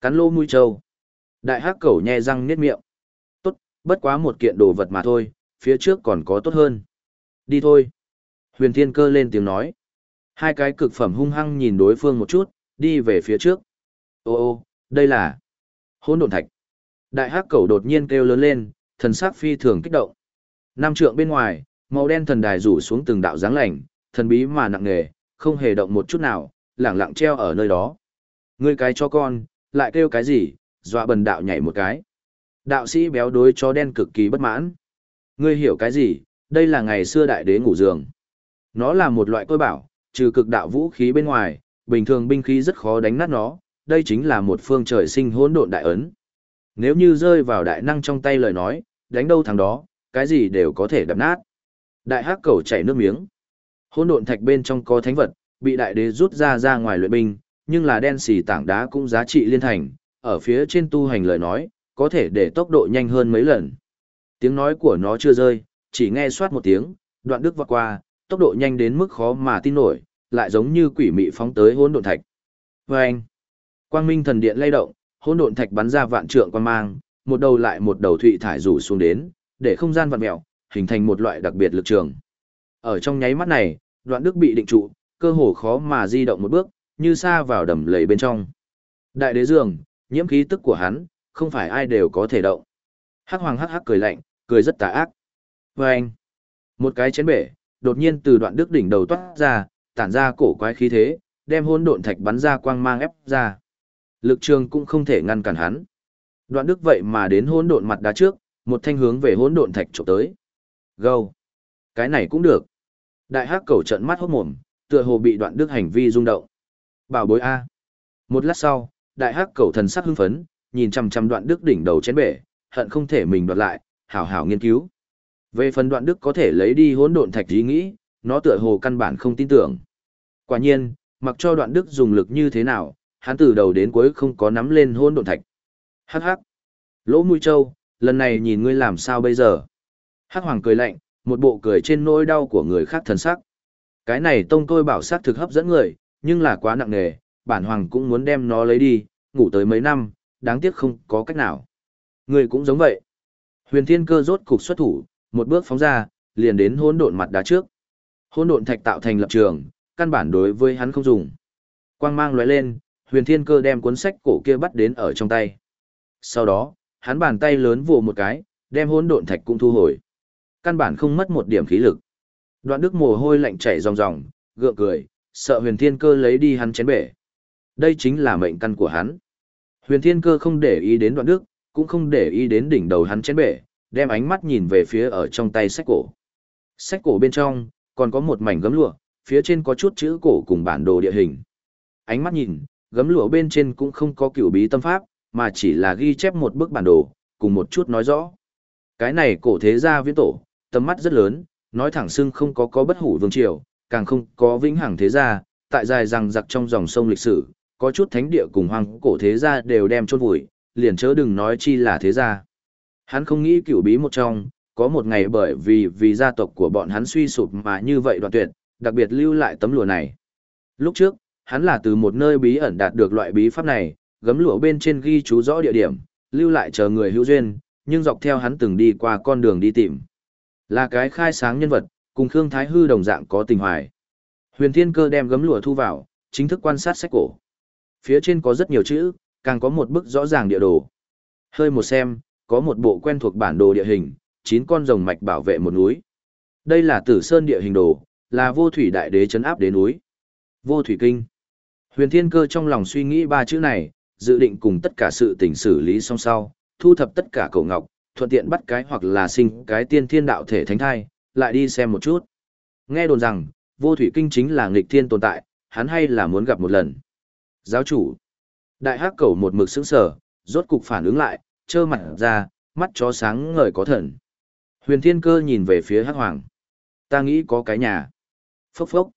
Cắn lô mũi trâu. Đại hắc cẩu nhe răng niết miệng. Tốt, bất quá một kiện đồ vật mà thôi, phía trước còn có tốt hơn. Đi thôi. Huyền thiên cơ lên tiếng nói. Hai cái cực phẩm hung hăng nhìn đối phương một chút, đi về phía trước. Ô ô, đây là hỗn độn thạch. Đại hắc cẩu đột nhiên kêu lớn lên, thần sắc phi thường kích động. Nam trượng bên ngoài, màu đen thần đài rủ xuống từng đạo dáng lạnh, thần bí mà nặng nề, không hề động một chút nào, lẳng lặng treo ở nơi đó. Ngươi cái cho con, lại kêu cái gì, dọa bần đạo nhảy một cái. Đạo sĩ béo đối chó đen cực kỳ bất mãn. Ngươi hiểu cái gì, đây là ngày xưa đại đế ngủ giường. Nó là một loại tôi bảo, trừ cực đạo vũ khí bên ngoài, bình thường binh khí rất khó đánh nát nó, đây chính là một phương trời sinh hỗn độn đại ấn. Nếu như rơi vào đại năng trong tay lời nói, đánh đâu thằng đó, cái gì đều có thể đập nát. Đại hắc cầu chảy nước miếng. Hỗn độn thạch bên trong có thánh vật, bị đại đế rút ra ra ngoài luyện binh, nhưng là đen xì tảng đá cũng giá trị liên thành, ở phía trên tu hành lời nói, có thể để tốc độ nhanh hơn mấy lần. Tiếng nói của nó chưa rơi, chỉ nghe soát một tiếng, đoạn đức vọt qua, tốc độ nhanh đến mức khó mà tin nổi, lại giống như quỷ mị phóng tới hỗn độn thạch. Vâng! Quang minh thần điện lay động, hỗn độn thạch bắn ra vạn trượng quan mang, một đầu lại một đầu thụy thải rủ xuống đến, để không gian vặn mèo, hình thành một loại đặc biệt lực trường. Ở trong nháy mắt này, đoạn đức bị định trụ, cơ hồ khó mà di động một bước, như xa vào đầm lầy bên trong. Đại đế dường, nhiễm khí tức của hắn, không phải ai đều có thể động. Hắc hoàng hắc hắc cười lạnh, cười rất tà ác. Và anh, một cái chén bể, đột nhiên từ đoạn đức đỉnh đầu toát ra, tản ra cổ quái khí thế, đem hôn độn thạch bắn ra quang mang ép ra. Lực trường cũng không thể ngăn cản hắn. Đoạn đức vậy mà đến hôn độn mặt đá trước, một thanh hướng về hôn độn thạch chụp tới. Gâu. Cái này cũng được. Đại hắc cầu trận mắt hốt mồm, tựa hồ bị đoạn đức hành vi rung động. Bảo bối A. Một lát sau, đại hắc cầu thần sắc hưng phấn, nhìn chằm chằm đoạn đức đỉnh đầu chén bể, hận không thể mình đoạt lại, hảo hảo nghiên cứu. Về phần đoạn đức có thể lấy đi hỗn độn thạch ý nghĩ, nó tựa hồ căn bản không tin tưởng. Quả nhiên, mặc cho đoạn đức dùng lực như thế nào, hắn từ đầu đến cuối không có nắm lên hỗn độn thạch. Hắc hắc. Lỗ mũi trâu, lần này nhìn ngươi làm sao bây giờ? Hắc hoàng cười lạnh, một bộ cười trên nỗi đau của người khác thần sắc. Cái này tông tôi bảo sát thực hấp dẫn người, nhưng là quá nặng nề, bản hoàng cũng muốn đem nó lấy đi, ngủ tới mấy năm, đáng tiếc không có cách nào. Người cũng giống vậy. Huyền Thiên Cơ rốt cục xuất thủ, một bước phóng ra, liền đến hỗn độn mặt đá trước. Hỗn độn thạch tạo thành lập trường, căn bản đối với hắn không dùng. Quang mang lóe lên, Huyền Thiên Cơ đem cuốn sách cổ kia bắt đến ở trong tay. Sau đó, hắn bàn tay lớn vồ một cái, đem hỗn độn thạch cũng thu hồi. Căn bản không mất một điểm khí lực. Đoạn Đức mồ hôi lạnh chảy ròng ròng, gượng cười, sợ Huyền Thiên Cơ lấy đi hắn chén bể. Đây chính là mệnh căn của hắn. Huyền Thiên Cơ không để ý đến Đoạn Đức, cũng không để ý đến đỉnh đầu hắn chén bể, đem ánh mắt nhìn về phía ở trong tay sách cổ. Sách cổ bên trong, còn có một mảnh gấm lụa, phía trên có chút chữ cổ cùng bản đồ địa hình. Ánh mắt nhìn, gấm lụa bên trên cũng không có cửu bí tâm pháp, mà chỉ là ghi chép một bức bản đồ, cùng một chút nói rõ. Cái này cổ thế gia viễn tổ, tầm mắt rất lớn, nói thẳng xưng không có có bất hủ vương triều, càng không có vĩnh hằng thế gia, tại dài rằng giặc trong dòng sông lịch sử, có chút thánh địa cùng hoang cổ thế gia đều đem chôn vùi, liền chớ đừng nói chi là thế gia. Hắn không nghĩ cửu bí một trong, có một ngày bởi vì vì gia tộc của bọn hắn suy sụp mà như vậy đoạn tuyệt, đặc biệt lưu lại tấm lụa này. Lúc trước, hắn là từ một nơi bí ẩn đạt được loại bí pháp này, gấm lụa bên trên ghi chú rõ địa điểm, lưu lại chờ người hữu duyên, nhưng dọc theo hắn từng đi qua con đường đi tìm. Là cái khai sáng nhân vật, cùng Khương Thái Hư đồng dạng có tình hoài. Huyền Thiên Cơ đem gấm lụa thu vào, chính thức quan sát sách cổ. Phía trên có rất nhiều chữ, càng có một bức rõ ràng địa đồ. Hơi một xem, có một bộ quen thuộc bản đồ địa hình, chín con rồng mạch bảo vệ một núi. Đây là Tử Sơn địa hình đồ, là vô thủy đại đế chấn áp đến núi. Vô thủy kinh. Huyền Thiên Cơ trong lòng suy nghĩ ba chữ này, dự định cùng tất cả sự tình xử lý xong sau, thu thập tất cả cổ ngọc, thuận tiện bắt cái hoặc là sinh cái tiên thiên đạo thể thánh thai, lại đi xem một chút. Nghe đồn rằng, vô thủy kinh chính là nghịch thiên tồn tại, hắn hay là muốn gặp một lần. Giáo chủ. Đại hắc cầu một mực sững sờ, rốt cục phản ứng lại, trơ mặt ra, mắt chó sáng ngời có thần. Huyền thiên cơ nhìn về phía hắc hoàng. Ta nghĩ có cái nhà. Phốc phốc.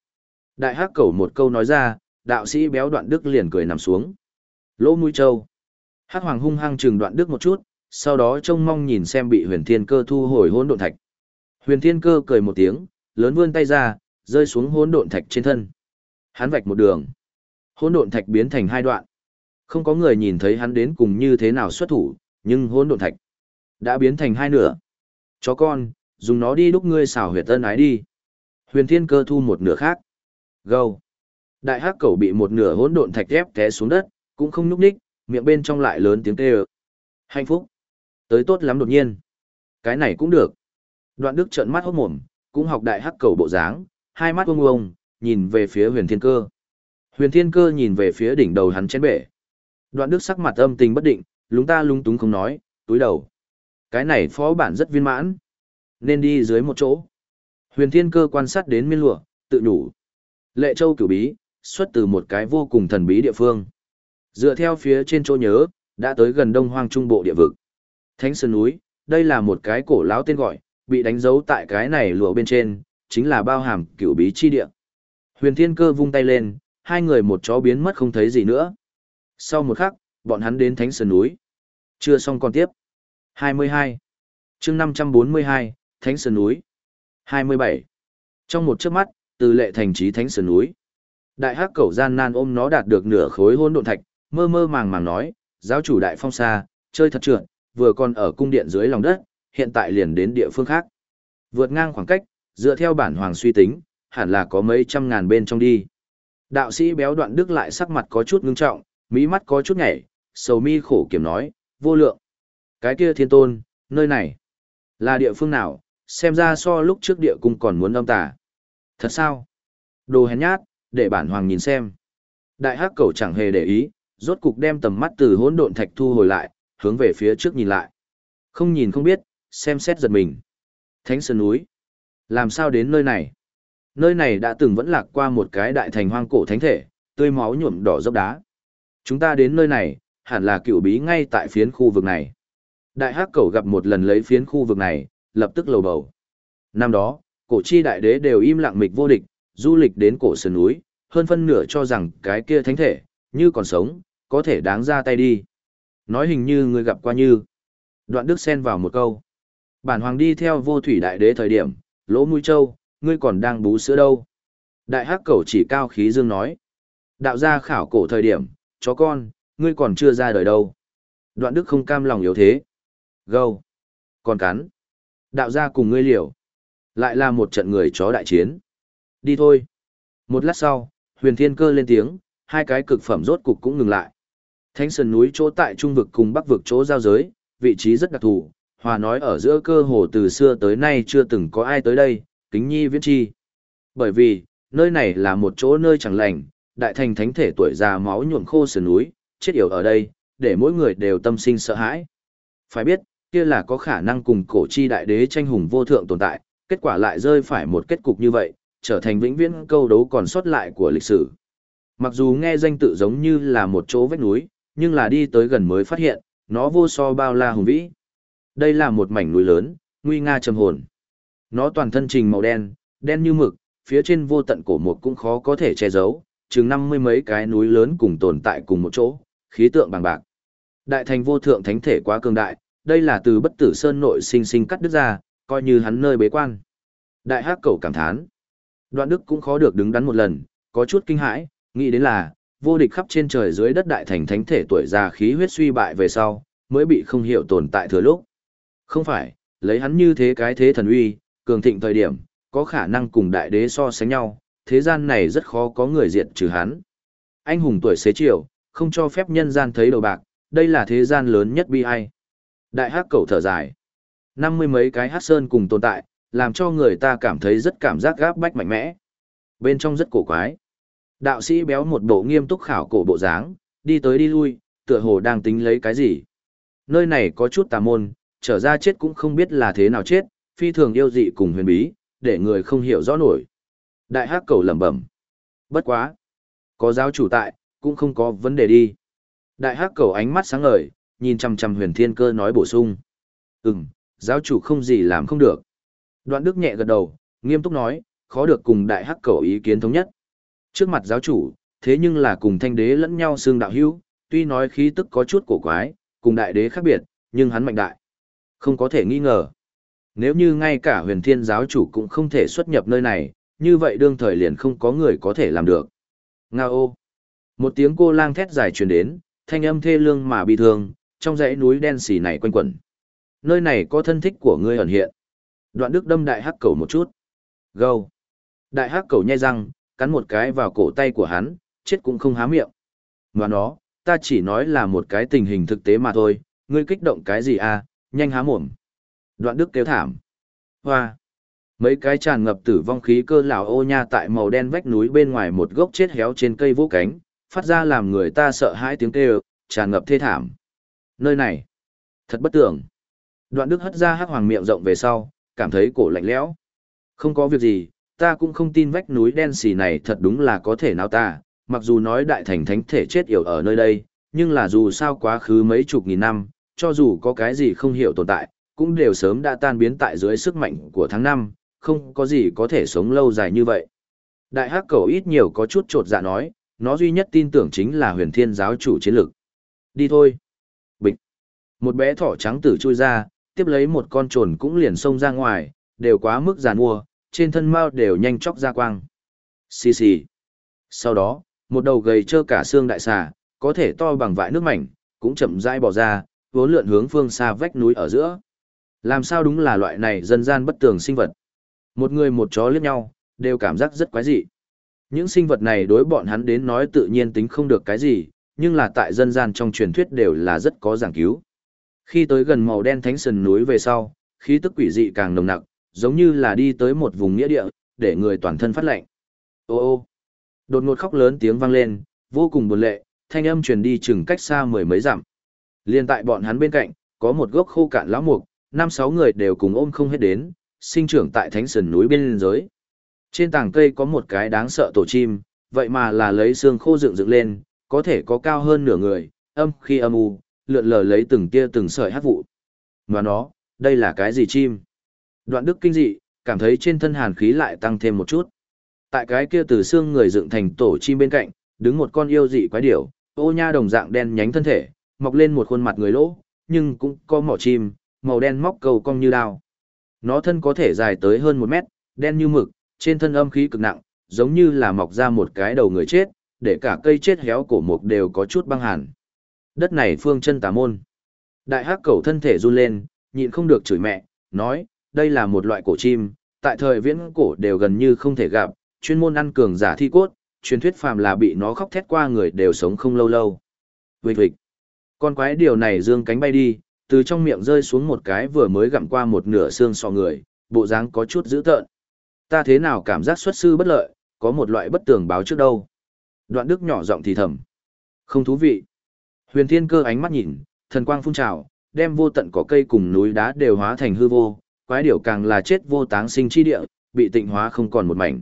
Đại hắc cầu một câu nói ra, đạo sĩ béo đoạn đức liền cười nằm xuống. Lỗ mũi trâu. Hắc hoàng hung hăng trừng đoạn đức một chút, sau đó trông mong nhìn xem bị huyền thiên cơ thu hồi hỗn độn thạch. Huyền thiên cơ cười một tiếng, lớn vươn tay ra, rơi xuống hỗn độn thạch trên thân. Hắn vạch một đường. Hỗn độn thạch biến thành hai đoạn. Không có người nhìn thấy hắn đến cùng như thế nào xuất thủ, nhưng hỗn độn thạch đã biến thành hai nửa. Chó con, dùng nó đi đúc ngươi xảo huyệt tân ái đi. Huyền Thiên Cơ thu một nửa khác. Gâu. Đại hắc cẩu bị một nửa hỗn độn thạch ép té xuống đất, cũng không nhúc nhích, miệng bên trong lại lớn tiếng kêu. Hạnh phúc. Tới tốt lắm đột nhiên. Cái này cũng được. Đoạn Đức trợn mắt hốt mồm, cũng học đại hắc cầu bộ dáng, hai mắt ông ông, nhìn về phía Huyền Thiên Cơ. Huyền Thiên Cơ nhìn về phía đỉnh đầu hắn chén bể. Đoạn Đức sắc mặt âm tình bất định, lúng ta lúng túng không nói, túi đầu. Cái này phó bản rất viên mãn. Nên đi dưới một chỗ. Huyền Thiên Cơ quan sát đến miên lụa, tự nhủ. Lệ Châu cửu bí, xuất từ một cái vô cùng thần bí địa phương. Dựa theo phía trên chỗ nhớ, đã tới gần đông hoang trung bộ địa vực. Thánh Sơn Núi, đây là một cái cổ lão tên gọi, bị đánh dấu tại cái này lụa bên trên, chính là bao hàm cửu bí chi địa. Huyền Thiên Cơ vung tay lên, hai người một chó biến mất không thấy gì nữa. Sau một khắc, bọn hắn đến Thánh Sơn Núi. Chưa xong còn tiếp. 22. chương 542, Thánh Sơn Núi. 27. Trong một chớp mắt, từ lệ thành trí Thánh Sơn Núi. Đại hắc cẩu gian nan ôm nó đạt được nửa khối hôn độn thạch, mơ mơ màng màng nói, giáo chủ đại phong xa, chơi thật trượt, vừa còn ở cung điện dưới lòng đất, hiện tại liền đến địa phương khác. Vượt ngang khoảng cách, dựa theo bản hoàng suy tính, hẳn là có mấy trăm ngàn bên trong đi. Đạo sĩ béo đoạn đức lại sắc mặt có chút ngưng trọng, mỹ mắt có chút nhảy, sầu mi khổ kiểm nói, vô lượng. Cái kia thiên tôn, nơi này, là địa phương nào, xem ra so lúc trước địa cung còn muốn âm tà. Thật sao? Đồ hèn nhát, để bản hoàng nhìn xem. Đại hắc cầu chẳng hề để ý, rốt cục đem tầm mắt từ hỗn độn thạch thu hồi lại, hướng về phía trước nhìn lại. Không nhìn không biết, xem xét giật mình. Thánh sơn núi. Làm sao đến nơi này? Nơi này đã từng vẫn lạc qua một cái đại thành hoang cổ thánh thể, tươi máu nhuộm đỏ dốc đá. Chúng ta đến nơi này, hẳn là cựu bí ngay tại phiến khu vực này. Đại hắc cầu gặp một lần lấy phiến khu vực này, lập tức lầu bầu. Năm đó, cổ chi đại đế đều im lặng mịch vô địch, du lịch đến cổ sơn núi, hơn phân nửa cho rằng cái kia thánh thể, như còn sống, có thể đáng ra tay đi. Nói hình như người gặp qua như. Đoạn đức xen vào một câu. Bản hoàng đi theo vô thủy đại đế thời điểm, lỗ mũi châu, ngươi còn đang bú sữa đâu. Đại hắc cầu chỉ cao khí dương nói. Đạo gia khảo cổ thời điểm, chó con, ngươi còn chưa ra đời đâu. Đoạn đức không cam lòng yếu thế. Gâu. Còn cắn. Đạo gia cùng ngươi liều. Lại là một trận người chó đại chiến. Đi thôi. Một lát sau, huyền thiên cơ lên tiếng, hai cái cực phẩm rốt cục cũng ngừng lại. Thánh sơn núi chỗ tại trung vực cùng bắc vực chỗ giao giới, vị trí rất đặc thù, hòa nói ở giữa cơ hồ từ xưa tới nay chưa từng có ai tới đây, kính nhi viễn chi. Bởi vì, nơi này là một chỗ nơi chẳng lành, đại thành thánh thể tuổi già máu nhuộm khô sườn núi, chết yểu ở đây, để mỗi người đều tâm sinh sợ hãi. Phải biết, kia là có khả năng cùng cổ chi đại đế tranh hùng vô thượng tồn tại, kết quả lại rơi phải một kết cục như vậy, trở thành vĩnh viễn câu đấu còn sót lại của lịch sử. Mặc dù nghe danh tự giống như là một chỗ vách núi, nhưng là đi tới gần mới phát hiện, nó vô so bao la hùng vĩ. Đây là một mảnh núi lớn, nguy nga trầm hồn. Nó toàn thân trình màu đen, đen như mực, phía trên vô tận cổ một cũng khó có thể che giấu, chừng năm mươi mấy cái núi lớn cùng tồn tại cùng một chỗ, khí tượng bằng bạc. Đại thành vô thượng thánh thể quá cường đại, đây là từ bất tử sơn nội sinh sinh cắt đứt ra, coi như hắn nơi bế quan. Đại hắc cầu cảm thán. Đoạn đức cũng khó được đứng đắn một lần, có chút kinh hãi, nghĩ đến là, vô địch khắp trên trời dưới đất đại thành thánh thể tuổi già khí huyết suy bại về sau, mới bị không hiểu tồn tại thừa lúc. Không phải, lấy hắn như thế cái thế thần uy, cường thịnh thời điểm, có khả năng cùng đại đế so sánh nhau, thế gian này rất khó có người diệt trừ hắn. Anh hùng tuổi xế chiều, không cho phép nhân gian thấy đầu bạc, đây là thế gian lớn nhất bi ai. Đại hắc cầu thở dài. Năm mươi mấy cái hát sơn cùng tồn tại, làm cho người ta cảm thấy rất cảm giác gáp bách mạnh mẽ. Bên trong rất cổ quái. Đạo sĩ béo một bộ nghiêm túc khảo cổ bộ dáng, đi tới đi lui, tựa hồ đang tính lấy cái gì. Nơi này có chút tà môn, trở ra chết cũng không biết là thế nào chết, phi thường yêu dị cùng huyền bí, để người không hiểu rõ nổi. Đại hắc cầu lẩm bẩm. Bất quá. Có giáo chủ tại, cũng không có vấn đề đi. Đại hắc cầu ánh mắt sáng ngời, nhìn chăm chăm huyền thiên cơ nói bổ sung. Ừm, giáo chủ không gì làm không được. Đoạn đức nhẹ gật đầu, nghiêm túc nói, khó được cùng đại hắc cầu ý kiến thống nhất. Trước mặt giáo chủ, thế nhưng là cùng thanh đế lẫn nhau xương đạo hữu, tuy nói khí tức có chút cổ quái, cùng đại đế khác biệt, nhưng hắn mạnh đại. Không có thể nghi ngờ. Nếu như ngay cả huyền thiên giáo chủ cũng không thể xuất nhập nơi này, như vậy đương thời liền không có người có thể làm được. Nga ô! Một tiếng cô lang thét dài truyền đến, thanh âm thê lương mà bị thương, trong dãy núi đen xì này quanh quẩn. Nơi này có thân thích của ngươi ẩn hiện. Đoạn đức đâm đại hắc cầu một chút. Gâu. Đại hắc cầu nhai răng, cắn một cái vào cổ tay của hắn, chết cũng không há miệng. ngoài nó, ta chỉ nói là một cái tình hình thực tế mà thôi, ngươi kích động cái gì à, nhanh há mồm. Đoạn đức kêu thảm. Hoa. Mấy cái tràn ngập tử vong khí cơ lão ô nha tại màu đen vách núi bên ngoài một gốc chết héo trên cây vũ cánh, phát ra làm người ta sợ hãi tiếng kêu, tràn ngập thê thảm. Nơi này, thật bất tưởng. Đoạn đức hất ra hắc hoàng miệng rộng về sau, cảm thấy cổ lạnh lẽo. Không có việc gì, ta cũng không tin vách núi đen xì này thật đúng là có thể nào ta, mặc dù nói đại thành thánh thể chết yểu ở nơi đây, nhưng là dù sao quá khứ mấy chục nghìn năm, cho dù có cái gì không hiểu tồn tại, cũng đều sớm đã tan biến tại dưới sức mạnh của tháng năm, không có gì có thể sống lâu dài như vậy. Đại hắc cầu ít nhiều có chút trột dạ nói, nó duy nhất tin tưởng chính là huyền thiên giáo chủ chiến lực. Đi thôi. Bịch. Một bé thỏ trắng tử chui ra, tiếp lấy một con trồn cũng liền xông ra ngoài, đều quá mức giàn mua, trên thân mao đều nhanh chóc ra quang. Xì xì. Sau đó, một đầu gầy trơ cả xương đại xà, có thể to bằng vại nước mảnh, cũng chậm rãi bỏ ra, vốn lượn hướng phương xa vách núi ở giữa. Làm sao đúng là loại này dân gian bất tường sinh vật. Một người một chó liếc nhau, đều cảm giác rất quái dị. Những sinh vật này đối bọn hắn đến nói tự nhiên tính không được cái gì, nhưng là tại dân gian trong truyền thuyết đều là rất có giảng cứu. Khi tới gần màu đen thánh sần núi về sau, khí tức quỷ dị càng nồng nặc, giống như là đi tới một vùng nghĩa địa, để người toàn thân phát lạnh. Ô ô, đột ngột khóc lớn tiếng vang lên, vô cùng buồn lệ, thanh âm truyền đi chừng cách xa mười mấy dặm. Liên tại bọn hắn bên cạnh, có một gốc khô cạn lão mục, năm sáu người đều cùng ôm không hết đến, sinh trưởng tại thánh sườn núi bên giới. Trên tảng cây có một cái đáng sợ tổ chim, vậy mà là lấy xương khô dựng dựng lên, có thể có cao hơn nửa người, âm khi âm u, lượn lờ lấy từng tia từng sợi hát vụ. Mà nó, đây là cái gì chim? Đoạn đức kinh dị, cảm thấy trên thân hàn khí lại tăng thêm một chút. Tại cái kia từ xương người dựng thành tổ chim bên cạnh, đứng một con yêu dị quái điểu, ô nha đồng dạng đen nhánh thân thể, mọc lên một khuôn mặt người lỗ, nhưng cũng có mỏ chim, màu đen móc cầu cong như đao. Nó thân có thể dài tới hơn một mét, đen như mực, trên thân âm khí cực nặng, giống như là mọc ra một cái đầu người chết, để cả cây chết héo cổ mục đều có chút băng hàn. Đất này phương chân tà môn. Đại hắc cầu thân thể run lên, nhịn không được chửi mẹ, nói, đây là một loại cổ chim, tại thời viễn cổ đều gần như không thể gặp, chuyên môn ăn cường giả thi cốt, truyền thuyết phàm là bị nó khóc thét qua người đều sống không lâu lâu. Vịt vịt. Con quái điều này dương cánh bay đi, từ trong miệng rơi xuống một cái vừa mới gặm qua một nửa xương sọ người, bộ dáng có chút dữ tợn. Ta thế nào cảm giác xuất sư bất lợi, có một loại bất tường báo trước đâu. Đoạn đức nhỏ giọng thì thầm. Không thú vị. Huyền thiên cơ ánh mắt nhìn, thần quang phun trào, đem vô tận cỏ cây cùng núi đá đều hóa thành hư vô, quái điều càng là chết vô táng sinh chi địa, bị tịnh hóa không còn một mảnh.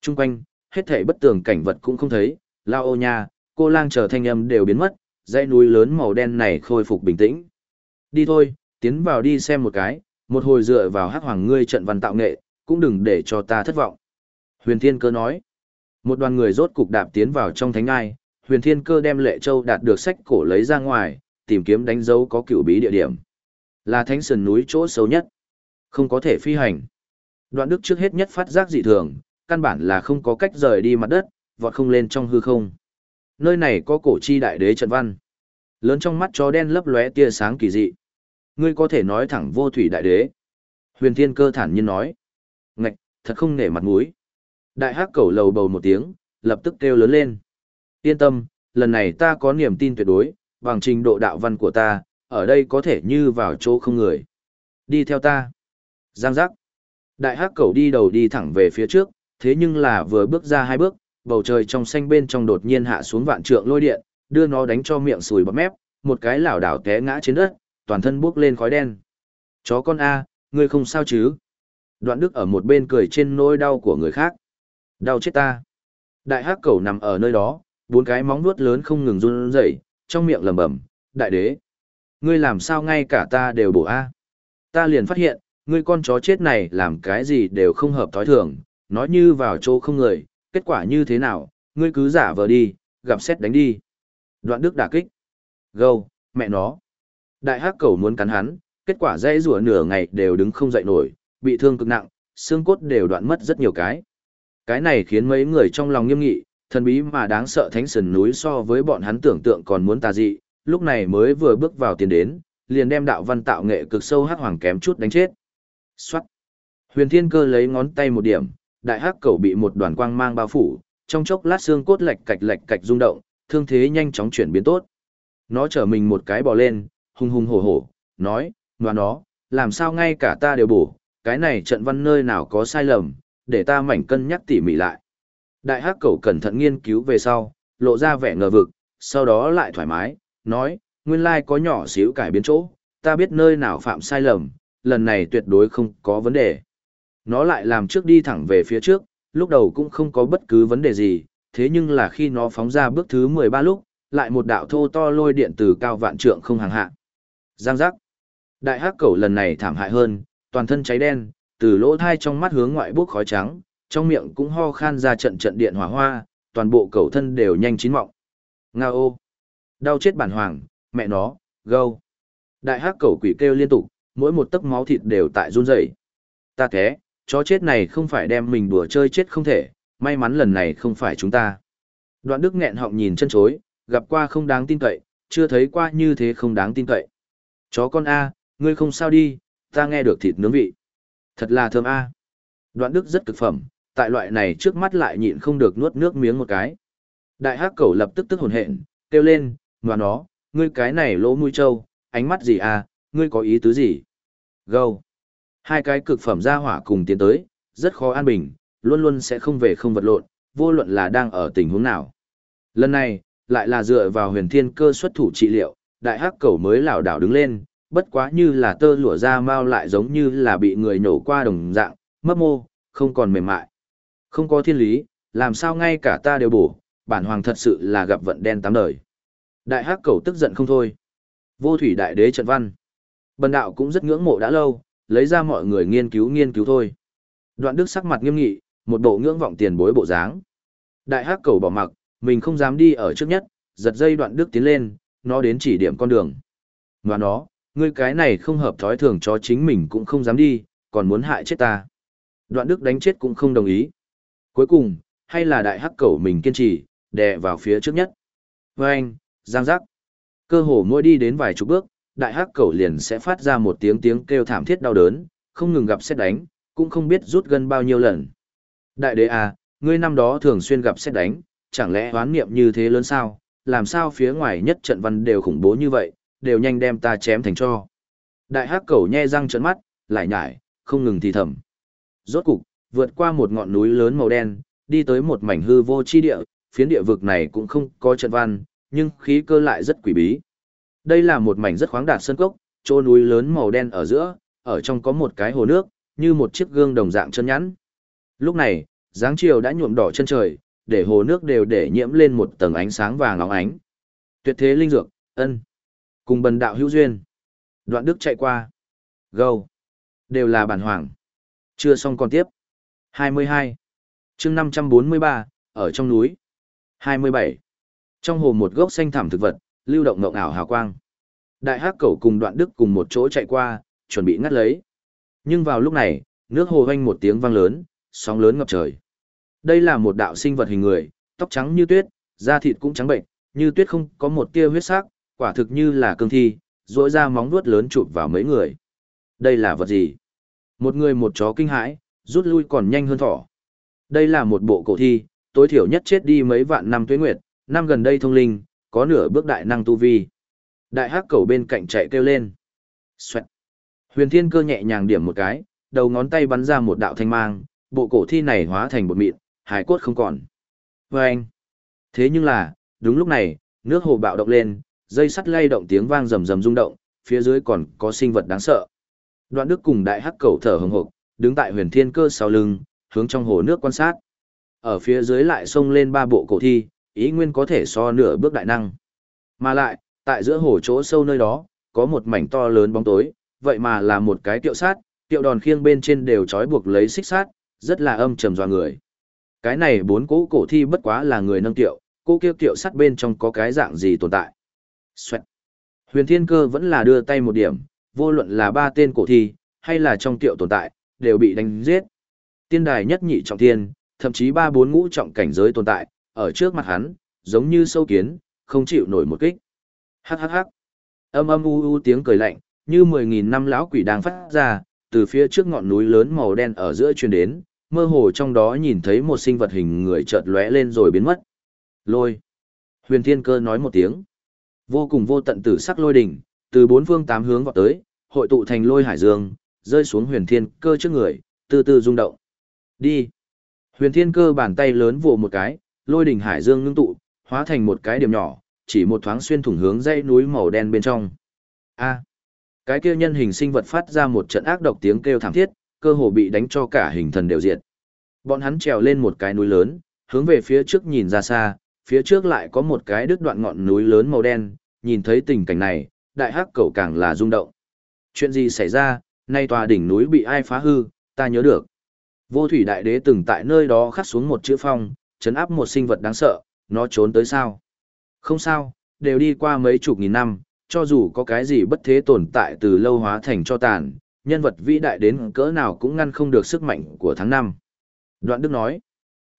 Trung quanh, hết thảy bất tường cảnh vật cũng không thấy, lao ô nha, cô lang chờ thanh âm đều biến mất, dãy núi lớn màu đen này khôi phục bình tĩnh. Đi thôi, tiến vào đi xem một cái, một hồi dựa vào hắc hoàng ngươi trận văn tạo nghệ, cũng đừng để cho ta thất vọng. Huyền Thiên Cơ nói. Một đoàn người rốt cục đạp tiến vào trong thánh ai, Huyền Thiên Cơ đem Lệ Châu đạt được sách cổ lấy ra ngoài, tìm kiếm đánh dấu có cựu bí địa điểm. Là thánh sườn núi chỗ xấu nhất. Không có thể phi hành. Đoạn đức trước hết nhất phát giác dị thường, căn bản là không có cách rời đi mặt đất, vọt không lên trong hư không. Nơi này có cổ chi đại đế trận văn. Lớn trong mắt chó đen lấp lóe tia sáng kỳ dị. Ngươi có thể nói thẳng vô thủy đại đế. Huyền Thiên Cơ thản nhiên nói. Ngạch, thật không nể mặt mũi. Đại hắc cẩu lầu bầu một tiếng, lập tức kêu lớn lên. Yên tâm, lần này ta có niềm tin tuyệt đối, bằng trình độ đạo văn của ta, ở đây có thể như vào chỗ không người. Đi theo ta. Giang giác. Đại hắc cẩu đi đầu đi thẳng về phía trước, thế nhưng là vừa bước ra hai bước, bầu trời trong xanh bên trong đột nhiên hạ xuống vạn trượng lôi điện, đưa nó đánh cho miệng sùi bọt mép, một cái lảo đảo té ngã trên đất, toàn thân bốc lên khói đen. Chó con A, ngươi không sao chứ? Đoạn đức ở một bên cười trên nỗi đau của người khác. Đau chết ta. Đại hắc cầu nằm ở nơi đó, bốn cái móng vuốt lớn không ngừng run rẩy, trong miệng lẩm bẩm, đại đế. Ngươi làm sao ngay cả ta đều bổ A. Ta liền phát hiện, ngươi con chó chết này làm cái gì đều không hợp thói thường, nói như vào chỗ không người, kết quả như thế nào, ngươi cứ giả vờ đi, gặp xét đánh đi. Đoạn đức đả kích. Gâu, mẹ nó. Đại hắc cầu muốn cắn hắn, kết quả dây rùa nửa ngày đều đứng không dậy nổi, bị thương cực nặng, xương cốt đều đoạn mất rất nhiều cái. Cái này khiến mấy người trong lòng nghiêm nghị, Thần bí mà đáng sợ thánh sườn núi so với bọn hắn tưởng tượng còn muốn tà dị, lúc này mới vừa bước vào tiền đến, liền đem đạo văn tạo nghệ cực sâu hắc hoàng kém chút đánh chết. Xoát. Huyền Thiên Cơ lấy ngón tay một điểm, đại hắc cầu bị một đoàn quang mang bao phủ, trong chốc lát xương cốt lạch cạch lạch cạch rung động, thương thế nhanh chóng chuyển biến tốt. Nó trở mình một cái bò lên, hung hung hổ hổ, nói, ngoan nó, làm sao ngay cả ta đều bổ, cái này trận văn nơi nào có sai lầm, để ta mảnh cân nhắc tỉ mỉ lại. Đại hắc cầu cẩn thận nghiên cứu về sau, lộ ra vẻ ngờ vực, sau đó lại thoải mái, nói, nguyên lai có nhỏ xíu cải biến chỗ, ta biết nơi nào phạm sai lầm, lần này tuyệt đối không có vấn đề. Nó lại làm trước đi thẳng về phía trước, lúc đầu cũng không có bất cứ vấn đề gì, thế nhưng là khi nó phóng ra bước thứ 13 lúc, lại một đạo thô to lôi điện từ cao vạn trượng không hàng hạ. Giang giác. Đại hắc cẩu lần này thảm hại hơn, toàn thân cháy đen, từ lỗ thai trong mắt hướng ngoại bốc khói trắng, trong miệng cũng ho khan ra trận trận điện hỏa hoa, toàn bộ cẩu thân đều nhanh chín mọng. Nga ô. Đau chết bản hoàng, mẹ nó, gâu. Đại hắc cẩu quỷ kêu liên tục, mỗi một tấc máu thịt đều tại run rẩy. Ta thế, chó chết này không phải đem mình đùa chơi chết không thể, may mắn lần này không phải chúng ta. Đoạn đức nghẹn họng nhìn chân chối, gặp qua không đáng tin cậy, chưa thấy qua như thế không đáng tin cậy. Chó con A, ngươi không sao đi, ta nghe được thịt nướng vị. Thật là thơm A. Đoạn đức rất cực phẩm, tại loại này trước mắt lại nhịn không được nuốt nước miếng một cái. Đại hắc cẩu lập tức tức hồn hện, kêu lên, ngoan nó, ngươi cái này lỗ mũi trâu, ánh mắt gì à, ngươi có ý tứ gì? Gâu. Hai cái cực phẩm gia hỏa cùng tiến tới, rất khó an bình, luôn luôn sẽ không về không vật lộn, vô luận là đang ở tình huống nào. Lần này, lại là dựa vào huyền thiên cơ xuất thủ trị liệu, đại hắc cẩu mới lảo đảo đứng lên, bất quá như là tơ lụa da mau lại giống như là bị người nổ qua đồng dạng, mấp mô, không còn mềm mại. Không có thiên lý, làm sao ngay cả ta đều bổ, bản hoàng thật sự là gặp vận đen tám đời. Đại hắc cẩu tức giận không thôi. Vô thủy đại đế trận văn. Bần đạo cũng rất ngưỡng mộ đã lâu, lấy ra mọi người nghiên cứu nghiên cứu thôi. Đoạn đức sắc mặt nghiêm nghị, một bộ ngưỡng vọng tiền bối bộ dáng. Đại hắc cầu bỏ mặc, mình không dám đi ở trước nhất, giật dây đoạn đức tiến lên, nó đến chỉ điểm con đường. Và nó, ngươi cái này không hợp thói thường cho chính mình cũng không dám đi, còn muốn hại chết ta. Đoạn đức đánh chết cũng không đồng ý. Cuối cùng, hay là đại hắc cầu mình kiên trì, đè vào phía trước nhất. Và anh, giang giác. Cơ hồ mỗi đi đến vài chục bước, đại hắc cầu liền sẽ phát ra một tiếng tiếng kêu thảm thiết đau đớn, không ngừng gặp xét đánh, cũng không biết rút gần bao nhiêu lần. Đại đế à, ngươi năm đó thường xuyên gặp xét đánh, chẳng lẽ oán niệm như thế lớn sao, làm sao phía ngoài nhất trận văn đều khủng bố như vậy, đều nhanh đem ta chém thành cho. Đại hắc cầu nhe răng trợn mắt, lại nhải, không ngừng thì thầm. Rốt cục, vượt qua một ngọn núi lớn màu đen, đi tới một mảnh hư vô chi địa, phiến địa vực này cũng không có trận văn, nhưng khí cơ lại rất quỷ bí. Đây là một mảnh rất khoáng đạt sơn cốc, chỗ núi lớn màu đen ở giữa, ở trong có một cái hồ nước, như một chiếc gương đồng dạng chân nhẵn. Lúc này, dáng chiều đã nhuộm đỏ chân trời, để hồ nước đều để nhiễm lên một tầng ánh sáng vàng óng ánh. Tuyệt thế linh dược, ân. Cùng bần đạo hữu duyên. Đoạn đức chạy qua. Gâu. Đều là bản hoàng. Chưa xong còn tiếp. 22. chương 543, ở trong núi. 27. Trong hồ một gốc xanh thảm thực vật, lưu động ngộng ảo hào quang. Đại hắc cẩu cùng đoạn đức cùng một chỗ chạy qua, chuẩn bị ngắt lấy. Nhưng vào lúc này, nước hồ vang một tiếng vang lớn, sóng lớn ngập trời. Đây là một đạo sinh vật hình người, tóc trắng như tuyết, da thịt cũng trắng bệnh, như tuyết không có một tia huyết sắc, quả thực như là cương thi, rỗi ra móng vuốt lớn chụp vào mấy người. Đây là vật gì? Một người một chó kinh hãi, rút lui còn nhanh hơn thỏ. Đây là một bộ cổ thi, tối thiểu nhất chết đi mấy vạn năm tuế nguyệt, năm gần đây thông linh, có nửa bước đại năng tu vi. Đại hắc cầu bên cạnh chạy kêu lên. Xoẹt. Huyền thiên cơ nhẹ nhàng điểm một cái, đầu ngón tay bắn ra một đạo thanh mang, bộ cổ thi này hóa thành bột mịn, hải cốt không còn. Vâng! Thế nhưng là, đúng lúc này, nước hồ bạo động lên, dây sắt lay động tiếng vang rầm rầm rung động, phía dưới còn có sinh vật đáng sợ. Đoạn đức cùng đại hắc cầu thở hồng hộc, đứng tại huyền thiên cơ sau lưng, hướng trong hồ nước quan sát. Ở phía dưới lại xông lên ba bộ cổ thi, ý nguyên có thể so nửa bước đại năng. Mà lại, tại giữa hồ chỗ sâu nơi đó, có một mảnh to lớn bóng tối, vậy mà là một cái tiệu sát, tiệu đòn khiêng bên trên đều trói buộc lấy xích sát, rất là âm trầm dọa người. Cái này bốn cỗ cổ thi bất quá là người nâng tiệu, cô kia tiệu sắt bên trong có cái dạng gì tồn tại. Xoẹt. Huyền Thiên Cơ vẫn là đưa tay một điểm, vô luận là ba tên cổ thi, hay là trong tiệu tồn tại, đều bị đánh giết. Tiên đài nhất nhị trọng thiên, thậm chí ba bốn ngũ trọng cảnh giới tồn tại, ở trước mặt hắn, giống như sâu kiến, không chịu nổi một kích. Hắc hắc hắc. Âm âm u u tiếng cười lạnh, như 10.000 năm lão quỷ đang phát ra, từ phía trước ngọn núi lớn màu đen ở giữa truyền đến, mơ hồ trong đó nhìn thấy một sinh vật hình người chợt lóe lên rồi biến mất. Lôi. Huyền Thiên Cơ nói một tiếng. Vô cùng vô tận tử sắc lôi đỉnh, từ bốn phương tám hướng vọt tới, hội tụ thành lôi hải dương, rơi xuống Huyền Thiên Cơ trước người, từ từ rung động. Đi. Huyền Thiên Cơ bàn tay lớn vồ một cái, lôi đỉnh hải dương ngưng tụ, hóa thành một cái điểm nhỏ, chỉ một thoáng xuyên thủng hướng dãy núi màu đen bên trong. A. Cái kia nhân hình sinh vật phát ra một trận ác độc tiếng kêu thảm thiết, cơ hồ bị đánh cho cả hình thần đều diệt. Bọn hắn trèo lên một cái núi lớn, hướng về phía trước nhìn ra xa, phía trước lại có một cái đứt đoạn ngọn núi lớn màu đen, nhìn thấy tình cảnh này, đại hắc cẩu càng là rung động. Chuyện gì xảy ra, nay tòa đỉnh núi bị ai phá hư, ta nhớ được. Vô thủy đại đế từng tại nơi đó khắc xuống một chữ phong, chấn áp một sinh vật đáng sợ, nó trốn tới sao? Không sao, đều đi qua mấy chục nghìn năm, cho dù có cái gì bất thế tồn tại từ lâu hóa thành cho tàn, nhân vật vĩ đại đến cỡ nào cũng ngăn không được sức mạnh của tháng năm. Đoạn Đức nói,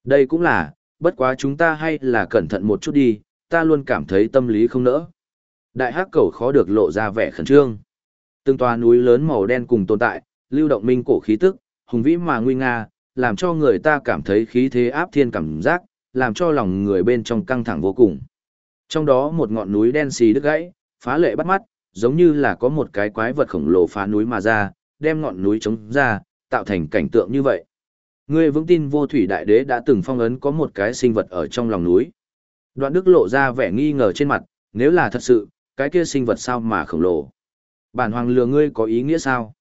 đây cũng là, bất quá chúng ta hay là cẩn thận một chút đi, ta luôn cảm thấy tâm lý không nỡ. Đại hắc cầu khó được lộ ra vẻ khẩn trương. Từng tòa núi lớn màu đen cùng tồn tại, lưu động minh cổ khí tức, hùng vĩ mà nguy nga, làm cho người ta cảm thấy khí thế áp thiên cảm giác, làm cho lòng người bên trong căng thẳng vô cùng. Trong đó một ngọn núi đen xì đứt gãy, phá lệ bắt mắt, giống như là có một cái quái vật khổng lồ phá núi mà ra, đem ngọn núi chống ra, tạo thành cảnh tượng như vậy. Ngươi vững tin vô thủy đại đế đã từng phong ấn có một cái sinh vật ở trong lòng núi. Đoạn đức lộ ra vẻ nghi ngờ trên mặt, nếu là thật sự, cái kia sinh vật sao mà khổng lồ. Bản hoàng lừa ngươi có ý nghĩa sao?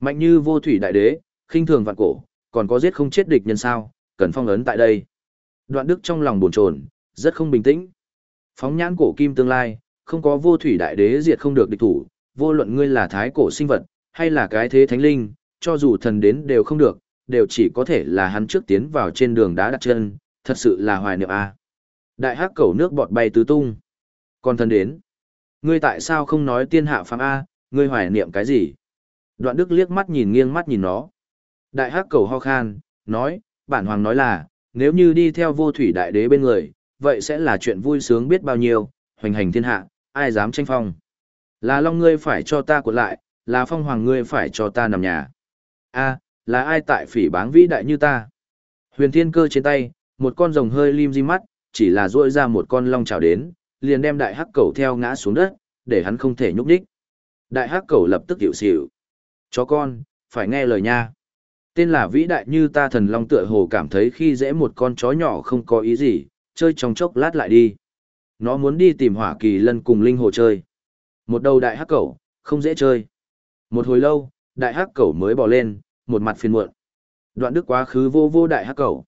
Mạnh như vô thủy đại đế, khinh thường vạn cổ, còn có giết không chết địch nhân sao, cần phong ấn tại đây. Đoạn đức trong lòng buồn chồn, rất không bình tĩnh. Phóng nhãn cổ kim tương lai, không có vô thủy đại đế diệt không được địch thủ, vô luận ngươi là thái cổ sinh vật, hay là cái thế thánh linh, cho dù thần đến đều không được, đều chỉ có thể là hắn trước tiến vào trên đường đá đặt chân, thật sự là hoài niệm a. Đại hắc cầu nước bọt bay tứ tung. Còn thần đến, ngươi tại sao không nói tiên hạ phàm a, ngươi hoài niệm cái gì? Đoạn Đức liếc mắt nhìn nghiêng mắt nhìn nó. Đại hắc cầu ho khan, nói, bản hoàng nói là, nếu như đi theo vô thủy đại đế bên người, vậy sẽ là chuyện vui sướng biết bao nhiêu, hoành hành thiên hạ, ai dám tranh phong. Là long ngươi phải cho ta cuộn lại, là phong hoàng ngươi phải cho ta nằm nhà. a là ai tại phỉ báng vĩ đại như ta? Huyền thiên cơ trên tay, một con rồng hơi lim di mắt, chỉ là duỗi ra một con long chảo đến, liền đem đại hắc Cầu theo ngã xuống đất, để hắn không thể nhúc đích. Đại hắc Cầu lập tức hiểu xỉu. Chó con, phải nghe lời nha. Tên là vĩ đại như ta thần long tựa hồ cảm thấy khi dễ một con chó nhỏ không có ý gì, chơi trong chốc lát lại đi. Nó muốn đi tìm hỏa kỳ lân cùng linh hồ chơi. Một đầu đại hắc cẩu, không dễ chơi. Một hồi lâu, đại hắc cẩu mới bò lên, một mặt phiền muộn. Đoạn đức quá khứ vô vô đại hắc cẩu.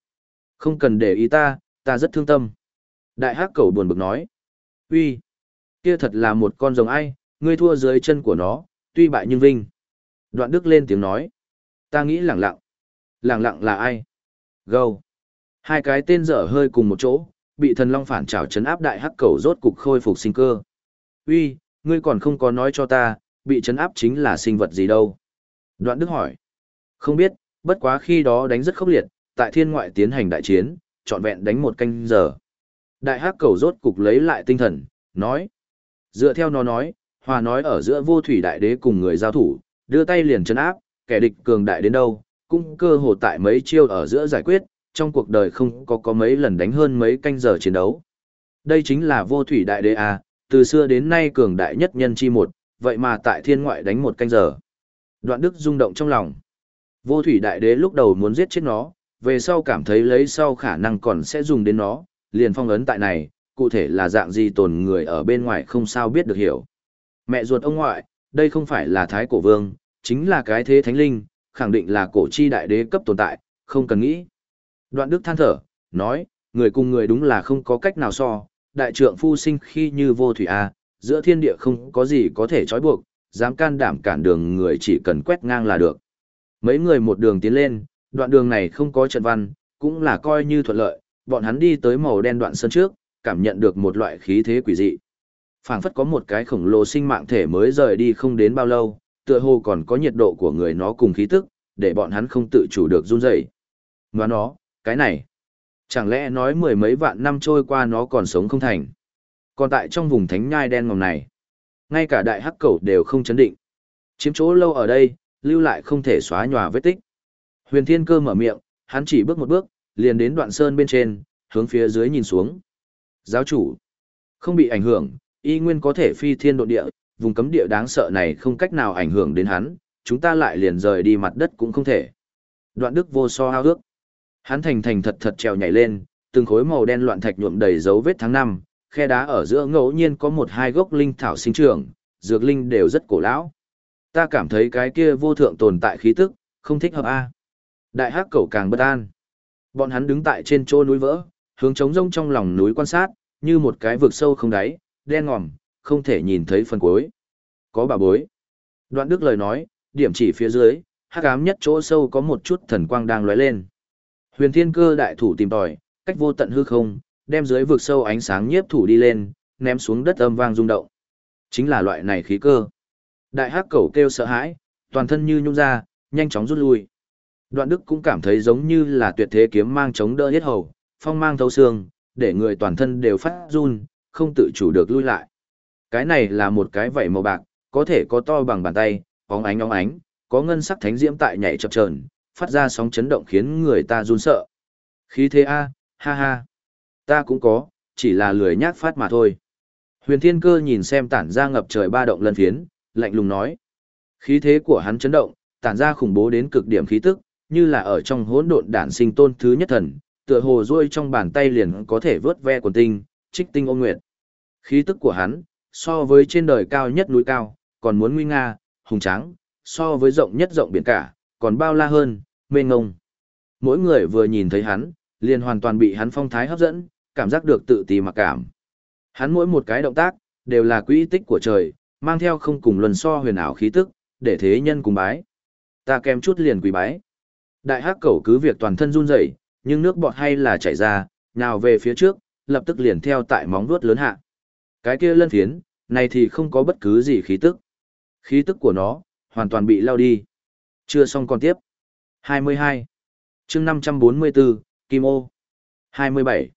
Không cần để ý ta, ta rất thương tâm. Đại hắc cẩu buồn bực nói. Uy, kia thật là một con rồng ai, ngươi thua dưới chân của nó, tuy bại nhưng vinh. Đoạn đức lên tiếng nói. Ta nghĩ lẳng lặng. Lẳng lặng là ai? Gâu. Hai cái tên dở hơi cùng một chỗ, bị thần long phản trào chấn áp đại hắc cầu rốt cục khôi phục sinh cơ. Uy, ngươi còn không có nói cho ta, bị chấn áp chính là sinh vật gì đâu? Đoạn Đức hỏi. Không biết, bất quá khi đó đánh rất khốc liệt, tại thiên ngoại tiến hành đại chiến, trọn vẹn đánh một canh giờ. Đại hắc cầu rốt cục lấy lại tinh thần, nói. Dựa theo nó nói, hòa nói ở giữa vô thủy đại đế cùng người giao thủ, đưa tay liền chấn áp, kẻ địch cường đại đến đâu, cũng cơ hồ tại mấy chiêu ở giữa giải quyết, trong cuộc đời không có có mấy lần đánh hơn mấy canh giờ chiến đấu. Đây chính là vô thủy đại đế à, từ xưa đến nay cường đại nhất nhân chi một, vậy mà tại thiên ngoại đánh một canh giờ. Đoạn đức rung động trong lòng. Vô thủy đại đế lúc đầu muốn giết chết nó, về sau cảm thấy lấy sau khả năng còn sẽ dùng đến nó, liền phong ấn tại này, cụ thể là dạng gì tồn người ở bên ngoài không sao biết được hiểu. Mẹ ruột ông ngoại, đây không phải là thái cổ vương, chính là cái thế thánh linh, khẳng định là cổ chi đại đế cấp tồn tại, không cần nghĩ. Đoạn đức than thở, nói, người cùng người đúng là không có cách nào so, đại trượng phu sinh khi như vô thủy A, giữa thiên địa không có gì có thể trói buộc, dám can đảm cản đường người chỉ cần quét ngang là được. Mấy người một đường tiến lên, đoạn đường này không có trận văn, cũng là coi như thuận lợi, bọn hắn đi tới màu đen đoạn sân trước, cảm nhận được một loại khí thế quỷ dị. phảng phất có một cái khổng lồ sinh mạng thể mới rời đi không đến bao lâu, tựa hồ còn có nhiệt độ của người nó cùng khí tức, để bọn hắn không tự chủ được run rẩy. Ngoá nó, cái này, Chẳng lẽ nói mười mấy vạn năm trôi qua nó còn sống không thành. Còn tại trong vùng thánh nhai đen ngòm này, ngay cả đại hắc cẩu đều không chấn định. Chiếm chỗ lâu ở đây, lưu lại không thể xóa nhòa vết tích. Huyền Thiên Cơ mở miệng, hắn chỉ bước một bước, liền đến đoạn sơn bên trên, hướng phía dưới nhìn xuống. Giáo chủ, không bị ảnh hưởng, y nguyên có thể phi thiên độ địa, vùng cấm địa đáng sợ này không cách nào ảnh hưởng đến hắn, chúng ta lại liền rời đi mặt đất cũng không thể. Đoạn đức vô so hao ước. Hắn thành thành thật thật trèo nhảy lên, từng khối màu đen loạn thạch nhuộm đầy dấu vết tháng năm, khe đá ở giữa ngẫu nhiên có một hai gốc linh thảo sinh trưởng, dược linh đều rất cổ lão. Ta cảm thấy cái kia vô thượng tồn tại khí tức, không thích hợp a. Đại hắc cẩu càng bất an. Bọn hắn đứng tại trên chỗ núi vỡ, hướng trống rông trong lòng núi quan sát, như một cái vực sâu không đáy, đen ngòm, không thể nhìn thấy phần cuối. Có bà bối. Đoạn đức lời nói, điểm chỉ phía dưới, hắc ám nhất chỗ sâu có một chút thần quang đang lóe lên. Huyền Thiên Cơ đại thủ tìm tòi, cách vô tận hư không, đem dưới vực sâu ánh sáng nhiếp thủ đi lên, ném xuống đất âm vang rung động. Chính là loại này khí cơ. Đại hắc cẩu kêu sợ hãi, toàn thân như nhung ra, nhanh chóng rút lui. Đoạn Đức cũng cảm thấy giống như là tuyệt thế kiếm mang chống đỡ hết hầu, phong mang thấu xương, để người toàn thân đều phát run, không tự chủ được lui lại. Cái này là một cái vảy màu bạc, có thể có to bằng bàn tay, óng ánh óng ánh, có ngân sắc thánh diễm tại nhảy chập chờn, phát ra sóng chấn động khiến người ta run sợ. Khí thế a, ha ha. Ta cũng có, chỉ là lười nhác phát mà thôi. Huyền Thiên Cơ nhìn xem tản ra ngập trời ba động lân phiến, lạnh lùng nói. Khí thế của hắn chấn động, tản ra khủng bố đến cực điểm khí tức, như là ở trong hỗn độn đản sinh tôn thứ nhất thần, tựa hồ ruôi trong bàn tay liền có thể vớt ve quần tinh, trích tinh ôn nguyệt. Khí tức của hắn, so với trên đời cao nhất núi cao, còn muốn nguy nga, hùng tráng, so với rộng nhất rộng biển cả, còn bao la hơn, mênh ngông. Mỗi người vừa nhìn thấy hắn, liền hoàn toàn bị hắn phong thái hấp dẫn, cảm giác được tự ti mặc cảm. Hắn mỗi một cái động tác, đều là quỹ tích của trời, mang theo không cùng luân so huyền ảo khí tức, để thế nhân cùng bái. Ta kèm chút liền quỳ bái. Đại hắc cẩu cứ việc toàn thân run rẩy, nhưng nước bọt hay là chảy ra, nào về phía trước, lập tức liền theo tại móng vuốt lớn hạ. Cái kia lân phiến, này thì không có bất cứ gì khí tức. Khí tức của nó, hoàn toàn bị lao đi. Chưa xong còn tiếp. 22. chương 544, Kim Ô. 27.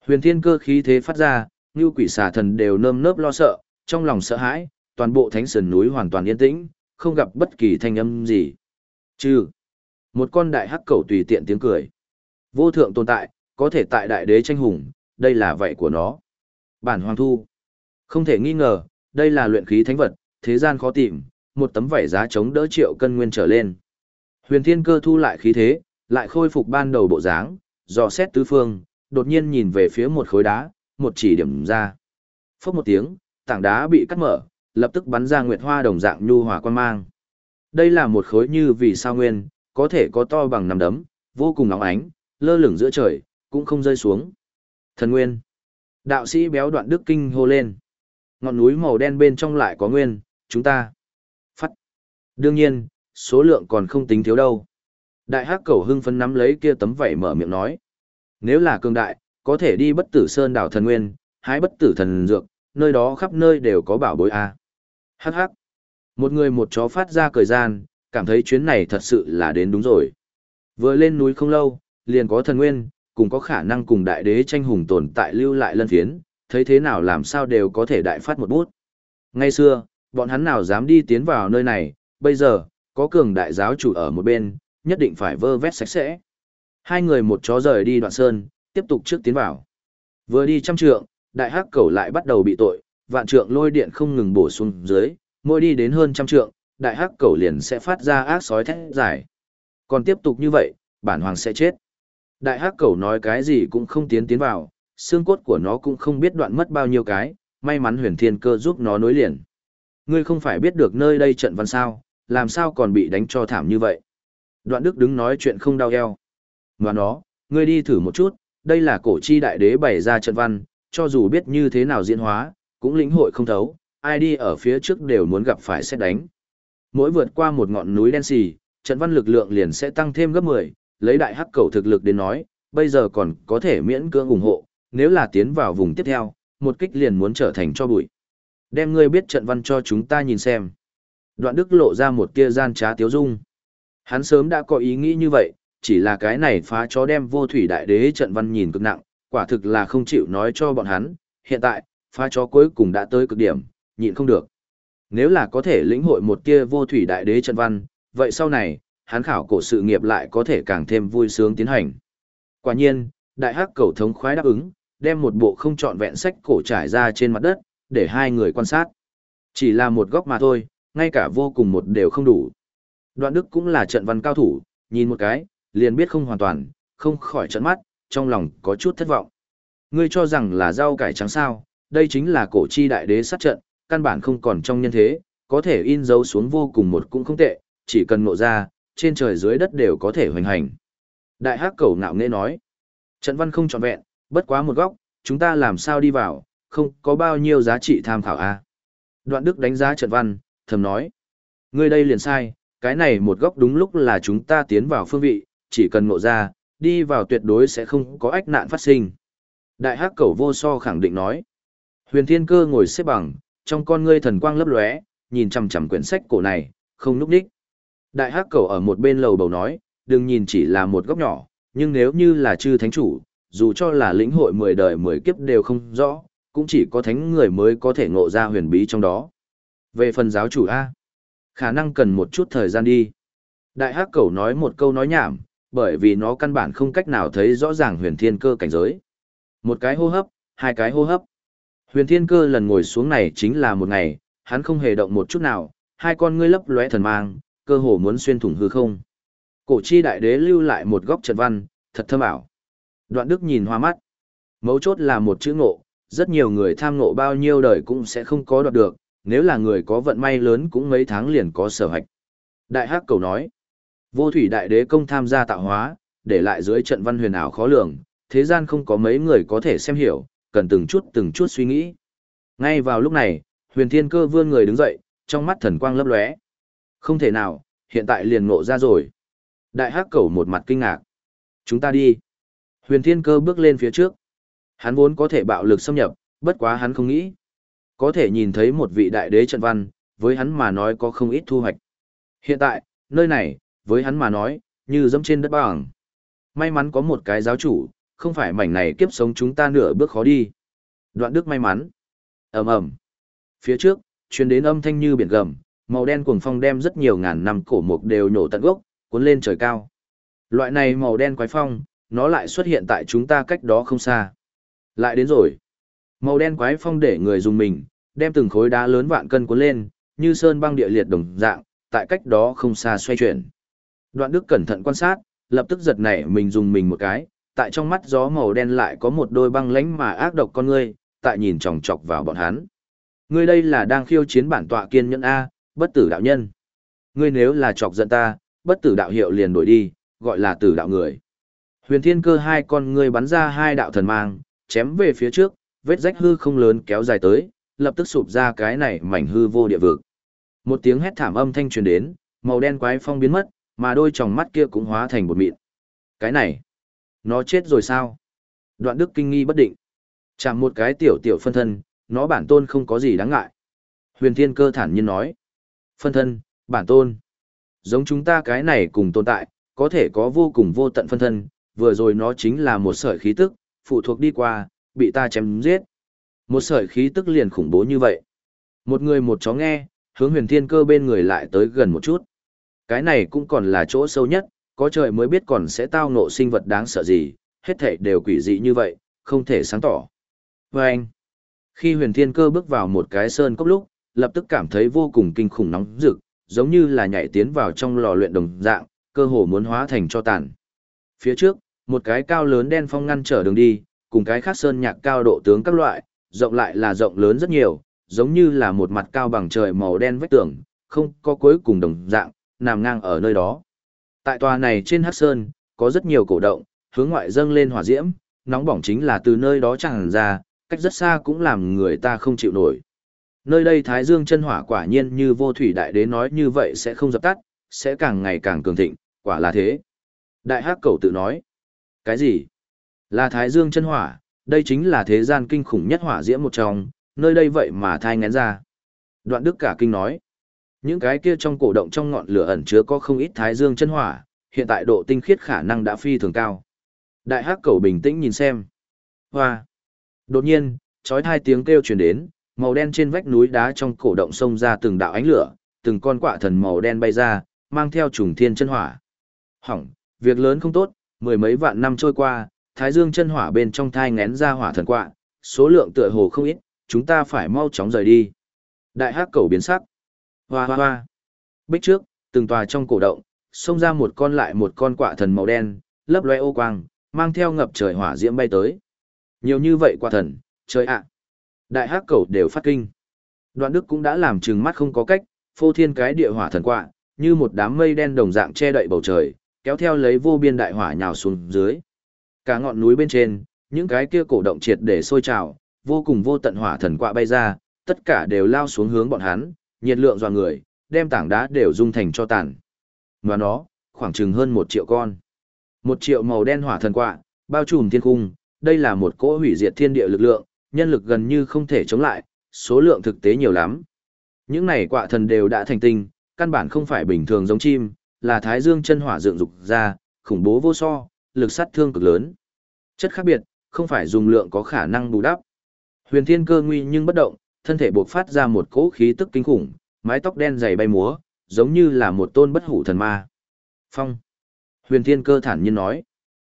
Huyền thiên cơ khí thế phát ra, như quỷ xà thần đều nơm nớp lo sợ, trong lòng sợ hãi, toàn bộ thánh sườn núi hoàn toàn yên tĩnh, không gặp bất kỳ thanh âm gì. Trừ một con đại hắc cầu tùy tiện tiếng cười. Vô thượng tồn tại, có thể tại đại đế tranh hùng, đây là vậy của nó. Bản hoàng thu. Không thể nghi ngờ, đây là luyện khí thánh vật, thế gian khó tìm, một tấm vảy giá chống đỡ triệu cân nguyên trở lên. Huyền Thiên Cơ thu lại khí thế, lại khôi phục ban đầu bộ dáng, dò xét tứ phương, đột nhiên nhìn về phía một khối đá, một chỉ điểm ra. Phốc một tiếng, tảng đá bị cắt mở, lập tức bắn ra nguyệt hoa đồng dạng nhu hòa quan mang. Đây là một khối như vì sao nguyên, có thể có to bằng nắm đấm, vô cùng nóng ánh, lơ lửng giữa trời, cũng không rơi xuống. Thần nguyên. Đạo sĩ béo đoạn đức kinh hô lên. Ngọn núi màu đen bên trong lại có nguyên, chúng ta. Phát. Đương nhiên, số lượng còn không tính thiếu đâu. Đại hắc cầu hưng phấn nắm lấy kia tấm vảy mở miệng nói. Nếu là cường đại, có thể đi bất tử sơn đảo thần nguyên, hái bất tử thần dược, nơi đó khắp nơi đều có bảo bối a. Hắc hắc. Một người một chó phát ra cười gian, cảm thấy chuyến này thật sự là đến đúng rồi. Vừa lên núi không lâu, liền có thần nguyên, cùng có khả năng cùng đại đế tranh hùng tồn tại lưu lại lân phiến, thấy thế nào làm sao đều có thể đại phát một bút. Ngay xưa, bọn hắn nào dám đi tiến vào nơi này, bây giờ, có cường đại giáo chủ ở một bên, nhất định phải vơ vét sạch sẽ. Hai người một chó rời đi đoạn sơn, tiếp tục trước tiến vào. Vừa đi trăm trượng, đại hắc cẩu lại bắt đầu bị tội, vạn trượng lôi điện không ngừng bổ sung dưới, mỗi đi đến hơn trăm trượng, đại hắc cẩu liền sẽ phát ra ác sói thét dài. Còn tiếp tục như vậy, bản hoàng sẽ chết. Đại hắc cẩu nói cái gì cũng không tiến tiến vào, xương cốt của nó cũng không biết đoạn mất bao nhiêu cái, may mắn huyền thiên cơ giúp nó nối liền. Ngươi không phải biết được nơi đây trận văn sao, làm sao còn bị đánh cho thảm như vậy. Đoạn đức đứng nói chuyện không đau eo. Ngoài nó, ngươi đi thử một chút, đây là cổ chi đại đế bày ra trận văn, cho dù biết như thế nào diễn hóa, cũng lĩnh hội không thấu, ai đi ở phía trước đều muốn gặp phải xét đánh. Mỗi vượt qua một ngọn núi đen xì, trận văn lực lượng liền sẽ tăng thêm gấp 10, lấy đại hắc cầu thực lực đến nói, bây giờ còn có thể miễn cưỡng ủng hộ, nếu là tiến vào vùng tiếp theo, một kích liền muốn trở thành cho bụi. Đem ngươi biết trận văn cho chúng ta nhìn xem. Đoạn Đức lộ ra một tia gian trá tiếu dung. Hắn sớm đã có ý nghĩ như vậy, chỉ là cái này phá chó đem vô thủy đại đế trận văn nhìn cực nặng, quả thực là không chịu nói cho bọn hắn, hiện tại, phá chó cuối cùng đã tới cực điểm, nhịn không được. Nếu là có thể lĩnh hội một tia vô thủy đại đế trận văn, vậy sau này, hắn khảo cổ sự nghiệp lại có thể càng thêm vui sướng tiến hành. Quả nhiên, đại hắc cầu thống khoái đáp ứng, đem một bộ không trọn vẹn sách cổ trải ra trên mặt đất, để hai người quan sát. Chỉ là một góc mà thôi, ngay cả vô cùng một đều không đủ. Đoạn Đức cũng là trận văn cao thủ, nhìn một cái, liền biết không hoàn toàn, không khỏi trận mắt, trong lòng có chút thất vọng. Ngươi cho rằng là rau cải trắng sao, đây chính là cổ chi đại đế sát trận, căn bản không còn trong nhân thế, có thể in dấu xuống vô cùng một cũng không tệ, chỉ cần ngộ ra, trên trời dưới đất đều có thể hoành hành. Đại hắc cầu ngạo nghễ nói, trận văn không trọn vẹn, bất quá một góc, chúng ta làm sao đi vào, không có bao nhiêu giá trị tham khảo a. À? Đoạn Đức đánh giá trận văn, thầm nói, ngươi đây liền sai, cái này một góc đúng lúc là chúng ta tiến vào phương vị, chỉ cần ngộ ra, đi vào tuyệt đối sẽ không có ách nạn phát sinh. Đại hắc Cẩu vô so khẳng định nói, huyền thiên cơ ngồi xếp bằng, trong con ngươi thần quang lấp lóe, nhìn chằm chằm quyển sách cổ này, không núp đích. Đại hắc Cẩu ở một bên lầu bầu nói, đừng nhìn chỉ là một góc nhỏ, nhưng nếu như là chư thánh chủ, dù cho là lĩnh hội mười đời mười kiếp đều không rõ, cũng chỉ có thánh người mới có thể ngộ ra huyền bí trong đó. Về phần giáo chủ A, khả năng cần một chút thời gian đi. Đại hắc cầu nói một câu nói nhảm, bởi vì nó căn bản không cách nào thấy rõ ràng huyền thiên cơ cảnh giới. Một cái hô hấp, hai cái hô hấp. Huyền thiên cơ lần ngồi xuống này chính là một ngày, hắn không hề động một chút nào, hai con ngươi lấp lóe thần mang, cơ hồ muốn xuyên thủng hư không. Cổ chi đại đế lưu lại một góc trận văn, thật thâm ảo. Đoạn đức nhìn hoa mắt. Mấu chốt là một chữ ngộ, rất nhiều người tham ngộ bao nhiêu đời cũng sẽ không có đoạt được, nếu là người có vận may lớn cũng mấy tháng liền có sở hạch. Đại hắc cầu nói, vô thủy đại đế công tham gia tạo hóa, để lại dưới trận văn huyền ảo khó lường, thế gian không có mấy người có thể xem hiểu, cần từng chút từng chút suy nghĩ. Ngay vào lúc này, huyền thiên cơ vươn người đứng dậy, trong mắt thần quang lấp lóe. Không thể nào, hiện tại liền ngộ ra rồi. Đại hắc cầu một mặt kinh ngạc. Chúng ta đi. Huyền thiên cơ bước lên phía trước. Hắn vốn có thể bạo lực xâm nhập, bất quá hắn không nghĩ. Có thể nhìn thấy một vị đại đế trận văn, với hắn mà nói có không ít thu hoạch. Hiện tại, nơi này, với hắn mà nói, như dẫm trên đất bằng. May mắn có một cái giáo chủ, không phải mảnh này kiếp sống chúng ta nửa bước khó đi. Đoạn đức may mắn. ầm ầm Phía trước, truyền đến âm thanh như biển gầm, màu đen cuồng phong đem rất nhiều ngàn năm cổ mục đều nổ tận gốc, cuốn lên trời cao. Loại này màu đen quái phong, nó lại xuất hiện tại chúng ta cách đó không xa. Lại đến rồi. Màu đen quái phong để người dùng mình, đem từng khối đá lớn vạn cân cuốn lên, như sơn băng địa liệt đồng dạng, tại cách đó không xa xoay chuyển. Đoạn Đức cẩn thận quan sát, lập tức giật nảy mình dùng mình một cái, tại trong mắt gió màu đen lại có một đôi băng lánh mà ác độc con ngươi, tại nhìn chòng chọc vào bọn hắn. Ngươi đây là đang khiêu chiến bản tọa kiên nhẫn A, bất tử đạo nhân. Ngươi nếu là chọc giận ta, bất tử đạo hiệu liền đổi đi, gọi là tử đạo người. Huyền thiên cơ hai con ngươi bắn ra hai đạo thần mang, chém về phía trước, vết rách hư không lớn kéo dài tới, lập tức sụp ra cái này mảnh hư vô địa vực. Một tiếng hét thảm âm thanh truyền đến, màu đen quái phong biến mất, mà đôi tròng mắt kia cũng hóa thành một mịn. Cái này, nó chết rồi sao? Đoạn đức kinh nghi bất định. Chẳng một cái tiểu tiểu phân thân, nó bản tôn không có gì đáng ngại. Huyền thiên cơ thản nhiên nói. Phân thân, bản tôn. Giống chúng ta cái này cùng tồn tại, có thể có vô cùng vô tận phân thân, vừa rồi nó chính là một sợi khí tức, phụ thuộc đi qua, bị ta chém giết. Một sợi khí tức liền khủng bố như vậy. Một người một chó nghe, hướng huyền thiên cơ bên người lại tới gần một chút. Cái này cũng còn là chỗ sâu nhất, có trời mới biết còn sẽ tao ngộ sinh vật đáng sợ gì, hết thảy đều quỷ dị như vậy, không thể sáng tỏ. Và anh, khi huyền thiên cơ bước vào một cái sơn cốc lúc, lập tức cảm thấy vô cùng kinh khủng nóng rực, giống như là nhảy tiến vào trong lò luyện đồng dạng, cơ hồ muốn hóa thành cho tàn. Phía trước, một cái cao lớn đen phong ngăn trở đường đi, cùng cái khác sơn nhạc cao độ tướng các loại, rộng lại là rộng lớn rất nhiều, giống như là một mặt cao bằng trời màu đen vách tường, không có cuối cùng đồng dạng, nằm ngang ở nơi đó. Tại tòa này trên hát sơn, có rất nhiều cổ động, hướng ngoại dâng lên hỏa diễm, nóng bỏng chính là từ nơi đó tràn ra, cách rất xa cũng làm người ta không chịu nổi. Nơi đây Thái Dương chân hỏa quả nhiên như vô thủy đại đế nói như vậy sẽ không dập tắt, sẽ càng ngày càng cường thịnh, quả là thế. Đại hắc cầu tự nói. Cái gì? Là Thái Dương chân hỏa, đây chính là thế gian kinh khủng nhất hỏa diễm một trong, nơi đây vậy mà thai ngén ra. Đoạn Đức cả kinh nói. Những cái kia trong cổ động trong ngọn lửa ẩn chứa có không ít Thái Dương chân hỏa, hiện tại độ tinh khiết khả năng đã phi thường cao. Đại hắc cầu bình tĩnh nhìn xem. Hoa! Đột nhiên, chói hai tiếng kêu truyền đến, màu đen trên vách núi đá trong cổ động sông ra từng đạo ánh lửa, từng con quạ thần màu đen bay ra, mang theo trùng thiên chân hỏa. Hỏng, việc lớn không tốt, mười mấy vạn năm trôi qua, thái dương chân hỏa bên trong thai ngén ra hỏa thần quạ, số lượng tựa hồ không ít, chúng ta phải mau chóng rời đi. Đại hắc cầu biến sắc. Hoa hoa hoa. Bích trước, từng tòa trong cổ động, xông ra một con lại một con quạ thần màu đen, lấp loe ô quang, mang theo ngập trời hỏa diễm bay tới. Nhiều như vậy quạ thần, trời ạ. Đại hắc cầu đều phát kinh. Đoạn Đức cũng đã làm trừng mắt không có cách, phô thiên cái địa hỏa thần quạ, như một đám mây đen đồng dạng che đậy bầu trời, kéo theo lấy vô biên đại hỏa nhào xuống dưới. Cả ngọn núi bên trên, những cái kia cổ động triệt để sôi trào, vô cùng vô tận hỏa thần quạ bay ra, tất cả đều lao xuống hướng bọn hắn, nhiệt lượng dò người, đem tảng đá đều dung thành cho tàn. Và nó, khoảng chừng hơn một triệu con. Một triệu màu đen hỏa thần quạ, bao trùm thiên cung, đây là một cỗ hủy diệt thiên địa lực lượng, nhân lực gần như không thể chống lại, số lượng thực tế nhiều lắm. Những này quạ thần đều đã thành tinh, căn bản không phải bình thường giống chim, là thái dương chân hỏa dựng dục ra, khủng bố vô so, lực sát thương cực lớn. Chất khác biệt, không phải dùng lượng có khả năng bù đắp. Huyền Thiên Cơ nguy nhưng bất động, thân thể bộc phát ra một cỗ khí tức kinh khủng, mái tóc đen dày bay múa, giống như là một tôn bất hủ thần ma. Phong. Huyền Thiên Cơ thản nhiên nói.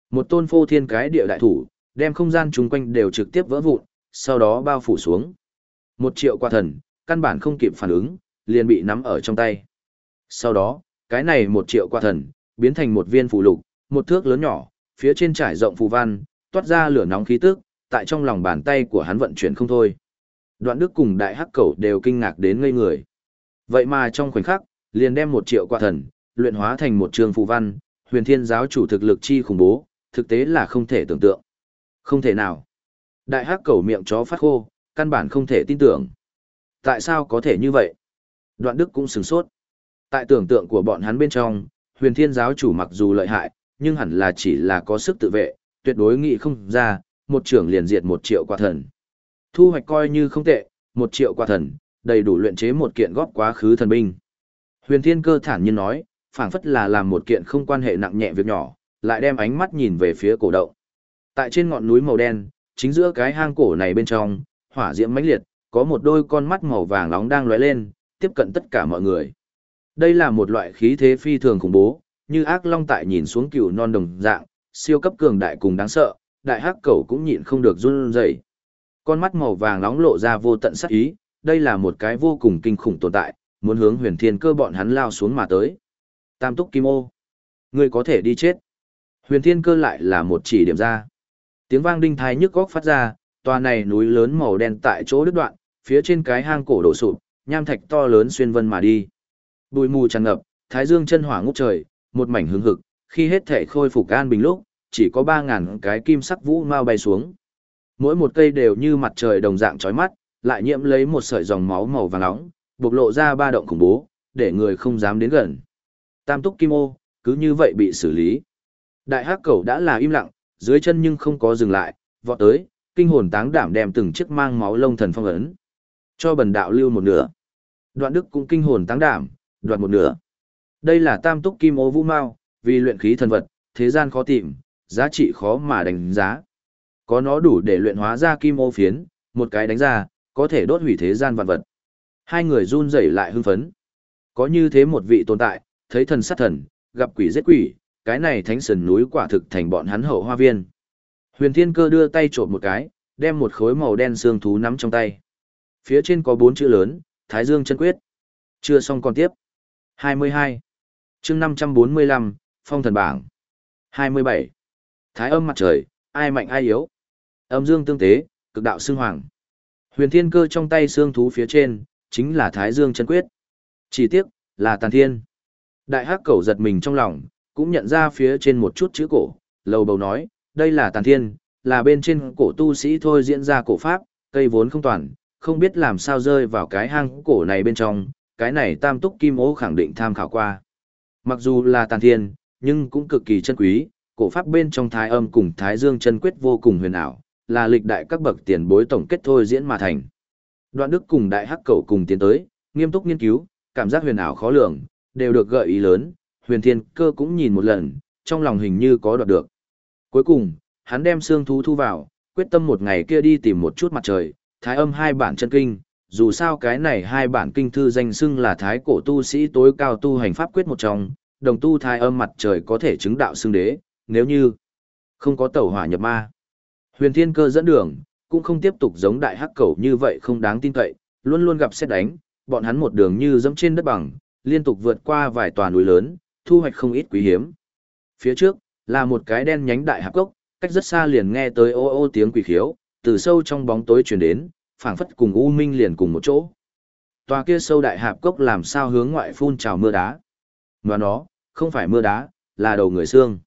Một tôn phô thiên cái địa đại thủ, đem không gian chung quanh đều trực tiếp vỡ vụn, sau đó bao phủ xuống. Một triệu quả thần, căn bản không kịp phản ứng, liền bị nắm ở trong tay. Sau đó, cái này một triệu quả thần, biến thành một viên phù lục, một thước lớn nhỏ, phía trên trải rộng phù văn, toát ra lửa nóng khí tức, tại trong lòng bàn tay của hắn vận chuyển không thôi. Đoạn đức cùng đại hắc cầu đều kinh ngạc đến ngây người. Vậy mà trong khoảnh khắc, liền đem một triệu quả thần, luyện hóa thành một trường phù văn, huyền thiên giáo chủ thực lực chi khủng bố, thực tế là không thể tưởng tượng. Không thể nào. Đại hắc cầu miệng chó phát khô, căn bản không thể tin tưởng. Tại sao có thể như vậy? Đoạn đức cũng sửng sốt. Tại tưởng tượng của bọn hắn bên trong, huyền thiên giáo chủ mặc dù lợi hại, nhưng hẳn là chỉ là có sức tự vệ, tuyệt đối nghĩ không ra, một trưởng liền diệt một triệu quả thần. Thu hoạch coi như không tệ, một triệu quả thần, đầy đủ luyện chế một kiện góp quá khứ thần binh. Huyền thiên cơ thản nhiên nói, phảng phất là làm một kiện không quan hệ nặng nhẹ việc nhỏ, lại đem ánh mắt nhìn về phía cổ động. Tại trên ngọn núi màu đen, chính giữa cái hang cổ này bên trong, hỏa diễm mãnh liệt, có một đôi con mắt màu vàng nóng đang lóe lên, tiếp cận tất cả mọi người. Đây là một loại khí thế phi thường khủng bố, như ác long tại nhìn xuống cựu non đồng dạng, siêu cấp cường đại cùng đáng sợ, đại hắc cẩu cũng nhịn không được run rẩy. Con mắt màu vàng nóng lộ ra vô tận sát ý, đây là một cái vô cùng kinh khủng tồn tại, muốn hướng huyền thiên cơ bọn hắn lao xuống mà tới. Tam túc kim ô. Ngươi có thể đi chết. Huyền thiên cơ lại là một chỉ điểm ra. Tiếng vang đinh thai nhức góc phát ra, tòa này núi lớn màu đen tại chỗ đứt đoạn, phía trên cái hang cổ đổ sụp, nham thạch to lớn xuyên vân mà đi. Bụi mù tràn ngập, thái dương chân hỏa ngút trời, một mảnh hứng hực, khi hết thể khôi phục an bình lúc, chỉ có 3.000 cái kim sắc vũ mau bay xuống. Mỗi một cây đều như mặt trời đồng dạng chói mắt, lại nhiễm lấy một sợi dòng máu màu vàng nóng, bộc lộ ra ba động khủng bố, để người không dám đến gần. Tam túc kim ô, cứ như vậy bị xử lý. Đại hắc cẩu đã là im lặng, dưới chân nhưng không có dừng lại, vọt tới, kinh hồn táng đảm đem từng chiếc mang máu lông thần phong ấn. Cho bần đạo lưu một nửa. Đoạn đức cũng kinh hồn táng đảm, đoạt một nửa. Đây là tam túc kim ô vũ mao, vì luyện khí thần vật, thế gian khó tìm, giá trị khó mà đánh giá. Có nó đủ để luyện hóa ra kim ô phiến, một cái đánh ra, có thể đốt hủy thế gian vạn vật. Hai người run rẩy lại hưng phấn. Có như thế một vị tồn tại, thấy thần sát thần, gặp quỷ giết quỷ, cái này thánh sần núi quả thực thành bọn hắn hậu hoa viên. Huyền Thiên Cơ đưa tay trộm một cái, đem một khối màu đen xương thú nắm trong tay. Phía trên có bốn chữ lớn, Thái Dương chân quyết. Chưa xong còn tiếp. 22. chương 545, Phong thần bảng. 27. Thái âm mặt trời, ai mạnh ai yếu. Âm dương tương tế, cực đạo xương hoàng. Huyền thiên cơ trong tay xương thú phía trên, chính là Thái Dương chân quyết. Chỉ tiếc, là tàn thiên. Đại hắc cầu giật mình trong lòng, cũng nhận ra phía trên một chút chữ cổ, lầu bầu nói, đây là tàn thiên, là bên trên cổ tu sĩ thôi diễn ra cổ pháp, cây vốn không toàn, không biết làm sao rơi vào cái hang cổ này bên trong, cái này tam túc kim ố khẳng định tham khảo qua. Mặc dù là tàn thiên, nhưng cũng cực kỳ chân quý, cổ pháp bên trong thái âm cùng thái dương chân quyết vô cùng huyền ảo, là lịch đại các bậc tiền bối tổng kết thôi diễn mà thành. Đoạn đức cùng đại hắc cầu cùng tiến tới, nghiêm túc nghiên cứu, cảm giác huyền ảo khó lường, đều được gợi ý lớn, huyền thiên cơ cũng nhìn một lần, trong lòng hình như có đoạt được. Cuối cùng, hắn đem xương thú thu vào, quyết tâm một ngày kia đi tìm một chút mặt trời, thái âm hai bản chân kinh, dù sao cái này hai bản kinh thư danh xưng là thái cổ tu sĩ tối cao tu hành pháp quyết một trong, đồng tu thái âm mặt trời có thể chứng đạo xưng đế, nếu như không có tẩu hỏa nhập ma. Huyền thiên cơ dẫn đường, cũng không tiếp tục giống đại hắc cầu như vậy không đáng tin cậy, luôn luôn gặp xét đánh, bọn hắn một đường như dẫm trên đất bằng, liên tục vượt qua vài tòa núi lớn, thu hoạch không ít quý hiếm. Phía trước, là một cái đen nhánh đại hạp cốc, cách rất xa liền nghe tới ô ô tiếng quỷ khiếu, từ sâu trong bóng tối truyền đến, phảng phất cùng U Minh liền cùng một chỗ. Tòa kia sâu đại hạp cốc làm sao hướng ngoại phun trào mưa đá. Mà nó, không phải mưa đá, là đầu người xương.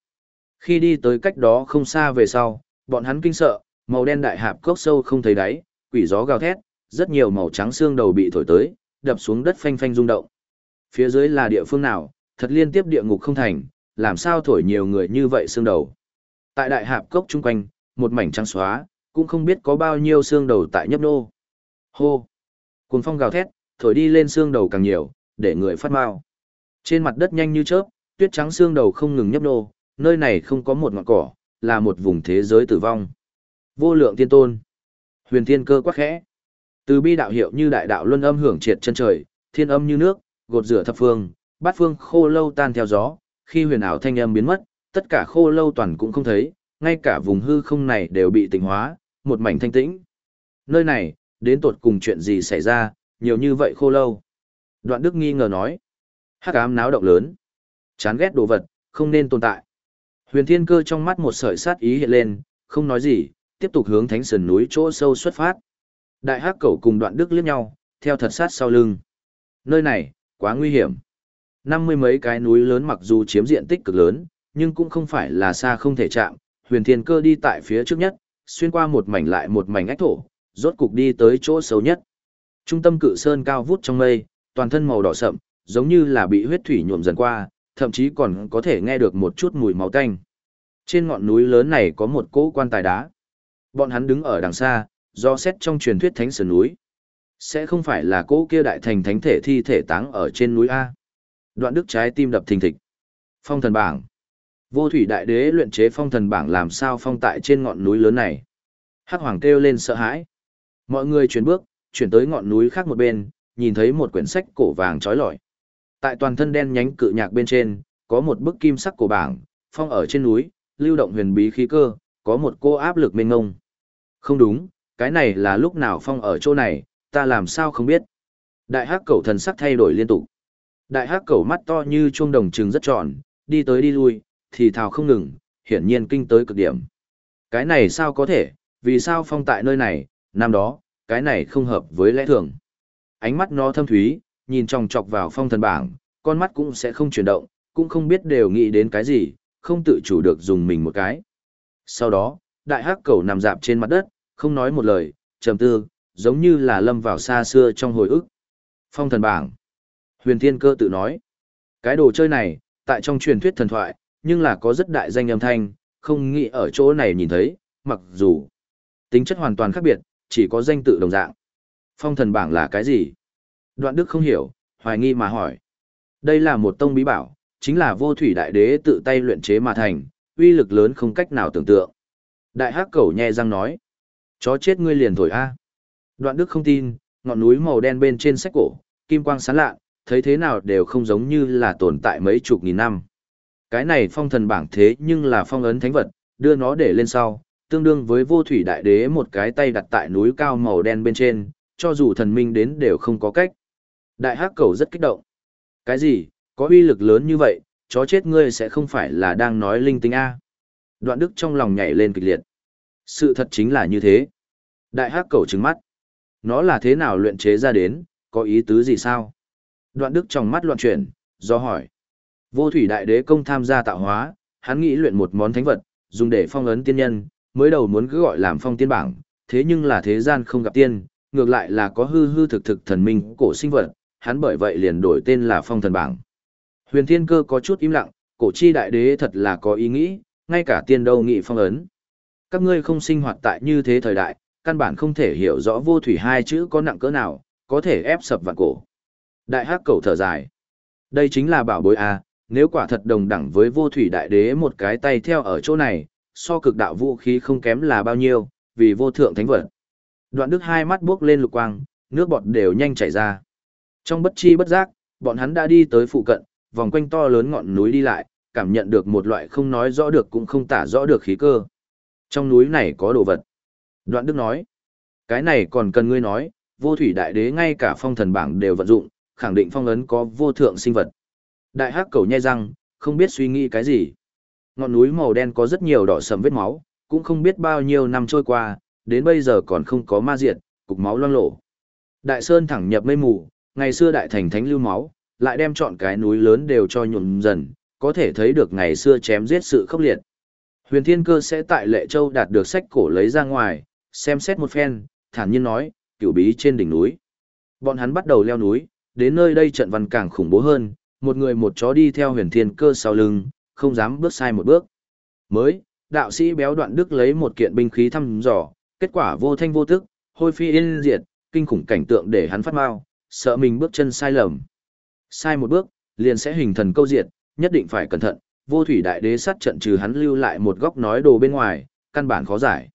Khi đi tới cách đó không xa về sau, bọn hắn kinh sợ, màu đen đại hạp cốc sâu không thấy đáy, quỷ gió gào thét, rất nhiều màu trắng xương đầu bị thổi tới, đập xuống đất phanh phanh rung động. Phía dưới là địa phương nào, thật liên tiếp địa ngục không thành, làm sao thổi nhiều người như vậy xương đầu. Tại đại hạp cốc chung quanh, một mảnh trắng xóa, cũng không biết có bao nhiêu xương đầu tại nhấp nô. Hô! Cuồng phong gào thét, thổi đi lên xương đầu càng nhiều, để người phát mau. Trên mặt đất nhanh như chớp, tuyết trắng xương đầu không ngừng nhấp nô, nơi này không có một ngọn cỏ, là một vùng thế giới tử vong. Vô lượng tiên tôn. Huyền thiên cơ quá khẽ. Từ bi đạo hiệu như đại đạo luân âm hưởng triệt chân trời, thiên âm như nước, gột rửa thập phương, bát phương khô lâu tan theo gió, khi huyền ảo thanh âm biến mất, tất cả khô lâu toàn cũng không thấy, ngay cả vùng hư không này đều bị tịnh hóa, một mảnh thanh tĩnh. Nơi này, đến tột cùng chuyện gì xảy ra, nhiều như vậy khô lâu. Đoạn Đức nghi ngờ nói, hắc ám náo động lớn, chán ghét đồ vật, không nên tồn tại. Huyền Thiên Cơ trong mắt một sợi sát ý hiện lên, không nói gì, tiếp tục hướng thánh sườn núi chỗ sâu xuất phát. Đại hắc cẩu cùng Đoạn Đức liếc nhau, theo thật sát sau lưng. Nơi này, quá nguy hiểm. Năm mươi mấy cái núi lớn mặc dù chiếm diện tích cực lớn, nhưng cũng không phải là xa không thể chạm. Huyền Thiên Cơ đi tại phía trước nhất, xuyên qua một mảnh lại một mảnh ách thổ, rốt cục đi tới chỗ xấu nhất. Trung tâm cự sơn cao vút trong mây, toàn thân màu đỏ sậm, giống như là bị huyết thủy nhuộm dần qua, thậm chí còn có thể nghe được một chút mùi máu tanh. Trên ngọn núi lớn này có một cỗ quan tài đá. Bọn hắn đứng ở đằng xa, do xét trong truyền thuyết thánh sơn núi. Sẽ không phải là cỗ kia đại thành thánh thể thi thể táng ở trên núi A. Đoạn đức trái tim đập thình thịch. Phong thần bảng. Vô thủy đại đế luyện chế phong thần bảng làm sao phong tại trên ngọn núi lớn này. Hắc hoàng kêu lên sợ hãi. Mọi người chuyển bước, chuyển tới ngọn núi khác một bên, nhìn thấy một quyển sách cổ vàng trói lọi. Tại toàn thân đen nhánh cự nhạc bên trên, có một bức kim sắc cổ bảng, phong ở trên núi, lưu động huyền bí khí cơ, có một cô áp lực mênh ngông. Không đúng, cái này là lúc nào phong ở chỗ này, ta làm sao không biết. Đại hắc cẩu thần sắc thay đổi liên tục. Đại hắc cẩu mắt to như chuông đồng trừng rất tròn, đi tới đi lui, thì thào không ngừng, hiển nhiên kinh tới cực điểm. Cái này sao có thể, vì sao phong tại nơi này, năm đó, cái này không hợp với lẽ thường. Ánh mắt nó thâm thúy, nhìn tròng chọc vào phong thần bảng, con mắt cũng sẽ không chuyển động, cũng không biết đều nghĩ đến cái gì, không tự chủ được dùng mình một cái. Sau đó, đại hắc cầu nằm dạp trên mặt đất, không nói một lời, trầm tư, giống như là lâm vào xa xưa trong hồi ức. Phong thần bảng. Huyền Thiên Cơ tự nói, cái đồ chơi này, tại trong truyền thuyết thần thoại, nhưng là có rất đại danh âm thanh, không nghĩ ở chỗ này nhìn thấy, mặc dù tính chất hoàn toàn khác biệt, chỉ có danh tự đồng dạng. Phong thần bảng là cái gì? Đoạn Đức không hiểu, hoài nghi mà hỏi. Đây là một tông bí bảo, chính là vô thủy đại đế tự tay luyện chế mà thành, uy lực lớn không cách nào tưởng tượng. Đại hắc cẩu nhẹ răng nói. Chó chết ngươi liền thổi a. Đoạn Đức không tin, ngọn núi màu đen bên trên sách cổ, kim quang sáng lạ, thấy thế nào đều không giống như là tồn tại mấy chục nghìn năm. Cái này phong thần bảng thế nhưng là phong ấn thánh vật, đưa nó để lên sau, tương đương với vô thủy đại đế một cái tay đặt tại núi cao màu đen bên trên, cho dù thần minh đến đều không có cách. Đại hắc cầu rất kích động. Cái gì, có uy lực lớn như vậy, chó chết ngươi sẽ không phải là đang nói linh tinh A. Đoạn đức trong lòng nhảy lên kịch liệt. Sự thật chính là như thế. Đại hắc cầu trừng mắt. Nó là thế nào luyện chế ra đến, có ý tứ gì sao? Đoạn đức trong mắt loạn chuyển, do hỏi. Vô thủy đại đế công tham gia tạo hóa, hắn nghĩ luyện một món thánh vật, dùng để phong ấn tiên nhân, mới đầu muốn cứ gọi làm phong tiên bảng, thế nhưng là thế gian không gặp tiên, ngược lại là có hư hư thực thực thần minh cổ sinh vật, hắn bởi vậy liền đổi tên là phong thần bảng. Huyền thiên cơ có chút im lặng, cổ chi đại đế thật là có ý nghĩ, ngay cả tiên đâu nghị phong ấn. Các ngươi không sinh hoạt tại như thế thời đại, căn bản không thể hiểu rõ vô thủy hai chữ có nặng cỡ nào, có thể ép sập vạn cổ. Đại hắc cầu thở dài. Đây chính là bảo bối A, nếu quả thật đồng đẳng với vô thủy đại đế một cái tay theo ở chỗ này, so cực đạo vũ khí không kém là bao nhiêu, vì vô thượng thánh vật. Đoạn đức hai mắt buốc lên lục quang, nước bọt đều nhanh chảy ra. Trong bất chi bất giác, bọn hắn đã đi tới phụ cận, vòng quanh to lớn ngọn núi đi lại, cảm nhận được một loại không nói rõ được cũng không tả rõ được khí cơ. Trong núi này có đồ vật. Đoạn đức nói, cái này còn cần ngươi nói, vô thủy đại đế ngay cả phong thần bảng đều vận dụng, khẳng định phong ấn có vô thượng sinh vật. Đại hắc cầu nhai răng, không biết suy nghĩ cái gì. Ngọn núi màu đen có rất nhiều đỏ sầm vết máu, cũng không biết bao nhiêu năm trôi qua, đến bây giờ còn không có ma diệt, cục máu loang lổ. Đại sơn thẳng nhập mây mù, ngày xưa đại thành thánh lưu máu, lại đem chọn cái núi lớn đều cho nhuộm dần, có thể thấy được ngày xưa chém giết sự khốc liệt. Huyền Thiên Cơ sẽ tại Lệ Châu đạt được sách cổ lấy ra ngoài, xem xét một phen, thản nhiên nói, cửu bí trên đỉnh núi. Bọn hắn bắt đầu leo núi, đến nơi đây trận văn càng khủng bố hơn, một người một chó đi theo huyền thiên cơ sau lưng, không dám bước sai một bước. Mới, đạo sĩ béo đoạn đức lấy một kiện binh khí thăm dò, kết quả vô thanh vô tức, hôi phi yên diệt, kinh khủng cảnh tượng để hắn phát mau, sợ mình bước chân sai lầm. Sai một bước, liền sẽ hình thần câu diệt, nhất định phải cẩn thận, vô thủy đại đế sát trận trừ hắn lưu lại một góc nói đồ bên ngoài, căn bản khó giải.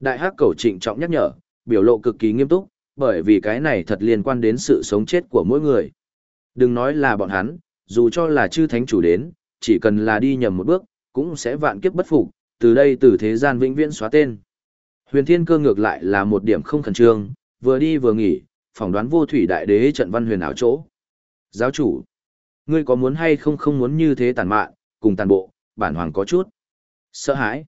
Đại hắc cầu trịnh trọng nhắc nhở, biểu lộ cực kỳ nghiêm túc, bởi vì cái này thật liên quan đến sự sống chết của mỗi người. Đừng nói là bọn hắn, dù cho là chư thánh chủ đến, chỉ cần là đi nhầm một bước, cũng sẽ vạn kiếp bất phục, từ đây từ thế gian vĩnh viễn xóa tên. Huyền Thiên Cơ ngược lại là một điểm không khẩn trương, vừa đi vừa nghỉ, phỏng đoán vô thủy đại đế trận văn huyền ảo chỗ. Giáo chủ, ngươi có muốn hay không không muốn như thế tàn mạn, cùng tàn bộ, bản hoàng có chút. Sợ hãi.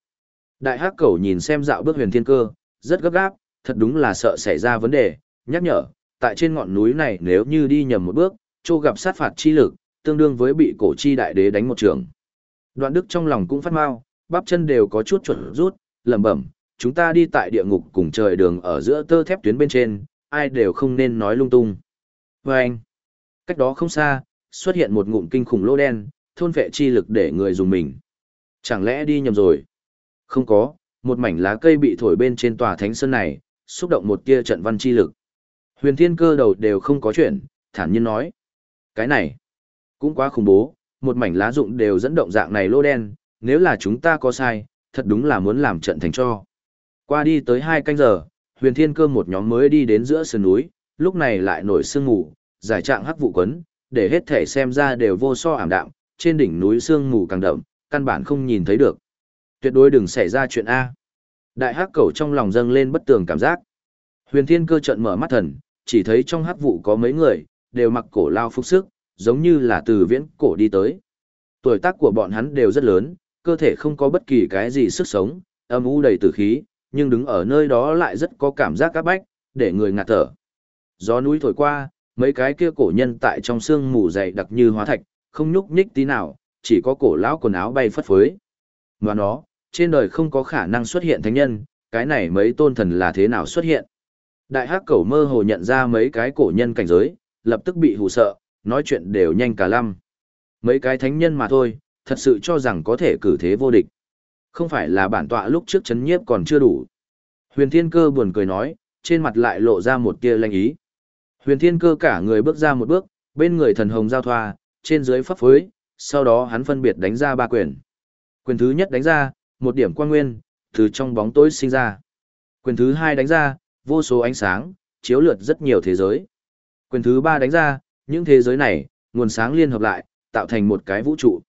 Đại hắc cẩu nhìn xem dạo bước huyền thiên cơ, rất gấp gáp, thật đúng là sợ xảy ra vấn đề, nhắc nhở, tại trên ngọn núi này nếu như đi nhầm một bước, chô gặp sát phạt chi lực, tương đương với bị cổ chi đại đế đánh một trường. Đoạn đức trong lòng cũng phát mau, bắp chân đều có chút chuẩn rút, lẩm bẩm, chúng ta đi tại địa ngục cùng trời đường ở giữa tơ thép tuyến bên trên, ai đều không nên nói lung tung. Và anh, cách đó không xa, xuất hiện một ngụm kinh khủng lô đen, thôn vệ chi lực để người dùng mình. Chẳng lẽ đi nhầm rồi? Không có, một mảnh lá cây bị thổi bên trên tòa thánh sơn này, xúc động một tia trận văn chi lực. Huyền thiên cơ đầu đều không có chuyện, thản nhiên nói. Cái này, cũng quá khủng bố, một mảnh lá rụng đều dẫn động dạng này lô đen, nếu là chúng ta có sai, thật đúng là muốn làm trận thành cho. Qua đi tới hai canh giờ, huyền thiên cơ một nhóm mới đi đến giữa sườn núi, lúc này lại nổi sương mù, giải trạng hắc vụ quấn, để hết thể xem ra đều vô so ảm đạm, trên đỉnh núi sương mù càng đậm, căn bản không nhìn thấy được. Tuyệt đối đừng xảy ra chuyện A. Đại hắc cầu trong lòng dâng lên bất tường cảm giác. Huyền thiên cơ trận mở mắt thần, chỉ thấy trong hắc vụ có mấy người, đều mặc cổ lao phục sức, giống như là từ viễn cổ đi tới. Tuổi tác của bọn hắn đều rất lớn, cơ thể không có bất kỳ cái gì sức sống, âm u đầy tử khí, nhưng đứng ở nơi đó lại rất có cảm giác áp bách, để người ngạt thở. Gió núi thổi qua, mấy cái kia cổ nhân tại trong sương mù dày đặc như hóa thạch, không nhúc nhích tí nào, chỉ có cổ lão quần áo bay phất phới. Mà nó, trên đời không có khả năng xuất hiện thánh nhân, cái này mấy tôn thần là thế nào xuất hiện. Đại hắc cẩu mơ hồ nhận ra mấy cái cổ nhân cảnh giới, lập tức bị hù sợ, nói chuyện đều nhanh cả lăm. Mấy cái thánh nhân mà thôi, thật sự cho rằng có thể cử thế vô địch. Không phải là bản tọa lúc trước chấn nhiếp còn chưa đủ. Huyền Thiên Cơ buồn cười nói, trên mặt lại lộ ra một tia lanh ý. Huyền Thiên Cơ cả người bước ra một bước, bên người thần hồng giao thoa, trên dưới pháp phối, sau đó hắn phân biệt đánh ra ba quyền. Quyền thứ nhất đánh ra, một điểm quang nguyên, từ trong bóng tối sinh ra. Quyền thứ hai đánh ra, vô số ánh sáng, chiếu lượt rất nhiều thế giới. Quyền thứ ba đánh ra, những thế giới này, nguồn sáng liên hợp lại, tạo thành một cái vũ trụ.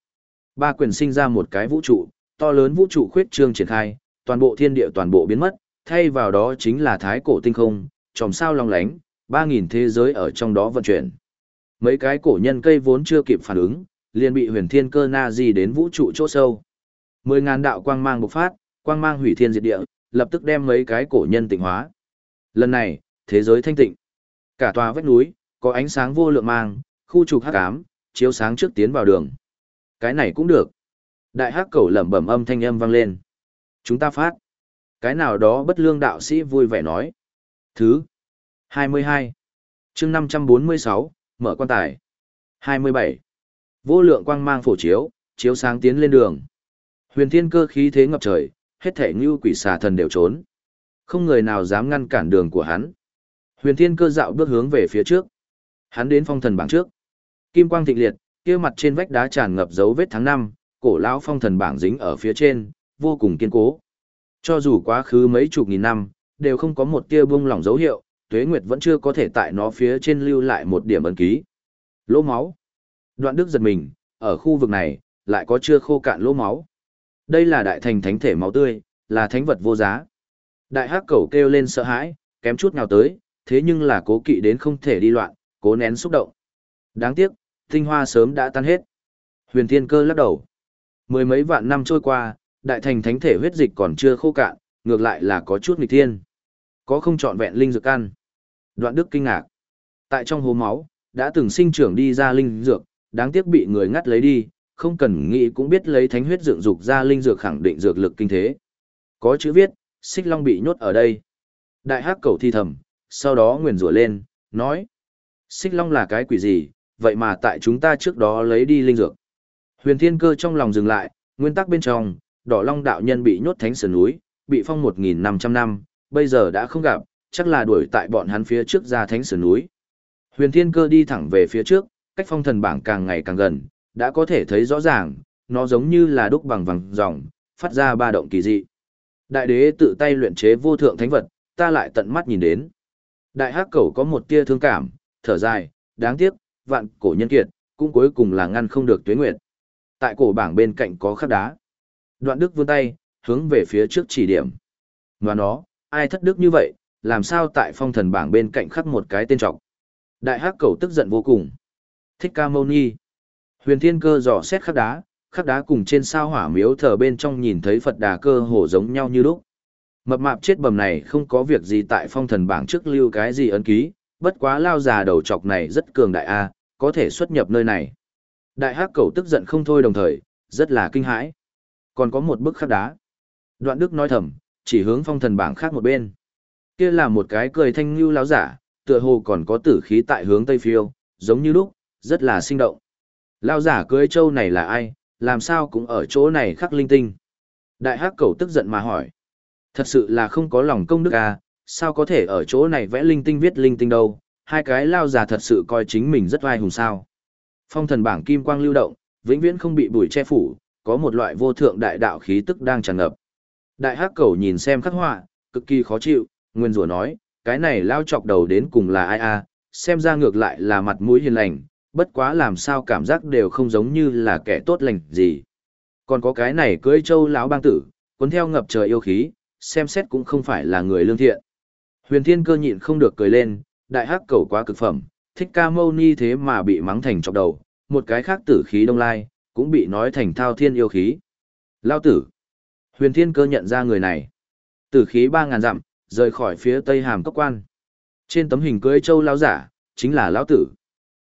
Ba quyền sinh ra một cái vũ trụ, to lớn vũ trụ khuyết trương triển khai, toàn bộ thiên địa toàn bộ biến mất, thay vào đó chính là thái cổ tinh không, tròm sao long lánh, 3.000 thế giới ở trong đó vận chuyển. Mấy cái cổ nhân cây vốn chưa kịp phản ứng, liền bị huyền thiên cơ na di đến vũ trụ chỗ sâu. Mười ngàn đạo quang mang bộc phát, quang mang hủy thiên diệt địa, lập tức đem mấy cái cổ nhân tịnh hóa. Lần này, thế giới thanh tịnh. Cả tòa vách núi, có ánh sáng vô lượng mang, khu trục hắc ám, chiếu sáng trước tiến vào đường. Cái này cũng được. Đại hắc cầu lẩm bẩm âm thanh âm vang lên. Chúng ta phát. Cái nào đó bất lương đạo sĩ vui vẻ nói. Thứ 22. chương 546, mở quan tài. 27. Vô lượng quang mang phổ chiếu, chiếu sáng tiến lên đường. Huyền thiên cơ khí thế ngập trời, hết thể như quỷ xà thần đều trốn. Không người nào dám ngăn cản đường của hắn. Huyền thiên cơ dạo bước hướng về phía trước. Hắn đến phong thần bảng trước. Kim quang thịnh liệt, kia mặt trên vách đá tràn ngập dấu vết tháng năm, cổ lão phong thần bảng dính ở phía trên, vô cùng kiên cố. Cho dù quá khứ mấy chục nghìn năm, đều không có một tia buông lỏng dấu hiệu, Tuế Nguyệt vẫn chưa có thể tại nó phía trên lưu lại một điểm ấn ký. Lỗ máu. Đoạn Đức giật mình, ở khu vực này, lại có chưa khô cạn lỗ máu. Đây là đại thành thánh thể máu tươi, là thánh vật vô giá. Đại hắc cẩu kêu lên sợ hãi, kém chút nào tới, thế nhưng là cố kỵ đến không thể đi loạn, cố nén xúc động. Đáng tiếc, tinh hoa sớm đã tan hết. Huyền Thiên Cơ lắc đầu. Mười mấy vạn năm trôi qua, đại thành thánh thể huyết dịch còn chưa khô cạn, ngược lại là có chút nghịch thiên. Có không chọn vẹn linh dược ăn. Đoạn Đức kinh ngạc. Tại trong hố máu, đã từng sinh trưởng đi ra linh dược, đáng tiếc bị người ngắt lấy đi, không cần nghĩ cũng biết lấy thánh huyết dựng dục ra linh dược khẳng định dược lực kinh thế. Có chữ viết, xích long bị nhốt ở đây. Đại hắc cầu thi thầm, sau đó nguyền rủa lên, nói. Xích long là cái quỷ gì, vậy mà tại chúng ta trước đó lấy đi linh dược. Huyền thiên cơ trong lòng dừng lại, nguyên tắc bên trong, đỏ long đạo nhân bị nhốt thánh sườn núi, bị phong 1.500 năm, bây giờ đã không gặp, chắc là đuổi tại bọn hắn phía trước ra thánh sườn núi. Huyền thiên cơ đi thẳng về phía trước, cách phong thần bảng càng ngày càng gần, đã có thể thấy rõ ràng, nó giống như là đúc bằng vàng dòng, phát ra ba động kỳ dị. Đại đế tự tay luyện chế vô thượng thánh vật, ta lại tận mắt nhìn đến. Đại hắc cẩu có một tia thương cảm, thở dài, đáng tiếc, vạn cổ nhân kiệt, cũng cuối cùng là ngăn không được tuế nguyệt. Tại cổ bảng bên cạnh có khắc đá. Đoạn đức vươn tay, hướng về phía trước chỉ điểm. Và nó, ai thất đức như vậy, làm sao tại phong thần bảng bên cạnh khắc một cái tên trọc. Đại hắc cầu tức giận vô cùng. Thích ca mâu ni. Huyền thiên cơ dò xét khắc đá, khắc đá cùng trên sao hỏa miếu thờ bên trong nhìn thấy Phật đà cơ hồ giống nhau như lúc. Mập mạp chết bầm này không có việc gì tại phong thần bảng trước lưu cái gì ấn ký, bất quá lao già đầu chọc này rất cường đại a, có thể xuất nhập nơi này. Đại hắc cầu tức giận không thôi đồng thời, rất là kinh hãi. Còn có một bức khắc đá. Đoạn Đức nói thầm, chỉ hướng phong thần bảng khác một bên. Kia là một cái cười thanh lưu láo giả, tựa hồ còn có tử khí tại hướng tây phiêu, giống như lúc, rất là sinh động. Lao giả cưới châu này là ai, làm sao cũng ở chỗ này khắc linh tinh. Đại hắc cầu tức giận mà hỏi. Thật sự là không có lòng công đức à, sao có thể ở chỗ này vẽ linh tinh viết linh tinh đâu, hai cái lao già thật sự coi chính mình rất vai hùng sao. Phong thần bảng kim quang lưu động, vĩnh viễn không bị bụi che phủ, có một loại vô thượng đại đạo khí tức đang tràn ngập. Đại hắc cầu nhìn xem khắc họa, cực kỳ khó chịu, nguyên rủa nói, cái này lao chọc đầu đến cùng là ai a xem ra ngược lại là mặt mũi hiền lành, bất quá làm sao cảm giác đều không giống như là kẻ tốt lành gì. Còn có cái này cưỡi châu lão bang tử, cuốn theo ngập trời yêu khí, xem xét cũng không phải là người lương thiện. Huyền thiên cơ nhịn không được cười lên, đại hắc cầu quá cực phẩm, thích ca mâu ni thế mà bị mắng thành chọc đầu, một cái khác tử khí đông lai, cũng bị nói thành thao thiên yêu khí. Lao tử. Huyền thiên cơ nhận ra người này. Tử khí ba ngàn dặm, rời khỏi phía tây hàm cốc quan. Trên tấm hình cưới châu lão giả, chính là lão tử.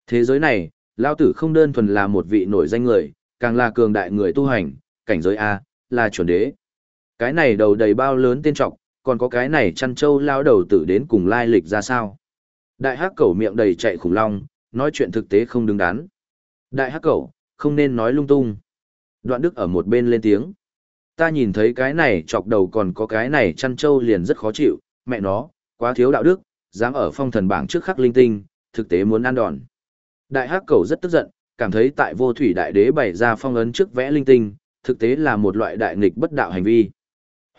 Thế giới này, lão tử không đơn thuần là một vị nổi danh người, càng là cường đại người tu hành, cảnh giới A, là chuẩn đế. Cái này đầu đầy bao lớn tên trọng, còn có cái này chăn trâu lao đầu tử đến cùng lai lịch ra sao. Đại hắc cẩu miệng đầy chạy khủng long, nói chuyện thực tế không đứng đắn. Đại hắc cẩu, không nên nói lung tung. Đoạn đức ở một bên lên tiếng. Ta nhìn thấy cái này chọc đầu còn có cái này chăn trâu liền rất khó chịu, mẹ nó, quá thiếu đạo đức, dám ở phong thần bảng trước khắc linh tinh, thực tế muốn ăn đòn. Đại hắc cẩu rất tức giận, cảm thấy tại vô thủy đại đế bày ra phong ấn trước vẽ linh tinh, thực tế là một loại đại nghịch bất đạo hành vi.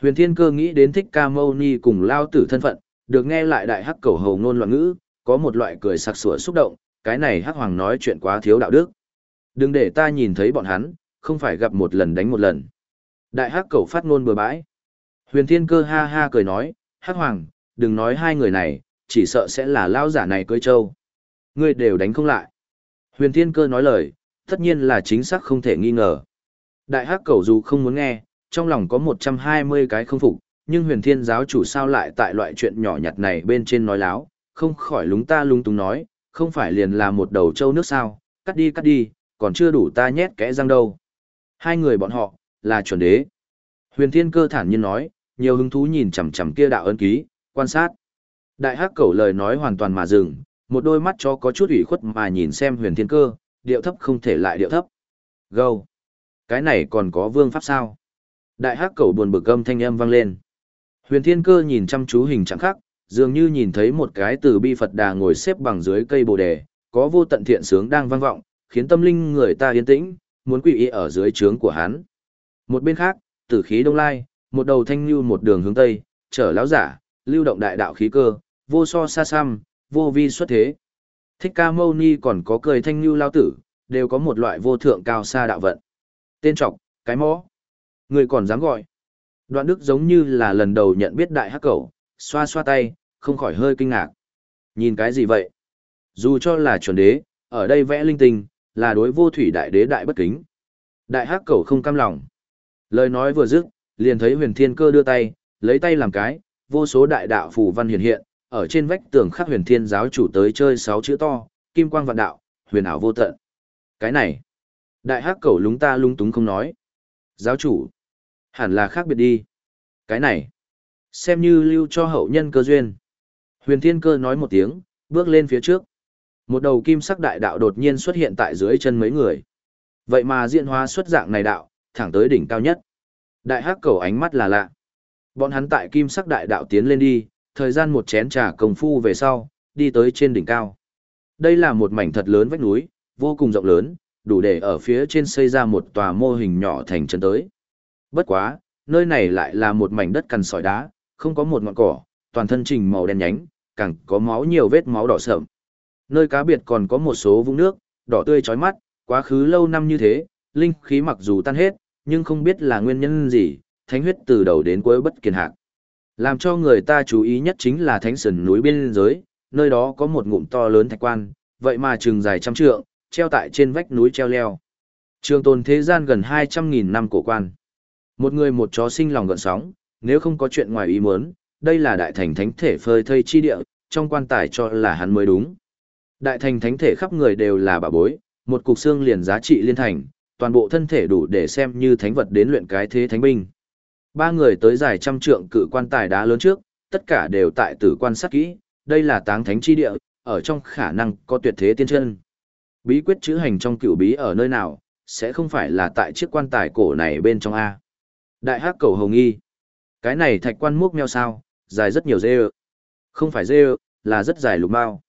Huyền Thiên Cơ nghĩ đến thích ca mâu ni cùng lao tử thân phận, được nghe lại đại hắc cầu hầu ngôn loạn ngữ, có một loại cười sặc sủa xúc động, cái này hắc hoàng nói chuyện quá thiếu đạo đức. Đừng để ta nhìn thấy bọn hắn, không phải gặp một lần đánh một lần. Đại hắc cầu phát ngôn bừa bãi. Huyền Thiên Cơ ha ha cười nói, hắc hoàng, đừng nói hai người này, chỉ sợ sẽ là lao giả này cơi trâu. Ngươi đều đánh không lại. Huyền Thiên Cơ nói lời, tất nhiên là chính xác không thể nghi ngờ. Đại hắc cầu dù không muốn nghe, trong lòng có 120 cái không phục, nhưng huyền thiên giáo chủ sao lại tại loại chuyện nhỏ nhặt này bên trên nói láo, không khỏi lúng ta lung túng nói, không phải liền là một đầu trâu nước sao, cắt đi cắt đi, còn chưa đủ ta nhét kẽ răng đâu. Hai người bọn họ, là chuẩn đế. Huyền thiên cơ thản nhiên nói, nhiều hứng thú nhìn chằm chằm kia đạo ấn ký, quan sát. Đại hắc cẩu lời nói hoàn toàn mà dừng, một đôi mắt cho có chút ủy khuất mà nhìn xem huyền thiên cơ, điệu thấp không thể lại điệu thấp. Gâu! Cái này còn có vương pháp sao? Đại hắc cầu buồn bực âm thanh âm vang lên. Huyền thiên cơ nhìn chăm chú hình trạng khắc, dường như nhìn thấy một cái từ bi Phật đà ngồi xếp bằng dưới cây bồ đề, có vô tận thiện sướng đang vang vọng, khiến tâm linh người ta yên tĩnh, muốn quy y ở dưới trướng của hắn. Một bên khác, tử khí đông lai, một đầu thanh lưu một đường hướng tây, trở lão giả, lưu động đại đạo khí cơ, vô so xa xăm, vô vi xuất thế. Thích ca mâu ni còn có cười thanh lưu lao tử, đều có một loại vô thượng cao xa đạo vận. Tên trọc, cái mõ. Người còn dám gọi. Đoạn đức giống như là lần đầu nhận biết đại hắc cẩu, xoa xoa tay, không khỏi hơi kinh ngạc. Nhìn cái gì vậy? Dù cho là chuẩn đế, ở đây vẽ linh tinh, là đối vô thủy đại đế đại bất kính. Đại hắc cẩu không cam lòng. Lời nói vừa dứt, liền thấy huyền thiên cơ đưa tay, lấy tay làm cái, vô số đại đạo phù văn hiện hiện, ở trên vách tường khắc huyền thiên giáo chủ tới chơi sáu chữ to, kim quang vạn đạo, huyền ảo vô tận. Cái này, đại hắc cẩu lúng ta lung túng không nói. Giáo chủ, hẳn là khác biệt đi. Cái này, xem như lưu cho hậu nhân cơ duyên. Huyền thiên cơ nói một tiếng, bước lên phía trước. Một đầu kim sắc đại đạo đột nhiên xuất hiện tại dưới chân mấy người. Vậy mà diễn hóa xuất dạng này đạo, thẳng tới đỉnh cao nhất. Đại hắc cầu ánh mắt là lạ. Bọn hắn tại kim sắc đại đạo tiến lên đi, thời gian một chén trà công phu về sau, đi tới trên đỉnh cao. Đây là một mảnh thật lớn vách núi, vô cùng rộng lớn, đủ để ở phía trên xây ra một tòa mô hình nhỏ thành chân tới. Bất quá, nơi này lại là một mảnh đất cằn sỏi đá, không có một ngọn cỏ, toàn thân trình màu đen nhánh, càng có máu nhiều vết máu đỏ sợm. Nơi cá biệt còn có một số vũng nước, đỏ tươi chói mắt, quá khứ lâu năm như thế, linh khí mặc dù tan hết, nhưng không biết là nguyên nhân gì, thánh huyết từ đầu đến cuối bất kiền hạc. Làm cho người ta chú ý nhất chính là thánh sườn núi biên giới, nơi đó có một ngụm to lớn thạch quan, vậy mà trường dài trăm trượng, treo tại trên vách núi treo leo. Trường tồn thế gian gần 200.000 năm cổ quan. Một người một chó sinh lòng gợn sóng, nếu không có chuyện ngoài ý muốn, đây là đại thành thánh thể phơi thây chi địa, trong quan tài cho là hắn mới đúng. Đại thành thánh thể khắp người đều là bà bối, một cục xương liền giá trị liên thành, toàn bộ thân thể đủ để xem như thánh vật đến luyện cái thế thánh binh. Ba người tới dài trăm trượng cự quan tài đá lớn trước, tất cả đều tại tử quan sát kỹ, đây là táng thánh chi địa, ở trong khả năng có tuyệt thế tiên chân. Bí quyết chữ hành trong cửu bí ở nơi nào, sẽ không phải là tại chiếc quan tài cổ này bên trong A. Đại hắc cầu hồng nghi. Cái này thạch quan múc meo sao, dài rất nhiều dê Không phải dê là rất dài lục mao.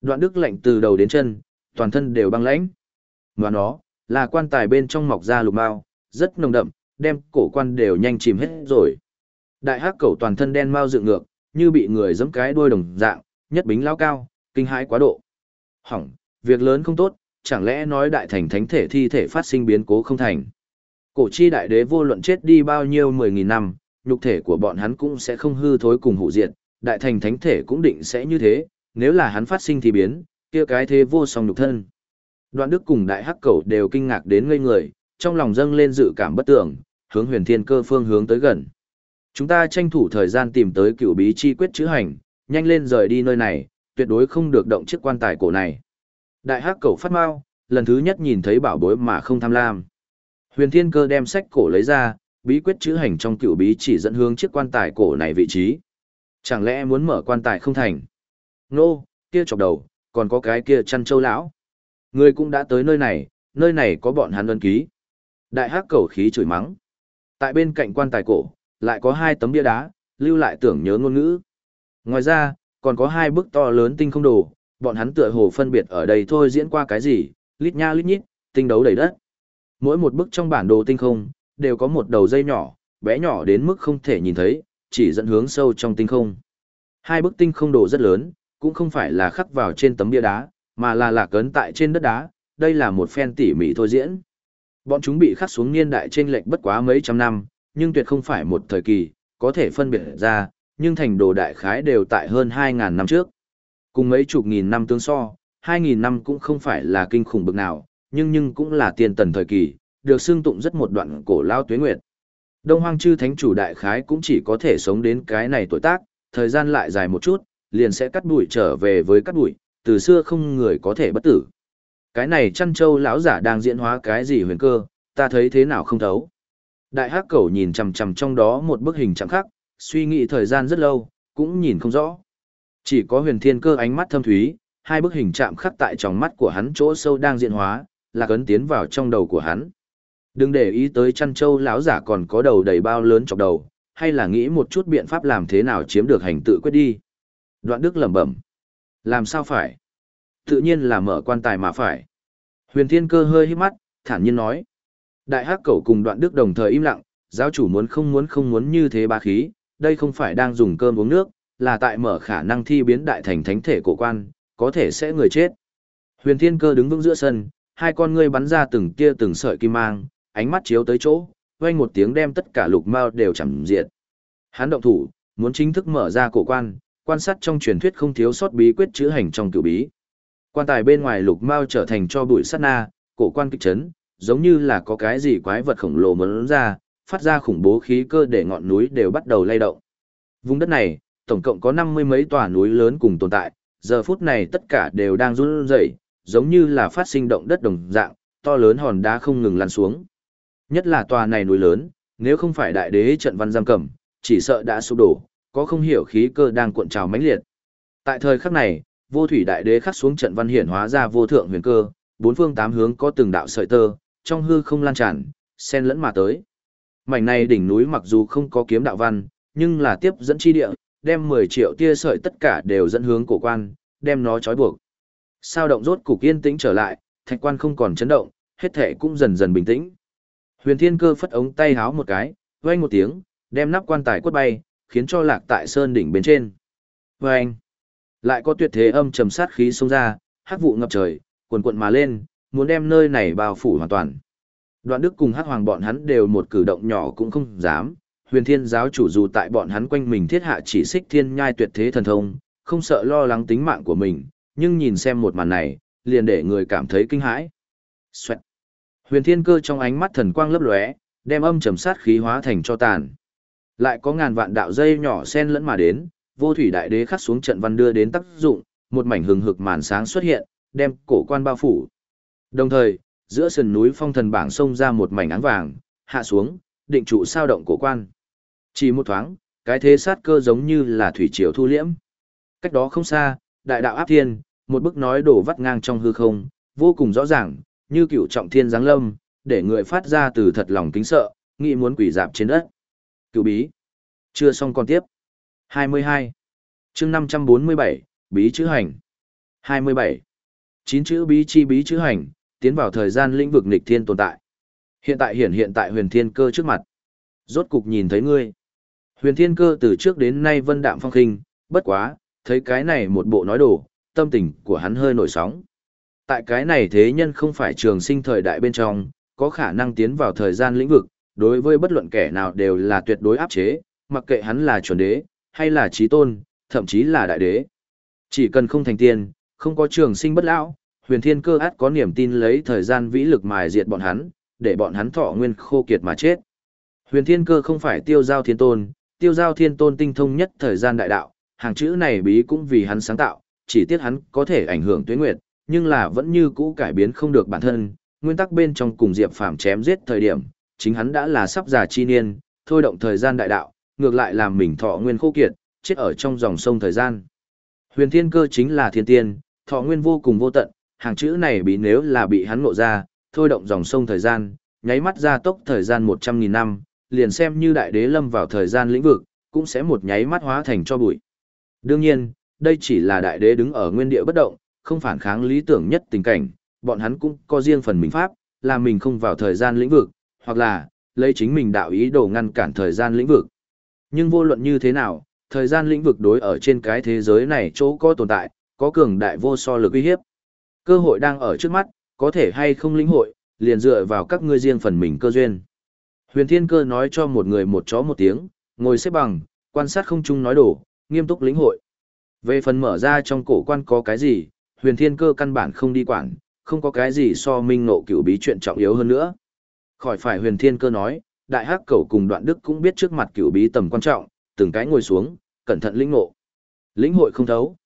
Đoạn đức lạnh từ đầu đến chân, toàn thân đều băng lãnh. Và nó, là quan tài bên trong mọc ra lục mao, rất nồng đậm, đem cổ quan đều nhanh chìm hết rồi. Đại hắc cầu toàn thân đen mao dựng ngược, như bị người giẫm cái đuôi đồng dạng, nhất bính lao cao, kinh hãi quá độ. Hỏng, việc lớn không tốt, chẳng lẽ nói đại thành thánh thể thi thể phát sinh biến cố không thành. Cổ chi đại đế vô luận chết đi bao nhiêu mười nghìn năm, nhục thể của bọn hắn cũng sẽ không hư thối cùng hủ diệt, đại thành thánh thể cũng định sẽ như thế, nếu là hắn phát sinh thì biến, kia cái thế vô song nhục thân. Đoạn đức cùng đại hắc cẩu đều kinh ngạc đến ngây người, trong lòng dâng lên dự cảm bất tưởng, hướng huyền thiên cơ phương hướng tới gần. Chúng ta tranh thủ thời gian tìm tới cựu bí chi quyết chữ hành, nhanh lên rời đi nơi này, tuyệt đối không được động chiếc quan tài cổ này. Đại hắc cẩu phát mau, lần thứ nhất nhìn thấy bảo bối mà không tham lam. Huyền thiên cơ đem sách cổ lấy ra, bí quyết chữ hành trong cựu bí chỉ dẫn hướng chiếc quan tài cổ này vị trí. Chẳng lẽ muốn mở quan tài không thành? Nô, kia chọc đầu, còn có cái kia chăn châu lão. Người cũng đã tới nơi này, nơi này có bọn hắn ân ký. Đại hắc cầu khí chửi mắng. Tại bên cạnh quan tài cổ, lại có hai tấm bia đá, lưu lại tưởng nhớ ngôn ngữ. Ngoài ra, còn có hai bức to lớn tinh không đồ, bọn hắn tựa hồ phân biệt ở đây thôi diễn qua cái gì, lít nha lít nhít, tinh đấu đầy đất. Mỗi một bức trong bản đồ tinh không, đều có một đầu dây nhỏ, bé nhỏ đến mức không thể nhìn thấy, chỉ dẫn hướng sâu trong tinh không. Hai bức tinh không đồ rất lớn, cũng không phải là khắc vào trên tấm bia đá, mà là lạc ấn tại trên đất đá, đây là một phen tỉ mỉ thôi diễn. Bọn chúng bị khắc xuống niên đại trên lệch bất quá mấy trăm năm, nhưng tuyệt không phải một thời kỳ, có thể phân biệt ra, nhưng thành đồ đại khái đều tại hơn 2.000 năm trước. Cùng mấy chục nghìn năm tương so, 2.000 năm cũng không phải là kinh khủng bực nào, nhưng nhưng cũng là tiền tần thời kỳ, được xưng tụng rất một đoạn cổ lao tuyến nguyệt. Đông Hoang chư thánh chủ đại khái cũng chỉ có thể sống đến cái này tuổi tác, thời gian lại dài một chút, liền sẽ cắt bụi trở về với cắt bụi, từ xưa không người có thể bất tử. Cái này chăn châu lão giả đang diễn hóa cái gì huyền cơ, ta thấy thế nào không thấu. Đại hắc cẩu nhìn chằm chằm trong đó một bức hình chẳng khắc, suy nghĩ thời gian rất lâu, cũng nhìn không rõ. Chỉ có huyền thiên cơ ánh mắt thâm thúy, hai bức hình chạm khắc tại trong mắt của hắn chỗ sâu đang diễn hóa, là cấn tiến vào trong đầu của hắn. Đừng để ý tới chăn châu lão giả còn có đầu đầy bao lớn chọc đầu, hay là nghĩ một chút biện pháp làm thế nào chiếm được hành tự quyết đi. Đoạn đức lẩm bẩm. Làm sao phải? Tự nhiên là mở quan tài mà phải. Huyền Thiên Cơ hơi hít mắt, thản nhiên nói. Đại Hắc Cẩu cùng Đoạn Đức đồng thời im lặng, giáo chủ muốn không muốn không muốn như thế ba khí, đây không phải đang dùng cơm uống nước, là tại mở khả năng thi biến đại thành thánh thể cổ quan, có thể sẽ người chết. Huyền Thiên Cơ đứng vững giữa sân, hai con ngươi bắn ra từng tia từng sợi kim mang, ánh mắt chiếu tới chỗ, vang một tiếng đem tất cả lục mao đều chẳng diệt. Hắn động thủ, muốn chính thức mở ra cổ quan, quan sát trong truyền thuyết không thiếu sót bí quyết chữ hành trong cửu bí. Quan tài bên ngoài lục mao trở thành cho bụi sát na, cổ quan kịch chấn, giống như là có cái gì quái vật khổng lồ muốn ra, phát ra khủng bố khí cơ để ngọn núi đều bắt đầu lay động. Vùng đất này, tổng cộng có năm mươi mấy tòa núi lớn cùng tồn tại, giờ phút này tất cả đều đang run rẩy, giống như là phát sinh động đất đồng dạng, to lớn hòn đá không ngừng lăn xuống. Nhất là tòa này núi lớn, nếu không phải đại đế trận văn giam cầm, chỉ sợ đã sụp đổ, có không hiểu khí cơ đang cuộn trào mãnh liệt. Tại thời khắc này, vô thủy đại đế khắc xuống trận văn hiển hóa ra vô thượng huyền cơ, bốn phương tám hướng có từng đạo sợi tơ, trong hư không lan tràn, xen lẫn mà tới. Mảnh này đỉnh núi mặc dù không có kiếm đạo văn, nhưng là tiếp dẫn chi địa, đem 10 triệu tia sợi tất cả đều dẫn hướng cổ quan, đem nó trói buộc. Sao động rốt cục yên tĩnh trở lại, thạch quan không còn chấn động, hết thể cũng dần dần bình tĩnh. Huyền Thiên Cơ phất ống tay háo một cái, vang một tiếng, đem nắp quan tài quất bay, khiến cho lạc tại sơn đỉnh bên trên. Vang! Lại có tuyệt thế âm trầm sát khí xông ra, hắc vụ ngập trời, cuồn cuộn mà lên, muốn đem nơi này bao phủ hoàn toàn. Đoạn Đức cùng Hắc Hoàng bọn hắn đều một cử động nhỏ cũng không dám, huyền thiên giáo chủ dù tại bọn hắn quanh mình thiết hạ chỉ xích thiên nhai tuyệt thế thần thông, không sợ lo lắng tính mạng của mình, nhưng nhìn xem một màn này, liền để người cảm thấy kinh hãi. Xoẹt. Huyền thiên cơ trong ánh mắt thần quang lấp lóe, đem âm trầm sát khí hóa thành cho tàn. Lại có ngàn vạn đạo dây nhỏ sen lẫn mà đến, vô thủy đại đế khắc xuống trận văn đưa đến tác dụng, một mảnh hừng hực màn sáng xuất hiện, đem cổ quan bao phủ. Đồng thời, giữa sườn núi phong thần bảng xông ra một mảnh áng vàng, hạ xuống, định trụ sao động cổ quan. Chỉ một thoáng, cái thế sát cơ giống như là thủy triều thu liễm. Cách đó không xa, đại đạo áp thiên, một bức nói đổ vắt ngang trong hư không, vô cùng rõ ràng, như cựu trọng thiên giáng lâm, để người phát ra từ thật lòng kính sợ, nghĩ muốn quỷ dạp trên đất. Cựu bí. Chưa xong còn tiếp. 22. chương 547, bí chữ hành. 27. Chín chữ bí chi bí chữ hành, tiến vào thời gian lĩnh vực nghịch thiên tồn tại. Hiện tại hiển hiện tại huyền thiên cơ trước mặt. Rốt cục nhìn thấy ngươi. Huyền thiên cơ từ trước đến nay vân đạm phong khinh, bất quá, thấy cái này một bộ nói đồ, tâm tình của hắn hơi nổi sóng. Tại cái này thế nhân không phải trường sinh thời đại bên trong, có khả năng tiến vào thời gian lĩnh vực, đối với bất luận kẻ nào đều là tuyệt đối áp chế, mặc kệ hắn là chuẩn đế, hay là trí tôn, thậm chí là đại đế. Chỉ cần không thành tiên, không có trường sinh bất lão, huyền thiên cơ át có niềm tin lấy thời gian vĩ lực mài diệt bọn hắn, để bọn hắn thọ nguyên khô kiệt mà chết. Huyền thiên cơ không phải tiêu giao thiên tôn, tiêu giao thiên tôn tinh thông nhất thời gian đại đạo, hàng chữ này bí cũng vì hắn sáng tạo, chỉ tiếc hắn có thể ảnh hưởng tuyến nguyệt, nhưng là vẫn như cũ cải biến không được bản thân, nguyên tắc bên trong cùng Diệp Phàm chém giết thời điểm, chính hắn đã là sắp già chi niên, thôi động thời gian đại đạo, ngược lại làm mình thọ nguyên khô kiệt, chết ở trong dòng sông thời gian. Huyền thiên cơ chính là thiên tiên, thọ nguyên vô cùng vô tận, hàng chữ này bí nếu là bị hắn ngộ ra, thôi động dòng sông thời gian, nháy mắt ra tốc thời gian 100.000 năm, liền xem như đại đế lâm vào thời gian lĩnh vực, cũng sẽ một nháy mắt hóa thành cho bụi. Đương nhiên, đây chỉ là đại đế đứng ở nguyên địa bất động, không phản kháng lý tưởng nhất tình cảnh, bọn hắn cũng có riêng phần mình pháp, là mình không vào thời gian lĩnh vực, hoặc là, lấy chính mình đạo ý đồ ngăn cản thời gian lĩnh vực. Nhưng vô luận như thế nào, thời gian lĩnh vực đối ở trên cái thế giới này chỗ có tồn tại, có cường đại vô so lực uy hiếp. Cơ hội đang ở trước mắt, có thể hay không lĩnh hội, liền dựa vào các ngươi riêng phần mình cơ duyên. Huyền Thiên Cơ nói cho một người một chó một tiếng, ngồi xếp bằng, quan sát không chung nói đổ, nghiêm túc lĩnh hội. Về phần mở ra trong cổ quan có cái gì, Huyền Thiên Cơ căn bản không đi quản, không có cái gì so minh ngộ cửu bí chuyện trọng yếu hơn nữa. Khỏi phải Huyền Thiên Cơ nói, Đại Hắc Cẩu cùng Đoạn Đức cũng biết trước mặt cửu bí tầm quan trọng, từng cái ngồi xuống, cẩn thận lĩnh ngộ. Lĩnh hội không thấu.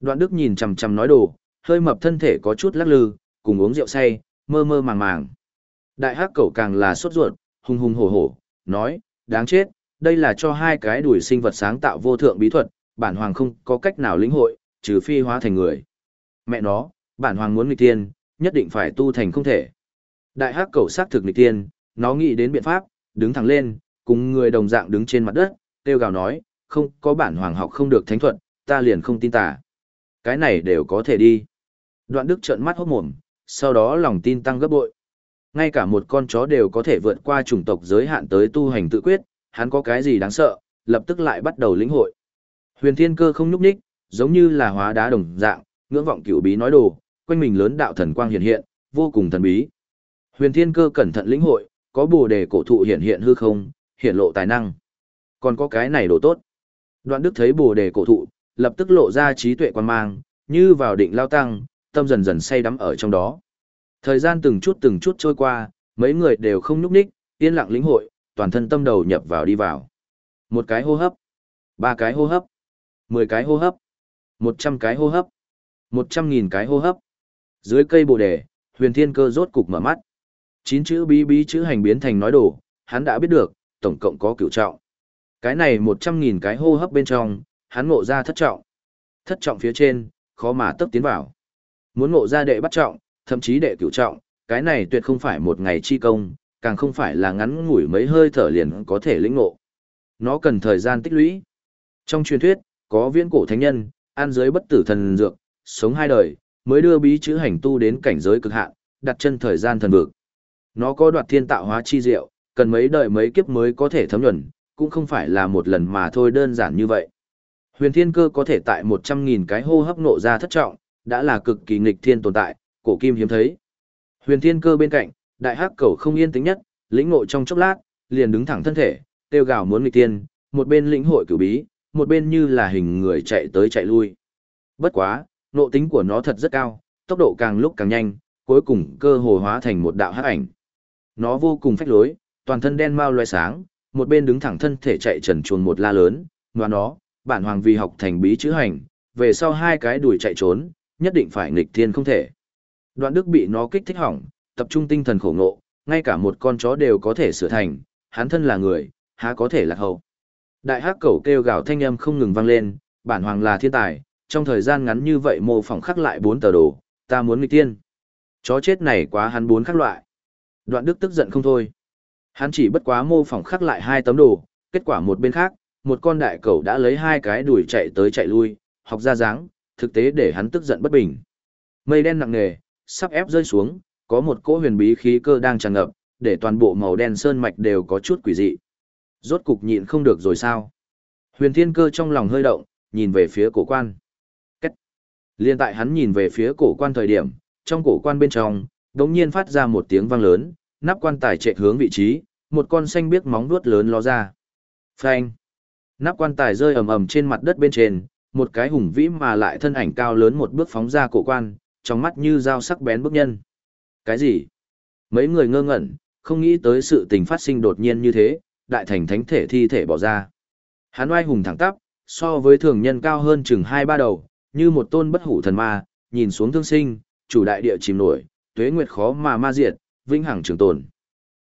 Đoạn Đức nhìn chằm chằm nói đồ, hơi mập thân thể có chút lắc lư, cùng uống rượu say, mơ mơ màng màng. Đại hắc cẩu càng là sốt ruột, hùng hùng hổ hổ, nói, đáng chết, đây là cho hai cái đuổi sinh vật sáng tạo vô thượng bí thuật, bản hoàng không có cách nào lĩnh hội, trừ phi hóa thành người. Mẹ nó, bản hoàng muốn nghịch tiên, nhất định phải tu thành không thể. Đại hắc cẩu xác thực nghịch tiên, nó nghĩ đến biện pháp, đứng thẳng lên, cùng người đồng dạng đứng trên mặt đất, kêu gào nói, không có bản hoàng học không được thánh thuật, ta liền không tin tà. Cái này đều có thể đi. Đoạn đức trợn mắt hốt mồm, sau đó lòng tin tăng gấp bội. Ngay cả một con chó đều có thể vượt qua chủng tộc giới hạn tới tu hành tự quyết, hắn có cái gì đáng sợ, lập tức lại bắt đầu lĩnh hội. Huyền Thiên Cơ không nhúc nhích, giống như là hóa đá đồng dạng, ngưỡng vọng cửu bí nói đồ, quanh mình lớn đạo thần quang hiện hiện, vô cùng thần bí. Huyền Thiên Cơ cẩn thận lĩnh hội, có bồ đề cổ thụ hiện hiện hư không, hiện lộ tài năng. Còn có cái này đồ tốt. Đoạn Đức thấy bồ đề cổ thụ, lập tức lộ ra trí tuệ quan mang, như vào định lao tăng, tâm dần dần say đắm ở trong đó. Thời gian từng chút từng chút trôi qua, mấy người đều không nhúc nhích, yên lặng lĩnh hội, toàn thân tâm đầu nhập vào đi vào. Một cái hô hấp, ba cái hô hấp, mười cái hô hấp, một trăm cái hô hấp, một trăm nghìn cái hô hấp. Dưới cây bồ đề, huyền thiên cơ rốt cục mở mắt. Chín chữ bí bí chữ hành biến thành nói đồ, hắn đã biết được, tổng cộng có cửu trọng. Cái này một trăm nghìn cái hô hấp bên trong, hắn ngộ ra thất trọng. Thất trọng phía trên, khó mà tấp tiến vào. Muốn ngộ ra đệ bắt trọng, thậm chí đệ cửu trọng, cái này tuyệt không phải một ngày chi công, càng không phải là ngắn ngủi mấy hơi thở liền có thể lĩnh ngộ. Nó cần thời gian tích lũy. Trong truyền thuyết, có viễn cổ thánh nhân, an dưới bất tử thần dược, sống hai đời, mới đưa bí chữ hành tu đến cảnh giới cực hạn, đặt chân thời gian thần vực. Nó có đoạt thiên tạo hóa chi diệu, cần mấy đời mấy kiếp mới có thể thấm nhuần, cũng không phải là một lần mà thôi đơn giản như vậy. Huyền thiên cơ có thể tại 100.000 cái hô hấp nộ ra thất trọng, đã là cực kỳ nghịch thiên tồn tại, cổ kim hiếm thấy. Huyền thiên cơ bên cạnh, đại hắc cầu không yên tĩnh nhất, lĩnh ngộ trong chốc lát, liền đứng thẳng thân thể, tiêu gào muốn nghịch tiên, một bên lĩnh hội cửu bí, một bên như là hình người chạy tới chạy lui. Bất quá, nộ tính của nó thật rất cao, tốc độ càng lúc càng nhanh, cuối cùng cơ hồ hóa thành một đạo hắc ảnh. Nó vô cùng phách lối, toàn thân đen mau loe sáng, một bên đứng thẳng thân thể chạy trần chuồn một la lớn, ngoan nó, bản hoàng vì học thành bí chữ hành, về sau hai cái đuổi chạy trốn, nhất định phải nghịch thiên không thể. Đoạn đức bị nó kích thích hỏng, tập trung tinh thần khổ ngộ, ngay cả một con chó đều có thể sửa thành, hắn thân là người, há có thể lạc hậu. Đại hắc cẩu kêu gào thanh âm không ngừng vang lên, bản hoàng là thiên tài, trong thời gian ngắn như vậy mô phỏng khắc lại bốn tờ đồ, ta muốn nghịch tiên. Chó chết này quá hắn bốn khắc loại. Đoạn đức tức giận không thôi. Hắn chỉ bất quá mô phỏng khắc lại hai tấm đồ, kết quả một bên khác, một con đại cẩu đã lấy hai cái đuổi chạy tới chạy lui, học ra dáng, thực tế để hắn tức giận bất bình. Mây đen nặng nề, sắp ép rơi xuống, có một cỗ huyền bí khí cơ đang tràn ngập, để toàn bộ màu đen sơn mạch đều có chút quỷ dị. Rốt cục nhịn không được rồi sao? Huyền thiên cơ trong lòng hơi động, nhìn về phía cổ quan. Cách. Liên tại hắn nhìn về phía cổ quan thời điểm, trong cổ quan bên trong, đống nhiên phát ra một tiếng vang lớn, nắp quan tài chạy hướng vị trí, một con xanh biếc móng vuốt lớn ló ra. Phanh. Nắp quan tài rơi ầm ầm trên mặt đất bên trên, một cái hùng vĩ mà lại thân ảnh cao lớn một bước phóng ra cổ quan, trong mắt như dao sắc bén bước nhân. Cái gì? Mấy người ngơ ngẩn, không nghĩ tới sự tình phát sinh đột nhiên như thế, đại thành thánh thể thi thể bỏ ra. Hắn oai hùng thẳng tắp, so với thường nhân cao hơn chừng hai ba đầu, như một tôn bất hủ thần ma, nhìn xuống thương sinh, chủ đại địa chìm nổi, tuế nguyệt khó mà ma diệt, vinh hằng trường tồn.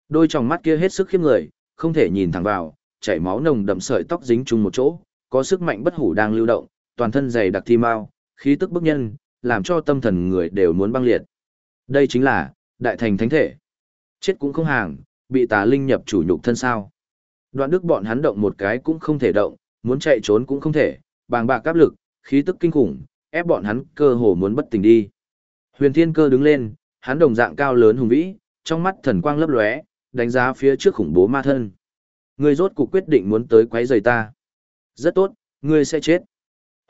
Đôi tròng mắt kia hết sức khiếp người, không thể nhìn thẳng vào, chảy máu nồng đậm sợi tóc dính chung một chỗ, có sức mạnh bất hủ đang lưu động, toàn thân dày đặc thi mao, khí tức bức nhân, làm cho tâm thần người đều muốn băng liệt. Đây chính là đại thành thánh thể. Chết cũng không hàng, bị tà linh nhập chủ nhục thân sao. Đoạn đức bọn hắn động một cái cũng không thể động, muốn chạy trốn cũng không thể, bàng bạc áp lực, khí tức kinh khủng, ép bọn hắn cơ hồ muốn bất tỉnh đi. Huyền Thiên Cơ đứng lên, hắn đồng dạng cao lớn hùng vĩ, trong mắt thần quang lấp lóe, đánh giá phía trước khủng bố ma thân. Ngươi rốt cuộc quyết định muốn tới quấy rầy ta. Rất tốt, ngươi sẽ chết.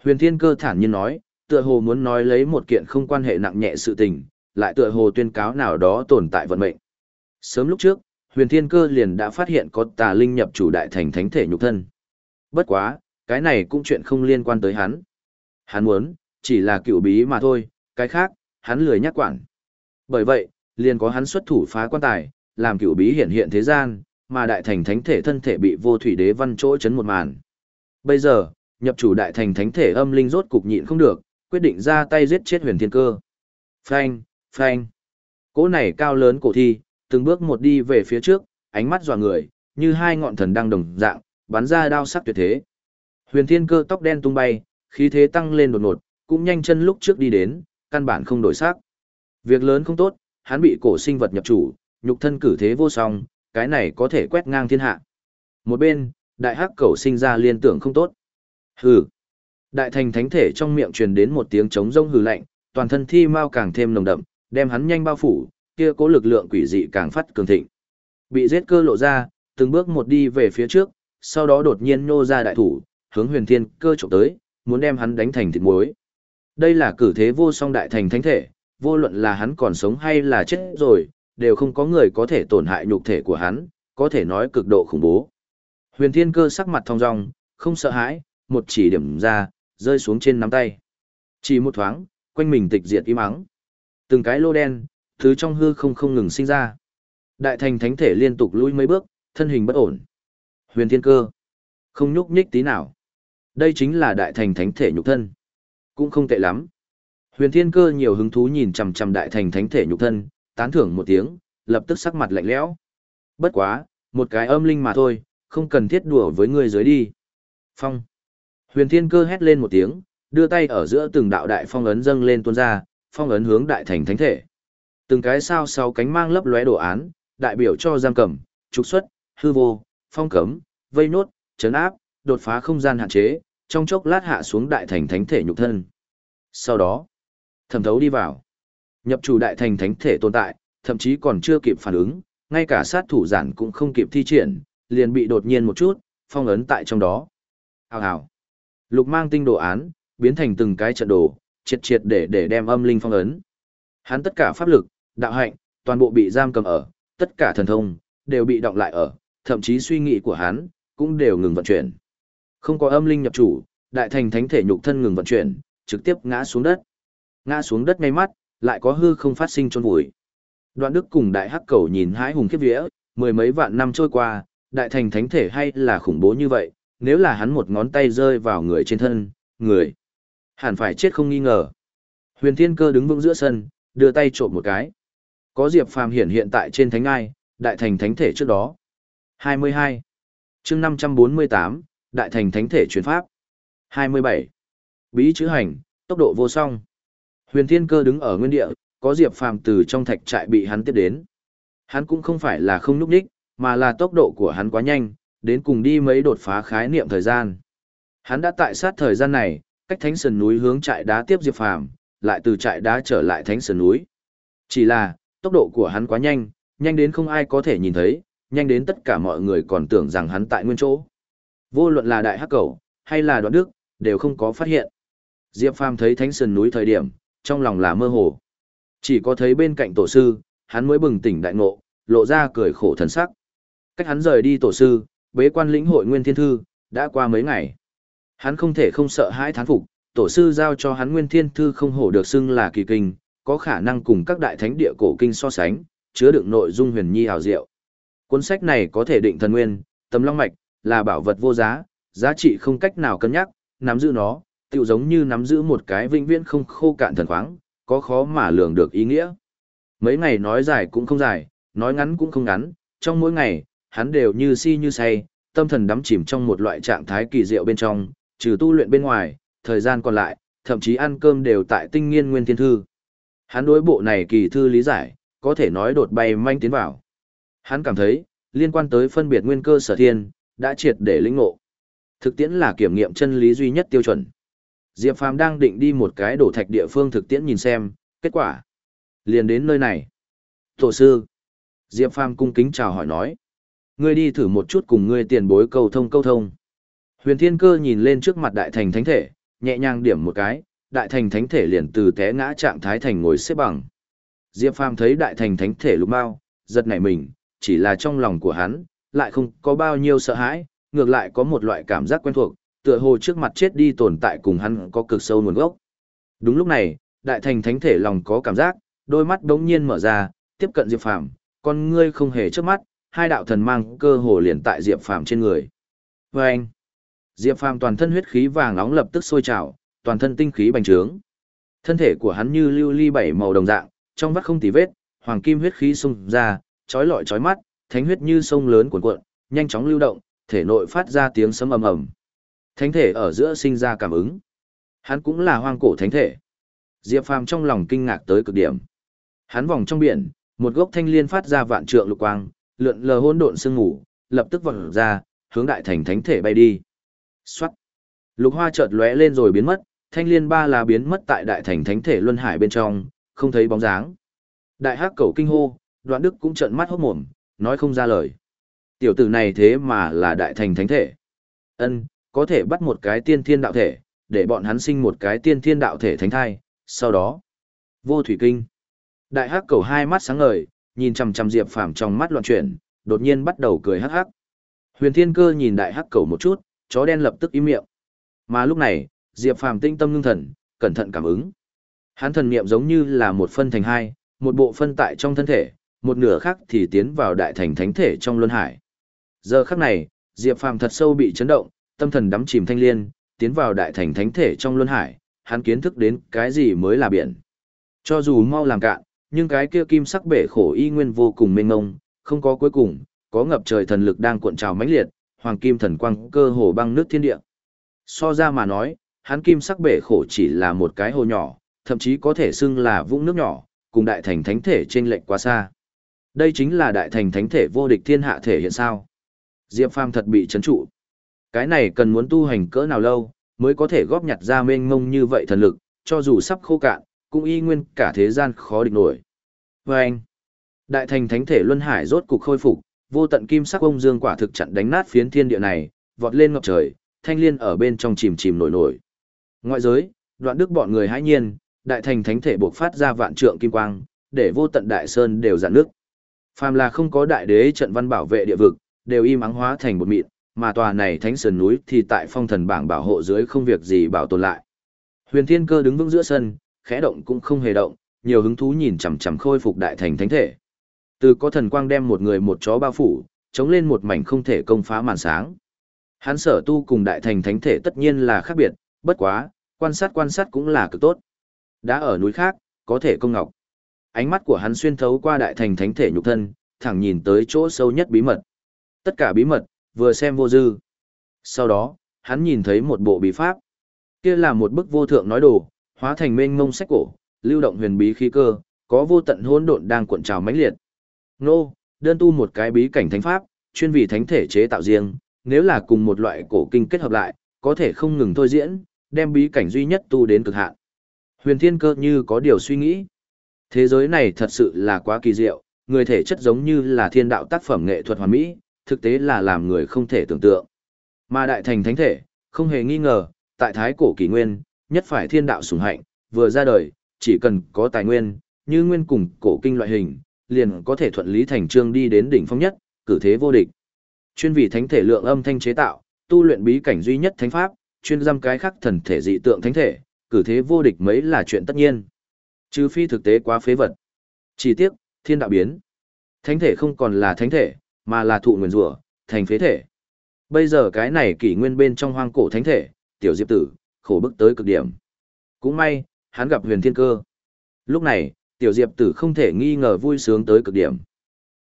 Huyền Thiên Cơ thản nhiên nói, tựa hồ muốn nói lấy một kiện không quan hệ nặng nhẹ sự tình, lại tựa hồ tuyên cáo nào đó tồn tại vận mệnh. Sớm lúc trước, huyền thiên cơ liền đã phát hiện có tà linh nhập chủ đại thành thánh thể nhục thân. Bất quá, cái này cũng chuyện không liên quan tới hắn. Hắn muốn, chỉ là cựu bí mà thôi, cái khác, hắn lười nhắc quản. Bởi vậy, liền có hắn xuất thủ phá quan tài, làm cựu bí hiện hiện thế gian, mà đại thành thánh thể thân thể bị vô thủy đế văn chỗ chấn một màn. Bây giờ, nhập chủ đại thành thánh thể âm linh rốt cục nhịn không được, quyết định ra tay giết chết huyền thiên cơ. Phanh, phanh. Cỗ này cao lớn cổ thi, từng bước một đi về phía trước, ánh mắt dọa người, như hai ngọn thần đang đồng dạng, bắn ra đao sắc tuyệt thế. Huyền Thiên Cơ tóc đen tung bay, khí thế tăng lên đột ngột, cũng nhanh chân lúc trước đi đến, căn bản không đổi sắc. Việc lớn không tốt, hắn bị cổ sinh vật nhập chủ, nhục thân cử thế vô song, cái này có thể quét ngang thiên hạ. Một bên, đại hắc cầu sinh ra liên tưởng không tốt. Hừ. Đại thành thánh thể trong miệng truyền đến một tiếng trống rông hừ lạnh, toàn thân thi mau càng thêm nồng đậm, Đem hắn nhanh bao phủ, kia cố lực lượng quỷ dị càng phát cường thịnh. Bị giết cơ lộ ra, từng bước một đi về phía trước, sau đó đột nhiên nô ra đại thủ, hướng huyền thiên cơ trộm tới, muốn đem hắn đánh thành thịt muối. Đây là cử thế vô song đại thành thánh thể, vô luận là hắn còn sống hay là chết rồi, đều không có người có thể tổn hại nhục thể của hắn, có thể nói cực độ khủng bố. Huyền thiên cơ sắc mặt thong dong, không sợ hãi, một chỉ điểm ra, rơi xuống trên nắm tay. Chỉ một thoáng, quanh mình tịch diệt im ắng. Từng cái lô đen, thứ trong hư không không ngừng sinh ra. Đại thành thánh thể liên tục lùi mấy bước, thân hình bất ổn. Huyền thiên cơ, không nhúc nhích tí nào. Đây chính là đại thành thánh thể nhục thân. Cũng không tệ lắm. Huyền thiên cơ nhiều hứng thú nhìn chằm chằm đại thành thánh thể nhục thân, tán thưởng một tiếng, lập tức sắc mặt lạnh lẽo. Bất quá, một cái âm linh mà thôi, không cần thiết đùa với người dưới đi. Phong. Huyền thiên cơ hét lên một tiếng, đưa tay ở giữa từng đạo đại phong ấn dâng lên tuôn ra, phong ấn hướng đại thành thánh thể. Từng cái sao sáu cánh mang lấp lóe đồ án, đại biểu cho giam cầm, trục xuất, hư vô, phong cấm, vây nốt, chấn áp, đột phá không gian hạn chế, trong chốc lát hạ xuống đại thành thánh thể nhục thân. Sau đó, thẩm thấu đi vào. Nhập chủ đại thành thánh thể tồn tại, thậm chí còn chưa kịp phản ứng, ngay cả sát thủ giản cũng không kịp thi triển, liền bị đột nhiên một chút, phong ấn tại trong đó. Hào hào. Lục mang tinh đồ án, biến thành từng cái trận đồ, triệt triệt để để đem âm linh phong ấn. Hắn tất cả pháp lực, đạo hạnh, toàn bộ bị giam cầm ở, tất cả thần thông, đều bị động lại ở, thậm chí suy nghĩ của hắn, cũng đều ngừng vận chuyển. Không có âm linh nhập chủ, đại thành thánh thể nhục thân ngừng vận chuyển, trực tiếp ngã xuống đất. Ngã xuống đất ngay mắt, lại có hư không phát sinh trôn vùi. Đoạn Đức cùng đại hắc cầu nhìn hãi hùng khiếp vía, mười mấy vạn năm trôi qua, đại thành thánh thể hay là khủng bố như vậy, nếu là hắn một ngón tay rơi vào người trên thân, người hẳn phải chết không nghi ngờ. Huyền Thiên Cơ đứng vững giữa sân, đưa tay trộm một cái. Có Diệp Phàm hiện hiện tại trên thánh ai, đại thành thánh thể trước đó. 22. Chương 548, đại thành thánh thể truyền pháp. 27. Bí chữ hành, tốc độ vô song. Huyền Thiên Cơ đứng ở nguyên địa, có Diệp Phàm từ trong thạch trại bị hắn tiếp đến. Hắn cũng không phải là không núp đích, mà là tốc độ của hắn quá nhanh, đến cùng đi mấy đột phá khái niệm thời gian. Hắn đã tại sát thời gian này, cách thánh sườn núi hướng trại đá tiếp Diệp Phàm, lại từ trại đá trở lại thánh sườn núi. Chỉ là, tốc độ của hắn quá nhanh, nhanh đến không ai có thể nhìn thấy, nhanh đến tất cả mọi người còn tưởng rằng hắn tại nguyên chỗ. Vô luận là đại hắc cầu, hay là đoạn đức, đều không có phát hiện. Diệp Phàm thấy thánh sườn núi thời điểm, trong lòng là mơ hồ. Chỉ có thấy bên cạnh tổ sư, hắn mới bừng tỉnh đại ngộ, lộ ra cười khổ thần sắc. Cách hắn rời đi tổ sư, bế quan lĩnh hội nguyên thiên thư, đã qua mấy ngày. Hắn không thể không sợ hãi thán phục, tổ sư giao cho hắn nguyên thiên thư không hổ được xưng là kỳ kinh, có khả năng cùng các đại thánh địa cổ kinh so sánh, chứa đựng nội dung huyền nhi hào diệu. Cuốn sách này có thể định thần nguyên, tâm long mạch, là bảo vật vô giá, giá trị không cách nào cân nhắc, nắm giữ nó, tựu giống như nắm giữ một cái vĩnh viễn không khô cạn thần khoáng, có khó mà lường được ý nghĩa. Mấy ngày nói dài cũng không dài, nói ngắn cũng không ngắn, trong mỗi ngày, hắn đều như si như say, tâm thần đắm chìm trong một loại trạng thái kỳ diệu bên trong, trừ tu luyện bên ngoài, thời gian còn lại, thậm chí ăn cơm đều tại tinh nghiên nguyên thiên thư. Hắn đối bộ này kỳ thư lý giải, có thể nói đột bay manh tiến vào. Hắn cảm thấy, liên quan tới phân biệt nguyên cơ sở thiên, đã triệt để lĩnh ngộ. Thực tiễn là kiểm nghiệm chân lý duy nhất tiêu chuẩn. Diệp Phàm đang định đi một cái đổ thạch địa phương thực tiễn nhìn xem, kết quả. Liền đến nơi này. Tổ sư. Diệp Phàm cung kính chào hỏi nói. Ngươi đi thử một chút cùng ngươi tiền bối cầu thông câu thông. Huyền Thiên Cơ nhìn lên trước mặt đại thành thánh thể, nhẹ nhàng điểm một cái, đại thành thánh thể liền từ té ngã trạng thái thành ngồi xếp bằng. Diệp Phàm thấy đại thành thánh thể lục bao, giật nảy mình, chỉ là trong lòng của hắn, lại không có bao nhiêu sợ hãi, ngược lại có một loại cảm giác quen thuộc, tựa hồ trước mặt chết đi tồn tại cùng hắn có cực sâu nguồn gốc. Đúng lúc này, đại thành thánh thể lòng có cảm giác, đôi mắt đống nhiên mở ra, tiếp cận Diệp Phàm, con ngươi không hề trước mắt, hai đạo thần mang cơ hồ liền tại Diệp Phàm trên người. Và anh, Diệp Phàm toàn thân huyết khí vàng nóng lập tức sôi trào, toàn thân tinh khí bành trướng. Thân thể của hắn như lưu ly bảy màu đồng dạng, trong vắt không tì vết, hoàng kim huyết khí xung ra, chói lọi chói mắt, thánh huyết như sông lớn cuồn cuộn, nhanh chóng lưu động, thể nội phát ra tiếng sấm ầm ầm. Thánh thể ở giữa sinh ra cảm ứng. Hắn cũng là hoang cổ thánh thể. Diệp Phàm trong lòng kinh ngạc tới cực điểm. Hắn vòng trong biển, một gốc thanh liên phát ra vạn trượng lục quang, lượn lờ hỗn độn sương ngủ, lập tức vọt ra, hướng đại thành thánh thể bay đi. Xoát. Lục hoa chợt lóe lên rồi biến mất, thanh liên ba là biến mất tại đại thành thánh thể luân hải bên trong, không thấy bóng dáng. Đại hắc cầu kinh hô, đoạn đức cũng trợn mắt hốt mồm, nói không ra lời. Tiểu tử này thế mà là đại thành thánh thể. Ân, có thể bắt một cái tiên thiên đạo thể, để bọn hắn sinh một cái tiên thiên đạo thể thánh thai, sau đó. Vô thủy kinh. Đại hắc cầu hai mắt sáng ngời, nhìn chằm chằm Diệp Phàm trong mắt loạn chuyển, đột nhiên bắt đầu cười hắc hắc. Huyền Thiên Cơ nhìn đại hắc cầu một chút, chó đen lập tức im miệng. Mà lúc này, Diệp Phàm tinh tâm ngưng thần, cẩn thận cảm ứng. Hắn thần niệm giống như là một phân thành hai, một bộ phân tại trong thân thể, một nửa khác thì tiến vào đại thành thánh thể trong luân hải. Giờ khắc này, Diệp Phàm thật sâu bị chấn động, tâm thần đắm chìm thanh liên, tiến vào đại thành thánh thể trong luân hải, hắn kiến thức đến cái gì mới là biển. Cho dù mau làm cạn, nhưng cái kia kim sắc bể khổ y nguyên vô cùng mênh mông, không có cuối cùng, có ngập trời thần lực đang cuộn trào mãnh liệt, hoàng kim thần quang cơ hồ băng nước thiên địa. So ra mà nói, hắn kim sắc bể khổ chỉ là một cái hồ nhỏ, thậm chí có thể xưng là vũng nước nhỏ, cùng đại thành thánh thể trên lệnh quá xa. Đây chính là đại thành thánh thể vô địch thiên hạ thể hiện sao. Diệp Phàm thật bị chấn trụ. Cái này cần muốn tu hành cỡ nào lâu, mới có thể góp nhặt ra mênh mông như vậy thần lực, cho dù sắp khô cạn, cũng y nguyên cả thế gian khó địch nổi. Và anh, đại thành thánh thể luân hải rốt cục khôi phục, vô tận kim sắc ông dương quả thực chặn đánh nát phiến thiên địa này, vọt lên ngập trời, thanh liên ở bên trong chìm chìm nổi nổi. Ngoại giới, đoạn đức bọn người hãi nhiên, đại thành thánh thể buộc phát ra vạn trượng kim quang, để vô tận đại sơn đều dạn nước. Phàm là không có đại đế trận văn bảo vệ địa vực, đều im ắng hóa thành một mịn, mà tòa này thánh sơn núi thì tại phong thần bảng bảo hộ dưới không việc gì bảo tồn lại. Huyền Thiên Cơ đứng vững giữa sân, khẽ động cũng không hề động, nhiều hứng thú nhìn chằm chằm khôi phục đại thành thánh thể. Từ có thần quang đem một người một chó bao phủ, chống lên một mảnh không thể công phá màn sáng. Hắn sở tu cùng đại thành thánh thể tất nhiên là khác biệt, bất quá, quan sát quan sát cũng là cực tốt. Đã ở núi khác, có thể công ngọc. Ánh mắt của hắn xuyên thấu qua đại thành thánh thể nhục thân, thẳng nhìn tới chỗ sâu nhất bí mật. Tất cả bí mật, vừa xem vô dư. Sau đó, hắn nhìn thấy một bộ bí pháp. Kia là một bức vô thượng nói đồ, hóa thành mênh mông sách cổ, lưu động huyền bí khí cơ, có vô tận hỗn độn đang cuộn trào mãnh liệt. Nô, đơn tu một cái bí cảnh thánh pháp, chuyên vì thánh thể chế tạo riêng, nếu là cùng một loại cổ kinh kết hợp lại, có thể không ngừng thôi diễn, đem bí cảnh duy nhất tu đến cực hạn. Huyền Thiên Cơ như có điều suy nghĩ. Thế giới này thật sự là quá kỳ diệu, người thể chất giống như là thiên đạo tác phẩm nghệ thuật hoàn mỹ, thực tế là làm người không thể tưởng tượng. Mà đại thành thánh thể, không hề nghi ngờ, tại thái cổ kỷ nguyên, nhất phải thiên đạo sủng hạnh, vừa ra đời, chỉ cần có tài nguyên, như nguyên cùng cổ kinh loại hình, liền có thể thuận lý thành trương đi đến đỉnh phong nhất, cử thế vô địch. Chuyên vì thánh thể lượng âm thanh chế tạo, tu luyện bí cảnh duy nhất thánh pháp, chuyên giam cái khắc thần thể dị tượng thánh thể, cử thế vô địch mấy là chuyện tất nhiên. Trừ phi thực tế quá phế vật. Chỉ tiếc, thiên đạo biến. Thánh thể không còn là thánh thể, mà là thụ nguyên rủa, thành phế thể. Bây giờ cái này kỷ nguyên bên trong hoang cổ thánh thể, tiểu diệp tử, khổ bức tới cực điểm. Cũng may, hắn gặp huyền thiên cơ. Lúc này, tiểu diệp tử không thể nghi ngờ vui sướng tới cực điểm.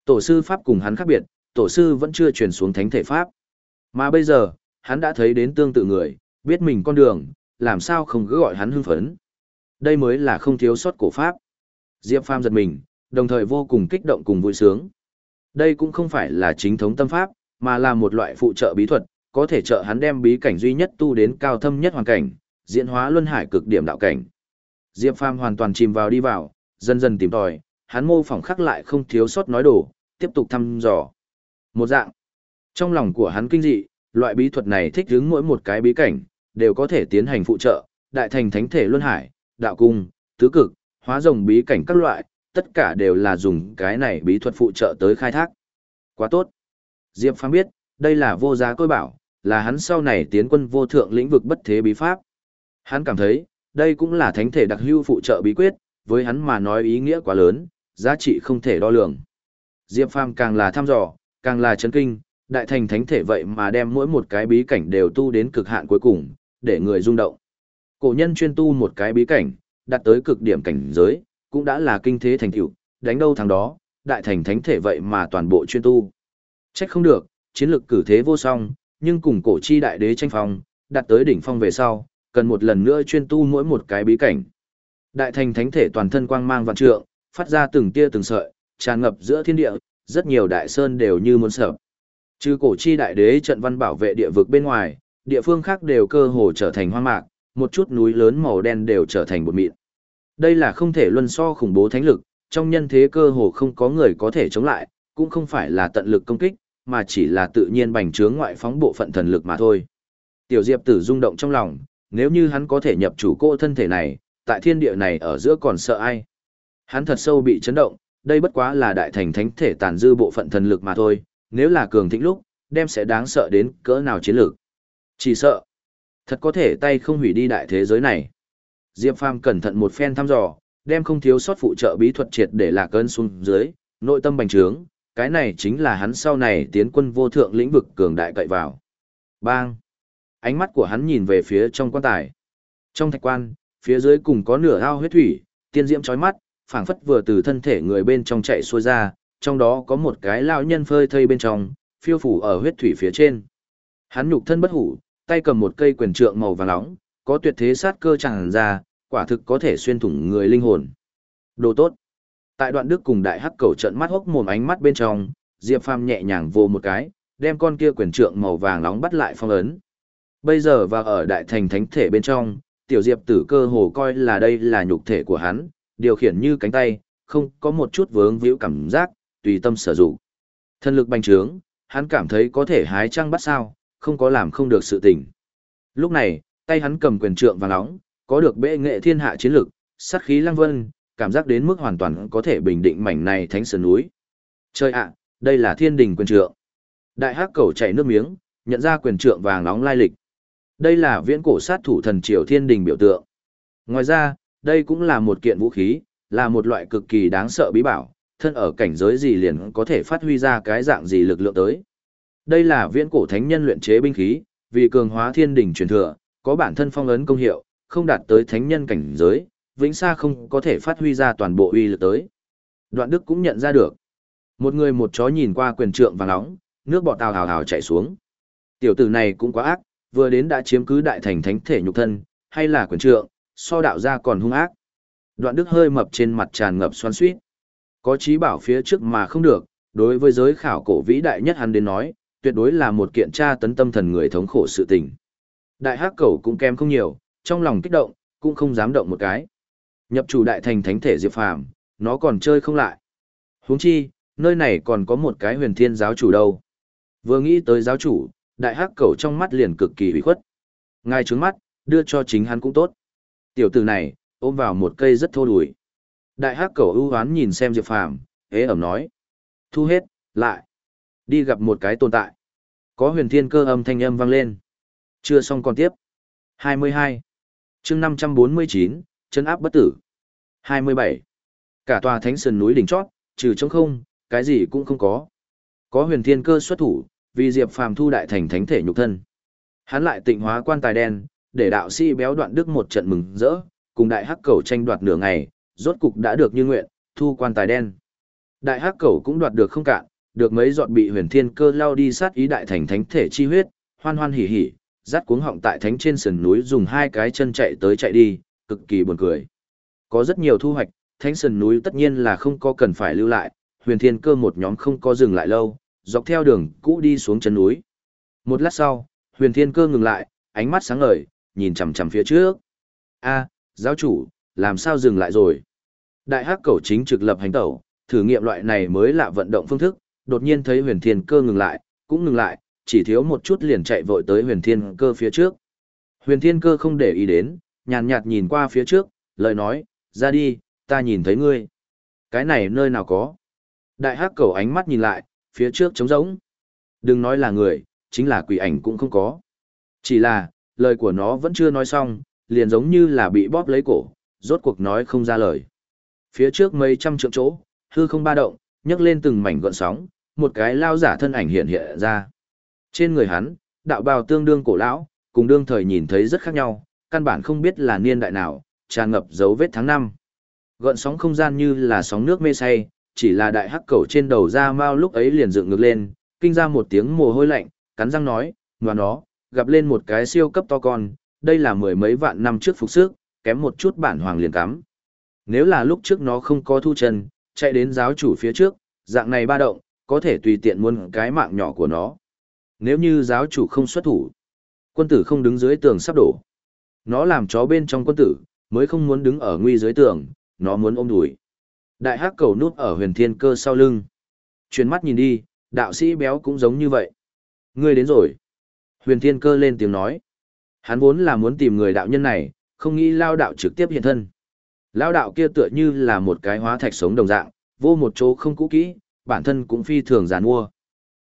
Tổ sư Pháp cùng hắn khác biệt, tổ sư vẫn chưa truyền xuống thánh thể Pháp. Mà bây giờ, hắn đã thấy đến tương tự người, biết mình con đường, làm sao không cứ gọi hắn hưng phấn. Đây mới là không thiếu sót cổ Pháp. Diệp Phàm giật mình, đồng thời vô cùng kích động cùng vui sướng. Đây cũng không phải là chính thống tâm pháp, mà là một loại phụ trợ bí thuật, có thể trợ hắn đem bí cảnh duy nhất tu đến cao thâm nhất hoàn cảnh, diễn hóa luân hải cực điểm đạo cảnh. Diệp Phàm hoàn toàn chìm vào đi vào, dần dần tìm tòi, hắn mô phỏng khắc lại không thiếu sót nói đồ, tiếp tục thăm dò. Một dạng. Trong lòng của hắn kinh dị, loại bí thuật này thích ứng mỗi một cái bí cảnh, đều có thể tiến hành phụ trợ, đại thành thánh thể luân hải, đạo cung, tứ cực, hóa rồng bí cảnh các loại, tất cả đều là dùng cái này bí thuật phụ trợ tới khai thác. Quá tốt. Diệp Phàm biết, đây là vô giá côi bảo, là hắn sau này tiến quân vô thượng lĩnh vực bất thế bí pháp. Hắn cảm thấy, đây cũng là thánh thể đặc hưu phụ trợ bí quyết, với hắn mà nói ý nghĩa quá lớn, giá trị không thể đo lường. Diệp Phàm càng là thăm dò, càng là chấn kinh, đại thành thánh thể vậy mà đem mỗi một cái bí cảnh đều tu đến cực hạn cuối cùng, để người rung động. Cổ nhân chuyên tu một cái bí cảnh, đạt tới cực điểm cảnh giới, cũng đã là kinh thế thành tựu, đánh đâu thằng đó, đại thành thánh thể vậy mà toàn bộ chuyên tu. Trách không được, chiến lược cử thế vô song, nhưng cùng cổ chi đại đế tranh phong, đạt tới đỉnh phong về sau, cần một lần nữa chuyên tu mỗi một cái bí cảnh. Đại thành thánh thể toàn thân quang mang vạn trượng, phát ra từng tia từng sợi, tràn ngập giữa thiên địa, rất nhiều đại sơn đều như muốn sập. Trừ cổ chi đại đế trận văn bảo vệ địa vực bên ngoài, địa phương khác đều cơ hồ trở thành hoang mạc, một chút núi lớn màu đen đều trở thành bột mịn. Đây là không thể luân so khủng bố thánh lực, trong nhân thế cơ hồ không có người có thể chống lại, cũng không phải là tận lực công kích, mà chỉ là tự nhiên bành trướng ngoại phóng bộ phận thần lực mà thôi. Tiểu Diệp tử rung động trong lòng, nếu như hắn có thể nhập chủ cô thân thể này, tại thiên địa này ở giữa còn sợ ai. Hắn thật sâu bị chấn động, đây bất quá là đại thành thánh thể tàn dư bộ phận thần lực mà thôi, nếu là cường thịnh lúc, đem sẽ đáng sợ đến cỡ nào chiến lược. Chỉ sợ, thật có thể tay không hủy đi đại thế giới này. Diệp Phàm cẩn thận một phen thăm dò, đem không thiếu sót phụ trợ bí thuật triệt để lạc cơn xuống dưới, nội tâm bành trướng, cái này chính là hắn sau này tiến quân vô thượng lĩnh vực cường đại cậy vào. Bang! Ánh mắt của hắn nhìn về phía trong quan tài. Trong thạch quan, phía dưới cùng có nửa ao huyết thủy, tiên diễm chói mắt, phảng phất vừa từ thân thể người bên trong chạy xuôi ra, trong đó có một cái lao nhân phơi thây bên trong, phiêu phủ ở huyết thủy phía trên. Hắn nhục thân bất hủ, tay cầm một cây quyền trượng màu vàng nóng, có tuyệt thế sát cơ tràn ra, quả thực có thể xuyên thủng người linh hồn. Đồ tốt. Tại đoạn đức cùng đại hắc cầu trận mắt hốc mồm ánh mắt bên trong, Diệp Phàm nhẹ nhàng vô một cái, đem con kia quyền trượng màu vàng nóng bắt lại phong ấn. Bây giờ và ở đại thành thánh thể bên trong, tiểu Diệp tử cơ hồ coi là đây là nhục thể của hắn, điều khiển như cánh tay, không có một chút vướng víu cảm giác, tùy tâm sở dụng. Thân lực bành trướng, hắn cảm thấy có thể hái trăng bắt sao, không có làm không được sự tình. Lúc này, tay hắn cầm quyền trượng vàng nóng, có được bệ nghệ thiên hạ chiến lực, sát khí lăng vân, cảm giác đến mức hoàn toàn có thể bình định mảnh này thánh sơn núi. Chơi ạ, đây là thiên đình quyền trượng. Đại hắc cầu chảy nước miếng, nhận ra quyền trượng vàng nóng lai lịch. Đây là viễn cổ sát thủ thần triều thiên đình biểu tượng. Ngoài ra, đây cũng là một kiện vũ khí, là một loại cực kỳ đáng sợ bí bảo, thân ở cảnh giới gì liền có thể phát huy ra cái dạng gì lực lượng tới. Đây là viễn cổ thánh nhân luyện chế binh khí, vì cường hóa thiên đình truyền thừa, có bản thân phong ấn công hiệu, không đạt tới thánh nhân cảnh giới, vĩnh xa không có thể phát huy ra toàn bộ uy lực tới. Đoạn Đức cũng nhận ra được. Một người một chó nhìn qua quyền trượng vàng nóng, nước bọt tào hào hào chảy xuống. Tiểu tử này cũng quá ác, vừa đến đã chiếm cứ đại thành thánh thể nhục thân, hay là quyền trượng, so đạo ra còn hung ác. Đoạn Đức hơi mập trên mặt tràn ngập xoan suýt. Có chí bảo phía trước mà không được, đối với giới khảo cổ vĩ đại nhất hắn đến nói, tuyệt đối là một kiện tra tấn tâm thần người thống khổ sự tình. Đại hắc cầu cũng kém không nhiều, trong lòng kích động, cũng không dám động một cái. Nhập chủ đại thành thánh thể Diệp Phàm, nó còn chơi không lại. Huống chi, nơi này còn có một cái huyền thiên giáo chủ đâu. Vừa nghĩ tới giáo chủ, đại hắc cầu trong mắt liền cực kỳ hủy khuất. Ngài trướng mắt, đưa cho chính hắn cũng tốt. Tiểu tử này, ôm vào một cây rất thô đùi. Đại hắc cầu ưu hoán nhìn xem Diệp Phàm, ế ẩm nói. Thu hết, lại. Đi gặp một cái tồn tại. Có huyền thiên cơ âm thanh âm vang lên. Chưa xong còn tiếp. 22. chương 549, chân áp bất tử. 27. Cả tòa thánh sơn núi đỉnh chót, trừ trống không, cái gì cũng không có. Có huyền thiên cơ xuất thủ, vì Diệp Phàm thu đại thành thánh thể nhục thân. Hắn lại tịnh hóa quan tài đen, để đạo sĩ béo đoạn đức một trận mừng rỡ, cùng đại hắc cầu tranh đoạt nửa ngày, rốt cục đã được như nguyện, thu quan tài đen. Đại hắc cầu cũng đoạt được không cạn, được mấy giọt bị huyền thiên cơ lao đi sát ý đại thành thánh thể chi huyết, hoan hoan hỉ hỉ, dắt cuống họng tại thánh trên sườn núi dùng hai cái chân chạy tới chạy đi, cực kỳ buồn cười. Có rất nhiều thu hoạch, thánh sườn núi tất nhiên là không có cần phải lưu lại, huyền thiên cơ một nhóm không có dừng lại lâu, dọc theo đường cũ đi xuống chân núi. Một lát sau, huyền thiên cơ ngừng lại, ánh mắt sáng ngời, nhìn chằm chằm phía trước. A, giáo chủ, làm sao dừng lại rồi? Đại hắc cầu chính trực lập hành tẩu, thử nghiệm loại này mới lạ vận động phương thức, đột nhiên thấy huyền thiên cơ ngừng lại, cũng ngừng lại, chỉ thiếu một chút liền chạy vội tới huyền thiên cơ phía trước. Huyền thiên cơ không để ý đến, nhàn nhạt nhìn qua phía trước, lời nói, ra đi, ta nhìn thấy ngươi. Cái này nơi nào có. Đại hắc cầu ánh mắt nhìn lại, phía trước trống rỗng. Đừng nói là người, chính là quỷ ảnh cũng không có. Chỉ là, lời của nó vẫn chưa nói xong, liền giống như là bị bóp lấy cổ, rốt cuộc nói không ra lời. Phía trước mấy trăm trượng chỗ, hư không ba động, nhấc lên từng mảnh gọn sóng, một cái lao giả thân ảnh hiện hiện ra. Trên người hắn, đạo bào tương đương cổ lão, cùng đương thời nhìn thấy rất khác nhau, căn bản không biết là niên đại nào, tràn ngập dấu vết tháng năm. Gợn sóng không gian như là sóng nước mê say, chỉ là đại hắc cầu trên đầu ra Mao lúc ấy liền dựng ngược lên, kinh ra một tiếng mồ hôi lạnh, cắn răng nói, ngoài nó, gặp lên một cái siêu cấp to con, đây là mười mấy vạn năm trước phục sức, kém một chút bản hoàng liền cắm. Nếu là lúc trước nó không có thu chân, chạy đến giáo chủ phía trước, dạng này ba động, có thể tùy tiện muôn cái mạng nhỏ của nó. Nếu như giáo chủ không xuất thủ, quân tử không đứng dưới tường sắp đổ. Nó làm chó bên trong quân tử, mới không muốn đứng ở nguy dưới tường, nó muốn ôm đùi. Đại hắc cầu núp ở huyền thiên cơ sau lưng. Chuyển mắt nhìn đi, đạo sĩ béo cũng giống như vậy. Ngươi đến rồi. Huyền thiên cơ lên tiếng nói. Hắn vốn là muốn tìm người đạo nhân này, không nghĩ lao đạo trực tiếp hiện thân. Lao đạo kia tựa như là một cái hóa thạch sống đồng dạng, vô một chỗ không cũ kỹ, bản thân cũng phi thường giàn mua.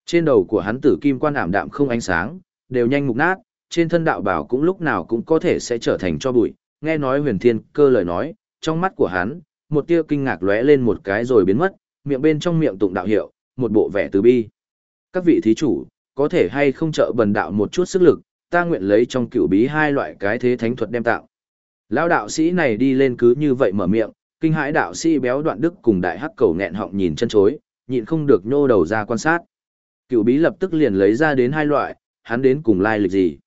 Trên đầu của hắn tử kim quan ảm đạm không ánh sáng, đều nhanh mục nát, trên thân đạo bảo cũng lúc nào cũng có thể sẽ trở thành cho bụi. Nghe nói huyền thiên cơ lời nói, trong mắt của hắn, một tia kinh ngạc lóe lên một cái rồi biến mất, miệng bên trong miệng tụng đạo hiệu, một bộ vẻ từ bi. Các vị thí chủ, có thể hay không trợ bần đạo một chút sức lực, ta nguyện lấy trong cựu bí hai loại cái thế thánh thuật đem tạo. Lão đạo sĩ này đi lên cứ như vậy mở miệng, kinh hãi đạo sĩ béo đoạn đức cùng đại hắc cầu nghẹn họng nhìn chân chối, nhịn không được nhô đầu ra quan sát. Cựu bí lập tức liền lấy ra đến hai loại, hắn đến cùng lai lịch gì.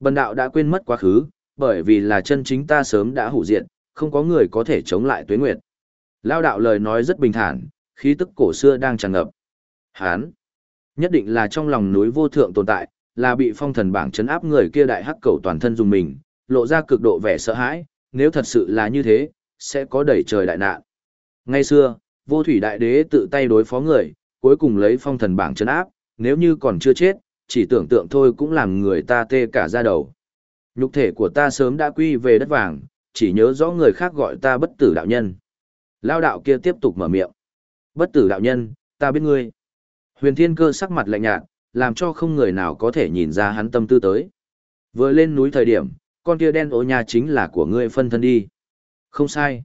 Bần đạo đã quên mất quá khứ, bởi vì là chân chính ta sớm đã hủ diện, không có người có thể chống lại tuế nguyệt. Lao đạo lời nói rất bình thản, khí tức cổ xưa đang tràn ngập. Hán, nhất định là trong lòng núi vô thượng tồn tại, là bị phong thần bảng chấn áp người kia đại hắc cầu toàn thân dùng mình, lộ ra cực độ vẻ sợ hãi, nếu thật sự là như thế, sẽ có đẩy trời đại nạn. Ngay xưa, vô thủy đại đế tự tay đối phó người, cuối cùng lấy phong thần bảng chấn áp, nếu như còn chưa chết, chỉ tưởng tượng thôi cũng làm người ta tê cả da đầu. Nhục thể của ta sớm đã quy về đất vàng, chỉ nhớ rõ người khác gọi ta bất tử đạo nhân. Lao đạo kia tiếp tục mở miệng. Bất tử đạo nhân, ta biết ngươi. Huyền thiên cơ sắc mặt lạnh nhạt, làm cho không người nào có thể nhìn ra hắn tâm tư tới. Vừa lên núi thời điểm, con kia đen ố nhà chính là của ngươi phân thân đi. Không sai.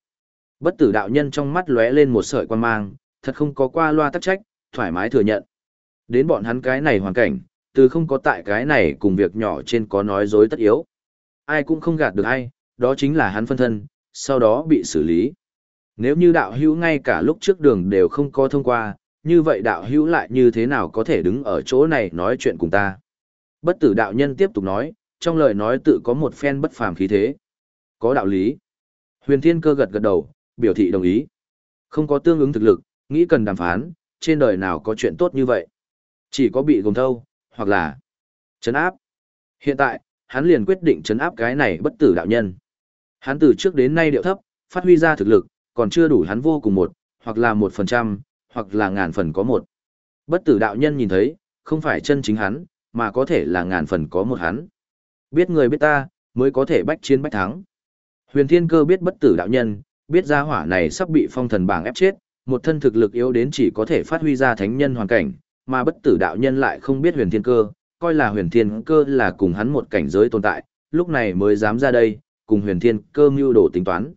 Bất tử đạo nhân trong mắt lóe lên một sợi quan mang, thật không có qua loa tắc trách, thoải mái thừa nhận. Đến bọn hắn cái này hoàn cảnh, từ không có tại cái này cùng việc nhỏ trên có nói dối tất yếu. Ai cũng không gạt được ai, đó chính là hắn phân thân, sau đó bị xử lý. Nếu như đạo hữu ngay cả lúc trước đường đều không có thông qua, như vậy đạo hữu lại như thế nào có thể đứng ở chỗ này nói chuyện cùng ta. Bất tử đạo nhân tiếp tục nói, trong lời nói tự có một phen bất phàm khí thế. Có đạo lý. Huyền Thiên Cơ gật gật đầu, biểu thị đồng ý. Không có tương ứng thực lực, nghĩ cần đàm phán, trên đời nào có chuyện tốt như vậy. Chỉ có bị gồm thâu, hoặc là chấn áp. Hiện tại, hắn liền quyết định chấn áp cái này bất tử đạo nhân. Hắn từ trước đến nay điệu thấp, phát huy ra thực lực, còn chưa đủ hắn vô cùng một, hoặc là một phần trăm, hoặc là ngàn phần có một. Bất tử đạo nhân nhìn thấy, không phải chân chính hắn, mà có thể là ngàn phần có một hắn. Biết người biết ta, mới có thể bách chiến bách thắng. Huyền Thiên Cơ biết bất tử đạo nhân, biết gia hỏa này sắp bị phong thần bảng ép chết, một thân thực lực yếu đến chỉ có thể phát huy ra thánh nhân hoàn cảnh, mà bất tử đạo nhân lại không biết Huyền Thiên Cơ, coi là Huyền Thiên Cơ là cùng hắn một cảnh giới tồn tại, lúc này mới dám ra đây, cùng Huyền Thiên Cơ mưu đồ tính toán.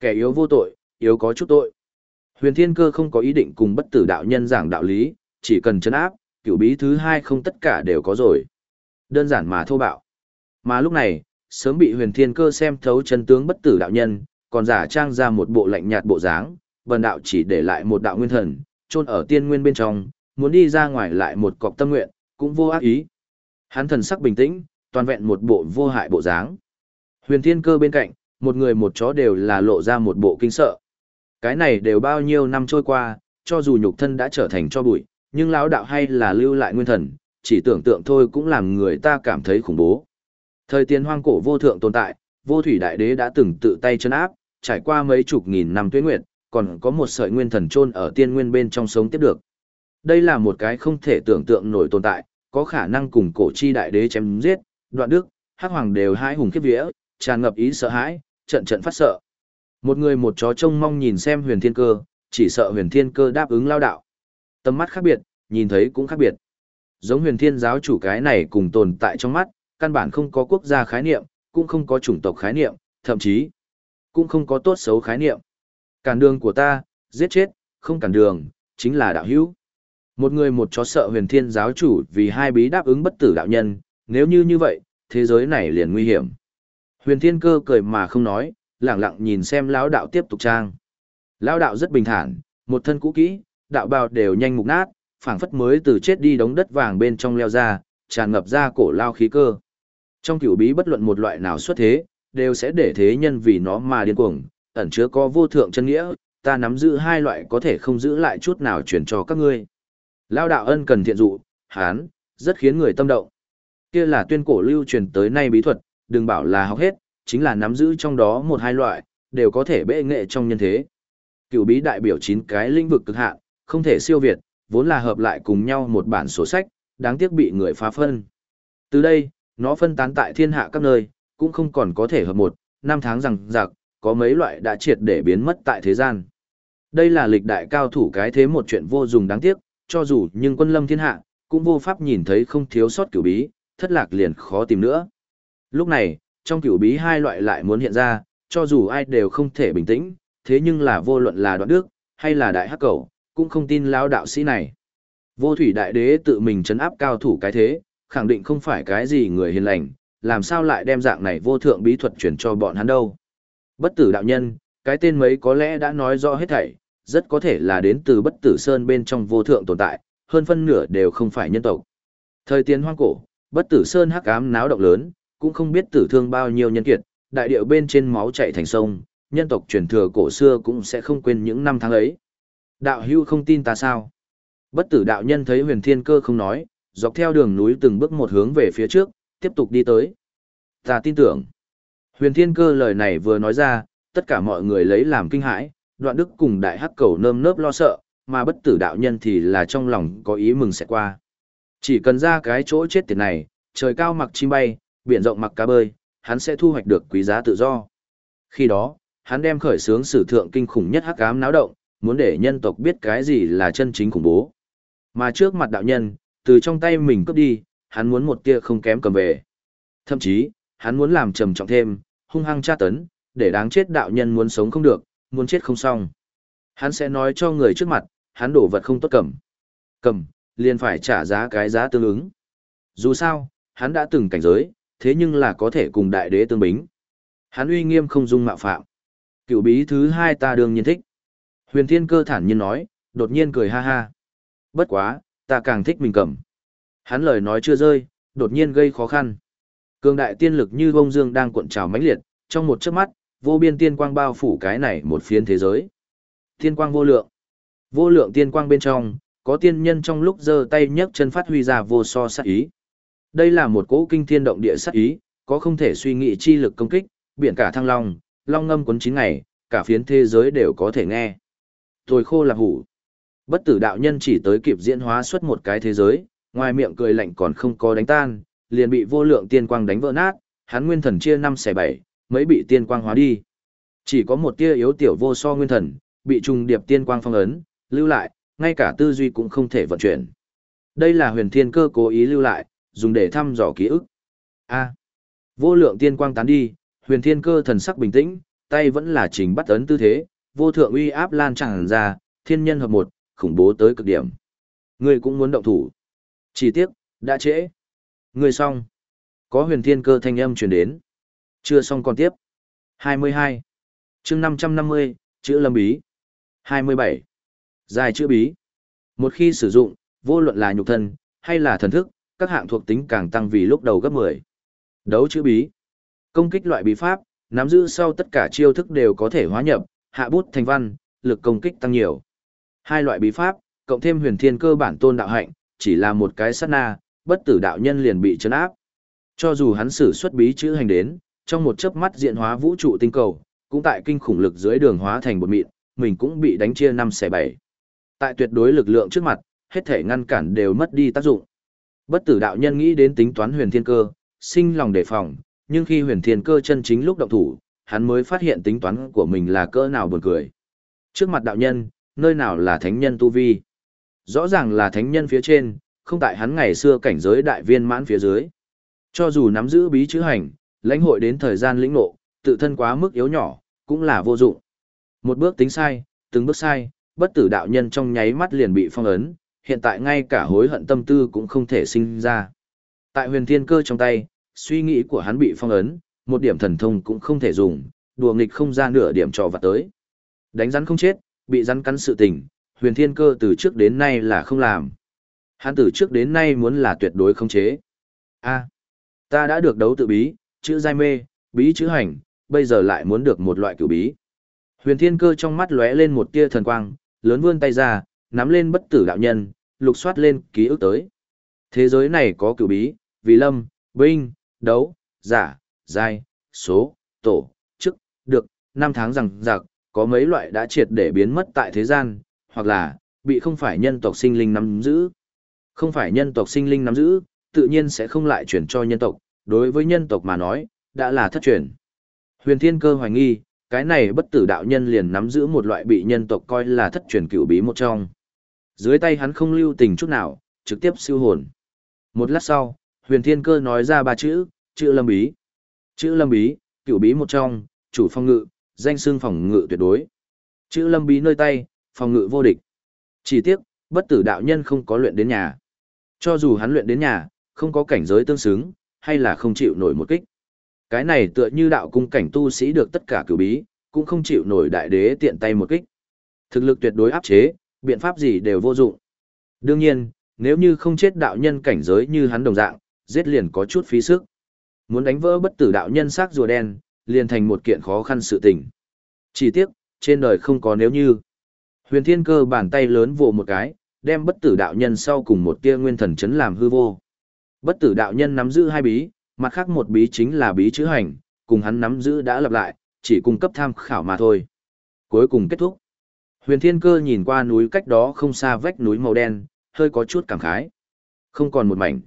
Kẻ yếu vô tội, yếu có chút tội. Huyền Thiên Cơ không có ý định cùng bất tử đạo nhân giảng đạo lý, chỉ cần chấn áp, cửu bí thứ hai không tất cả đều có rồi. Đơn giản mà thô bạo. Mà lúc này, sớm bị huyền thiên cơ xem thấu chân tướng bất tử đạo nhân, còn giả trang ra một bộ lạnh nhạt bộ dáng, vần đạo chỉ để lại một đạo nguyên thần, chôn ở tiên nguyên bên trong, muốn đi ra ngoài lại một cọc tâm nguyện, cũng vô ác ý. Hắn thần sắc bình tĩnh, toàn vẹn một bộ vô hại bộ dáng. Huyền thiên cơ bên cạnh, một người một chó đều là lộ ra một bộ kinh sợ. Cái này đều bao nhiêu năm trôi qua, cho dù nhục thân đã trở thành cho bụi, nhưng lão đạo hay là lưu lại nguyên thần, chỉ tưởng tượng thôi cũng làm người ta cảm thấy khủng bố. Thời tiền hoang cổ vô thượng tồn tại, vô thủy đại đế đã từng tự tay chân áp, trải qua mấy chục nghìn năm tuyết nguyệt, còn có một sợi nguyên thần chôn ở tiên nguyên bên trong sống tiếp được. Đây là một cái không thể tưởng tượng nổi tồn tại, có khả năng cùng cổ chi đại đế chém giết, đoạn đức, hắc hoàng đều hai hùng kiếp vía, tràn ngập ý sợ hãi, trận trận phát sợ. Một người một chó trông mong nhìn xem huyền thiên cơ, chỉ sợ huyền thiên cơ đáp ứng lao đạo. Tầm mắt khác biệt, nhìn thấy cũng khác biệt. Giống huyền thiên giáo chủ cái này cùng tồn tại trong mắt, căn bản không có quốc gia khái niệm, cũng không có chủng tộc khái niệm, thậm chí cũng không có tốt xấu khái niệm. Cản đường của ta, giết chết, không cản đường, chính là đạo hữu. Một người một chó sợ huyền thiên giáo chủ vì hai bí đáp ứng bất tử đạo nhân, nếu như như vậy, thế giới này liền nguy hiểm. Huyền thiên cơ cười mà không nói, lặng lặng nhìn xem lão đạo tiếp tục trang. Lão đạo rất bình thản, một thân cũ kỹ, đạo bào đều nhanh mục nát, phảng phất mới từ chết đi đống đất vàng bên trong leo ra, tràn ngập ra cổ lao khí cơ. Trong cửu bí bất luận một loại nào xuất thế, đều sẽ để thế nhân vì nó mà điên cuồng, ẩn chứa có vô thượng chân nghĩa, ta nắm giữ hai loại có thể không giữ lại chút nào truyền cho các ngươi. Lao đạo ân cần thiện dụ, hán, rất khiến người tâm động. Kia là tuyên cổ lưu truyền tới nay bí thuật, đừng bảo là học hết, chính là nắm giữ trong đó một hai loại, đều có thể bệ nghệ trong nhân thế. Cựu bí đại biểu 9 cái lĩnh vực cực hạn, không thể siêu việt, vốn là hợp lại cùng nhau một bản sổ sách, đáng tiếc bị người phá phân. Từ đây, nó phân tán tại thiên hạ các nơi, cũng không còn có thể hợp một, năm tháng rằng giặc, có mấy loại đã triệt để biến mất tại thế gian. Đây là lịch đại cao thủ cái thế một chuyện vô dụng đáng tiếc, cho dù nhưng quân lâm thiên hạ, cũng vô pháp nhìn thấy không thiếu sót cửu bí, thất lạc liền khó tìm nữa. Lúc này, trong cửu bí hai loại lại muốn hiện ra, cho dù ai đều không thể bình tĩnh, thế nhưng là vô luận là đoạn đức, hay là đại hắc cầu, cũng không tin lão đạo sĩ này. Vô thủy đại đế tự mình chấn áp cao thủ cái thế, khẳng định không phải cái gì người hiền lành, làm sao lại đem dạng này vô thượng bí thuật chuyển cho bọn hắn đâu. Bất tử đạo nhân, cái tên mấy có lẽ đã nói rõ hết thảy, rất có thể là đến từ bất tử sơn bên trong vô thượng tồn tại, hơn phân nửa đều không phải nhân tộc. Thời tiến hoang cổ, bất tử sơn hắc ám náo động lớn, cũng không biết tử thương bao nhiêu nhân kiệt, đại điệu bên trên máu chảy thành sông, nhân tộc truyền thừa cổ xưa cũng sẽ không quên những năm tháng ấy. Đạo hưu không tin ta sao? Bất tử đạo nhân thấy huyền thiên cơ không nói, dọc theo đường núi từng bước một hướng về phía trước, tiếp tục đi tới. Ta tin tưởng. Huyền thiên cơ lời này vừa nói ra, tất cả mọi người lấy làm kinh hãi, đoạn đức cùng đại hắc cầu nơm nớp lo sợ, mà bất tử đạo nhân thì là trong lòng có ý mừng sẽ qua. Chỉ cần ra cái chỗ chết tiệt này, trời cao mặc chim bay, biển rộng mặc cá bơi, hắn sẽ thu hoạch được quý giá tự do. Khi đó, hắn đem khởi xướng sử thượng kinh khủng nhất hắc ám náo động, muốn để nhân tộc biết cái gì là chân chính khủng bố. Mà trước mặt đạo nhân, từ trong tay mình cướp đi, hắn muốn một tia không kém cầm về. Thậm chí, hắn muốn làm trầm trọng thêm, hung hăng tra tấn, để đáng chết đạo nhân muốn sống không được, muốn chết không xong. Hắn sẽ nói cho người trước mặt, hắn đổ vật không tốt cầm. Cầm, liền phải trả giá cái giá tương ứng. Dù sao, hắn đã từng cảnh giới, thế nhưng là có thể cùng đại đế tương bính. Hắn uy nghiêm không dung mạo phạm. Cựu bí thứ hai ta đương nhiên thích. Huyền thiên cơ thản nhiên nói, đột nhiên cười ha ha. Bất quá, ta càng thích mình cầm. Hắn lời nói chưa rơi, đột nhiên gây khó khăn. Cường đại tiên lực như bông dương đang cuộn trào mãnh liệt, trong một chớp mắt, vô biên tiên quang bao phủ cái này một phiến thế giới. Tiên quang vô lượng. Vô lượng tiên quang bên trong, có tiên nhân trong lúc giơ tay nhấc chân phát huy ra vô so sát ý. Đây là một cỗ kinh thiên động địa sát ý, có không thể suy nghĩ chi lực công kích, biển cả thăng long, long ngâm cuốn chín ngày, cả phiến thế giới đều có thể nghe. Tồi khô là hủ. Bất tử đạo nhân chỉ tới kịp diễn hóa xuất một cái thế giới, ngoài miệng cười lạnh còn không có đánh tan, liền bị vô lượng tiên quang đánh vỡ nát, hắn nguyên thần chia năm xẻ bảy, mấy bị tiên quang hóa đi. Chỉ có một tia yếu tiểu vô so nguyên thần, bị trùng điệp tiên quang phong ấn, lưu lại, ngay cả tư duy cũng không thể vận chuyển. Đây là huyền thiên cơ cố ý lưu lại, dùng để thăm dò ký ức. A. vô lượng tiên quang tán đi, huyền thiên cơ thần sắc bình tĩnh, tay vẫn là trình bắt ấn tư thế, vô thượng uy áp lan tràn ra, thiên nhân hợp một, khủng bố tới cực điểm. Ngươi cũng muốn động thủ. Chỉ tiếc, đã trễ. Ngươi xong. Có huyền thiên cơ thanh âm truyền đến. Chưa xong còn tiếp. 22. chương 550, chữ lâm bí. 27. Dài chữ bí. Một khi sử dụng, vô luận là nhục thân, hay là thần thức, các hạng thuộc tính càng tăng vì lúc đầu gấp 10. Đấu chữ bí. Công kích loại bí pháp, nắm giữ sau tất cả chiêu thức đều có thể hóa nhập, hạ bút thành văn, lực công kích tăng nhiều. Hai loại bí pháp, cộng thêm huyền thiên cơ bản tôn đạo hạnh, chỉ là một cái sát na, bất tử đạo nhân liền bị chấn áp. Cho dù hắn sử xuất bí chữ hành đến, trong một chớp mắt diện hóa vũ trụ tinh cầu, cũng tại kinh khủng lực dưới đường hóa thành một mịn, mình cũng bị đánh chia năm xẻ bảy. Tại tuyệt đối lực lượng trước mặt, hết thể ngăn cản đều mất đi tác dụng. Bất tử đạo nhân nghĩ đến tính toán huyền thiên cơ, sinh lòng đề phòng, nhưng khi huyền thiên cơ chân chính lúc động thủ, hắn mới phát hiện tính toán của mình là cỡ nào buồn cười. Trước mặt đạo nhân, nơi nào là thánh nhân tu vi. Rõ ràng là thánh nhân phía trên, không tại hắn ngày xưa cảnh giới đại viên mãn phía dưới. Cho dù nắm giữ bí chữ hành, lãnh hội đến thời gian lĩnh ngộ, tự thân quá mức yếu nhỏ, cũng là vô dụng. Một bước tính sai, từng bước sai, bất tử đạo nhân trong nháy mắt liền bị phong ấn, hiện tại ngay cả hối hận tâm tư cũng không thể sinh ra. Tại huyền thiên cơ trong tay, suy nghĩ của hắn bị phong ấn, một điểm thần thông cũng không thể dùng, đùa nghịch không ra nửa điểm trò vặt tới. Đánh rắn không chết, bị rắn cắn sự tình, huyền thiên cơ từ trước đến nay là không làm. Hắn từ trước đến nay muốn là tuyệt đối không chế. a ta đã được đấu tự bí, chữ giai mê, bí chữ hành, bây giờ lại muốn được một loại cửu bí. Huyền thiên cơ trong mắt lóe lên một tia thần quang, lớn vươn tay ra, nắm lên bất tử đạo nhân, lục soát lên ký ức tới. Thế giới này có cửu bí, vì lâm, binh, đấu, giả, giai, số, tổ, chức, được, năm tháng rằng giặc, có mấy loại đã triệt để biến mất tại thế gian, hoặc là bị không phải nhân tộc sinh linh nắm giữ. Không phải nhân tộc sinh linh nắm giữ, tự nhiên sẽ không lại chuyển cho nhân tộc, đối với nhân tộc mà nói, đã là thất truyền. Huyền Thiên Cơ hoài nghi, cái này bất tử đạo nhân liền nắm giữ một loại bị nhân tộc coi là thất truyền cửu bí một trong. Dưới tay hắn không lưu tình chút nào, trực tiếp siêu hồn. Một lát sau, Huyền Thiên Cơ nói ra ba chữ, chữ lâm bí. Chữ lâm bí, cửu bí một trong, chủ phong ngự, danh xương phòng ngự tuyệt đối. Chữ lâm bí nơi tay, phòng ngự vô địch. Chỉ tiếc, bất tử đạo nhân không có luyện đến nhà. Cho dù hắn luyện đến nhà, không có cảnh giới tương xứng, hay là không chịu nổi một kích. Cái này tựa như đạo cung cảnh tu sĩ được tất cả cửu bí, cũng không chịu nổi đại đế tiện tay một kích. Thực lực tuyệt đối áp chế, biện pháp gì đều vô dụng. Đương nhiên, nếu như không chết đạo nhân cảnh giới như hắn đồng dạng, giết liền có chút phí sức. Muốn đánh vỡ bất tử đạo nhân xác rùa đen, liền thành một kiện khó khăn sự tình. Chỉ tiếc, trên đời không có nếu như. Huyền Thiên Cơ bàn tay lớn vồ một cái, đem bất tử đạo nhân sau cùng một tia nguyên thần chấn làm hư vô. Bất tử đạo nhân nắm giữ hai bí, mặt khác một bí chính là bí chữ hành, cùng hắn nắm giữ đã lặp lại, chỉ cung cấp tham khảo mà thôi. Cuối cùng kết thúc. Huyền Thiên Cơ nhìn qua núi cách đó không xa vách núi màu đen, hơi có chút cảm khái. Không còn một mảnh.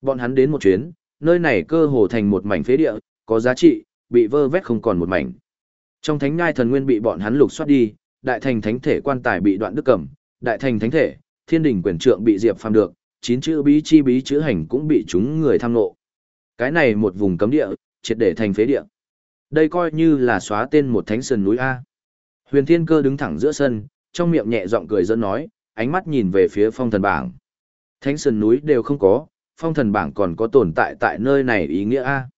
Bọn hắn đến một chuyến, nơi này cơ hồ thành một mảnh phế địa, có giá trị, bị vơ vét không còn một mảnh. Trong thánh ngai thần nguyên bị bọn hắn lục soát đi, đại thành thánh thể quan tài bị đoạn đức cầm, đại thành thánh thể, thiên đình quyền trượng bị diệp phàm được, chín chữ bí chi bí chữ hành cũng bị chúng người tham nộ. Cái này một vùng cấm địa, triệt để thành phế địa. Đây coi như là xóa tên một thánh sơn núi A. Huyền Thiên Cơ đứng thẳng giữa sân, trong miệng nhẹ giọng cười dẫn nói, ánh mắt nhìn về phía phong thần bảng. Thánh sơn núi đều không có, phong thần bảng còn có tồn tại tại nơi này ý nghĩa A.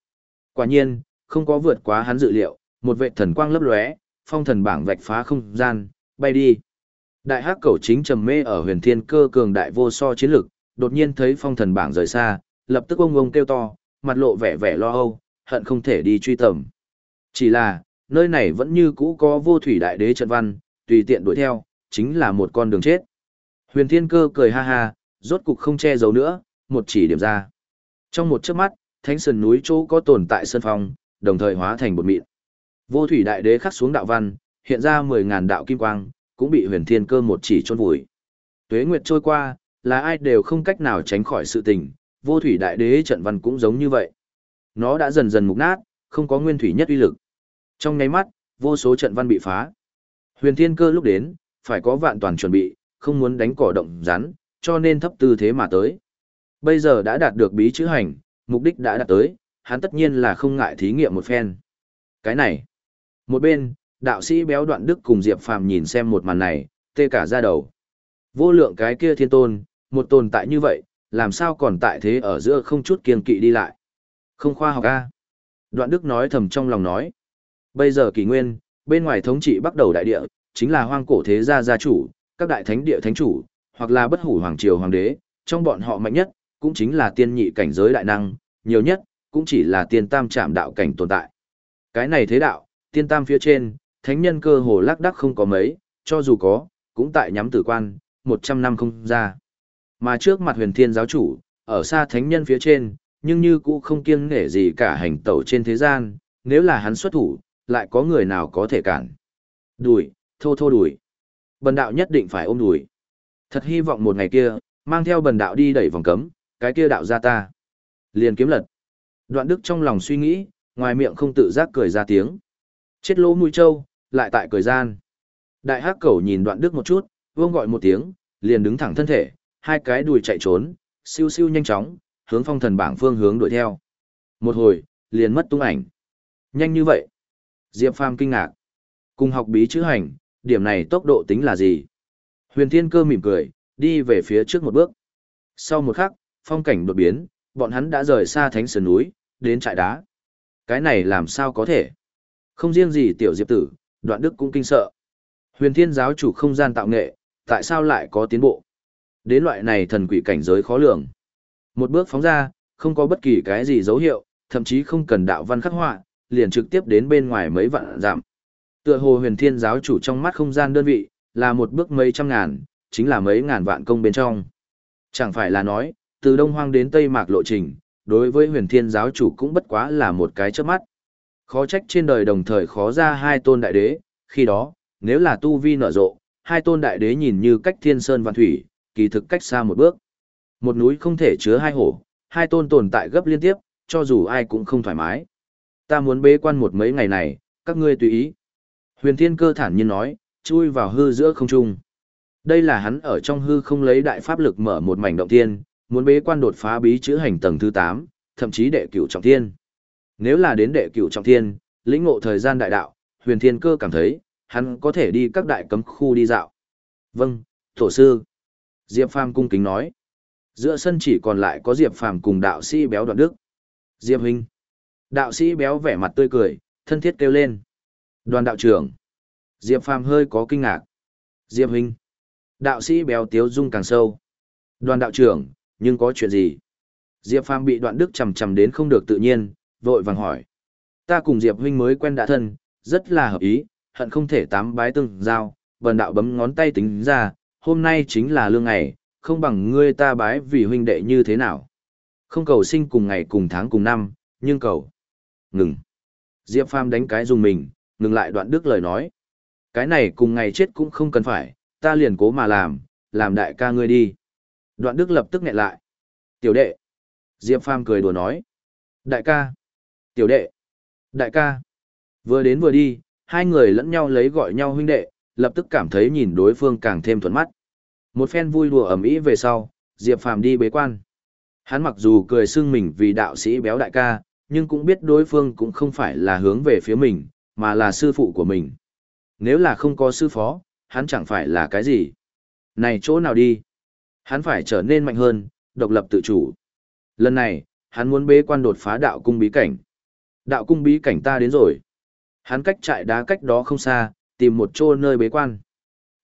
Quả nhiên, không có vượt quá hắn dự liệu, một vệ thần quang lấp lóe, phong thần bảng vạch phá không gian, bay đi. Đại hắc cầu chính trầm mê ở huyền thiên cơ cường đại vô so chiến lực, đột nhiên thấy phong thần bảng rời xa, lập tức ông ông kêu to, mặt lộ vẻ vẻ lo âu, hận không thể đi truy tầm. Chỉ là, nơi này vẫn như cũ có vô thủy đại đế trận văn, tùy tiện đuổi theo, chính là một con đường chết. Huyền thiên cơ cười ha ha, rốt cục không che giấu nữa, một chỉ điểm ra. Trong một chớp mắt, thánh sơn núi chỗ có tồn tại sơn phong, đồng thời hóa thành một mịn. Vô thủy đại đế khắc xuống đạo văn, hiện ra 10.000 đạo kim quang, cũng bị huyền thiên cơ một chỉ chôn vùi. Tuế nguyệt trôi qua, là ai đều không cách nào tránh khỏi sự tình, vô thủy đại đế trận văn cũng giống như vậy. Nó đã dần dần mục nát, không có nguyên thủy nhất uy lực. Trong nháy mắt, vô số trận văn bị phá. Huyền thiên cơ lúc đến, phải có vạn toàn chuẩn bị, không muốn đánh cỏ động rắn, cho nên thấp tư thế mà tới. Bây giờ đã đạt được bí chữ hành, mục đích đã đạt tới, hắn tất nhiên là không ngại thí nghiệm một phen. Cái này, một bên, đạo sĩ béo đoạn đức cùng Diệp Phàm nhìn xem một màn này, tê cả ra đầu. Vô lượng cái kia thiên tôn, một tồn tại như vậy, làm sao còn tại thế ở giữa không chút kiên kỵ đi lại. Không khoa học a. Đoạn đức nói thầm trong lòng nói. Bây giờ kỳ nguyên, bên ngoài thống trị bắt đầu đại địa, chính là hoang cổ thế gia gia chủ, các đại thánh địa thánh chủ, hoặc là bất hủ hoàng triều hoàng đế, trong bọn họ mạnh nhất, cũng chính là tiên nhị cảnh giới đại năng, nhiều nhất, cũng chỉ là tiên tam trạm đạo cảnh tồn tại. Cái này thế đạo, tiên tam phía trên, thánh nhân cơ hồ lác đắc không có mấy, cho dù có, cũng tại nhắm tử quan, 100 năm không ra. Mà trước mặt huyền thiên giáo chủ, ở xa thánh nhân phía trên, nhưng như cũ không kiêng nể gì cả hành tẩu trên thế gian, nếu là hắn xuất thủ, lại có người nào có thể cản. Đùi, thô thô đùi. Bần đạo nhất định phải ôm đùi. Thật hy vọng một ngày kia, mang theo bần đạo đi đẩy vòng cấm, cái kia đạo ra ta. Liền kiếm lật. Đoạn đức trong lòng suy nghĩ, ngoài miệng không tự giác cười ra tiếng. Chết lỗ mũi trâu, lại tại cười gian. Đại hắc cẩu nhìn đoạn đức một chút, vương gọi một tiếng, liền đứng thẳng thân thể, hai cái đùi chạy trốn, siêu siêu nhanh chóng, hướng phong thần bảng phương hướng đuổi theo. Một hồi, liền mất tung ảnh. Nhanh như vậy. Diệp Phàm kinh ngạc. Cùng học bí chữ hành, điểm này tốc độ tính là gì? Huyền Thiên Cơ mỉm cười, đi về phía trước một bước. Sau một khắc, phong cảnh đột biến, bọn hắn đã rời xa thánh sơn núi, đến trại đá. Cái này làm sao có thể? Không riêng gì tiểu diệp tử, đoạn đức cũng kinh sợ. Huyền thiên giáo chủ không gian tạo nghệ, tại sao lại có tiến bộ? Đến loại này thần quỷ cảnh giới khó lường. Một bước phóng ra, không có bất kỳ cái gì dấu hiệu, thậm chí không cần đạo văn khắc họa, liền trực tiếp đến bên ngoài mấy vạn giảm. Tựa hồ huyền thiên giáo chủ trong mắt không gian đơn vị, là một bước mấy trăm ngàn, chính là mấy ngàn vạn công bên trong. Chẳng phải là nói, từ Đông Hoang đến Tây Mạc lộ trình, đối với huyền thiên giáo chủ cũng bất quá là một cái chớp mắt. Khó trách trên đời đồng thời khó ra hai tôn đại đế, khi đó, Nếu là tu vi nở rộ, hai tôn đại đế nhìn như cách thiên sơn vạn thủy, kỳ thực cách xa một bước. Một núi không thể chứa hai hổ, hai tôn tồn tại gấp liên tiếp, cho dù ai cũng không thoải mái. Ta muốn bế quan một mấy ngày này, các ngươi tùy ý. Huyền Thiên Cơ thản nhiên nói, chui vào hư giữa không trung. Đây là hắn ở trong hư không lấy đại pháp lực mở một mảnh động thiên, muốn bế quan đột phá bí chữ hành tầng thứ 8, thậm chí đệ cửu trọng thiên. Nếu là đến đệ cửu trọng thiên, lĩnh ngộ thời gian đại đạo, Huyền Thiên Cơ cảm thấy, hắn có thể đi các đại cấm khu đi dạo. Vâng, tổ sư. Diệp Phàm cung kính nói. Giữa sân chỉ còn lại có Diệp Phàm cùng đạo sĩ béo đoạn đức. Diệp huynh. Đạo sĩ béo vẻ mặt tươi cười, thân thiết kêu lên. Đoàn đạo trưởng. Diệp Phàm hơi có kinh ngạc. Diệp huynh. Đạo sĩ béo tiếu dung càng sâu. Đoàn đạo trưởng, nhưng có chuyện gì? Diệp Phàm bị đoạn đức chầm chầm đến không được tự nhiên, vội vàng hỏi. Ta cùng Diệp huynh mới quen đã thân, rất là hợp ý, hận không thể tám bái tương giao, bần đạo bấm ngón tay tính ra, hôm nay chính là lương ngày, không bằng ngươi ta bái vì huynh đệ như thế nào. Không cầu sinh cùng ngày cùng tháng cùng năm, nhưng cầu. Ngừng. Diệp Phàm đánh cái dùng mình, ngừng lại đoạn đức lời nói. Cái này cùng ngày chết cũng không cần phải, ta liền cố mà làm, làm đại ca ngươi đi. Đoạn đức lập tức nghẹn lại. Tiểu đệ. Diệp Phàm cười đùa nói. Đại ca. Tiểu đệ. Đại ca. Vừa đến vừa đi, hai người lẫn nhau lấy gọi nhau huynh đệ, lập tức cảm thấy nhìn đối phương càng thêm thuận mắt. Một phen vui đùa ẩm ý về sau, Diệp Phàm đi bế quan. Hắn mặc dù cười xưng mình vì đạo sĩ béo đại ca, nhưng cũng biết đối phương cũng không phải là hướng về phía mình, mà là sư phụ của mình. Nếu là không có sư phó, hắn chẳng phải là cái gì. Này chỗ nào đi? Hắn phải trở nên mạnh hơn, độc lập tự chủ. Lần này, hắn muốn bế quan đột phá đạo cung bí cảnh. Đạo cung bí cảnh ta đến rồi. Hắn cách trại đá cách đó không xa, tìm một chỗ nơi bế quan.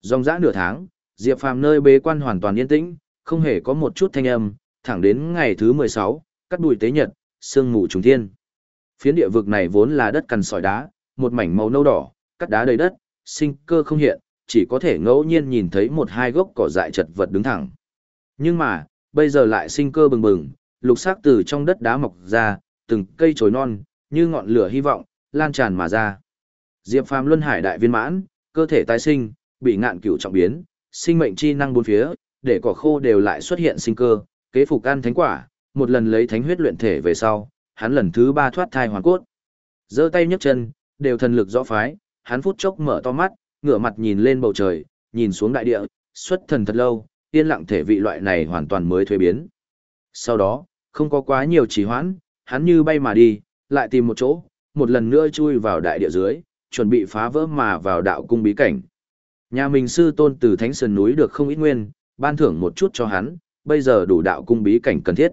Dòng dã nửa tháng, Diệp Phàm nơi bế quan hoàn toàn yên tĩnh, không hề có một chút thanh âm, thẳng đến ngày thứ 16, cắt đùi tế nhật, sương mù trùng thiên. Phiến địa vực này vốn là đất cằn sỏi đá, một mảnh màu nâu đỏ, cắt đá đầy đất, sinh cơ không hiện, chỉ có thể ngẫu nhiên nhìn thấy một hai gốc cỏ dại chật vật đứng thẳng. Nhưng mà, bây giờ lại sinh cơ bừng bừng, lục sắc từ trong đất đá mọc ra, từng cây chồi non, như ngọn lửa hy vọng, lan tràn mà ra. Diệp Phàm luân hải đại viên mãn, cơ thể tái sinh, bị ngạn cửu trọng biến, sinh mệnh chi năng bốn phía, để cỏ khô đều lại xuất hiện sinh cơ, kế phục ăn thánh quả, một lần lấy thánh huyết luyện thể về sau, hắn lần thứ ba thoát thai hoàn cốt. giơ tay nhấc chân, đều thần lực rõ phái, hắn phút chốc mở to mắt, ngửa mặt nhìn lên bầu trời, nhìn xuống đại địa, xuất thần thật lâu, yên lặng thể vị loại này hoàn toàn mới thuế biến. Sau đó, không có quá nhiều trì hoãn, hắn như bay mà đi, lại tìm một chỗ, một lần nữa chui vào đại địa dưới, chuẩn bị phá vỡ mà vào đạo cung bí cảnh. Nhà mình sư tôn từ Thánh Sơn núi được không ít nguyên, ban thưởng một chút cho hắn, bây giờ đủ đạo cung bí cảnh cần thiết.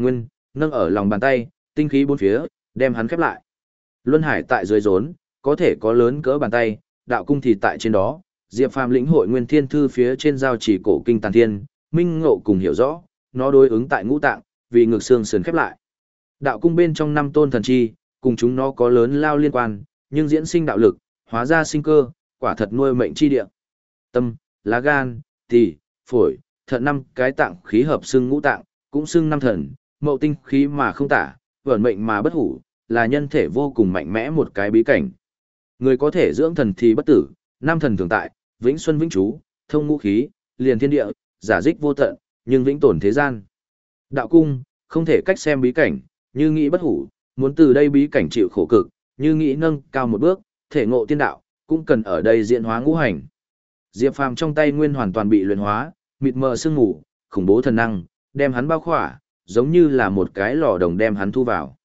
Nguyên, nâng ở lòng bàn tay, tinh khí bốn phía, đem hắn khép lại. Luân hải tại dưới rốn, có thể có lớn cỡ bàn tay, đạo cung thì tại trên đó. Diệp Phàm lĩnh hội nguyên thiên thư phía trên giao chỉ cổ kinh tàn thiên, minh ngộ cùng hiểu rõ, nó đối ứng tại ngũ tạng, vì ngược xương sườn khép lại. Đạo cung bên trong năm tôn thần chi, cùng chúng nó có lớn lao liên quan, nhưng diễn sinh đạo lực, hóa ra sinh cơ, quả thật nuôi mệnh chi địa. Tâm, lá gan, tỳ, phổi, thận năm cái tạng khí hợp xương ngũ tạng, cũng xương năm thần, mậu tinh khí mà không tả, vẩn mệnh mà bất hủ, là nhân thể vô cùng mạnh mẽ một cái bí cảnh. Người có thể dưỡng thần thì bất tử, nam thần thường tại, vĩnh xuân vĩnh chú, thông ngũ khí, liền thiên địa, giả dích vô tận, nhưng vĩnh tồn thế gian. Đạo cung, không thể cách xem bí cảnh, như nghĩ bất hủ, muốn từ đây bí cảnh chịu khổ cực, như nghĩ nâng cao một bước, thể ngộ tiên đạo, cũng cần ở đây diễn hóa ngũ hành. Diệp Phàm trong tay nguyên hoàn toàn bị luyện hóa, mịt mờ sương mù, khủng bố thần năng, đem hắn bao khỏa, giống như là một cái lò đồng đem hắn thu vào.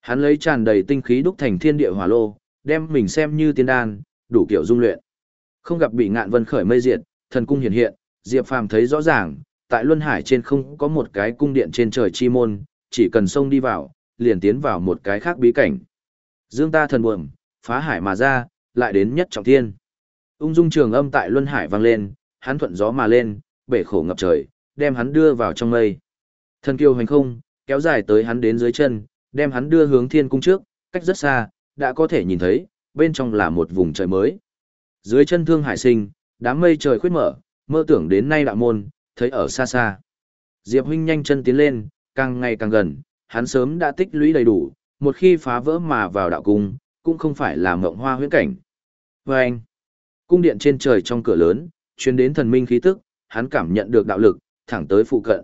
Hắn lấy tràn đầy tinh khí đúc thành thiên địa hỏa lô, đem mình xem như tiên đan, đủ kiểu dung luyện. Không gặp bị ngạn vân khởi mây diệt, thần cung hiện hiện, Diệp Phàm thấy rõ ràng, tại Luân Hải trên không có một cái cung điện trên trời chi môn, chỉ cần xông đi vào, liền tiến vào một cái khác bí cảnh. Dương ta thần buồm, phá hải mà ra, lại đến nhất trọng thiên. Ung dung trường âm tại Luân Hải vang lên, hắn thuận gió mà lên, bể khổ ngập trời, đem hắn đưa vào trong mây. Thần kiêu hành không, kéo dài tới hắn đến dưới chân, đem hắn đưa hướng thiên cung trước, cách rất xa, đã có thể nhìn thấy, bên trong là một vùng trời mới. Dưới chân thương hải sinh, đám mây trời khuyết mở, mơ tưởng đến nay đạo môn, thấy ở xa xa. Diệp huynh nhanh chân tiến lên, càng ngày càng gần, hắn sớm đã tích lũy đầy đủ, một khi phá vỡ mà vào đạo cung, cũng không phải là mộng hoa huyễn cảnh. Và anh, Cung điện trên trời trong cửa lớn, truyền đến thần minh khí tức, hắn cảm nhận được đạo lực, thẳng tới phụ cận.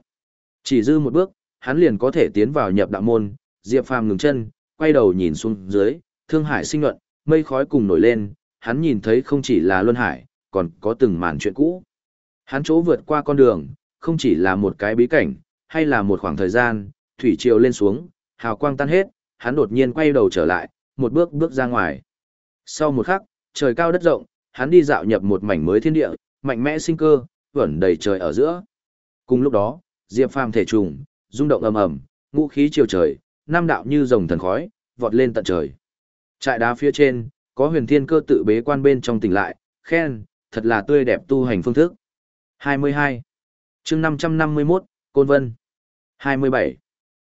Chỉ dư một bước, hắn liền có thể tiến vào nhập đạo môn, Diệp Phàm ngừng chân, quay đầu nhìn xuống dưới, thương hải sinh luận, mây khói cùng nổi lên, hắn nhìn thấy không chỉ là luân hải, còn có từng màn chuyện cũ. Hắn chỗ vượt qua con đường, không chỉ là một cái bí cảnh, hay là một khoảng thời gian, thủy triều lên xuống, hào quang tan hết, hắn đột nhiên quay đầu trở lại, một bước bước ra ngoài. Sau một khắc, trời cao đất rộng, hắn đi dạo nhập một mảnh mới thiên địa, mạnh mẽ sinh cơ, vẩn đầy trời ở giữa. Cùng lúc đó, Diệp Phàm thể trùng, rung động ầm ầm, ngũ khí chiều trời, nam đạo như rồng thần khói, vọt lên tận trời. Trại đá phía trên, có huyền thiên cơ tự bế quan bên trong tỉnh lại, khen, thật là tươi đẹp tu hành phương thức. 22. chương 551, Côn Vân. 27.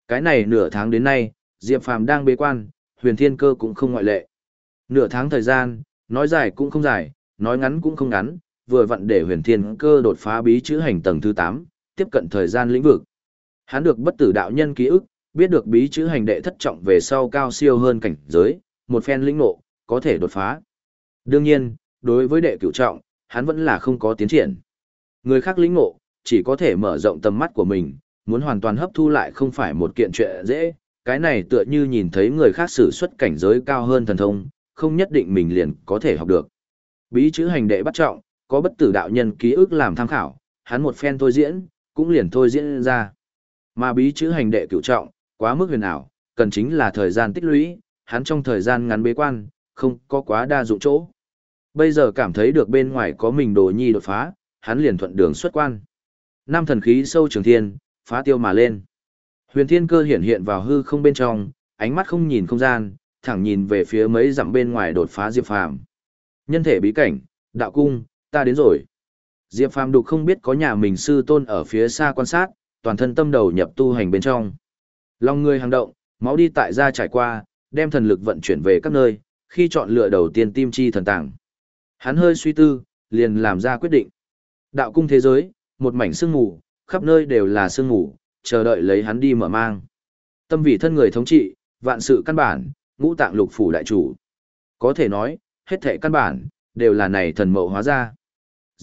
Cái này nửa tháng đến nay, Diệp Phàm đang bế quan, huyền thiên cơ cũng không ngoại lệ. Nửa tháng thời gian, nói dài cũng không dài, nói ngắn cũng không ngắn, vừa vặn để huyền thiên cơ đột phá bí chữ hành tầng thứ 8, tiếp cận thời gian lĩnh vực. Hắn được bất tử đạo nhân ký ức, biết được bí chữ hành đệ thất trọng về sau cao siêu hơn cảnh giới, một phen lĩnh ngộ có thể đột phá. Đương nhiên, đối với đệ cửu trọng, hắn vẫn là không có tiến triển. Người khác lĩnh ngộ, chỉ có thể mở rộng tầm mắt của mình, muốn hoàn toàn hấp thu lại không phải một kiện chuyện dễ, cái này tựa như nhìn thấy người khác sử xuất cảnh giới cao hơn thần thông, không nhất định mình liền có thể học được. Bí chữ hành đệ bắt trọng, có bất tử đạo nhân ký ức làm tham khảo, hắn một phen thôi diễn, cũng liền thôi diễn ra. Mà bí chữ hành đệ cửu trọng, quá mức huyền ảo, cần chính là thời gian tích lũy, hắn trong thời gian ngắn bế quan, không có quá đa dụng chỗ. Bây giờ cảm thấy được bên ngoài có mình đồ nhi đột phá, hắn liền thuận đường xuất quan. Nam thần khí sâu trường thiên, phá tiêu mà lên. Huyền thiên cơ hiện hiện vào hư không bên trong, ánh mắt không nhìn không gian, thẳng nhìn về phía mấy dặm bên ngoài đột phá Diệp Phàm. Nhân thể bí cảnh, đạo cung, ta đến rồi. Diệp Phàm đục không biết có nhà mình sư tôn ở phía xa quan sát, toàn thân tâm đầu nhập tu hành bên trong. long người hành động, máu đi tại ra trải qua, đem thần lực vận chuyển về các nơi, khi chọn lựa đầu tiên tim chi thần tàng. Hắn hơi suy tư, liền làm ra quyết định. Đạo cung thế giới, một mảnh sương ngủ, khắp nơi đều là sương ngủ, chờ đợi lấy hắn đi mở mang. Tâm vị thân người thống trị, vạn sự căn bản, ngũ tạng lục phủ đại chủ. Có thể nói, hết thể căn bản, đều là này thần mộ hóa ra.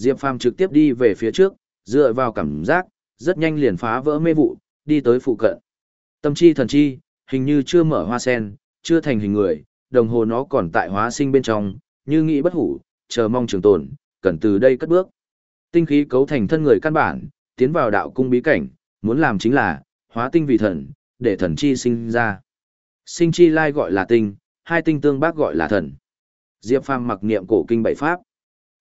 Diệp Phàm trực tiếp đi về phía trước, dựa vào cảm giác, rất nhanh liền phá vỡ mê vụ, đi tới phụ cận. Tâm chi thần chi, hình như chưa mở hoa sen, chưa thành hình người, đồng hồ nó còn tại hóa sinh bên trong, như nghĩ bất hủ, chờ mong trường tồn, cần từ đây cất bước. Tinh khí cấu thành thân người căn bản, tiến vào đạo cung bí cảnh, muốn làm chính là, hóa tinh vì thần, để thần chi sinh ra. Sinh chi lai gọi là tinh, hai tinh tương bác gọi là thần. Diệp Phàm mặc niệm cổ kinh bảy pháp.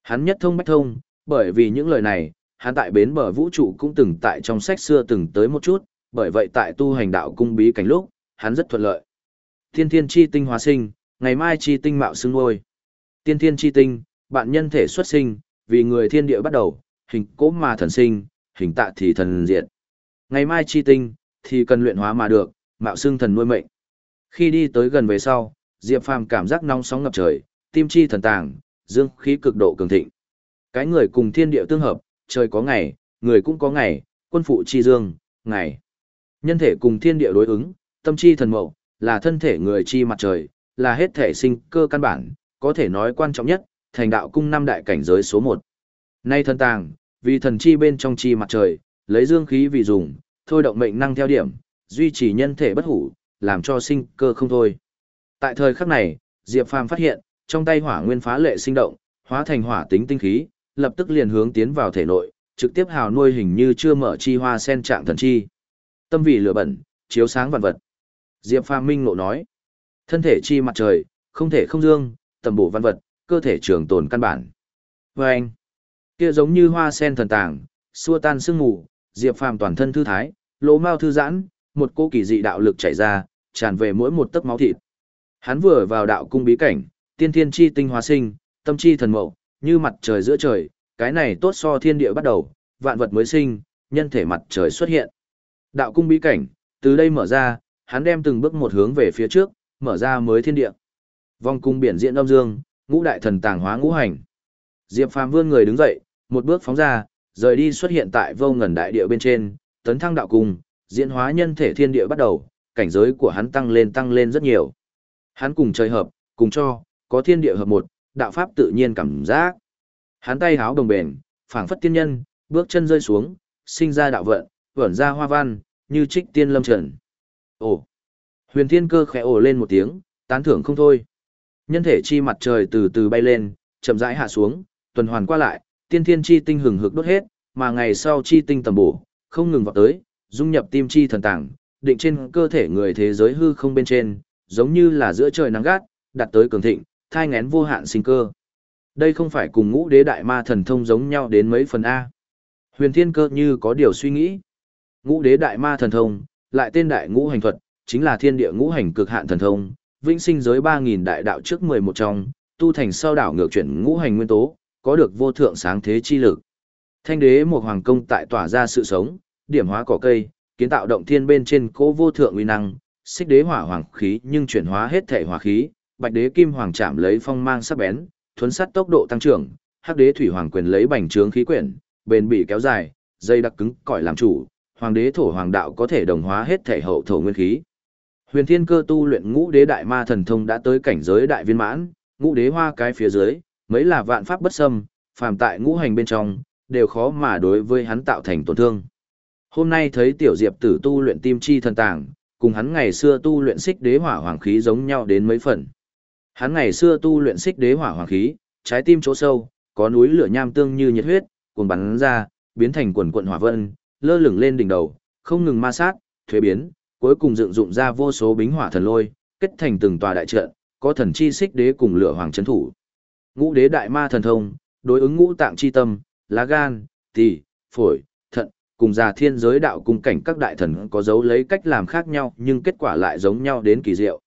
Hắn nhất thông bách thông, bởi vì những lời này, hắn tại bến bờ vũ trụ cũng từng tại trong sách xưa từng tới một chút, bởi vậy tại tu hành đạo cung bí cảnh lúc, hắn rất thuận lợi. Thiên thiên chi tinh hóa sinh, ngày mai chi tinh mạo xưng ngôi. Tiên thiên chi tinh, bạn nhân thể xuất sinh, vì người thiên địa bắt đầu, hình cố mà thần sinh, hình tạ thì thần diệt. Ngày mai chi tinh, thì cần luyện hóa mà được, mạo xưng thần nuôi mệnh. Khi đi tới gần về sau, Diệp Phàm cảm giác nóng sóng ngập trời, tim chi thần tàng, dương khí cực độ cường thịnh. Cái người cùng thiên địa tương hợp, trời có ngày, người cũng có ngày, quân phụ chi dương, ngày. Nhân thể cùng thiên địa đối ứng, tâm chi thần mậu, là thân thể người chi mặt trời, là hết thể sinh cơ căn bản, có thể nói quan trọng nhất, thành đạo cung năm đại cảnh giới số 1. Nay thần tàng, vì thần chi bên trong chi mặt trời, lấy dương khí vì dùng, thôi động mệnh năng theo điểm, duy trì nhân thể bất hủ, làm cho sinh cơ không thôi. Tại thời khắc này, Diệp Phàm phát hiện, trong tay hỏa nguyên phá lệ sinh động, hóa thành hỏa tính tinh khí, lập tức liền hướng tiến vào thể nội, trực tiếp hào nuôi hình như chưa mở chi hoa sen trạng thần chi. Tâm vị lửa bẩn, chiếu sáng vạn vật. Diệp Phàm minh ngộ nói, thân thể chi mặt trời, không thể không dương, tầm bổ văn vật, cơ thể trường tồn căn bản. Và anh, kia giống như hoa sen thần tàng, xua tan sương ngủ, Diệp Phàm toàn thân thư thái, lỗ mau thư giãn, một cô kỳ dị đạo lực chảy ra, tràn về mỗi một tấc máu thịt. Hắn vừa vào đạo cung bí cảnh, tiên thiên chi tinh hóa sinh, tâm chi thần mậu, như mặt trời giữa trời, cái này tốt so thiên địa bắt đầu, vạn vật mới sinh, nhân thể mặt trời xuất hiện. Đạo cung bí cảnh, từ đây mở ra, hắn đem từng bước một hướng về phía trước, mở ra mới thiên địa. Vòng cung biển diện âm dương, ngũ đại thần tàng hóa ngũ hành. Diệp Phàm vươn người đứng dậy, một bước phóng ra, rời đi xuất hiện tại vô ngần đại địa bên trên, tấn thăng đạo cung, diễn hóa nhân thể thiên địa bắt đầu, cảnh giới của hắn tăng lên tăng lên rất nhiều. Hắn cùng trời hợp, cùng cho, có thiên địa hợp một, đạo pháp tự nhiên cảm giác. Hắn tay háo đồng bền, phảng phất tiên nhân, bước chân rơi xuống, sinh ra đạo vận, vẩn ra hoa văn, như trích tiên lâm trần. Ồ! Huyền thiên cơ khẽ ồ lên một tiếng, tán thưởng không thôi. Nhân thể chi mặt trời từ từ bay lên, chậm rãi hạ xuống, tuần hoàn qua lại, tiên thiên chi tinh hừng hực đốt hết, mà ngày sau chi tinh tầm bổ, không ngừng vào tới, dung nhập tim chi thần tàng, định trên cơ thể người thế giới hư không bên trên, giống như là giữa trời nắng gắt, đặt tới cường thịnh, thai ngén vô hạn sinh cơ. Đây không phải cùng ngũ đế đại ma thần thông giống nhau đến mấy phần A. Huyền thiên cơ như có điều suy nghĩ. Ngũ đế đại ma thần thông, lại tên đại ngũ hành thuật, chính là thiên địa ngũ hành cực hạn thần thông, vĩnh sinh giới 3.000 đại đạo trước 11 trong, tu thành sau đảo ngược chuyển ngũ hành nguyên tố, có được vô thượng sáng thế chi lực. Thanh đế một hoàng công tại tỏa ra sự sống, điểm hóa cỏ cây, kiến tạo động thiên bên trên cố vô thượng uy năng, xích đế hỏa hoàng khí nhưng chuyển hóa hết thể hỏa khí, bạch đế kim hoàng chạm lấy phong mang sắc bén, thuấn sát tốc độ tăng trưởng, hắc đế thủy hoàng quyền lấy bành trướng khí quyển, bền bỉ kéo dài, dây đặc cứng cỏi làm chủ, hoàng đế thổ hoàng đạo có thể đồng hóa hết thể hậu thổ nguyên khí. Huyền Thiên Cơ tu luyện Ngũ Đế Đại Ma Thần Thông đã tới cảnh giới đại viên mãn, Ngũ Đế Hoa cái phía dưới, mấy là vạn pháp bất xâm, phàm tại ngũ hành bên trong, đều khó mà đối với hắn tạo thành tổn thương. Hôm nay thấy Tiểu Diệp Tử tu luyện Tim Chi Thần Tàng, cùng hắn ngày xưa tu luyện Xích Đế Hỏa Hoàng khí giống nhau đến mấy phần. Hắn ngày xưa tu luyện Xích Đế Hỏa Hoàng khí, trái tim chỗ sâu, có núi lửa nham tương như nhiệt huyết, cuồn bắn ra, biến thành quần quần hỏa vân, lơ lửng lên đỉnh đầu, không ngừng ma sát, thuế biến, cuối cùng dựng dụng ra vô số bính hỏa thần lôi, kết thành từng tòa đại trận, có thần chi xích đế cùng lửa hoàng trấn thủ. Ngũ đế đại ma thần thông, đối ứng ngũ tạng chi tâm, lá gan, tỳ, phổi, thận, cùng già thiên giới đạo cùng cảnh các đại thần có dấu lấy cách làm khác nhau nhưng kết quả lại giống nhau đến kỳ diệu.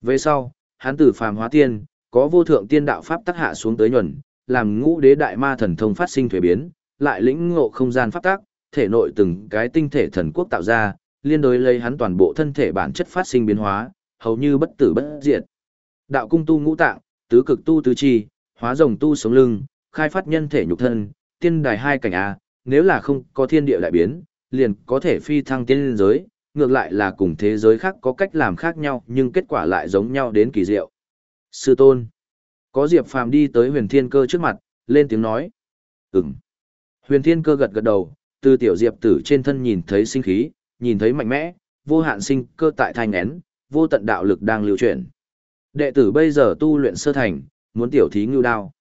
Về sau, hắn tử phàm hóa tiên, có vô thượng tiên đạo pháp tác hạ xuống tới nhuần, làm ngũ đế đại ma thần thông phát sinh thuế biến, lại lĩnh ngộ không gian pháp tác, thể nội từng cái tinh thể thần quốc tạo ra, liên đối lấy hắn toàn bộ thân thể bản chất phát sinh biến hóa, hầu như bất tử bất diệt. Đạo cung tu ngũ tạng, tứ cực tu tứ chi, hóa rồng tu sống lưng, khai phát nhân thể nhục thân, tiên đài hai cảnh a, nếu là không có thiên địa đại biến, liền có thể phi thăng tiên giới, ngược lại là cùng thế giới khác có cách làm khác nhau, nhưng kết quả lại giống nhau đến kỳ diệu. Sư tôn, có Diệp Phàm đi tới Huyền Thiên Cơ trước mặt, lên tiếng nói: "Ừm." Huyền Thiên Cơ gật gật đầu, từ tiểu Diệp tử trên thân nhìn thấy sinh khí, nhìn thấy mạnh mẽ, vô hạn sinh cơ tại thanh én, vô tận đạo lực đang lưu chuyển. Đệ tử bây giờ tu luyện sơ thành, muốn tiểu thí ngưu đao.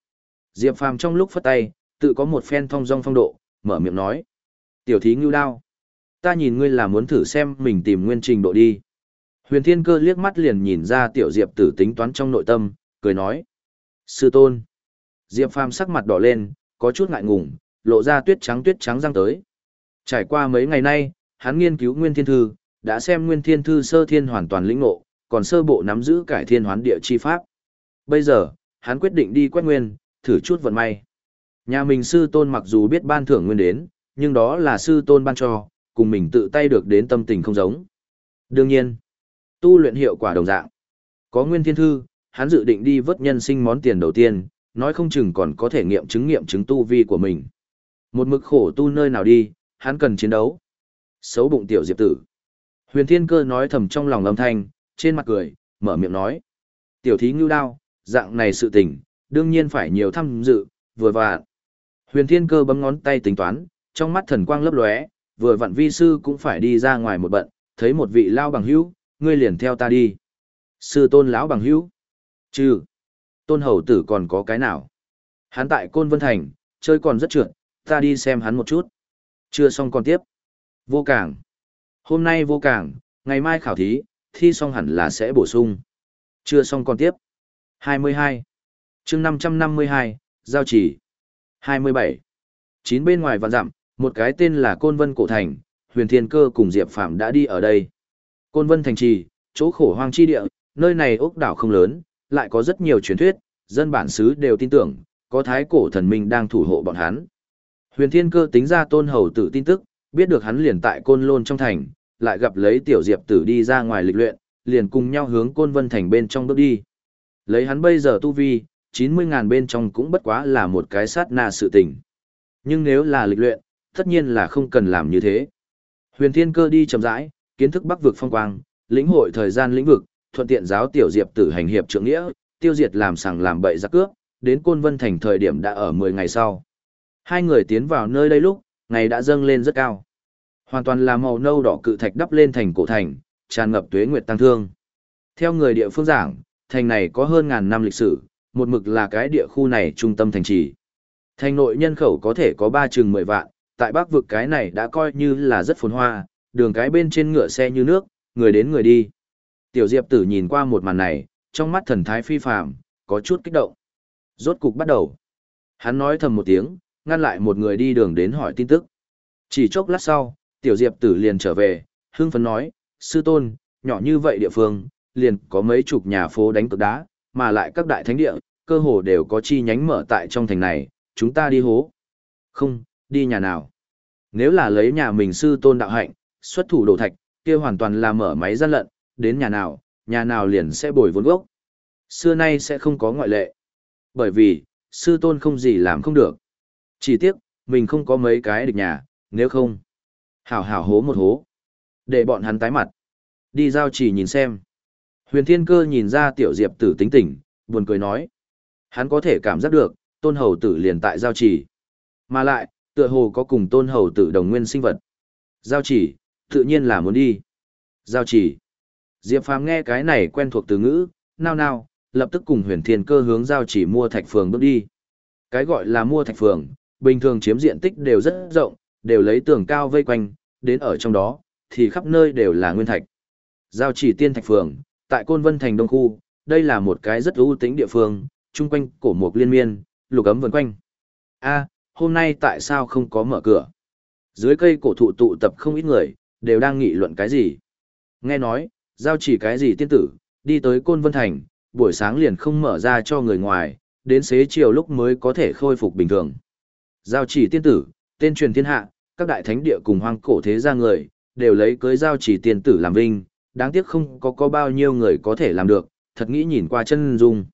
Diệp Phàm trong lúc phất tay, tự có một phen thông dong phong độ, mở miệng nói. Tiểu thí ngưu đao. Ta nhìn ngươi là muốn thử xem mình tìm nguyên trình độ đi. Huyền Thiên Cơ liếc mắt liền nhìn ra tiểu Diệp tử tính toán trong nội tâm, cười nói. Sư tôn. Diệp Phàm sắc mặt đỏ lên, có chút ngại ngùng, lộ ra tuyết trắng tuyết trắng răng tới. Trải qua mấy ngày nay, hắn nghiên cứu Nguyên Thiên Thư, đã xem Nguyên Thiên Thư sơ thiên hoàn toàn lĩnh ngộ, còn sơ bộ nắm giữ cải thiên hoán địa chi pháp. Bây giờ, hắn quyết định đi quét nguyên, thử chút vận may. Nhà mình sư tôn mặc dù biết ban thưởng nguyên đến, nhưng đó là sư tôn ban cho, cùng mình tự tay được đến tâm tình không giống. Đương nhiên, tu luyện hiệu quả đồng dạng. Có nguyên thiên thư, hắn dự định đi vớt nhân sinh món tiền đầu tiên, nói không chừng còn có thể nghiệm chứng nghiệm chứng tu vi của mình. Một mực khổ tu nơi nào đi, hắn cần chiến đấu. Xấu bụng tiểu diệp tử. Huyền thiên cơ nói thầm trong lòng âm thanh, trên mặt cười, mở miệng nói. Tiểu thí ngưu đao, dạng này sự tình, đương nhiên phải nhiều tham dự, vừa vạn. Huyền thiên cơ bấm ngón tay tính toán, trong mắt thần quang lấp lóe, vừa vặn vi sư cũng phải đi ra ngoài một bận, thấy một vị lao bằng hữu, ngươi liền theo ta đi. Sư tôn lão bằng hữu. Chứ. Tôn hầu tử còn có cái nào? Hắn tại Côn Vân Thành, chơi còn rất trượt, ta đi xem hắn một chút. Chưa xong còn tiếp. Vô cảng. Hôm nay vô cảng, ngày mai khảo thí, thi xong hẳn là sẽ bổ sung. Chưa xong còn tiếp. 22. chương 552, Giao chỉ. 27. Chín bên ngoài vạn dặm, một cái tên là Côn Vân Cổ Thành, huyền thiên cơ cùng Diệp Phạm đã đi ở đây. Côn Vân Thành Trì, chỗ khổ hoang chi địa, nơi này ốc đảo không lớn, lại có rất nhiều truyền thuyết, dân bản xứ đều tin tưởng, có thái cổ thần minh đang thủ hộ bọn hắn. Huyền thiên cơ tính ra tôn hầu tử tin tức, biết được hắn liền tại Côn Lôn trong thành, lại gặp lấy tiểu diệp tử đi ra ngoài lịch luyện, liền cùng nhau hướng Côn Vân Thành bên trong bước đi. Lấy hắn bây giờ tu vi, 90 ngàn bên trong cũng bất quá là một cái sát na sự tình. Nhưng nếu là lịch luyện, tất nhiên là không cần làm như thế. Huyền Thiên Cơ đi chậm rãi, kiến thức Bắc vực phong quang, lĩnh hội thời gian lĩnh vực, thuận tiện giáo tiểu diệp tử hành hiệp trưởng nghĩa, tiêu diệt làm sằng làm bậy giặc cướp, đến Côn Vân Thành thời điểm đã ở 10 ngày sau. Hai người tiến vào nơi đây lúc, ngày đã dâng lên rất cao. Hoàn toàn là màu nâu đỏ cự thạch đắp lên thành cổ thành, tràn ngập tuế nguyệt tăng thương. Theo người địa phương giảng, thành này có hơn ngàn năm lịch sử, một mực là cái địa khu này trung tâm thành trì. Thành nội nhân khẩu có thể có ba chừng 10 vạn, tại bắc vực cái này đã coi như là rất phồn hoa, đường cái bên trên ngựa xe như nước, người đến người đi. Tiểu Diệp tử nhìn qua một màn này, trong mắt thần thái phi phàm, có chút kích động. Rốt cục bắt đầu. Hắn nói thầm một tiếng, ngăn lại một người đi đường đến hỏi tin tức. Chỉ chốc lát sau, Tiểu Diệp tử liền trở về, hưng phấn nói, sư tôn, nhỏ như vậy địa phương, liền có mấy chục nhà phố đánh cực đá, mà lại các đại thánh địa, cơ hồ đều có chi nhánh mở tại trong thành này, chúng ta đi hố. Không, đi nhà nào. Nếu là lấy nhà mình sư tôn đạo hạnh, xuất thủ đồ thạch, kia hoàn toàn là mở máy gian lận, đến nhà nào, nhà nào liền sẽ bồi vốn gốc. Xưa nay sẽ không có ngoại lệ. Bởi vì, sư tôn không gì làm không được. Chỉ tiếc, mình không có mấy cái địch nhà, nếu không. Hảo hảo hố một hố. Để bọn hắn tái mặt. Đi giao chỉ nhìn xem. Huyền Thiên Cơ nhìn ra tiểu diệp tử tính tỉnh, buồn cười nói. Hắn có thể cảm giác được, tôn hầu tử liền tại giao chỉ. Mà lại, tựa hồ có cùng tôn hầu tử đồng nguyên sinh vật. Giao chỉ, tự nhiên là muốn đi. Giao chỉ. Diệp Phàm nghe cái này quen thuộc từ ngữ, nao nao, lập tức cùng huyền thiên cơ hướng giao chỉ mua thạch phường bước đi. Cái gọi là mua thạch phường, bình thường chiếm diện tích đều rất rộng, đều lấy tường cao vây quanh, đến ở trong đó, thì khắp nơi đều là nguyên thạch. Giao chỉ tiên thạch phường, tại Côn Vân Thành Đông Khu, đây là một cái rất ưu tĩnh địa phương, chung quanh cổ mục liên miên, lục ấm vần quanh. a hôm nay tại sao không có mở cửa? Dưới cây cổ thụ tụ tập không ít người, đều đang nghị luận cái gì? Nghe nói, giao chỉ cái gì tiên tử, đi tới Côn Vân Thành, buổi sáng liền không mở ra cho người ngoài, đến xế chiều lúc mới có thể khôi phục bình thường. Giao chỉ tiên tử, tên truyền thiên hạ, các đại thánh địa cùng hoang cổ thế gia người, đều lấy cưới giao chỉ tiên tử làm vinh, đáng tiếc không có có bao nhiêu người có thể làm được, thật nghĩ nhìn qua chân dung.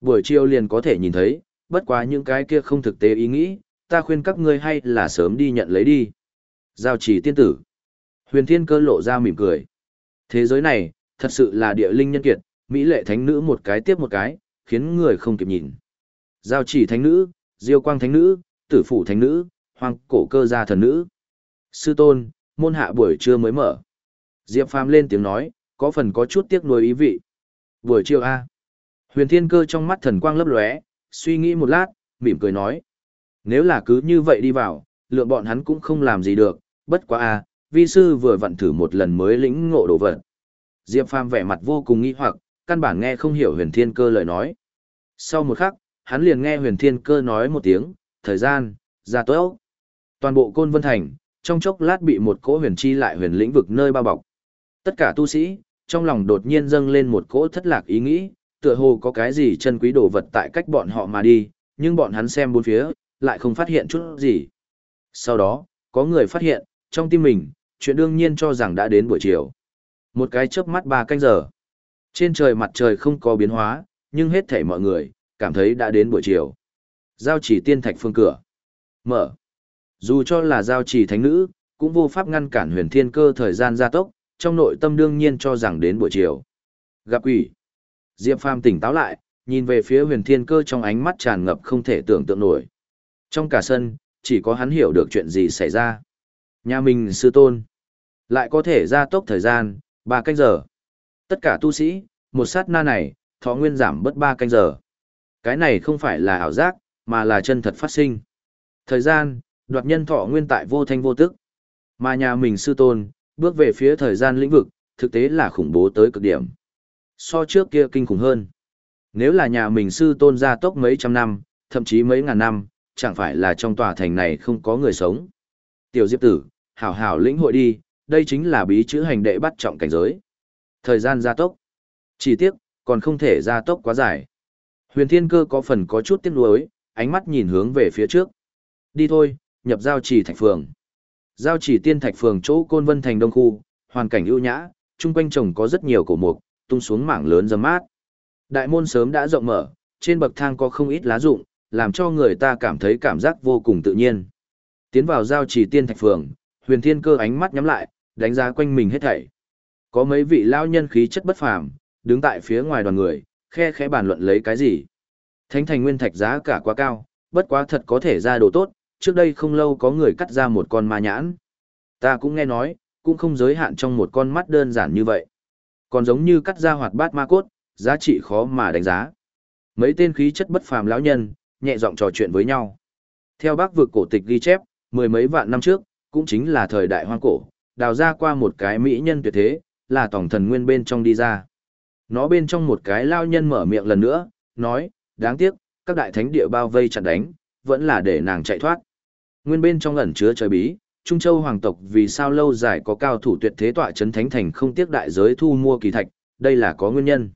Buổi chiều liền có thể nhìn thấy, bất quá những cái kia không thực tế ý nghĩ, ta khuyên các ngươi hay là sớm đi nhận lấy đi. Giao chỉ tiên tử. Huyền thiên cơ lộ ra mỉm cười. Thế giới này, thật sự là địa linh nhân kiệt, mỹ lệ thánh nữ một cái tiếp một cái, khiến người không kịp nhìn. Giao chỉ thánh nữ, diêu quang thánh nữ, tử phủ thánh nữ, hoàng cổ cơ gia thần nữ. Sư tôn, môn hạ buổi trưa mới mở. Diệp Phàm lên tiếng nói, có phần có chút tiếc nuối ý vị. Buổi chiều A. Huyền thiên cơ trong mắt thần quang lấp lóe, suy nghĩ một lát, mỉm cười nói. Nếu là cứ như vậy đi vào, lượng bọn hắn cũng không làm gì được, bất quá A, vi sư vừa vặn thử một lần mới lĩnh ngộ đồ vật. Diệp Phàm vẻ mặt vô cùng nghi hoặc, căn bản nghe không hiểu huyền thiên cơ lời nói. Sau một khắc, hắn liền nghe huyền thiên cơ nói một tiếng, thời gian, ra tối Toàn bộ côn vân thành, trong chốc lát bị một cỗ huyền chi lại huyền lĩnh vực nơi bao bọc. Tất cả tu sĩ, trong lòng đột nhiên dâng lên một cỗ thất lạc ý nghĩ, tựa hồ có cái gì chân quý đồ vật tại cách bọn họ mà đi, nhưng bọn hắn xem bốn phía, lại không phát hiện chút gì. Sau đó, có người phát hiện, trong tim mình, chuyện đương nhiên cho rằng đã đến buổi chiều. Một cái chớp mắt ba canh giờ. Trên trời mặt trời không có biến hóa, nhưng hết thảy mọi người, cảm thấy đã đến buổi chiều. Giao chỉ tiên thạch phương cửa. Mở. Dù cho là giao chỉ thánh nữ, cũng vô pháp ngăn cản huyền thiên cơ thời gian gia tốc, trong nội tâm đương nhiên cho rằng đến buổi chiều. Gặp quỷ. Diệp Phàm tỉnh táo lại, nhìn về phía huyền thiên cơ trong ánh mắt tràn ngập không thể tưởng tượng nổi. Trong cả sân, chỉ có hắn hiểu được chuyện gì xảy ra. Nhà mình sư tôn. Lại có thể gia tốc thời gian, ba canh giờ. Tất cả tu sĩ, một sát na này, thọ nguyên giảm bất ba canh giờ. Cái này không phải là ảo giác, mà là chân thật phát sinh. Thời gian, đoạt nhân thọ nguyên tại vô thanh vô tức. Mà nhà mình sư tôn, bước về phía thời gian lĩnh vực, thực tế là khủng bố tới cực điểm. So trước kia kinh khủng hơn. Nếu là nhà mình sư tôn gia tốc mấy trăm năm, thậm chí mấy ngàn năm, chẳng phải là trong tòa thành này không có người sống. Tiểu Diệp tử, hảo hảo lĩnh hội đi, đây chính là bí chữ hành đệ bắt trọng cảnh giới. Thời gian gia tốc. Chỉ tiếc, còn không thể gia tốc quá dài. Huyền Thiên Cơ có phần có chút tiếc nuối, ánh mắt nhìn hướng về phía trước. Đi thôi, nhập giao trì thạch phường. Giao chỉ tiên thạch phường chỗ Côn Vân thành Đông khu, hoàn cảnh ưu nhã, chung quanh trồng có rất nhiều cổ mục, tung xuống mảng lớn râm mát. Đại môn sớm đã rộng mở, trên bậc thang có không ít lá rụng, làm cho người ta cảm thấy cảm giác vô cùng tự nhiên. Tiến vào giao chỉ tiên thạch phường, huyền thiên cơ ánh mắt nhắm lại, đánh giá quanh mình hết thảy. Có mấy vị lao nhân khí chất bất phàm, đứng tại phía ngoài đoàn người, khe khẽ bàn luận lấy cái gì. Thánh thành nguyên thạch giá cả quá cao, bất quá thật có thể ra đồ tốt, trước đây không lâu có người cắt ra một con ma nhãn. Ta cũng nghe nói, cũng không giới hạn trong một con mắt đơn giản như vậy. Còn giống như cắt ra hoạt bát ma cốt, giá trị khó mà đánh giá. Mấy tên khí chất bất phàm lão nhân, nhẹ giọng trò chuyện với nhau. Theo bác vực cổ tịch ghi chép, mười mấy vạn năm trước, cũng chính là thời đại hoang cổ, đào ra qua một cái mỹ nhân tuyệt thế, là tổng thần nguyên bên trong đi ra. Nó bên trong một cái lao nhân mở miệng lần nữa, nói, đáng tiếc, các đại thánh địa bao vây chặn đánh, vẫn là để nàng chạy thoát. Nguyên bên trong ẩn chứa trời bí, Trung Châu hoàng tộc vì sao lâu dài có cao thủ tuyệt thế tọa chấn thánh thành không tiếc đại giới thu mua kỳ thạch, đây là có nguyên nhân.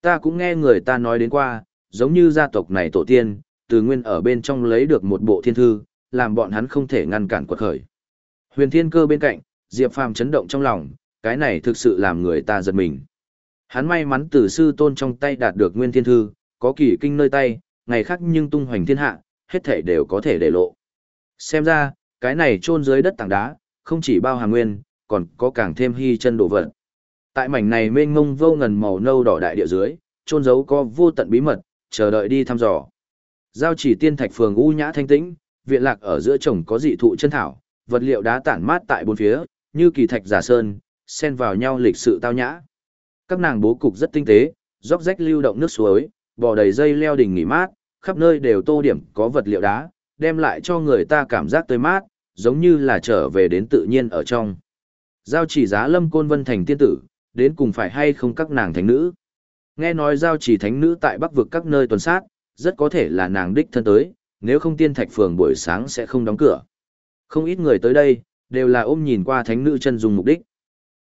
Ta cũng nghe người ta nói đến qua, giống như gia tộc này tổ tiên, từ nguyên ở bên trong lấy được một bộ thiên thư, làm bọn hắn không thể ngăn cản quật khởi. Huyền thiên cơ bên cạnh, Diệp Phàm chấn động trong lòng, cái này thực sự làm người ta giật mình. Hắn may mắn từ sư tôn trong tay đạt được nguyên thiên thư, có kỳ kinh nơi tay, ngày khác nhưng tung hoành thiên hạ, hết thể đều có thể để lộ. Xem ra, cái này chôn dưới đất tảng đá, không chỉ bao hàm nguyên, còn có càng thêm hy chân đồ vật. Tại mảnh này mênh mông vô ngần màu nâu đỏ đại địa dưới, chôn giấu có vô tận bí mật, chờ đợi đi thăm dò. Giao chỉ tiên thạch phường u nhã thanh tĩnh, viện lạc ở giữa trồng có dị thụ chân thảo, vật liệu đá tản mát tại bốn phía, như kỳ thạch giả sơn, xen vào nhau lịch sự tao nhã. Các nàng bố cục rất tinh tế, róc rách lưu động nước suối, bò đầy dây leo đỉnh nghỉ mát, khắp nơi đều tô điểm có vật liệu đá, đem lại cho người ta cảm giác tươi mát, giống như là trở về đến tự nhiên ở trong. Giao chỉ giá lâm côn vân thành tiên tử, đến cùng phải hay không các nàng thánh nữ. Nghe nói giao chỉ thánh nữ tại bắc vực các nơi tuần sát, rất có thể là nàng đích thân tới, nếu không tiên thạch phường buổi sáng sẽ không đóng cửa. Không ít người tới đây, đều là ôm nhìn qua thánh nữ chân dung mục đích.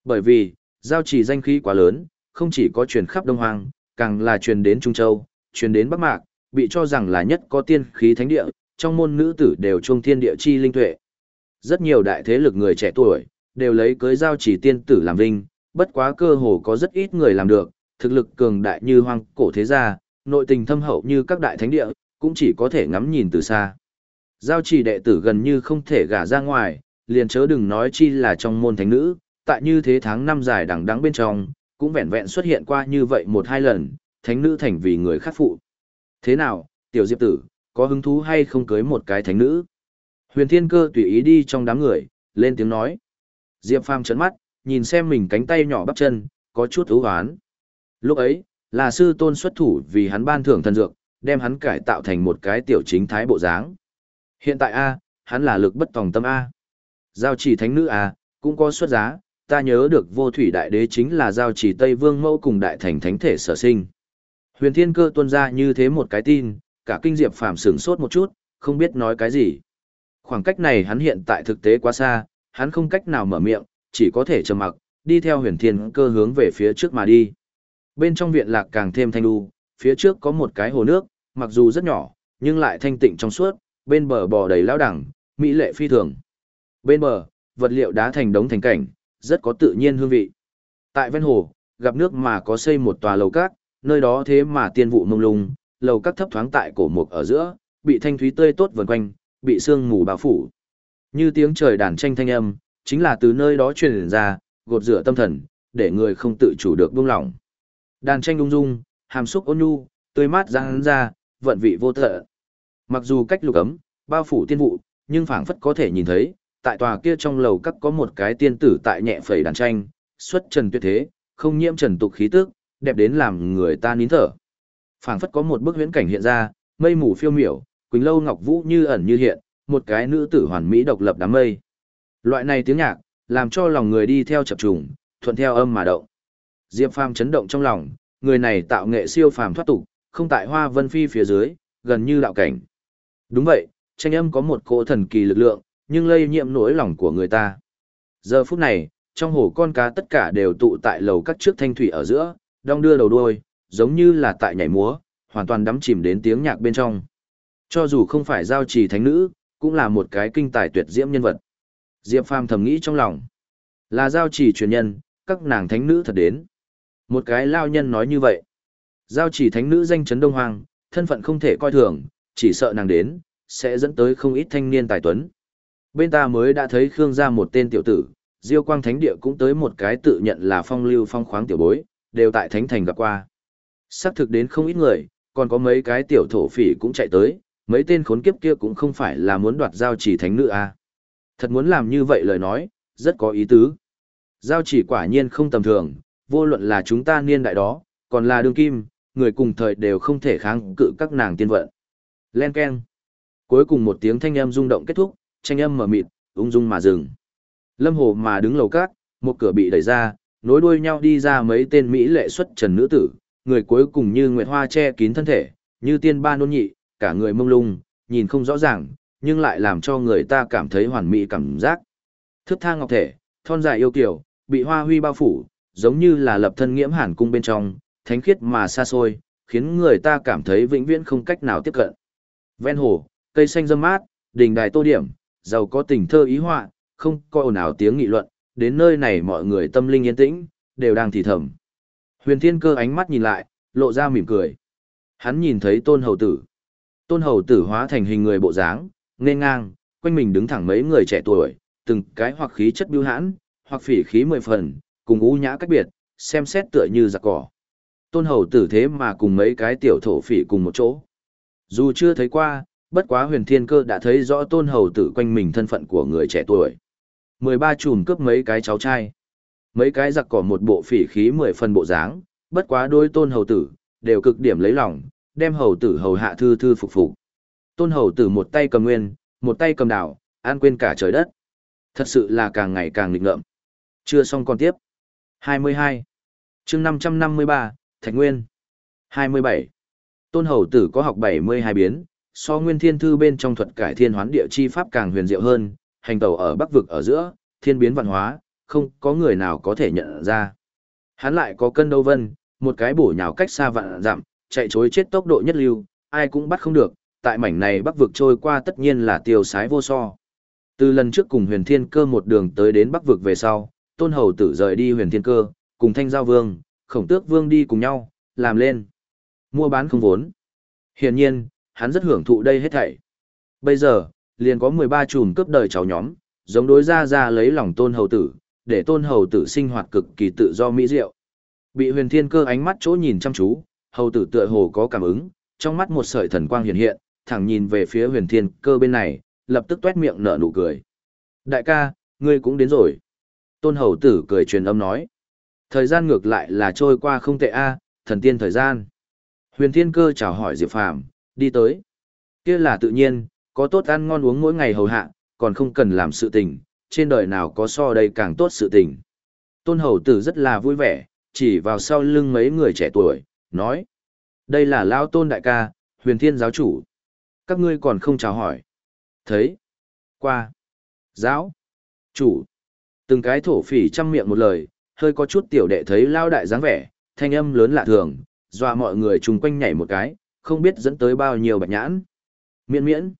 Bởi vì, giao chỉ danh khí quá lớn, không chỉ có truyền khắp Đông Hoang, càng là truyền đến Trung Châu, truyền đến Bắc Mạc, bị cho rằng là nhất có tiên khí thánh địa, trong môn nữ tử đều trung thiên địa chi linh tuệ. Rất nhiều đại thế lực người trẻ tuổi, đều lấy cưới giao chỉ tiên tử làm vinh, bất quá cơ hồ có rất ít người làm được, thực lực cường đại như hoang cổ thế gia, nội tình thâm hậu như các đại thánh địa, cũng chỉ có thể ngắm nhìn từ xa. Giao chỉ đệ tử gần như không thể gả ra ngoài, liền chớ đừng nói chi là trong môn thánh nữ, tại như thế tháng năm dài đằng đẵng bên trong, cũng vẹn vẹn xuất hiện qua như vậy một hai lần, thánh nữ thành vì người khác phụ. Thế nào, tiểu diệp tử, có hứng thú hay không cưới một cái thánh nữ? Huyền thiên cơ tùy ý đi trong đám người, lên tiếng nói. Diệp phàm trấn mắt, nhìn xem mình cánh tay nhỏ bắp chân, có chút ưu hoán. Lúc ấy, là sư tôn xuất thủ vì hắn ban thưởng thần dược, đem hắn cải tạo thành một cái tiểu chính thái bộ dáng. Hiện tại A, hắn là lực bất tòng tâm A. Giao chỉ thánh nữ A, cũng có xuất giá, ta nhớ được vô thủy đại đế chính là giao chỉ Tây Vương mẫu cùng đại thành thánh thể sở sinh. Huyền thiên cơ tuân ra như thế một cái tin, cả kinh diệp phàm sửng sốt một chút, không biết nói cái gì. Khoảng cách này hắn hiện tại thực tế quá xa, hắn không cách nào mở miệng, chỉ có thể trầm mặc, đi theo huyền thiên cơ hướng về phía trước mà đi. Bên trong viện lạc càng thêm thanh lưu, phía trước có một cái hồ nước, mặc dù rất nhỏ, nhưng lại thanh tịnh trong suốt, bên bờ bò đầy lao đẳng, mỹ lệ phi thường. Bên bờ, vật liệu đá thành đống thành cảnh, rất có tự nhiên hương vị. Tại ven hồ, gặp nước mà có xây một tòa lầu cát, nơi đó thế mà tiên vụ mông lung, lầu cát thấp thoáng tại cổ mục ở giữa, bị thanh thúy tươi tốt vần quanh, bị sương mù bao phủ. Như tiếng trời đàn tranh thanh âm, chính là từ nơi đó truyền ra, gột rửa tâm thần, để người không tự chủ được buông lỏng. Đàn tranh ung dung, hàm xúc ôn nhu, tươi mát răng ra, vận vị vô tận. Mặc dù cách lục ấm, bao phủ tiên vụ, nhưng phảng phất có thể nhìn thấy, tại tòa kia trong lầu các có một cái tiên tử tại nhẹ phẩy đàn tranh, xuất trần tuyệt thế, không nhiễm trần tục khí tức, đẹp đến làm người ta nín thở. Phảng phất có một bức huyễn cảnh hiện ra, mây mù phiêu miểu, Quỳnh Lâu Ngọc Vũ như ẩn như hiện, một cái nữ tử hoàn mỹ độc lập đám mây. Loại này tiếng nhạc, làm cho lòng người đi theo chập trùng, thuận theo âm mà động. Diệp Phàm chấn động trong lòng, người này tạo nghệ siêu phàm thoát tục, không tại Hoa Vân Phi phía dưới, gần như đạo cảnh. Đúng vậy, tranh âm có một cỗ thần kỳ lực lượng, nhưng lây nhiễm nỗi lòng của người ta. Giờ phút này, trong hồ con cá tất cả đều tụ tại lầu các trước thanh thủy ở giữa, đong đưa đầu đuôi, giống như là tại nhảy múa, hoàn toàn đắm chìm đến tiếng nhạc bên trong. Cho dù không phải giao trì thánh nữ, cũng là một cái kinh tài tuyệt diễm nhân vật. Diệp Phàm thầm nghĩ trong lòng, là giao trì truyền nhân, các nàng thánh nữ thật đến. Một cái lao nhân nói như vậy. Giao chỉ thánh nữ danh chấn đông hoàng, thân phận không thể coi thường, chỉ sợ nàng đến, sẽ dẫn tới không ít thanh niên tài tuấn. Bên ta mới đã thấy Khương gia một tên tiểu tử, Diêu Quang Thánh Địa cũng tới một cái tự nhận là phong lưu phong khoáng tiểu bối, đều tại Thánh Thành gặp qua. Sắp thực đến không ít người, còn có mấy cái tiểu thổ phỉ cũng chạy tới, mấy tên khốn kiếp kia cũng không phải là muốn đoạt giao chỉ thánh nữ à. Thật muốn làm như vậy lời nói, rất có ý tứ. Giao chỉ quả nhiên không tầm thường, vô luận là chúng ta niên đại đó, còn là đương kim, người cùng thời đều không thể kháng cự các nàng tiên vận. Len keng. Cuối cùng một tiếng thanh âm rung động kết thúc, thanh âm mở mịt, ung dung mà dừng. Lâm Hồ mà đứng lầu cát, một cửa bị đẩy ra, nối đuôi nhau đi ra mấy tên Mỹ lệ xuất trần nữ tử, người cuối cùng như nguyệt hoa che kín thân thể, như tiên ba nôn nhị, cả người mông lung, nhìn không rõ ràng, nhưng lại làm cho người ta cảm thấy hoàn mỹ cảm giác. Thức thang ngọc thể, thon dài yêu kiều, bị hoa huy bao phủ, giống như là lập thân nghiễm hàn cung bên trong, thánh khiết mà xa xôi, khiến người ta cảm thấy vĩnh viễn không cách nào tiếp cận. Ven hồ, cây xanh râm mát, đình đài tô điểm, giàu có tình thơ ý họa, không có ồn ào tiếng nghị luận, đến nơi này mọi người tâm linh yên tĩnh, đều đang thì thầm. Huyền Thiên Cơ ánh mắt nhìn lại, lộ ra mỉm cười. Hắn nhìn thấy Tôn Hầu Tử. Tôn Hầu Tử hóa thành hình người bộ dáng, nên ngang, quanh mình đứng thẳng mấy người trẻ tuổi, từng cái hoặc khí chất biêu hãn, hoặc phỉ khí mười phần, cùng u nhã cách biệt, xem xét tựa như giặc cỏ. Tôn Hầu Tử thế mà cùng mấy cái tiểu thổ phỉ cùng một chỗ. Dù chưa thấy qua, bất quá huyền thiên cơ đã thấy rõ Tôn Hầu Tử quanh mình thân phận của người trẻ tuổi. 13 chùm cướp mấy cái cháu trai. Mấy cái giặc cỏ một bộ phỉ khí mười phần bộ dáng, bất quá đôi tôn hầu tử, đều cực điểm lấy lòng, đem hầu tử hầu hạ thư thư phục phục. Tôn hầu tử một tay cầm nguyên, một tay cầm đảo, an quên cả trời đất. Thật sự là càng ngày càng lịch ngợm. Chưa xong còn tiếp. 22. chương 553, Thạch Nguyên. 27. Tôn hầu tử có học 72 biến, so nguyên thiên thư bên trong thuật cải thiên hoán địa chi pháp càng huyền diệu hơn, hành tàu ở bắc vực ở giữa, thiên biến văn hóa, không có người nào có thể nhận ra. Hắn lại có cân đâu vân, một cái bổ nhào cách xa vạn dặm, chạy chối chết tốc độ nhất lưu, ai cũng bắt không được, tại mảnh này bắc vực trôi qua tất nhiên là tiêu sái vô so. Từ lần trước cùng huyền thiên cơ một đường tới đến bắc vực về sau, tôn hầu tử rời đi huyền thiên cơ, cùng thanh giao vương, khổng tước vương đi cùng nhau, làm lên. Mua bán không vốn. Hiển nhiên, hắn rất hưởng thụ đây hết thảy. Bây giờ, liền có 13 chùm cướp đời cháu nhóm, giống đối ra ra lấy lòng tôn hầu tử, để tôn hầu tử sinh hoạt cực kỳ tự do mỹ diệu. Bị huyền thiên cơ ánh mắt chỗ nhìn chăm chú, hầu tử tựa hồ có cảm ứng, trong mắt một sợi thần quang hiện hiện, thẳng nhìn về phía huyền thiên cơ bên này, lập tức tuét miệng nở nụ cười. Đại ca, ngươi cũng đến rồi. Tôn hầu tử cười truyền âm nói. Thời gian ngược lại là trôi qua không tệ a, thần tiên thời gian. Huyền thiên cơ chào hỏi Diệp Phàm, đi tới. Kia là tự nhiên, có tốt ăn ngon uống mỗi ngày hầu hạ, còn không cần làm sự tình, trên đời nào có so đây càng tốt sự tình. Tôn hầu tử rất là vui vẻ, chỉ vào sau lưng mấy người trẻ tuổi, nói. Đây là Lão Tôn Đại ca, huyền thiên giáo chủ. Các ngươi còn không chào hỏi. Thấy. Qua. Giáo. Chủ. Từng cái thổ phỉ chăm miệng một lời, hơi có chút tiểu đệ thấy Lao Đại dáng vẻ, thanh âm lớn lạ thường, dọa mọi người chung quanh nhảy một cái, không biết dẫn tới bao nhiêu bạch nhãn. Miễn miễn.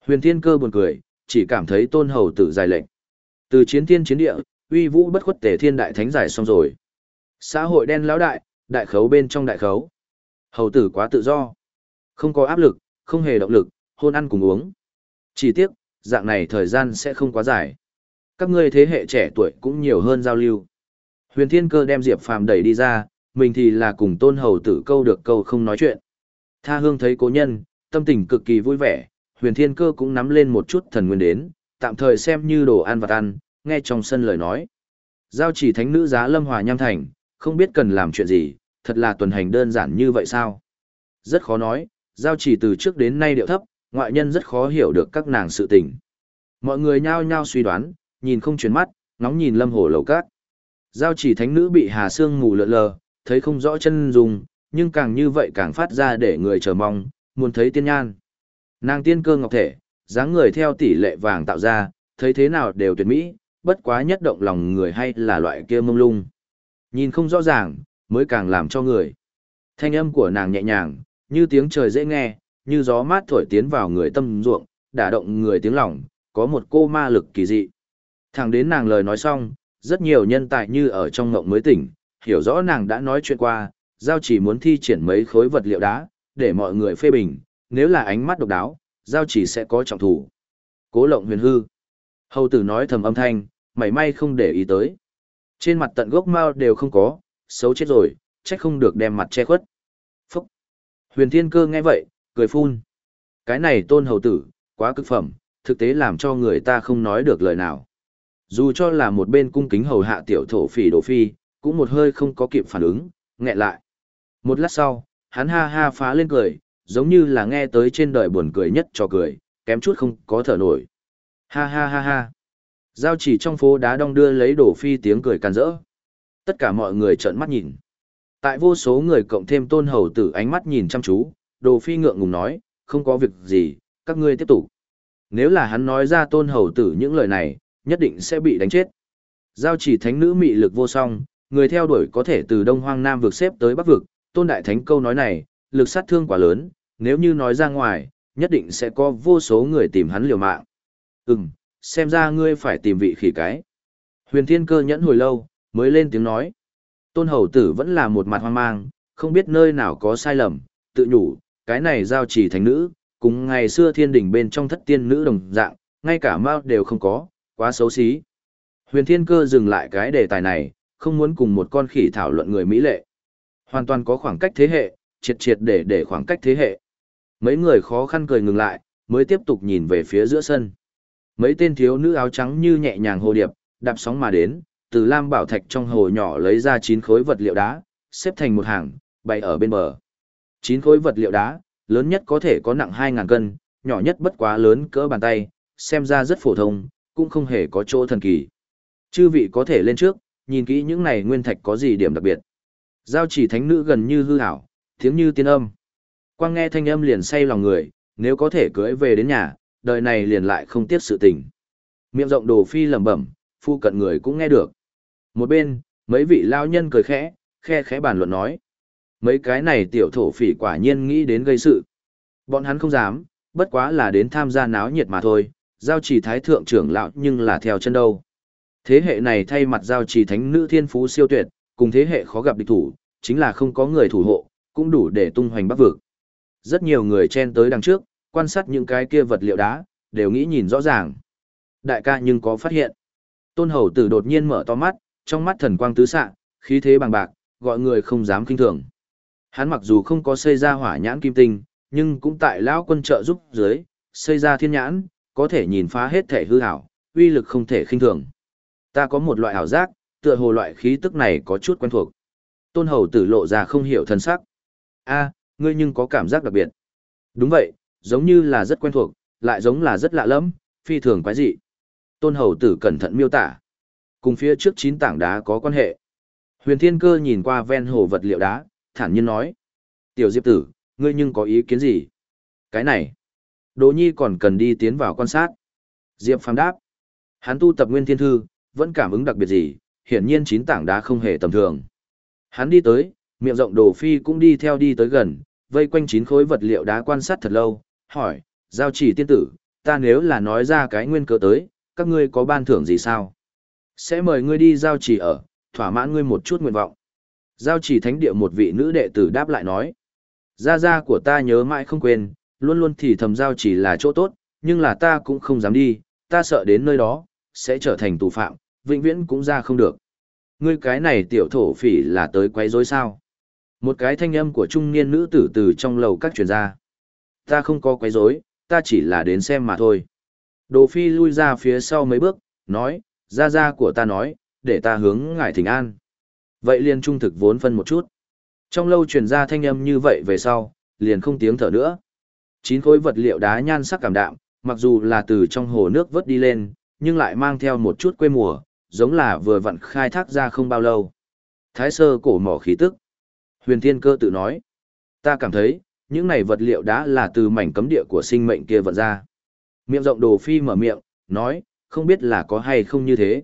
Huyền thiên cơ buồn cười, chỉ cảm thấy tôn hầu tử dài lệnh. Từ chiến thiên chiến địa, uy vũ bất khuất tề thiên đại thánh giải xong rồi. Xã hội đen lão đại, đại khấu bên trong đại khấu. Hầu tử quá tự do. Không có áp lực, không hề động lực, hôn ăn cùng uống. Chỉ tiếc, dạng này thời gian sẽ không quá dài. Các ngươi thế hệ trẻ tuổi cũng nhiều hơn giao lưu. Huyền Thiên Cơ đem Diệp Phàm đẩy đi ra, mình thì là cùng Tôn Hầu tử câu được câu không nói chuyện. Tha Hương thấy cố nhân, tâm tình cực kỳ vui vẻ, huyền thiên cơ cũng nắm lên một chút thần nguyên đến, tạm thời xem như đồ ăn vặt ăn, nghe trong sân lời nói. Giao chỉ thánh nữ giá lâm hòa nham thành, không biết cần làm chuyện gì, thật là tuần hành đơn giản như vậy sao? Rất khó nói, giao chỉ từ trước đến nay điệu thấp, ngoại nhân rất khó hiểu được các nàng sự tình. Mọi người nhao nhao suy đoán, nhìn không chuyển mắt, ngóng nhìn lâm hồ lầu cát. Giao chỉ thánh nữ bị hà xương mù lợn lờ, thấy không rõ chân dùng, nhưng càng như vậy càng phát ra để người chờ mong, muốn thấy tiên nhan. Nàng tiên cơ ngọc thể, dáng người theo tỷ lệ vàng tạo ra, thấy thế nào đều tuyệt mỹ, bất quá nhất động lòng người hay là loại kia mông lung. Nhìn không rõ ràng, mới càng làm cho người. Thanh âm của nàng nhẹ nhàng, như tiếng trời dễ nghe, như gió mát thổi tiến vào người tâm ruộng, đả động người tiếng lòng, có một cô ma lực kỳ dị. Thẳng đến nàng lời nói xong, rất nhiều nhân tài như ở trong ngộng mới tỉnh, hiểu rõ nàng đã nói chuyện qua, giao chỉ muốn thi triển mấy khối vật liệu đá, để mọi người phê bình, nếu là ánh mắt độc đáo, giao chỉ sẽ có trọng thủ. Cố lộng huyền hư. Hầu tử nói thầm âm thanh, mảy may không để ý tới. Trên mặt tận gốc mao đều không có, xấu chết rồi, trách không được đem mặt che khuất. Phúc. Huyền Thiên Cơ nghe vậy, cười phun. Cái này tôn hầu tử, quá cực phẩm, thực tế làm cho người ta không nói được lời nào. Dù cho là một bên cung kính hầu hạ tiểu thổ phỉ đồ phi, cũng một hơi không có kịp phản ứng, nghẹn lại. Một lát sau, hắn ha ha phá lên cười, giống như là nghe tới trên đời buồn cười nhất cho cười, kém chút không có thở nổi. Ha ha ha ha. Giao chỉ trong phố đá đong đưa lấy đổ phi tiếng cười càn rỡ. Tất cả mọi người trợn mắt nhìn. Tại vô số người cộng thêm tôn hầu tử ánh mắt nhìn chăm chú, đồ phi ngượng ngùng nói, không có việc gì, các ngươi tiếp tục. Nếu là hắn nói ra tôn hầu tử những lời này, nhất định sẽ bị đánh chết. Giao chỉ thánh nữ mị lực vô song, người theo đuổi có thể từ Đông Hoang Nam vực xếp tới Bắc vực, tôn đại thánh câu nói này, lực sát thương quá lớn, nếu như nói ra ngoài, nhất định sẽ có vô số người tìm hắn liều mạng. Ừm, xem ra ngươi phải tìm vị khỉ cái. Huyền thiên cơ nhẫn hồi lâu, mới lên tiếng nói. Tôn hầu tử vẫn là một mặt hoang mang, không biết nơi nào có sai lầm, tự nhủ, cái này giao chỉ thánh nữ, cùng ngày xưa thiên đỉnh bên trong thất tiên nữ đồng dạng, ngay cả mao đều không có, quá xấu xí. Huyền thiên cơ dừng lại cái đề tài này, không muốn cùng một con khỉ thảo luận người Mỹ lệ. Hoàn toàn có khoảng cách thế hệ, triệt triệt để để khoảng cách thế hệ. Mấy người khó khăn cười ngừng lại, mới tiếp tục nhìn về phía giữa sân. Mấy tên thiếu nữ áo trắng như nhẹ nhàng hồ điệp, đạp sóng mà đến, từ lam bảo thạch trong hồ nhỏ lấy ra chín khối vật liệu đá, xếp thành một hàng, bày ở bên bờ. Chín khối vật liệu đá, lớn nhất có thể có nặng 2.000 cân, nhỏ nhất bất quá lớn cỡ bàn tay, xem ra rất phổ thông, cũng không hề có chỗ thần kỳ. Chư vị có thể lên trước, nhìn kỹ những này nguyên thạch có gì điểm đặc biệt. Giao chỉ thánh nữ gần như hư ảo, tiếng như tiên âm. Quang nghe thanh âm liền say lòng người, nếu có thể cưới về đến nhà, đời này liền lại không tiếc sự tình. Miệng rộng đồ phi lẩm bẩm, phu cận người cũng nghe được. Một bên, mấy vị lao nhân cười khẽ, khe khẽ bàn luận nói. Mấy cái này tiểu thổ phỉ quả nhiên nghĩ đến gây sự. Bọn hắn không dám, bất quá là đến tham gia náo nhiệt mà thôi, giao chỉ thái thượng trưởng lão nhưng là theo chân đâu. Thế hệ này thay mặt giao chỉ thánh nữ thiên phú siêu tuyệt, cùng thế hệ khó gặp địch thủ, chính là không có người thủ hộ, cũng đủ để tung hoành bắc vực. Rất nhiều người chen tới đằng trước, quan sát những cái kia vật liệu đá, đều nghĩ nhìn rõ ràng. Đại ca nhưng có phát hiện. Tôn hầu tử đột nhiên mở to mắt, trong mắt thần quang tứ xạ, khí thế bằng bạc, gọi người không dám kinh thường. Hắn mặc dù không có xây ra hỏa nhãn kim tinh, nhưng cũng tại lão quân trợ giúp dưới, xây ra thiên nhãn, có thể nhìn phá hết thể hư hảo, uy lực không thể khinh thường. Ta có một loại ảo giác, tựa hồ loại khí tức này có chút quen thuộc. Tôn hầu tử lộ ra không hiểu thân sắc. a ngươi nhưng có cảm giác đặc biệt. Đúng vậy, giống như là rất quen thuộc, lại giống là rất lạ lẫm, phi thường quái dị. Tôn hầu tử cẩn thận miêu tả. Cùng phía trước chín tảng đá có quan hệ. Huyền thiên cơ nhìn qua ven hồ vật liệu đá, thản nhiên nói. Tiểu diệp tử, ngươi nhưng có ý kiến gì? Cái này, Đỗ Nhi còn cần đi tiến vào quan sát. Diệp phàm đáp. Hắn tu tập nguyên thiên thư, vẫn cảm ứng đặc biệt gì, hiển nhiên chín tảng đá không hề tầm thường. Hắn đi tới, miệng rộng đồ phi cũng đi theo đi tới gần, vây quanh chín khối vật liệu đá quan sát thật lâu, hỏi, giao chỉ tiên tử, ta nếu là nói ra cái nguyên cớ tới, các ngươi có ban thưởng gì sao? Sẽ mời ngươi đi giao chỉ ở, thỏa mãn ngươi một chút nguyện vọng. Giao chỉ thánh địa một vị nữ đệ tử đáp lại nói, gia gia của ta nhớ mãi không quên, luôn luôn thì thầm giao chỉ là chỗ tốt, nhưng là ta cũng không dám đi, ta sợ đến nơi đó, sẽ trở thành tù phạm, vĩnh viễn cũng ra không được. Ngươi cái này tiểu thổ phỉ là tới quấy rối sao? Một cái thanh âm của trung niên nữ tử từ trong lầu các truyền ra. Ta không có quấy rối, ta chỉ là đến xem mà thôi. Đồ phi lui ra phía sau mấy bước, nói, gia gia của ta nói, để ta hướng ngài thỉnh an. Vậy liền trung thực vốn phân một chút. Trong lâu truyền ra thanh âm như vậy về sau, liền không tiếng thở nữa. Chín khối vật liệu đá nhan sắc cảm đạm, mặc dù là từ trong hồ nước vớt đi lên, nhưng lại mang theo một chút quê mùa, giống là vừa vặn khai thác ra không bao lâu. Thái sơ cổ mỏ khí tức. Huyền Thiên Cơ tự nói, ta cảm thấy, những này vật liệu đã là từ mảnh cấm địa của sinh mệnh kia vận ra. Miệng rộng đồ phi mở miệng, nói, không biết là có hay không như thế.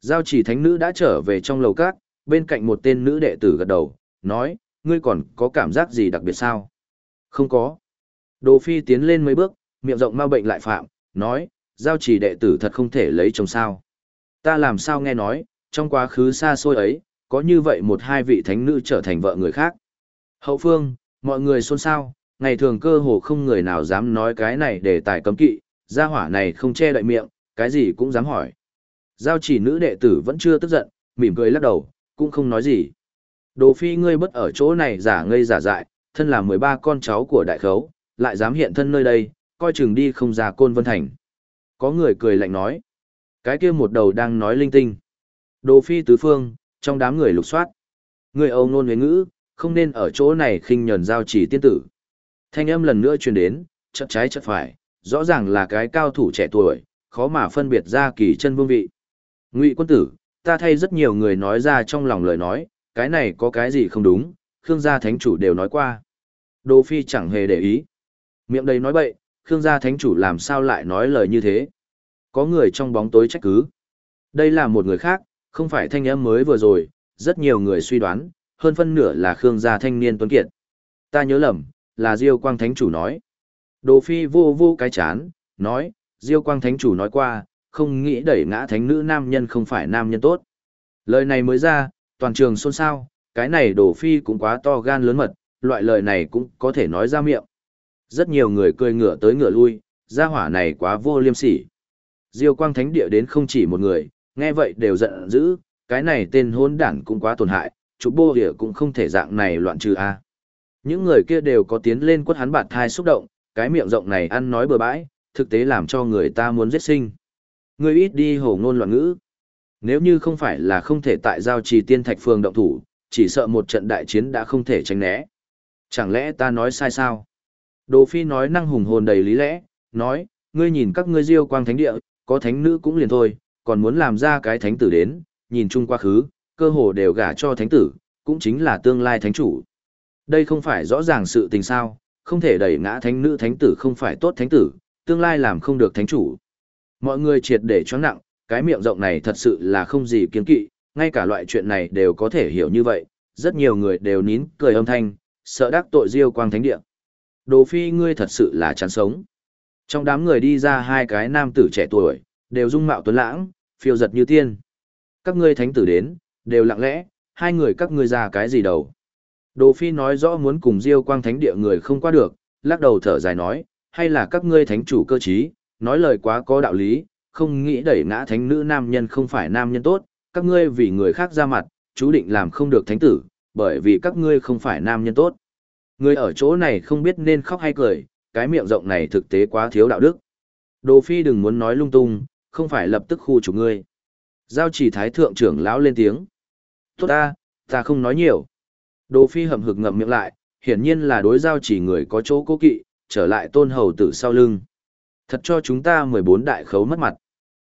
Giao chỉ thánh nữ đã trở về trong lầu cát, bên cạnh một tên nữ đệ tử gật đầu, nói, ngươi còn có cảm giác gì đặc biệt sao? Không có. Đồ phi tiến lên mấy bước, miệng rộng ma bệnh lại phạm, nói, giao chỉ đệ tử thật không thể lấy chồng sao. Ta làm sao nghe nói, trong quá khứ xa xôi ấy, có như vậy một hai vị thánh nữ trở thành vợ người khác. Hậu phương, mọi người xôn xao, ngày thường cơ hồ không người nào dám nói cái này để tài cấm kỵ, gia hỏa này không che đậy miệng, cái gì cũng dám hỏi. Giao chỉ nữ đệ tử vẫn chưa tức giận, mỉm cười lắc đầu, cũng không nói gì. Đồ phi ngươi bất ở chỗ này giả ngây giả dại, thân là 13 con cháu của đại khấu, lại dám hiện thân nơi đây, coi chừng đi không ra côn vân thành. Có người cười lạnh nói. Cái kia một đầu đang nói linh tinh. Đồ phi tứ phương, trong đám người lục soát. Người Âu nôn huyến ngữ, không nên ở chỗ này khinh nhẫn giao chỉ tiên tử. Thanh âm lần nữa truyền đến, chợt trái chợt phải, rõ ràng là cái cao thủ trẻ tuổi, khó mà phân biệt ra kỳ chân vương vị. Ngụy quân tử, ta thay rất nhiều người nói ra trong lòng lời nói, cái này có cái gì không đúng, Khương gia thánh chủ đều nói qua. Đô Phi chẳng hề để ý. Miệng đầy nói bậy, Khương gia thánh chủ làm sao lại nói lời như thế. Có người trong bóng tối trách cứ. Đây là một người khác, không phải thanh âm mới vừa rồi, rất nhiều người suy đoán, hơn phân nửa là Khương gia thanh niên tuấn kiệt. Ta nhớ lầm, là Diêu Quang Thánh Chủ nói. Đồ Phi vô vô cái chán, nói, Diêu Quang Thánh Chủ nói qua, không nghĩ đẩy ngã thánh nữ nam nhân không phải nam nhân tốt. Lời này mới ra, toàn trường xôn xao, cái này Đồ Phi cũng quá to gan lớn mật, loại lời này cũng có thể nói ra miệng. Rất nhiều người cười ngửa tới ngửa lui, gia hỏa này quá vô liêm sỉ. Diêu Quang Thánh Địa đến không chỉ một người, nghe vậy đều giận dữ, cái này tên hôn đản cũng quá tổn hại, chủ bô địa cũng không thể dạng này loạn trừ a. À. Những người kia đều có tiến lên quất hắn bạt thai xúc động, cái miệng rộng này ăn nói bừa bãi, thực tế làm cho người ta muốn giết sinh. Người ít đi hổ ngôn loạn ngữ. Nếu như không phải là không thể tại giao trì tiên thạch phương động thủ, chỉ sợ một trận đại chiến đã không thể tránh né. Chẳng lẽ ta nói sai sao? Đồ Phi nói năng hùng hồn đầy lý lẽ, nói, ngươi nhìn các ngươi diêu quang thánh địa, có thánh nữ cũng liền thôi, còn muốn làm ra cái thánh tử đến, nhìn chung quá khứ, cơ hồ đều gả cho thánh tử, cũng chính là tương lai thánh chủ. Đây không phải rõ ràng sự tình sao, không thể đẩy ngã thánh nữ thánh tử không phải tốt thánh tử, tương lai làm không được thánh chủ. Mọi người triệt để cho nặng, cái miệng rộng này thật sự là không gì kiến kỵ, ngay cả loại chuyện này đều có thể hiểu như vậy, rất nhiều người đều nín cười âm thanh, sợ đắc tội diêu quang thánh địa. Đồ phi ngươi thật sự là chán sống. Trong đám người đi ra hai cái nam tử trẻ tuổi, đều dung mạo tuấn lãng, phiêu giật như tiên. Các ngươi thánh tử đến, đều lặng lẽ, hai người các ngươi ra cái gì đầu. Đồ Phi nói rõ muốn cùng Diêu Quang Thánh địa người không qua được, lắc đầu thở dài nói, hay là các ngươi thánh chủ cơ trí, nói lời quá có đạo lý, không nghĩ đẩy ngã thánh nữ nam nhân không phải nam nhân tốt, các ngươi vì người khác ra mặt, chú định làm không được thánh tử, bởi vì các ngươi không phải nam nhân tốt. Người ở chỗ này không biết nên khóc hay cười, cái miệng rộng này thực tế quá thiếu đạo đức. Đồ Phi đừng muốn nói lung tung, không phải lập tức khu chủ ngươi. Giao chỉ thái thượng trưởng lão lên tiếng. Tốt ta, ta không nói nhiều. Đồ Phi hậm hực ngậm miệng lại, hiển nhiên là đối giao chỉ người có chỗ cố kỵ, trở lại tôn hầu tử sau lưng. Thật cho chúng ta 14 đại khấu mất mặt.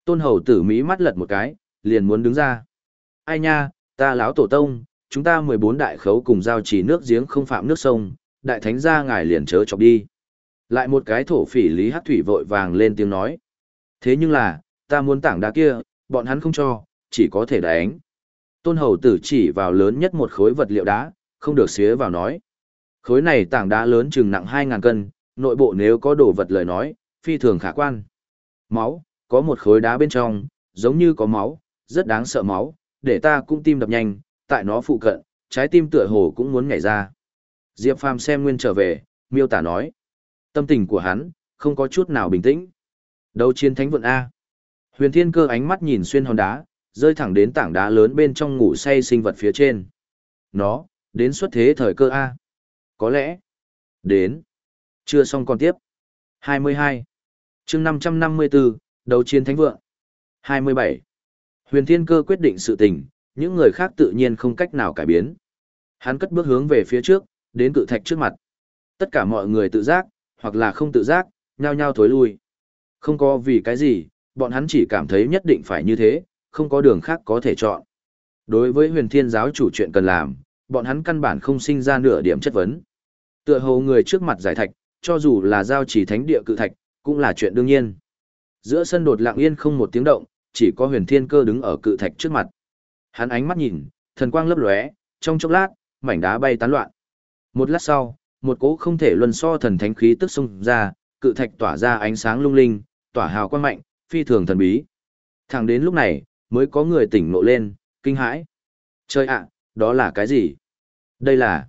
Tôn hầu tử mỹ mắt lật một cái, liền muốn đứng ra. Ai nha, ta lão tổ tông, chúng ta 14 đại khấu cùng giao chỉ nước giếng không phạm nước sông, đại thánh gia ngài liền chớ chọc đi. Lại một cái thổ phỉ Lý Hắc Thủy vội vàng lên tiếng nói. Thế nhưng là, ta muốn tảng đá kia, bọn hắn không cho, chỉ có thể đánh. Tôn hầu tử chỉ vào lớn nhất một khối vật liệu đá, không được xía vào nói. Khối này tảng đá lớn chừng nặng 2.000 cân, nội bộ nếu có đồ vật lời nói, phi thường khả quan. Máu, có một khối đá bên trong, giống như có máu, rất đáng sợ máu, để ta cũng tim đập nhanh, tại nó phụ cận, trái tim tựa hồ cũng muốn nhảy ra. Diệp Phàm xem nguyên trở về, miêu tả nói. Tâm tình của hắn, không có chút nào bình tĩnh. Đấu chiến thánh vận A. Huyền thiên cơ ánh mắt nhìn xuyên hòn đá, rơi thẳng đến tảng đá lớn bên trong ngủ say sinh vật phía trên. Nó, đến xuất thế thời cơ A. Có lẽ. Đến. Chưa xong còn tiếp. 22. chương 554, đấu chiến thánh vượng. 27. Huyền thiên cơ quyết định sự tình, những người khác tự nhiên không cách nào cải biến. Hắn cất bước hướng về phía trước, đến cự thạch trước mặt. Tất cả mọi người tự giác, hoặc là không tự giác, nhao nhao thối lui. Không có vì cái gì, bọn hắn chỉ cảm thấy nhất định phải như thế, không có đường khác có thể chọn. Đối với huyền thiên giáo chủ chuyện cần làm, bọn hắn căn bản không sinh ra nửa điểm chất vấn. Tựa hồ người trước mặt giải thạch, cho dù là giao chỉ thánh địa cự thạch, cũng là chuyện đương nhiên. Giữa sân đột lặng yên không một tiếng động, chỉ có huyền thiên cơ đứng ở cự thạch trước mặt. Hắn ánh mắt nhìn, thần quang lấp lóe, trong chốc lát, mảnh đá bay tán loạn. Một lát sau, một cỗ không thể luân so thần thánh khí tức xung ra, cự thạch tỏa ra ánh sáng lung linh, tỏa hào quang mạnh, phi thường thần bí. Thẳng đến lúc này, mới có người tỉnh ngộ lên, kinh hãi. Trời ạ, đó là cái gì? Đây là...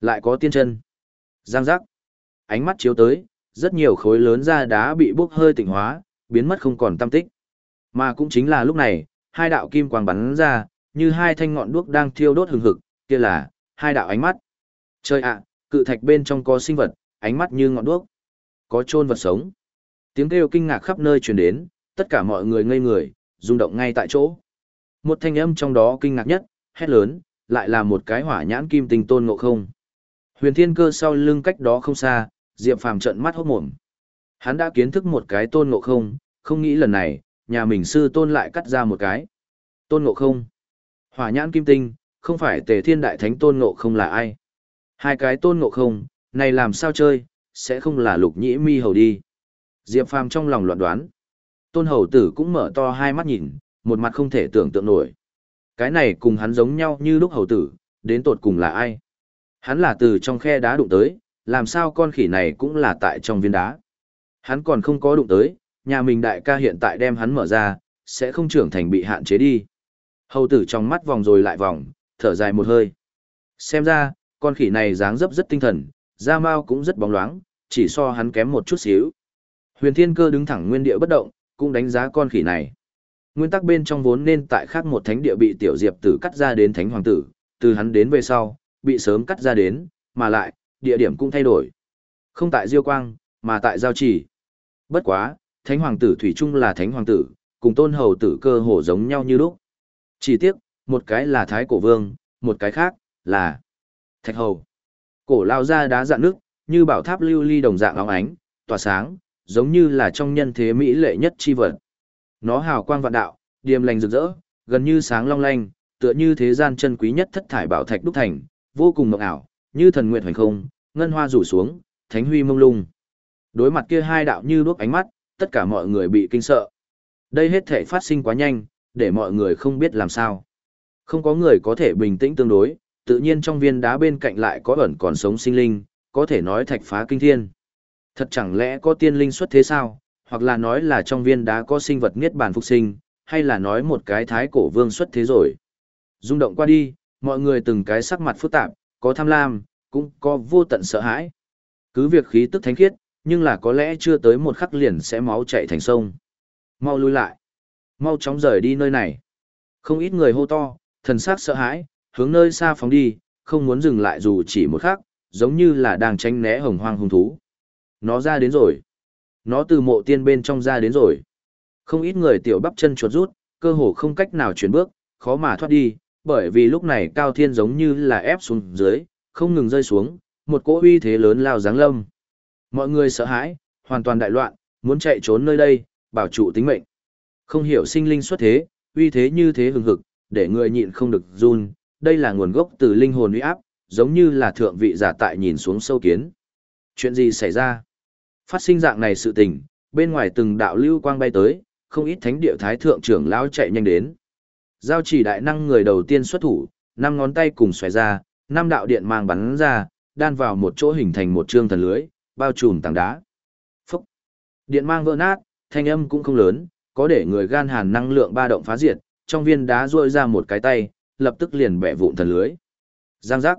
Lại có tiên chân. Giang giác. Ánh mắt chiếu tới, rất nhiều khối lớn ra đá bị bốc hơi tỉnh hóa, biến mất không còn tâm tích. Mà cũng chính là lúc này, hai đạo kim quang bắn ra, như hai thanh ngọn đuốc đang thiêu đốt hừng hực, kia là hai đạo ánh mắt. Chơi ạ, Cự thạch bên trong có sinh vật, ánh mắt như ngọn đuốc. Có chôn vật sống. Tiếng kêu kinh ngạc khắp nơi truyền đến, tất cả mọi người ngây người, rung động ngay tại chỗ. Một thanh âm trong đó kinh ngạc nhất, hét lớn, lại là một cái hỏa nhãn kim tinh tôn ngộ không. Huyền thiên cơ sau lưng cách đó không xa, Diệp Phàm trợn mắt hốt mồm. Hắn đã kiến thức một cái tôn ngộ không, không nghĩ lần này, nhà mình sư tôn lại cắt ra một cái. Tôn ngộ không. Hỏa nhãn kim tinh, không phải tề thiên đại thánh tôn ngộ không là ai. Hai cái tôn ngộ không, này làm sao chơi, sẽ không là lục nhĩ mi hầu đi. Diệp Phàm trong lòng loạn đoán. Tôn hầu tử cũng mở to hai mắt nhìn, một mặt không thể tưởng tượng nổi. Cái này cùng hắn giống nhau như lúc hầu tử, đến tột cùng là ai? Hắn là từ trong khe đá đụng tới, làm sao con khỉ này cũng là tại trong viên đá. Hắn còn không có đụng tới, nhà mình đại ca hiện tại đem hắn mở ra, sẽ không trưởng thành bị hạn chế đi. Hầu tử trong mắt vòng rồi lại vòng, thở dài một hơi. Xem ra, con khỉ này dáng dấp rất tinh thần, da mao cũng rất bóng loáng, chỉ so hắn kém một chút xíu. Huyền Thiên Cơ đứng thẳng nguyên địa bất động, cũng đánh giá con khỉ này. Nguyên tắc bên trong vốn nên tại khác một thánh địa bị tiểu diệp tử cắt ra đến thánh hoàng tử, từ hắn đến về sau, bị sớm cắt ra đến, mà lại, địa điểm cũng thay đổi. Không tại Diêu Quang, mà tại Giao Chỉ. Bất quá, thánh hoàng tử Thủy Trung là thánh hoàng tử, cùng tôn hầu tử cơ hồ giống nhau như lúc. Chỉ tiếc, một cái là Thái Cổ Vương, một cái khác, là Thạch Hầu. Cổ lao ra đá dạng nước, như bảo tháp lưu ly đồng dạng óng ánh, tỏa sáng, giống như là trong nhân thế mỹ lệ nhất chi vật. Nó hào quang vạn đạo, điềm lành rực rỡ, gần như sáng long lanh, tựa như thế gian chân quý nhất thất thải bảo thạch đúc thành, vô cùng mộng ảo, như thần nguyện hoành không, ngân hoa rủ xuống, thánh huy mông lung. Đối mặt kia hai đạo như đuốc ánh mắt, tất cả mọi người bị kinh sợ. Đây hết thể phát sinh quá nhanh, để mọi người không biết làm sao. Không có người có thể bình tĩnh tương đối, tự nhiên trong viên đá bên cạnh lại có ẩn còn sống sinh linh, có thể nói thạch phá kinh thiên. Thật chẳng lẽ có tiên linh xuất thế sao, hoặc là nói là trong viên đá có sinh vật niết bàn phục sinh, hay là nói một cái thái cổ vương xuất thế rồi. Rung động qua đi, mọi người từng cái sắc mặt phức tạp, có tham lam, cũng có vô tận sợ hãi. Cứ việc khí tức thánh khiết, nhưng là có lẽ chưa tới một khắc liền sẽ máu chạy thành sông. Mau lui lại. Mau chóng rời đi nơi này. Không ít người hô to, thần sắc sợ hãi, hướng nơi xa phóng đi, không muốn dừng lại dù chỉ một khắc, giống như là đang tránh né hồng hoang hung thú. Nó ra đến rồi. Nó từ mộ tiên bên trong ra đến rồi. Không ít người tiểu bắp chân chuột rút, cơ hồ không cách nào chuyển bước, khó mà thoát đi, bởi vì lúc này cao thiên giống như là ép xuống dưới, không ngừng rơi xuống, một cỗ uy thế lớn lao giáng lâm. Mọi người sợ hãi, hoàn toàn đại loạn, muốn chạy trốn nơi đây, bảo trụ tính mệnh. Không hiểu sinh linh xuất thế, uy thế như thế hừng hực, để người nhịn không được run, đây là nguồn gốc từ linh hồn uy áp, giống như là thượng vị giả tại nhìn xuống sâu kiến. Chuyện gì xảy ra? Phát sinh dạng này sự tình, bên ngoài từng đạo lưu quang bay tới, không ít thánh địa thái thượng trưởng lão chạy nhanh đến. Giao chỉ đại năng người đầu tiên xuất thủ, năm ngón tay cùng xoè ra, năm đạo điện mang bắn ra, đan vào một chỗ hình thành một trương thần lưới, bao trùm tảng đá. Phúc! Điện mang vỡ nát, thanh âm cũng không lớn, có để người gan hàn năng lượng ba động phá diệt, trong viên đá rôi ra một cái tay, lập tức liền bẻ vụn thần lưới. Giang giác!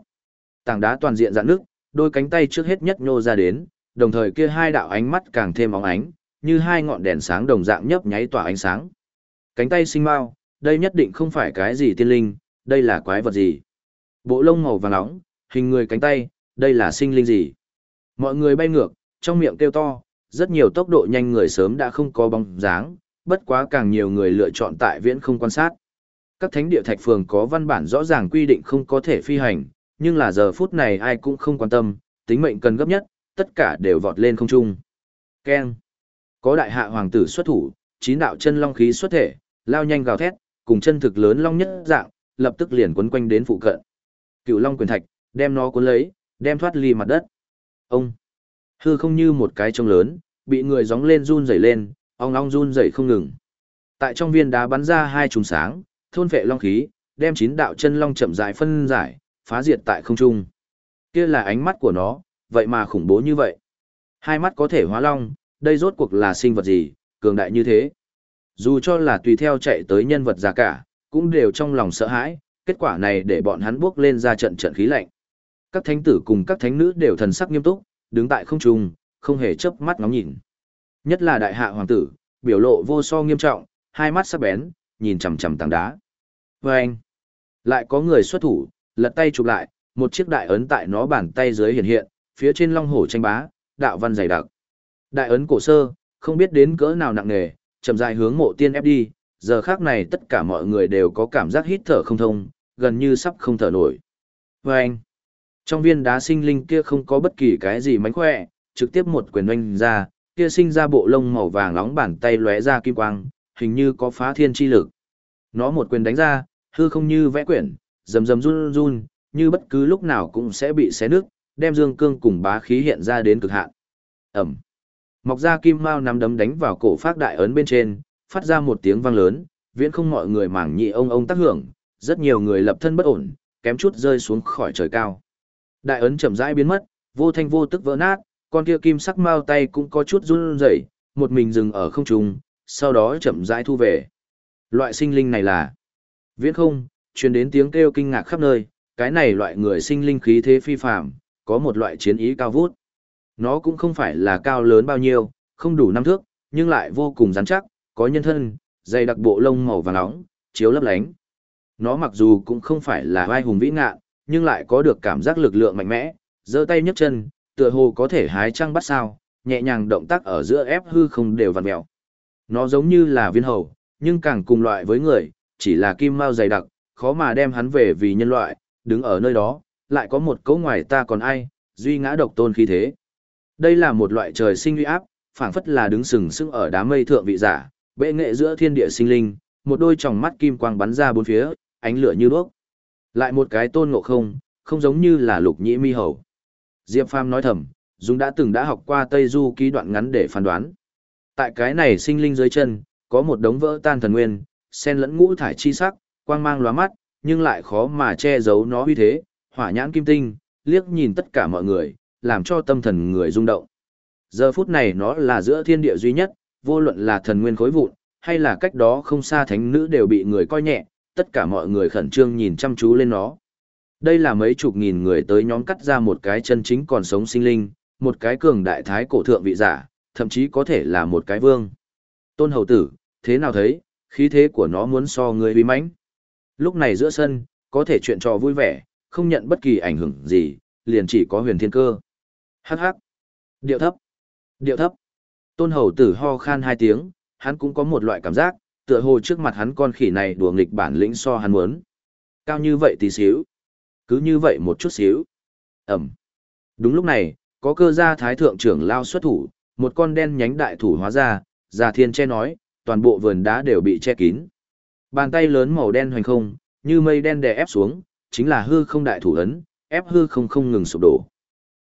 Tảng đá toàn diện dạn nước, đôi cánh tay trước hết nhất nhô ra đến, đồng thời kia hai đạo ánh mắt càng thêm óng ánh, như hai ngọn đèn sáng đồng dạng nhấp nháy tỏa ánh sáng. Cánh tay sinh mau, đây nhất định không phải cái gì tiên linh, đây là quái vật gì. Bộ lông màu vàng nóng, hình người cánh tay, đây là sinh linh gì. Mọi người bay ngược, trong miệng kêu to, rất nhiều tốc độ nhanh người sớm đã không có bóng dáng, bất quá càng nhiều người lựa chọn tại viễn không quan sát. Các thánh địa thạch phường có văn bản rõ ràng quy định không có thể phi hành, nhưng là giờ phút này ai cũng không quan tâm, tính mệnh cần gấp nhất, tất cả đều vọt lên không trung. Keng. Có đại hạ hoàng tử xuất thủ, chín đạo chân long khí xuất thể, lao nhanh gào thét, cùng chân thực lớn long nhất dạng, lập tức liền quấn quanh đến phụ cận. Cựu long quyền thạch, đem nó cuốn lấy, đem thoát ly mặt đất. Ông. Hư không như một cái trông lớn, bị người gióng lên run rẩy lên, ong ong run rẩy không ngừng. Tại trong viên đá bắn ra hai chùm sáng, thôn vệ long khí, đem chín đạo chân long chậm rãi phân giải, phá diệt tại không trung. Kia là ánh mắt của nó, vậy mà khủng bố như vậy. Hai mắt có thể hóa long, đây rốt cuộc là sinh vật gì, cường đại như thế. Dù cho là tùy theo chạy tới nhân vật già cả, cũng đều trong lòng sợ hãi, kết quả này để bọn hắn bước lên ra trận trận khí lạnh. Các thánh tử cùng các thánh nữ đều thần sắc nghiêm túc, đứng tại không trung, không hề chớp mắt ngóng nhìn. Nhất là đại hạ hoàng tử, biểu lộ vô so nghiêm trọng, hai mắt sắc bén, nhìn chằm chằm tảng đá. Và anh, lại có người xuất thủ, lật tay chụp lại, một chiếc đại ấn tại nó bàn tay dưới hiện hiện, phía trên long hổ tranh bá, đạo văn dày đặc. Đại ấn cổ sơ, không biết đến cỡ nào nặng nề, chậm rãi hướng mộ tiên ép đi, giờ khác này tất cả mọi người đều có cảm giác hít thở không thông, gần như sắp không thở nổi. Và anh, trong viên đá sinh linh kia không có bất kỳ cái gì mánh khỏe, trực tiếp một quyền oanh ra, kia sinh ra bộ lông màu vàng nóng bàn tay lóe ra kim quang, hình như có phá thiên chi lực. Nó một quyền đánh ra, hư không như vẽ quyển, rầm rầm run run, như bất cứ lúc nào cũng sẽ bị xé nước, đem dương cương cùng bá khí hiện ra đến cực hạn. Ẩm. Mọc ra kim mao nắm đấm đánh vào cổ phát đại ấn bên trên, phát ra một tiếng vang lớn, viễn không mọi người mảng nhị ông ông tác hưởng, rất nhiều người lập thân bất ổn, kém chút rơi xuống khỏi trời cao. Đại ấn chậm rãi biến mất, vô thanh vô tức vỡ nát, con kia kim sắc mao tay cũng có chút run rẩy, một mình dừng ở không trung, sau đó chậm rãi thu về. Loại sinh linh này là Viễn không, truyền đến tiếng kêu kinh ngạc khắp nơi, cái này loại người sinh linh khí thế phi phàm, có một loại chiến ý cao vút. Nó cũng không phải là cao lớn bao nhiêu, không đủ năm thước, nhưng lại vô cùng rắn chắc, có nhân thân, dày đặc bộ lông màu vàng nóng, chiếu lấp lánh. Nó mặc dù cũng không phải là vai hùng vĩ ngạn, nhưng lại có được cảm giác lực lượng mạnh mẽ, giơ tay nhấc chân, tựa hồ có thể hái trăng bắt sao, nhẹ nhàng động tác ở giữa ép hư không đều vặn mèo. Nó giống như là viên hầu, nhưng càng cùng loại với người, chỉ là kim mao dày đặc, khó mà đem hắn về vì nhân loại, đứng ở nơi đó, lại có một cấu ngoài ta còn ai, duy ngã độc tôn khí thế. Đây là một loại trời sinh uy áp, phảng phất là đứng sừng sững ở đám mây thượng vị giả, bệ nghệ giữa thiên địa sinh linh, một đôi tròng mắt kim quang bắn ra bốn phía, ánh lửa như đuốc. Lại một cái tôn ngộ không, không giống như là lục nhĩ mi hầu. Diệp Phàm nói thầm, Dung đã từng đã học qua Tây Du ký đoạn ngắn để phán đoán. Tại cái này sinh linh dưới chân, có một đống vỡ tan thần nguyên, sen lẫn ngũ thải chi sắc, quang mang lóa mắt, nhưng lại khó mà che giấu nó uy thế, hỏa nhãn kim tinh, liếc nhìn tất cả mọi người, làm cho tâm thần người rung động. Giờ phút này nó là giữa thiên địa duy nhất, vô luận là thần nguyên khối vụn, hay là cách đó không xa thánh nữ đều bị người coi nhẹ, tất cả mọi người khẩn trương nhìn chăm chú lên nó. Đây là mấy chục nghìn người tới nhóm cắt ra một cái chân chính còn sống sinh linh, một cái cường đại thái cổ thượng vị giả, thậm chí có thể là một cái vương. Tôn hầu tử, thế nào thấy, khí thế của nó muốn so người uy mãnh. Lúc này giữa sân, có thể chuyện trò vui vẻ, không nhận bất kỳ ảnh hưởng gì, liền chỉ có huyền thiên cơ. Hắc hắc. Điệu thấp. Điệu thấp. Tôn hầu tử ho khan hai tiếng, hắn cũng có một loại cảm giác, tựa hồ trước mặt hắn con khỉ này đùa nghịch bản lĩnh so hắn muốn. Cao như vậy tí xíu. Cứ như vậy một chút xíu. Ẩm. Đúng lúc này, có cơ gia thái thượng trưởng lao xuất thủ, một con đen nhánh đại thủ hóa ra, già thiên che nói, toàn bộ vườn đá đều bị che kín. Bàn tay lớn màu đen hoành không, như mây đen đè ép xuống, chính là hư không đại thủ ấn, ép hư không không ngừng sụp đổ.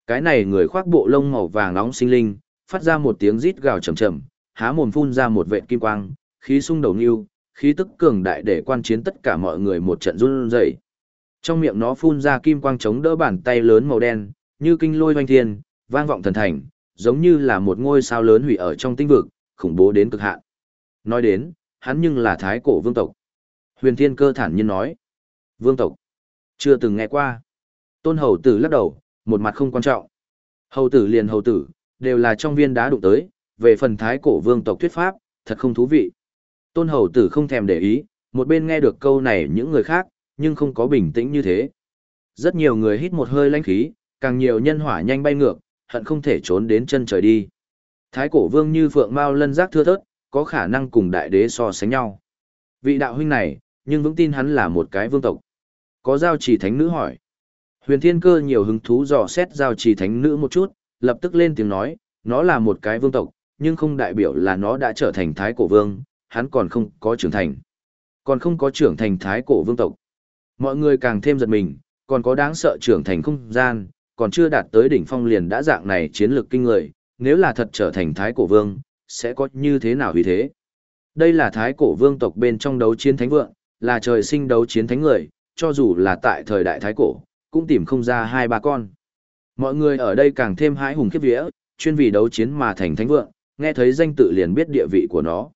Cái này người khoác bộ lông màu vàng nóng sinh linh, phát ra một tiếng rít gào trầm trầm, há mồm phun ra một vệt kim quang, khí sung đầu nhưu, khí tức cường đại để quan chiến tất cả mọi người một trận run rẩy. Trong miệng nó phun ra kim quang chống đỡ bàn tay lớn màu đen, như kinh lôi hoành thiên, vang vọng thần thành, giống như là một ngôi sao lớn hủy ở trong tinh vực, khủng bố đến cực hạn. Nói đến, hắn nhưng là thái cổ vương tộc. Huyền Thiên Cơ thản nhiên nói. Vương tộc. Chưa từng nghe qua. Tôn hầu tử lắc đầu, một mặt không quan trọng. Hầu tử liền hầu tử, đều là trong viên đá đụng tới, về phần thái cổ vương tộc thuyết pháp, thật không thú vị. Tôn hầu tử không thèm để ý, một bên nghe được câu này những người khác, nhưng không có bình tĩnh như thế. Rất nhiều người hít một hơi lãnh khí, càng nhiều nhân hỏa nhanh bay ngược, hận không thể trốn đến chân trời đi. Thái cổ vương như phượng mao lân giác thưa thớt, có khả năng cùng đại đế so sánh nhau. Vị đạo huynh này, nhưng vững tin hắn là một cái vương tộc. Có giao chỉ thánh nữ hỏi. Huyền thiên cơ nhiều hứng thú dò xét giao chỉ thánh nữ một chút, lập tức lên tiếng nói, nó là một cái vương tộc, nhưng không đại biểu là nó đã trở thành thái cổ vương, hắn còn không có trưởng thành. Còn không có trưởng thành thái cổ vương tộc. Mọi người càng thêm giật mình, còn có đáng sợ trưởng thành không gian, còn chưa đạt tới đỉnh phong liền đã dạng này chiến lược kinh người, nếu là thật trở thành thái cổ vương, sẽ có như thế nào vì thế? Đây là thái cổ vương tộc bên trong đấu chiến thánh vượng, là trời sinh đấu chiến thánh người, cho dù là tại thời đại thái cổ, cũng tìm không ra hai ba con. Mọi người ở đây càng thêm hãi hùng khiếp vía, chuyên vì đấu chiến mà thành thánh vượng, nghe thấy danh tự liền biết địa vị của nó.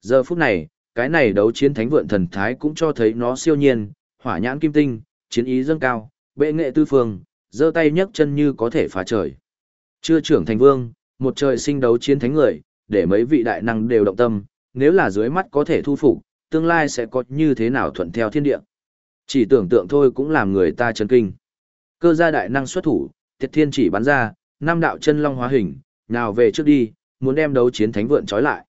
Giờ phút này, cái này đấu chiến thánh vượng thần thái cũng cho thấy nó siêu nhiên, hỏa nhãn kim tinh, chiến ý dâng cao, bệ nghệ tư phương, giơ tay nhấc chân như có thể phá trời. Chưa trưởng thành vương, một trời sinh đấu chiến thánh người, để mấy vị đại năng đều động tâm, nếu là dưới mắt có thể thu phục, tương lai sẽ có như thế nào thuận theo thiên địa. Chỉ tưởng tượng thôi cũng làm người ta chấn kinh. Cơ gia đại năng xuất thủ, Tiệt Thiên chỉ bắn ra, năm đạo chân long hóa hình, nào về trước đi, muốn đem đấu chiến thánh vượn trói lại.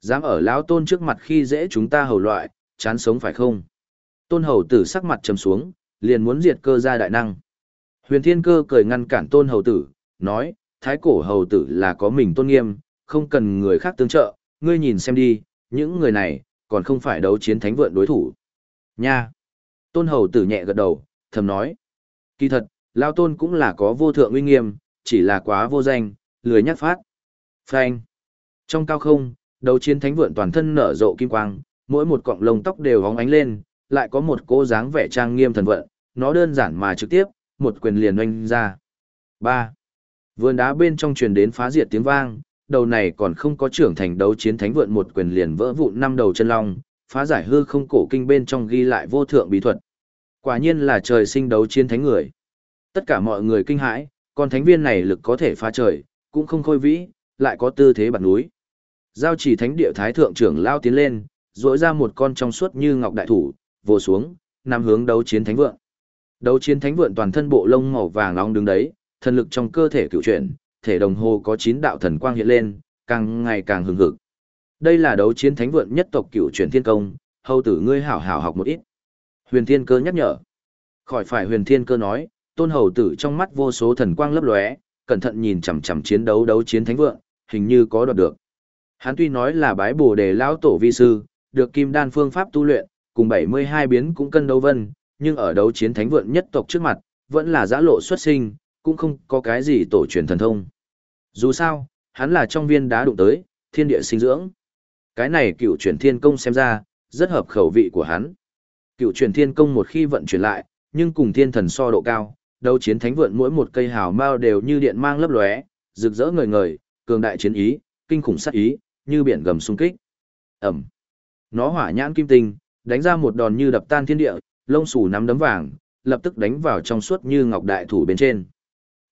Dám ở lão tôn trước mặt khi dễ chúng ta hầu loại, chán sống phải không? Tôn hầu tử sắc mặt trầm xuống, liền muốn diệt cơ gia đại năng. Huyền Thiên Cơ cười ngăn cản Tôn hầu tử, nói, thái cổ hầu tử là có mình tôn nghiêm, không cần người khác tương trợ, ngươi nhìn xem đi, những người này, còn không phải đấu chiến thánh vượn đối thủ. Nha! Tôn hầu tử nhẹ gật đầu, thầm nói. Kỳ thật, Lao Tôn cũng là có vô thượng uy nghiêm, chỉ là quá vô danh, lười nhắc phát. Phanh! Trong cao không, đấu chiến thánh vượn toàn thân nở rộ kim quang, mỗi một cọng lông tóc đều hóng ánh lên, lại có một cô dáng vẻ trang nghiêm thần vận, nó đơn giản mà trực tiếp, một quyền liền oanh ra. 3. Vườn đá bên trong truyền đến phá diệt tiếng vang, đầu này còn không có trưởng thành đấu chiến thánh vượn một quyền liền vỡ vụn năm đầu chân long, phá giải hư không cổ kinh bên trong ghi lại vô thượng bí thuật. Quả nhiên là trời sinh đấu chiến thánh người. Tất cả mọi người kinh hãi, con thánh viên này lực có thể phá trời, cũng không khôi vĩ, lại có tư thế bản núi. Giao chỉ thánh địa thái thượng trưởng lao tiến lên, rỗi ra một con trong suốt như ngọc đại thủ, vồ xuống, nằm hướng đấu chiến thánh vượng. Đấu chiến thánh vượng toàn thân bộ lông màu vàng nóng đứng đấy, thần lực trong cơ thể cựu chuyển, thể đồng hồ có chín đạo thần quang hiện lên, càng ngày càng hừng hực. Đây là đấu chiến thánh vượng nhất tộc cựu chuyển thiên công, hầu tử ngươi hảo hảo học một ít. Huyền Thiên Cơ nhắc nhở. Khỏi phải Huyền Thiên Cơ nói, tôn hầu tử trong mắt vô số thần quang lấp lóe, cẩn thận nhìn chằm chằm chiến đấu đấu chiến thánh vượng, hình như có đoạt được. Hắn tuy nói là bái bồ đề lão tổ vi sư, được kim đan phương pháp tu luyện, cùng 72 biến cũng cân đấu vân, nhưng ở đấu chiến thánh vượn nhất tộc trước mặt, vẫn là giã lộ xuất sinh, cũng không có cái gì tổ truyền thần thông. Dù sao, hắn là trong viên đá đụng tới, thiên địa sinh dưỡng. Cái này cựu chuyển thiên công xem ra, rất hợp khẩu vị của hắn. Cựu chuyển thiên công một khi vận chuyển lại, nhưng cùng thiên thần so độ cao, đấu chiến thánh vượn mỗi một cây hào mao đều như điện mang lấp lóe, rực rỡ ngời ngời, cường đại chiến ý, kinh khủng sát ý, như biển gầm xung kích. Ẩm. Nó hỏa nhãn kim tinh, đánh ra một đòn như đập tan thiên địa, lông xù nắm đấm vàng, lập tức đánh vào trong suốt như ngọc đại thủ bên trên.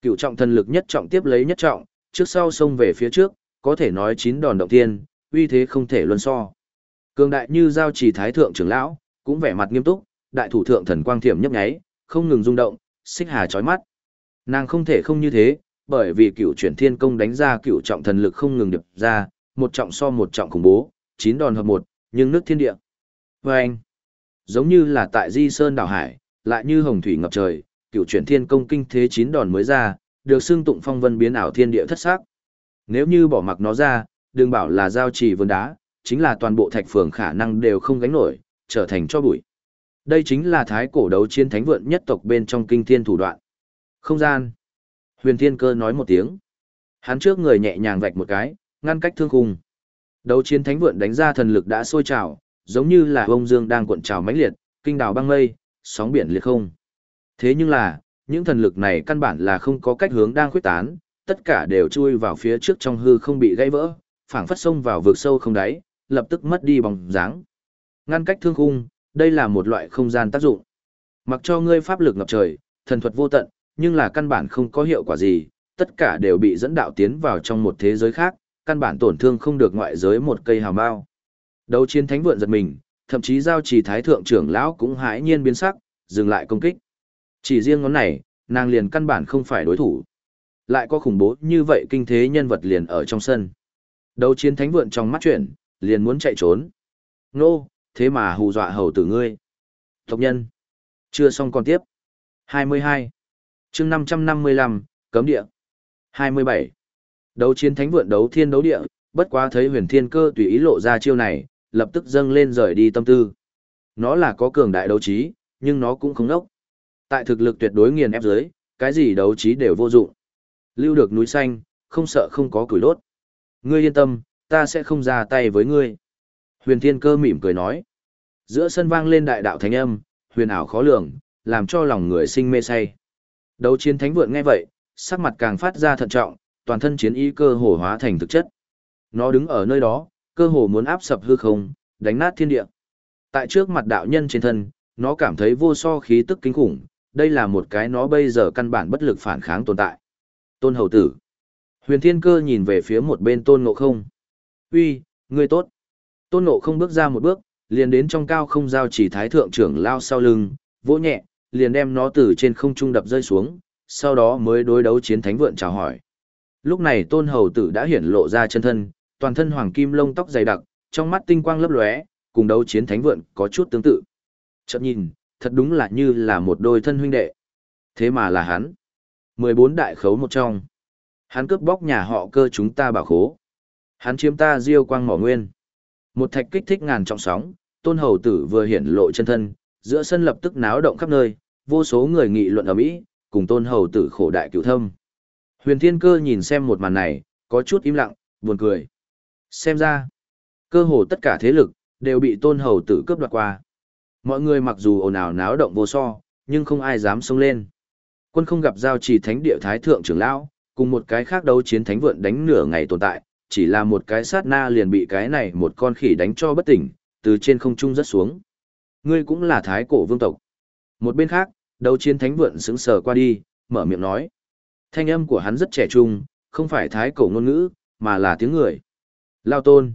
Cựu trọng thần lực nhất trọng tiếp lấy nhất trọng, trước sau xông về phía trước, có thể nói chín đòn động thiên, uy thế không thể luân so. Cường đại như giao trì thái thượng trưởng lão, cũng vẻ mặt nghiêm túc, đại thủ thượng thần quang thiểm nhấp nháy, không ngừng rung động, xích hà chói mắt. Nàng không thể không như thế, bởi vì cựu chuyển thiên công đánh ra cựu trọng thần lực không ngừng điệp ra, một trọng so một trọng khủng bố, chín đòn hợp một, nhưng nước thiên địa. Và anh, giống như là tại Di Sơn đảo hải, lại như hồng thủy ngập trời, cựu chuyển thiên công kinh thế chín đòn mới ra, được xưng tụng phong vân biến ảo thiên địa thất sắc. Nếu như bỏ mặc nó ra, đừng bảo là giao trì vườn đá, chính là toàn bộ thạch phường khả năng đều không gánh nổi, trở thành cho bụi. Đây chính là thái cổ đấu chiến thánh vượn nhất tộc bên trong kinh thiên thủ đoạn. Không gian. Huyền Thiên Cơ nói một tiếng. Hắn trước người nhẹ nhàng vạch một cái, ngăn cách thương khung. Đấu chiến thánh vượn đánh ra thần lực đã sôi trào, giống như là ông dương đang cuộn trào mãnh liệt, kinh đào băng mây, sóng biển liệt không. Thế nhưng là, những thần lực này căn bản là không có cách hướng đang khuyết tán, tất cả đều chui vào phía trước trong hư không bị gãy vỡ, phảng phất sông vào vực sâu không đáy, lập tức mất đi bóng dáng. Ngăn cách thương khung, đây là một loại không gian tác dụng. Mặc cho ngươi pháp lực ngập trời, thần thuật vô tận, nhưng là căn bản không có hiệu quả gì, tất cả đều bị dẫn đạo tiến vào trong một thế giới khác, căn bản tổn thương không được ngoại giới một cây hào mao. Đấu chiến thánh vượn giật mình, thậm chí giao trì thái thượng trưởng lão cũng hãi nhiên biến sắc, dừng lại công kích. Chỉ riêng ngón này, nàng liền căn bản không phải đối thủ. Lại có khủng bố như vậy kinh thế nhân vật liền ở trong sân. Đấu chiến thánh vượn trong mắt chuyển, liền muốn chạy trốn. Nô, thế mà hù dọa hầu tử ngươi. Tộc nhân. Chưa xong còn tiếp. 22. chương 555, cấm địa. 27. Đấu chiến thánh vượn đấu thiên đấu địa, bất quá thấy huyền thiên cơ tùy ý lộ ra chiêu này, lập tức dâng lên rời đi tâm tư. Nó là có cường đại đấu trí, nhưng nó cũng không nốc, Tại thực lực tuyệt đối nghiền ép dưới, cái gì đấu trí đều vô dụng. Lưu được núi xanh, không sợ không có củi đốt. Ngươi yên tâm, ta sẽ không ra tay với ngươi. Huyền Thiên Cơ mỉm cười nói. Giữa sân vang lên đại đạo thánh âm, huyền ảo khó lường, làm cho lòng người sinh mê say. Đấu chiến thánh vượn nghe vậy, sắc mặt càng phát ra thận trọng, toàn thân chiến ý cơ hồ hóa thành thực chất. Nó đứng ở nơi đó, cơ hồ muốn áp sập hư không, đánh nát thiên địa. Tại trước mặt đạo nhân trên thân, nó cảm thấy vô so khí tức kinh khủng, đây là một cái nó bây giờ căn bản bất lực phản kháng tồn tại. Tôn hầu tử. Huyền Thiên Cơ nhìn về phía một bên Tôn Ngộ Không. Uy, ngươi tốt. Tôn Ngộ Không bước ra một bước, liền đến trong cao không giao chỉ thái thượng trưởng lao sau lưng, vỗ nhẹ, liền đem nó từ trên không trung đập rơi xuống, sau đó mới đối đấu chiến thánh vượn chào hỏi. Lúc này tôn hầu tử đã hiển lộ ra chân thân, toàn thân hoàng kim lông tóc dày đặc, trong mắt tinh quang lấp lóe, cùng đấu chiến thánh vượn có chút tương tự. Chợt nhìn, thật đúng là như là một đôi thân huynh đệ. Thế mà là hắn. 14 đại khấu một trong. Hắn cướp bóc nhà họ cơ chúng ta bảo khố. Hắn chiếm ta diêu quang mỏ nguyên. Một thạch kích thích ngàn trọng sóng, tôn hầu tử vừa hiển lộ chân thân, giữa sân lập tức náo động khắp nơi, vô số người nghị luận ở mỹ, cùng tôn hầu tử khổ đại cửu thâm. Huyền Thiên Cơ nhìn xem một màn này, có chút im lặng, buồn cười. Xem ra, cơ hồ tất cả thế lực, đều bị tôn hầu tử cướp đoạt qua. Mọi người mặc dù ồn ào náo động vô so, nhưng không ai dám xông lên. Quân không gặp giao trì thánh địa thái thượng trưởng lão, cùng một cái khác đấu chiến thánh vượn đánh nửa ngày tồn tại, chỉ là một cái sát na liền bị cái này một con khỉ đánh cho bất tỉnh, từ trên không trung rất xuống. Ngươi cũng là thái cổ vương tộc. Một bên khác, đấu chiến thánh vượn sững sờ qua đi, mở miệng nói. Thanh âm của hắn rất trẻ trung, không phải thái cổ ngôn ngữ, mà là tiếng người. Lao tôn.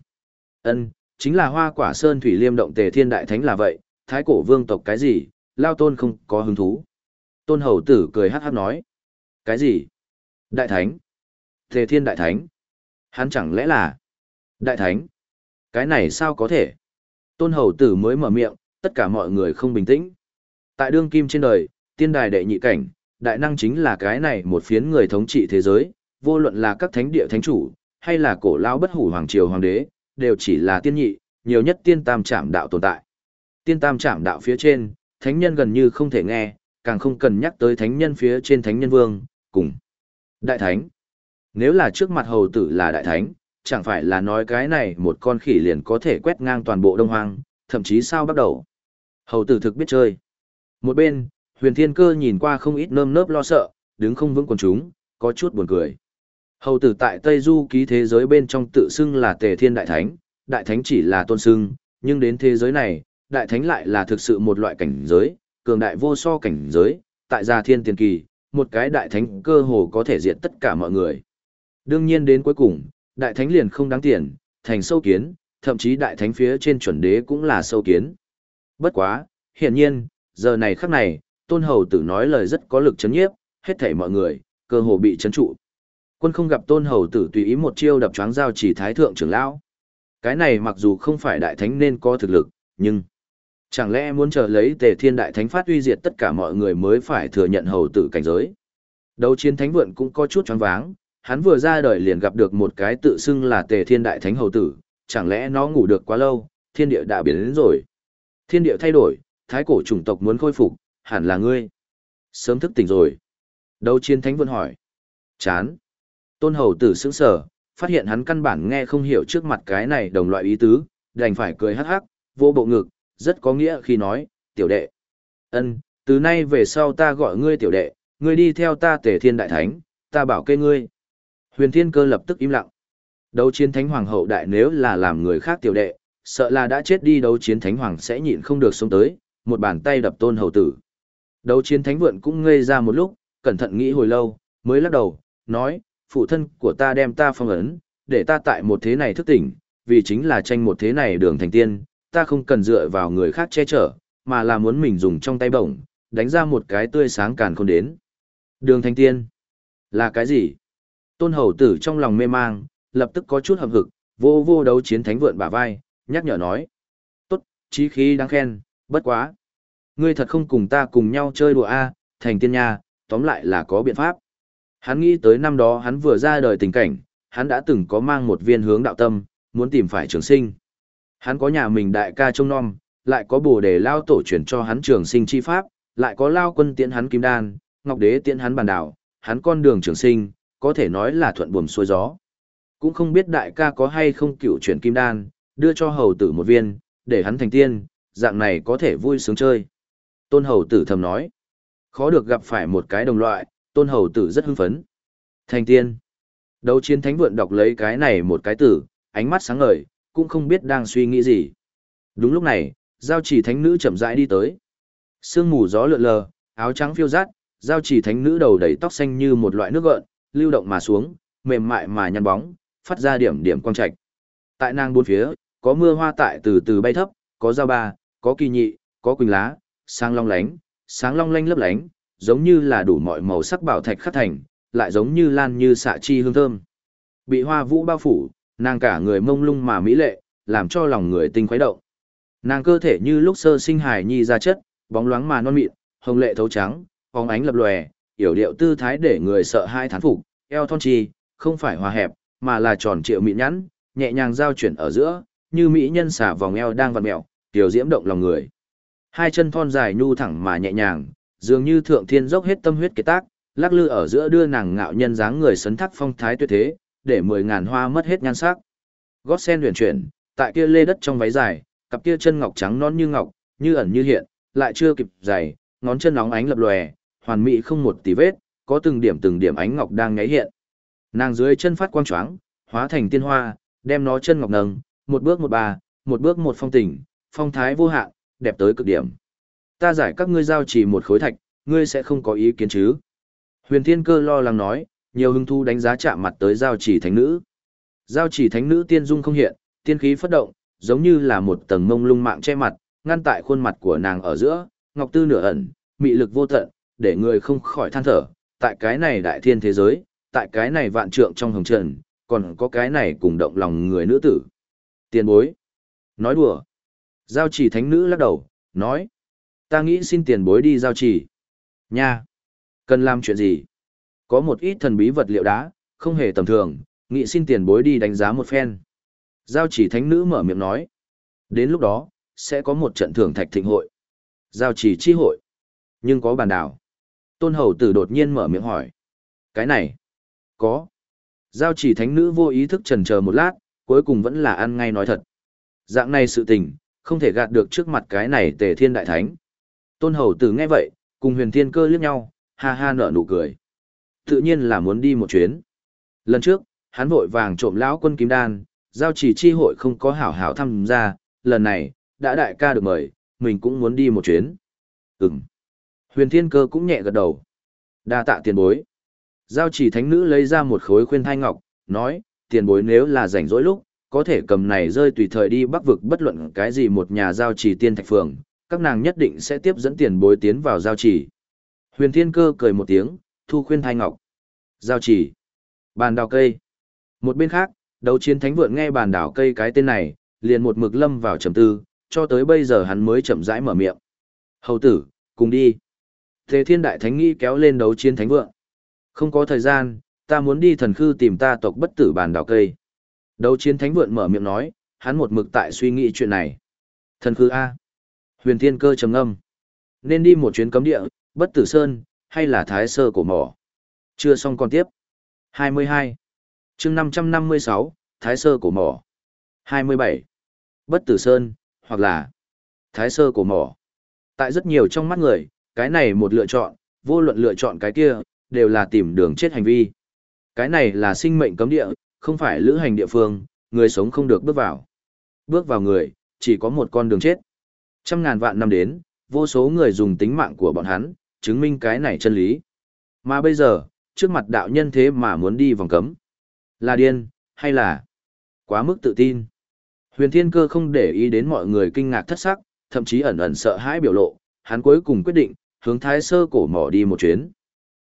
ân chính là hoa quả sơn thủy liêm động tề thiên đại thánh là vậy, thái cổ vương tộc cái gì, Lao tôn không có hứng thú. Tôn hầu tử cười hát hát nói. Cái gì? Đại thánh. Tề thiên đại thánh. Hắn chẳng lẽ là... Đại thánh. Cái này sao có thể? Tôn hầu tử mới mở miệng, tất cả mọi người không bình tĩnh. Tại đương kim trên đời, tiên đài đệ nhị cảnh, đại năng chính là cái này một phiến người thống trị thế giới, vô luận là các thánh địa thánh chủ, hay là cổ lao bất hủ hoàng triều hoàng đế, đều chỉ là tiên nhị, nhiều nhất tiên tam trạm đạo tồn tại. Tiên tam trạm đạo phía trên, thánh nhân gần như không thể nghe, càng không cần nhắc tới thánh nhân phía trên thánh nhân vương, cùng đại thánh. Nếu là trước mặt hầu tử là đại thánh, chẳng phải là nói cái này một con khỉ liền có thể quét ngang toàn bộ đông hoang, thậm chí sao bắt đầu. Hầu tử thực biết chơi. Một bên, huyền thiên cơ nhìn qua không ít nơm nớp lo sợ, đứng không vững quần chúng, có chút buồn cười. Hầu tử tại Tây Du ký thế giới bên trong tự xưng là tề thiên đại thánh, đại thánh chỉ là tôn xưng, nhưng đến thế giới này, đại thánh lại là thực sự một loại cảnh giới, cường đại vô so cảnh giới, tại gia thiên tiền kỳ, một cái đại thánh cơ hồ có thể diệt tất cả mọi người. Đương nhiên đến cuối cùng, đại thánh liền không đáng tiền, thành sâu kiến, thậm chí đại thánh phía trên chuẩn đế cũng là sâu kiến. Bất quá, hiển nhiên, giờ này khắc này, tôn hầu tử nói lời rất có lực chấn nhiếp, hết thảy mọi người, cơ hồ bị chấn trụ. Quân không gặp tôn hầu tử tùy ý một chiêu đập choáng giao chỉ thái thượng trưởng lão. Cái này mặc dù không phải đại thánh nên có thực lực, nhưng chẳng lẽ muốn chờ lấy tề thiên đại thánh phát uy diệt tất cả mọi người mới phải thừa nhận hầu tử cảnh giới. Đấu chiến thánh vượn cũng có chút choáng váng, hắn vừa ra đời liền gặp được một cái tự xưng là tề thiên đại thánh hầu tử, chẳng lẽ nó ngủ được quá lâu, thiên địa đã biến đến rồi. Thiên địa thay đổi, thái cổ chủng tộc muốn khôi phục, hẳn là ngươi. Sớm thức tỉnh rồi. Đấu chiến thánh vượn hỏi. Chán. Tôn hầu tử sững sờ, phát hiện hắn căn bản nghe không hiểu trước mặt cái này đồng loại ý tứ, đành phải cười hắc hắc, vô bộ ngực, rất có nghĩa khi nói, tiểu đệ. ân từ nay về sau ta gọi ngươi tiểu đệ, ngươi đi theo ta tề thiên đại thánh, ta bảo kê ngươi. Huyền thiên cơ lập tức im lặng. Đấu chiến thánh hoàng hậu đại nếu là làm người khác tiểu đệ, sợ là đã chết đi đấu chiến thánh hoàng sẽ nhịn không được sống tới, một bàn tay đập tôn hầu tử. Đấu chiến thánh vượn cũng ngây ra một lúc, cẩn thận nghĩ hồi lâu, mới lắc đầu, nói, phụ thân của ta đem ta phong ấn, để ta tại một thế này thức tỉnh, vì chính là tranh một thế này đường thành tiên, ta không cần dựa vào người khác che chở, mà là muốn mình dùng trong tay bổng, đánh ra một cái tươi sáng càn khôn đến. Đường thành tiên, là cái gì? Tôn hầu tử trong lòng mê mang, lập tức có chút hậm hực, vô vô đấu chiến thánh vượn bả vai, nhắc nhở nói. Tốt, trí khí đáng khen, bất quá. Ngươi thật không cùng ta cùng nhau chơi đùa A, thành tiên nha, tóm lại là có biện pháp. Hắn nghĩ tới năm đó hắn vừa ra đời tình cảnh, hắn đã từng có mang một viên hướng đạo tâm, muốn tìm phải trường sinh. Hắn có nhà mình đại ca trông non, lại có bồ đề lao tổ truyền cho hắn trường sinh chi pháp, lại có lao quân tiễn hắn kim đan, ngọc đế tiễn hắn bàn đảo, hắn con đường trường sinh, có thể nói là thuận buồm xuôi gió. Cũng không biết đại ca có hay không cựu chuyển kim đan, đưa cho hầu tử một viên, để hắn thành tiên, dạng này có thể vui sướng chơi. Tôn hầu tử thầm nói, khó được gặp phải một cái đồng loại, tôn hầu tử rất hưng phấn. Thành tiên. Đấu chiến thánh vượn đọc lấy cái này một cái tử, ánh mắt sáng ngời, cũng không biết đang suy nghĩ gì. Đúng lúc này, giao chỉ thánh nữ chậm rãi đi tới. Sương mù gió lượn lờ, áo trắng phiêu rát, giao chỉ thánh nữ đầu đầy tóc xanh như một loại nước gợn, lưu động mà xuống, mềm mại mà nhăn bóng, phát ra điểm điểm quang trạch. Tại nàng bốn phía, có mưa hoa tại từ từ bay thấp, có giao ba, có kỳ nhị, có quỳnh lá, sáng long lánh, sáng long lanh lấp lánh, giống như là đủ mọi màu sắc bảo thạch khắc thành, lại giống như lan như xạ chi hương thơm. Bị hoa vũ bao phủ, nàng cả người mông lung mà mỹ lệ, làm cho lòng người tinh khuấy động. Nàng cơ thể như lúc sơ sinh hài nhi ra chất, bóng loáng mà non mịn, hồng lệ thấu trắng, phóng ánh lập lòe, yểu điệu tư thái để người sợ hai thán phục, eo thon chi, không phải hòa hẹp, mà là tròn trịa mịn nhẵn, nhẹ nhàng giao chuyển ở giữa, như mỹ nhân xả vòng eo đang vặn mèo, tiểu diễm động lòng người. Hai chân thon dài nhu thẳng mà nhẹ nhàng, dường như thượng thiên dốc hết tâm huyết kế tác, lắc lư ở giữa đưa nàng ngạo nhân dáng người sấn thác phong thái tuyệt thế, để mười ngàn hoa mất hết nhan sắc. Gót sen huyền chuyển, tại kia lê đất trong váy dài, cặp kia chân ngọc trắng non như ngọc, như ẩn như hiện, lại chưa kịp dày, ngón chân nóng ánh lập lòe, hoàn mỹ không một tí vết, có từng điểm từng điểm ánh ngọc đang nháy hiện. Nàng dưới chân phát quang choáng, hóa thành tiên hoa, đem nó chân ngọc nâng, một bước một bà, một bước một phong tình, phong thái vô hạn, đẹp tới cực điểm. Ta giải các ngươi giao chỉ một khối thạch, ngươi sẽ không có ý kiến chứ? Huyền Thiên Cơ lo lắng nói, nhiều hứng thu đánh giá chạm mặt tới giao chỉ thánh nữ. Giao chỉ thánh nữ tiên dung không hiện, tiên khí phất động, giống như là một tầng mông lung mạng che mặt, ngăn tại khuôn mặt của nàng ở giữa, ngọc tư nửa ẩn, mị lực vô tận, để người không khỏi than thở, tại cái này đại thiên thế giới, tại cái này vạn trượng trong hồng trần, còn có cái này cùng động lòng người nữ tử. Tiền bối. Nói đùa. Giao chỉ thánh nữ lắc đầu, nói. Ta nghĩ xin tiền bối đi giao chỉ. Nha. Cần làm chuyện gì? Có một ít thần bí vật liệu đá, không hề tầm thường, nghĩ xin tiền bối đi đánh giá một phen. Giao chỉ thánh nữ mở miệng nói. Đến lúc đó, sẽ có một trận thưởng thạch thịnh hội. Giao chỉ chi hội. Nhưng có bàn đảo. Tôn hầu tử đột nhiên mở miệng hỏi. Cái này. Có. Giao chỉ thánh nữ vô ý thức trần chờ một lát, cuối cùng vẫn là ăn ngay nói thật. Dạng này sự tình, không thể gạt được trước mặt cái này tề thiên đại thánh. Tôn hầu tử nghe vậy, cùng huyền thiên cơ liếc nhau, ha ha nở nụ cười. Tự nhiên là muốn đi một chuyến. Lần trước, hắn vội vàng trộm lão quân kim đan, giao chỉ chi hội không có hảo hảo tham gia, lần này, đã đại ca được mời, mình cũng muốn đi một chuyến. Ừm. Huyền thiên cơ cũng nhẹ gật đầu. đa tạ tiền bối. Giao chỉ thánh nữ lấy ra một khối khuyên thai ngọc, nói, tiền bối nếu là rảnh rỗi lúc, có thể cầm này rơi tùy thời đi bắc vực bất luận cái gì một nhà giao chỉ tiên thạch phường, các nàng nhất định sẽ tiếp dẫn tiền bối tiến vào giao chỉ. Huyền thiên cơ cười một tiếng, thu khuyên thai ngọc. Giao chỉ. Bàn đào cây. Một bên khác, đấu chiến thánh vượn nghe bàn đảo cây cái tên này, liền một mực lâm vào trầm tư, cho tới bây giờ hắn mới chậm rãi mở miệng. Hầu tử, cùng đi. Thế thiên đại thánh nghĩ kéo lên đấu chiến thánh vượng. Không có thời gian, ta muốn đi thần khư tìm ta tộc bất tử bàn đảo cây. Đấu chiến thánh vượn mở miệng nói, hắn một mực tại suy nghĩ chuyện này. Thần khư A. Huyền thiên cơ trầm ngâm, Nên đi một chuyến cấm địa, bất tử sơn, hay là thái sơ cổ mỏ. Chưa xong còn tiếp. 22. chương 556, Thái sơ cổ mỏ. 27. Bất tử sơn, hoặc là Thái sơ cổ mỏ. Tại rất nhiều trong mắt người, cái này một lựa chọn, vô luận lựa chọn cái kia, đều là tìm đường chết hành vi. Cái này là sinh mệnh cấm địa, không phải lữ hành địa phương, người sống không được bước vào. Bước vào người, chỉ có một con đường chết. Trăm ngàn vạn năm đến, vô số người dùng tính mạng của bọn hắn, chứng minh cái này chân lý. Mà bây giờ, trước mặt đạo nhân thế mà muốn đi vòng cấm. Là điên, hay là quá mức tự tin? Huyền Thiên Cơ không để ý đến mọi người kinh ngạc thất sắc, thậm chí ẩn ẩn sợ hãi biểu lộ, hắn cuối cùng quyết định, hướng thái sơ cổ mỏ đi một chuyến.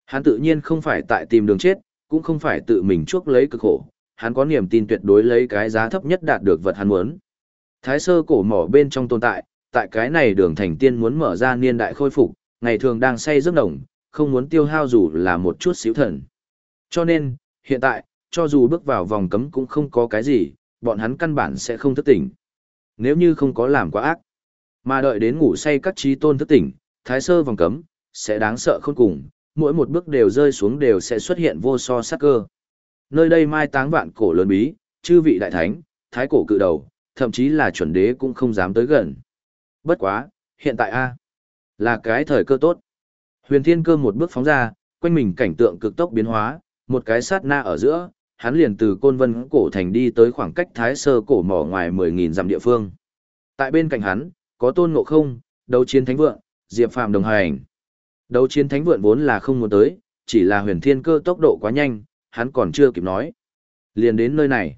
Hắn tự nhiên không phải tại tìm đường chết, cũng không phải tự mình chuốc lấy cực khổ, hắn có niềm tin tuyệt đối lấy cái giá thấp nhất đạt được vật hắn muốn. Thái sơ cổ mỏ bên trong tồn tại, tại cái này đường thành tiên muốn mở ra niên đại khôi phục, ngày thường đang say giấc nồng, không muốn tiêu hao dù là một chút xíu thần. Cho nên, hiện tại, cho dù bước vào vòng cấm cũng không có cái gì, bọn hắn căn bản sẽ không thức tỉnh. Nếu như không có làm quá ác, mà đợi đến ngủ say các trí tôn thức tỉnh, thái sơ vòng cấm, sẽ đáng sợ khôn cùng, mỗi một bước đều rơi xuống đều sẽ xuất hiện vô so sát cơ. Nơi đây mai táng vạn cổ lớn bí, chư vị đại thánh, thái cổ cự đầu, thậm chí là chuẩn đế cũng không dám tới gần. Bất quá, hiện tại a là cái thời cơ tốt. Huyền Thiên Cơ một bước phóng ra, quanh mình cảnh tượng cực tốc biến hóa, một cái sát na ở giữa, hắn liền từ Côn Vân cổ thành đi tới khoảng cách Thái Sơ cổ mỏ ngoài 10000 dặm địa phương. Tại bên cạnh hắn, có Tôn Ngộ Không, Đấu Chiến Thánh Vượng, Diệp Phàm đồng hành. Đấu Chiến Thánh Vượng vốn là không muốn tới, chỉ là Huyền Thiên Cơ tốc độ quá nhanh, hắn còn chưa kịp nói. Liền đến nơi này.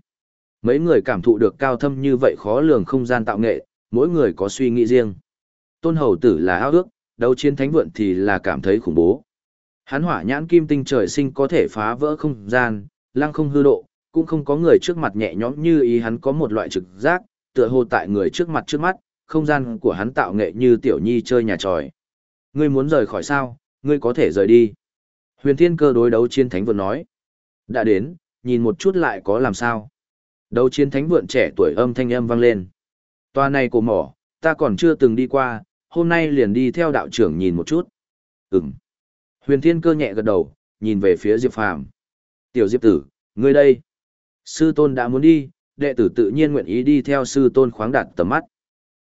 Mấy người cảm thụ được cao thâm như vậy khó lường không gian tạo nghệ, mỗi người có suy nghĩ riêng. Tôn Hầu Tử là ao ước, đấu chiến thánh vượn thì là cảm thấy khủng bố. Hắn hỏa nhãn kim tinh trời sinh có thể phá vỡ không gian, lăng không hư độ, cũng không có người trước mặt nhẹ nhõm như ý hắn có một loại trực giác, tựa hồ tại người trước mặt trước mắt, không gian của hắn tạo nghệ như tiểu nhi chơi nhà tròi. Ngươi muốn rời khỏi sao, ngươi có thể rời đi. Huyền thiên cơ đối đấu chiến thánh vượn nói. Đã đến, nhìn một chút lại có làm sao. Đấu chiến thánh vượn trẻ tuổi âm thanh âm vang lên. Toa này của mỏ, ta còn chưa từng đi qua, hôm nay liền đi theo đạo trưởng nhìn một chút. Ừm. Huyền thiên cơ nhẹ gật đầu, nhìn về phía Diệp Phàm. Tiểu Diệp tử, ngươi đây. Sư tôn đã muốn đi, đệ tử tự nhiên nguyện ý đi theo sư tôn khoáng đạt tầm mắt.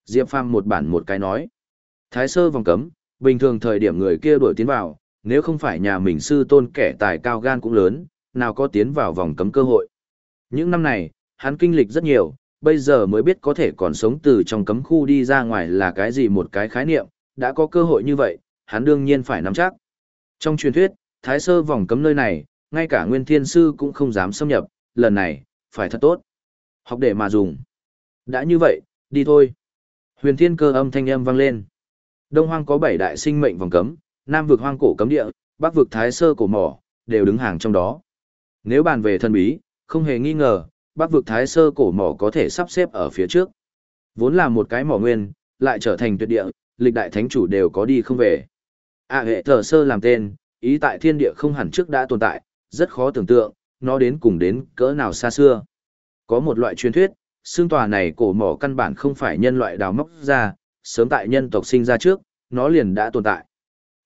Diệp Phàm một bản một cái nói. Thái sơ vòng cấm, bình thường thời điểm người kia đuổi tiến vào, nếu không phải nhà mình sư tôn kẻ tài cao gan cũng lớn, nào có tiến vào vòng cấm cơ hội. Những năm này, hắn kinh lịch rất nhiều, bây giờ mới biết có thể còn sống từ trong cấm khu đi ra ngoài là cái gì một cái khái niệm, đã có cơ hội như vậy, hắn đương nhiên phải nắm chắc. Trong truyền thuyết, thái sơ vòng cấm nơi này, ngay cả nguyên thiên sư cũng không dám xâm nhập, lần này, phải thật tốt. Học để mà dùng. Đã như vậy, đi thôi. Huyền thiên cơ âm thanh âm vang lên. Đông hoang có bảy đại sinh mệnh vòng cấm, nam vực hoang cổ cấm địa, bắc vực thái sơ cổ mỏ, đều đứng hàng trong đó. Nếu bàn về thần bí, không hề nghi ngờ, bắc vực thái sơ cổ mỏ có thể sắp xếp ở phía trước. Vốn là một cái mỏ nguyên, lại trở thành tuyệt địa, lịch đại thánh chủ đều có đi không về. A hệ thờ sơ làm tên, ý tại thiên địa không hẳn trước đã tồn tại, rất khó tưởng tượng, nó đến cùng đến cỡ nào xa xưa. Có một loại truyền thuyết, xương tòa này cổ mỏ căn bản không phải nhân loại đào móc ra, sớm tại nhân tộc sinh ra trước, nó liền đã tồn tại.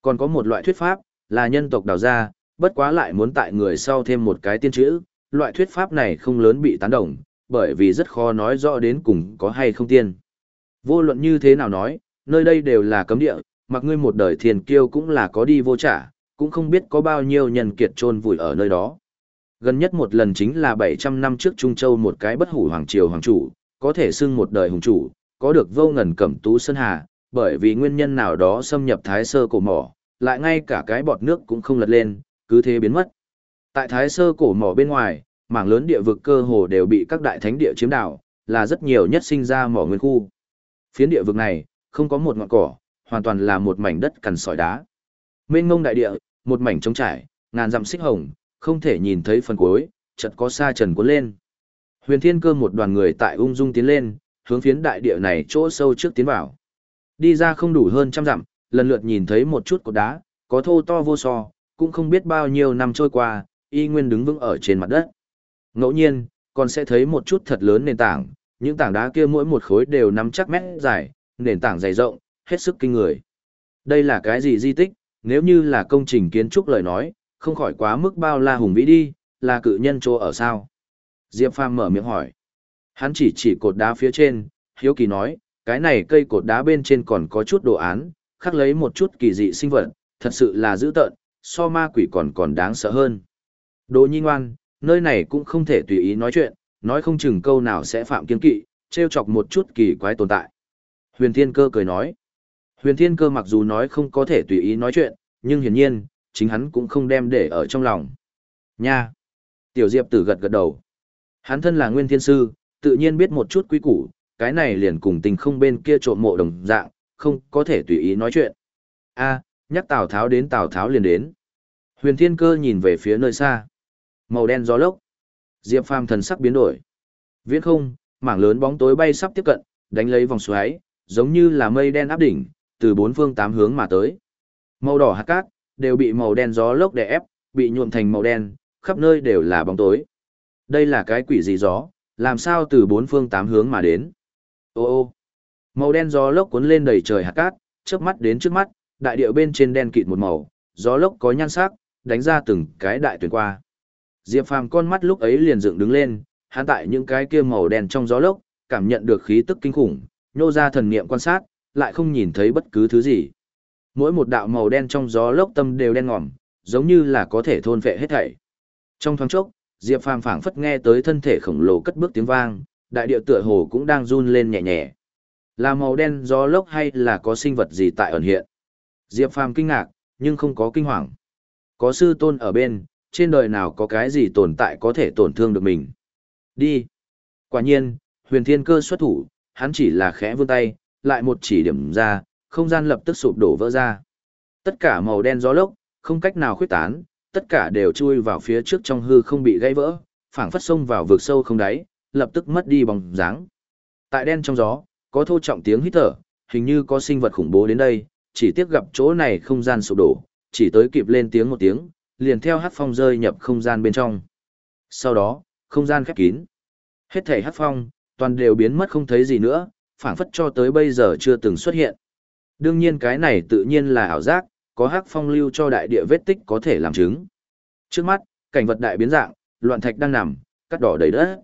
Còn có một loại thuyết pháp, là nhân tộc đào ra, bất quá lại muốn tại người sau thêm một cái tiên chữ, loại thuyết pháp này không lớn bị tán đồng, bởi vì rất khó nói rõ đến cùng có hay không tiên. Vô luận như thế nào nói, nơi đây đều là cấm địa, mặc ngươi một đời thiền kiêu cũng là có đi vô trả, cũng không biết có bao nhiêu nhân kiệt trôn vùi ở nơi đó. Gần nhất một lần chính là 700 năm trước Trung Châu một cái bất hủ hoàng triều hoàng chủ, có thể xưng một đời hùng chủ, có được vô ngần cẩm tú sơn hà, bởi vì nguyên nhân nào đó xâm nhập thái sơ cổ mỏ, lại ngay cả cái bọt nước cũng không lật lên, cứ thế biến mất. Tại thái sơ cổ mỏ bên ngoài, mảng lớn địa vực cơ hồ đều bị các đại thánh địa chiếm đảo, là rất nhiều nhất sinh ra mỏ nguyên khu. Phiến địa vực này, không có một ngọn cỏ, hoàn toàn là một mảnh đất cằn sỏi đá. Mênh mông đại địa, một mảnh trống trải, ngàn dặm xích hồng, không thể nhìn thấy phần cuối, chợt có sa trần cuốn lên. Huyền Thiên Cơ một đoàn người tại ung dung tiến lên, hướng phiến đại địa này chỗ sâu trước tiến vào. Đi ra không đủ hơn trăm dặm, lần lượt nhìn thấy một chút cột đá, có thô to vô so, cũng không biết bao nhiêu năm trôi qua, y nguyên đứng vững ở trên mặt đất. Ngẫu nhiên, còn sẽ thấy một chút thật lớn nền tảng, những tảng đá kia mỗi một khối đều nắm chắc mét dài, nền tảng dày rộng, hết sức kinh người. Đây là cái gì di tích, nếu như là công trình kiến trúc lời nói, không khỏi quá mức bao la hùng vĩ đi, là cự nhân chỗ ở sao? Diệp Phàm mở miệng hỏi. Hắn chỉ chỉ cột đá phía trên, hiếu kỳ nói, cái này cây cột đá bên trên còn có chút đồ án, khắc lấy một chút kỳ dị sinh vật, thật sự là dữ tợn, so ma quỷ còn còn đáng sợ hơn. Đồ nhi ngoan, nơi này cũng không thể tùy ý nói chuyện, nói không chừng câu nào sẽ phạm kiên kỵ, treo chọc một chút kỳ quái tồn tại. Huyền Thiên Cơ cười nói. Huyền Thiên Cơ mặc dù nói không có thể tùy ý nói chuyện, nhưng hiển nhiên, chính hắn cũng không đem để ở trong lòng. Nha! Tiểu Diệp tử gật gật đầu. Hắn thân là Nguyên Thiên Sư, tự nhiên biết một chút quý củ, cái này liền cùng tình không bên kia trộm mộ đồng dạng, không có thể tùy ý nói chuyện. a nhắc Tào Tháo đến Tào Tháo liền đến. Huyền Thiên Cơ nhìn về phía nơi xa. Màu đen gió lốc. Diệp Phàm thần sắc biến đổi. Viễn không, mảng lớn bóng tối bay sắp tiếp cận, đánh lấy vòng xoáy, giống như là mây đen áp đỉnh, từ bốn phương tám hướng mà tới. Màu đỏ hạt cát, đều bị màu đen gió lốc đè ép, bị nhuộm thành màu đen, khắp nơi đều là bóng tối. Đây là cái quỷ gì gió, làm sao từ bốn phương tám hướng mà đến. Ô ô, màu đen gió lốc cuốn lên đầy trời hạt cát, chớp mắt đến trước mắt, đại địa bên trên đen kịt một màu, gió lốc có nhan sắc, đánh ra từng cái đại tuyển qua. Diệp Phàm con mắt lúc ấy liền dựng đứng lên, hắn tại những cái kia màu đen trong gió lốc, cảm nhận được khí tức kinh khủng, nhô ra thần niệm quan sát, lại không nhìn thấy bất cứ thứ gì. Mỗi một đạo màu đen trong gió lốc tâm đều đen ngòm, giống như là có thể thôn phệ hết thảy. Trong thoáng chốc, Diệp Phàm phảng phất nghe tới thân thể khổng lồ cất bước tiếng vang, đại địa tựa hồ cũng đang run lên nhẹ nhẹ. Là màu đen gió lốc hay là có sinh vật gì tại ẩn hiện? Diệp Phàm kinh ngạc, nhưng không có kinh hoàng. Có sư tôn ở bên, trên đời nào có cái gì tồn tại có thể tổn thương được mình. Đi. Quả nhiên, huyền thiên cơ xuất thủ, hắn chỉ là khẽ vươn tay, lại một chỉ điểm ra, không gian lập tức sụp đổ vỡ ra. Tất cả màu đen gió lốc, không cách nào khuyết tán, tất cả đều chui vào phía trước trong hư không bị gãy vỡ, phảng phất sông vào vực sâu không đáy, lập tức mất đi bóng dáng. Tại đen trong gió, có thô trọng tiếng hít thở, hình như có sinh vật khủng bố đến đây, chỉ tiếc gặp chỗ này không gian sụp đổ, chỉ tới kịp lên tiếng một tiếng, liền theo hát phong rơi nhập không gian bên trong. Sau đó, không gian khép kín. Hết thảy hát phong, toàn đều biến mất không thấy gì nữa, phảng phất cho tới bây giờ chưa từng xuất hiện. Đương nhiên cái này tự nhiên là ảo giác, có hắc phong lưu cho đại địa vết tích có thể làm chứng. Trước mắt, cảnh vật đại biến dạng, loạn thạch đang nằm, cắt đỏ đầy đất.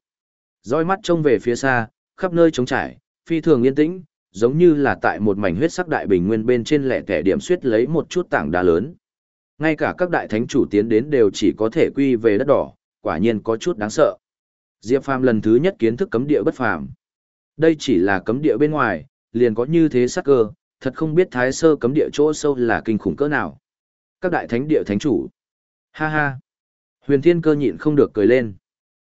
Roi mắt trông về phía xa, khắp nơi trống trải, phi thường yên tĩnh, giống như là tại một mảnh huyết sắc đại bình nguyên bên trên lẻ tẻ điểm suyết lấy một chút tảng đá lớn. Ngay cả các đại thánh chủ tiến đến đều chỉ có thể quy về đất đỏ, quả nhiên có chút đáng sợ. Diệp Phàm lần thứ nhất kiến thức cấm địa bất phàm. Đây chỉ là cấm địa bên ngoài, liền có như thế sắc cơ, thật không biết thái sơ cấm địa chỗ sâu là kinh khủng cỡ nào. Các đại thánh địa thánh chủ. Ha ha. Huyền thiên cơ nhịn không được cười lên.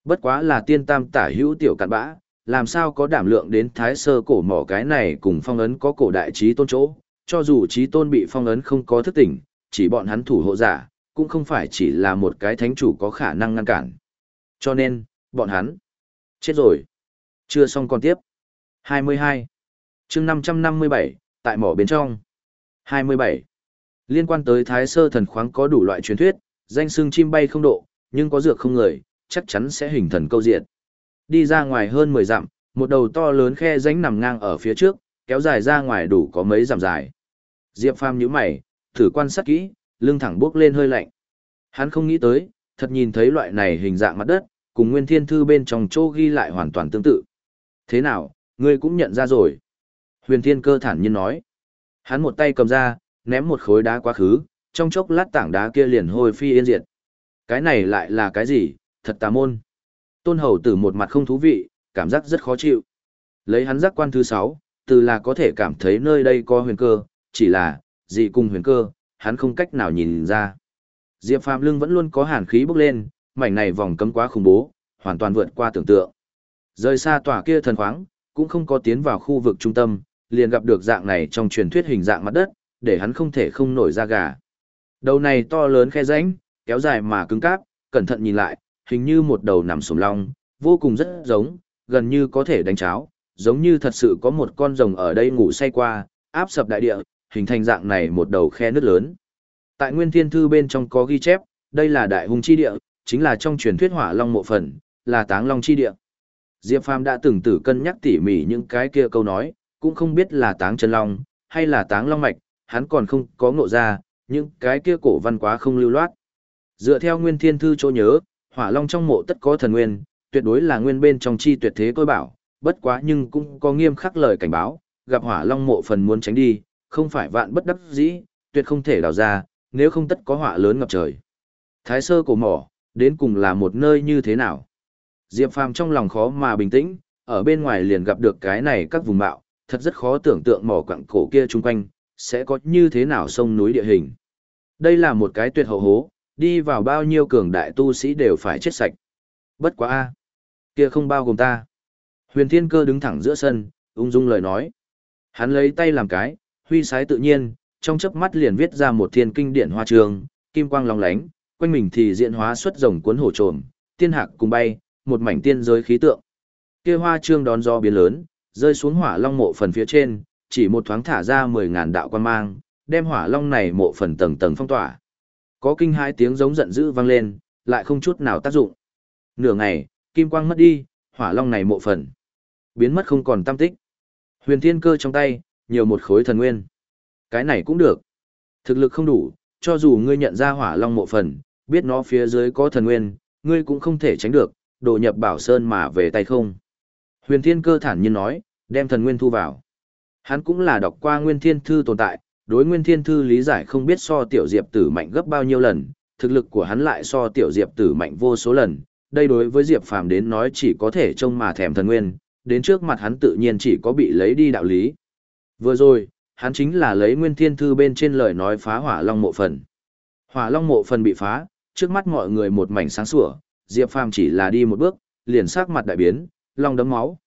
Bất quá là tiên tam tả hữu tiểu cặn bã, làm sao có đảm lượng đến thái sơ cổ mỏ cái này cùng phong ấn có cổ đại trí tôn chỗ, cho dù trí tôn bị phong ấn không có thức tỉnh, chỉ bọn hắn thủ hộ giả, cũng không phải chỉ là một cái thánh chủ có khả năng ngăn cản. Cho nên, bọn hắn, chết rồi. Chưa xong còn tiếp. 22. chương 557, tại mỏ bên trong. 27. Liên quan tới Thái Sơ thần khoáng có đủ loại truyền thuyết, danh xưng chim bay không độ, nhưng có dược không người, chắc chắn sẽ hình thần câu diện. Đi ra ngoài hơn 10 dặm, một đầu to lớn khe rãnh nằm ngang ở phía trước, kéo dài ra ngoài đủ có mấy dặm dài. Diệp Phàm nhíu mày, thử quan sát kỹ, lưng thẳng bước lên hơi lạnh. Hắn không nghĩ tới, thật nhìn thấy loại này hình dạng mặt đất, cùng Nguyên Thiên Thư bên trong chỗ ghi lại hoàn toàn tương tự. Thế nào, ngươi cũng nhận ra rồi. Huyền Thiên Cơ thản nhiên nói. Hắn một tay cầm ra, ném một khối đá quá khứ, trong chốc lát tảng đá kia liền hôi phi yên diệt. Cái này lại là cái gì, thật tà môn. Tôn hầu tử một mặt không thú vị, cảm giác rất khó chịu. Lấy hắn giác quan thứ sáu, từ là có thể cảm thấy nơi đây có huyền cơ, chỉ là, gì cùng huyền cơ, hắn không cách nào nhìn ra. Diệp Phạm lưng vẫn luôn có hàn khí bốc lên, mảnh này vòng cấm quá khủng bố, hoàn toàn vượt qua tưởng tượng. Rời xa tòa kia thần khoáng, cũng không có tiến vào khu vực trung tâm, liền gặp được dạng này trong truyền thuyết hình dạng mặt đất, để hắn không thể không nổi ra gà. Đầu này to lớn khe rãnh, kéo dài mà cứng cáp, cẩn thận nhìn lại, hình như một đầu nằm sồm long, vô cùng rất giống, gần như có thể đánh cháo, giống như thật sự có một con rồng ở đây ngủ say qua, áp sập đại địa, hình thành dạng này một đầu khe nước lớn. Tại Nguyên Thiên Thư bên trong có ghi chép, đây là đại hung chi địa, chính là trong truyền thuyết hỏa long mộ phần, là táng long chi địa. Diệp Phàm đã từng tử cân nhắc tỉ mỉ những cái kia câu nói, cũng không biết là táng chân long, hay là táng long mạch, hắn còn không có ngộ ra, những cái kia cổ văn quá không lưu loát. Dựa theo nguyên thiên thư chỗ nhớ, hỏa long trong mộ tất có thần nguyên, tuyệt đối là nguyên bên trong chi tuyệt thế tôi bảo, bất quá nhưng cũng có nghiêm khắc lời cảnh báo, gặp hỏa long mộ phần muốn tránh đi, không phải vạn bất đắc dĩ, tuyệt không thể đào ra, nếu không tất có họa lớn ngập trời. Thái sơ cổ mỏ, đến cùng là một nơi như thế nào? Diệp Phàm trong lòng khó mà bình tĩnh, ở bên ngoài liền gặp được cái này các vùng mạo thật rất khó tưởng tượng mỏ quặng cổ kia chung quanh, sẽ có như thế nào sông núi địa hình. Đây là một cái tuyệt hậu hố, đi vào bao nhiêu cường đại tu sĩ đều phải chết sạch. Bất quá a, kia không bao gồm ta. Huyền Thiên Cơ đứng thẳng giữa sân, ung dung lời nói. Hắn lấy tay làm cái, huy sái tự nhiên, trong chớp mắt liền viết ra một thiên kinh điển hoa trường, kim quang long lánh, quanh mình thì diễn hóa xuất rồng cuốn hổ trồm, tiên hạc cùng bay, một mảnh tiên giới khí tượng. Kia hoa trương đón gió biến lớn, rơi xuống hỏa long mộ phần phía trên, chỉ một thoáng thả ra mười ngàn đạo quan mang, đem hỏa long này mộ phần tầng tầng phong tỏa. Có kinh hai tiếng giống giận dữ vang lên, lại không chút nào tác dụng. Nửa ngày, kim quang mất đi, hỏa long này mộ phần biến mất không còn tâm tích. Huyền thiên cơ trong tay, nhiều một khối thần nguyên. Cái này cũng được. Thực lực không đủ, cho dù ngươi nhận ra hỏa long mộ phần, biết nó phía dưới có thần nguyên, ngươi cũng không thể tránh được, đổ nhập bảo sơn mà về tay không. Huyền thiên cơ thản nhiên nói, đem thần nguyên thu vào. Hắn cũng là đọc qua nguyên thiên thư tồn tại, đối nguyên thiên thư lý giải không biết so tiểu diệp tử mạnh gấp bao nhiêu lần, thực lực của hắn lại so tiểu diệp tử mạnh vô số lần. Đây đối với diệp phàm đến nói chỉ có thể trông mà thèm thần nguyên, đến trước mặt hắn tự nhiên chỉ có bị lấy đi đạo lý. Vừa rồi, hắn chính là lấy nguyên thiên thư bên trên lời nói phá hỏa long mộ phần. Hỏa long mộ phần bị phá, trước mắt mọi người một mảnh sáng sủa, Diệp Phàm chỉ là đi một bước, liền sắc mặt đại biến, long đấm máu.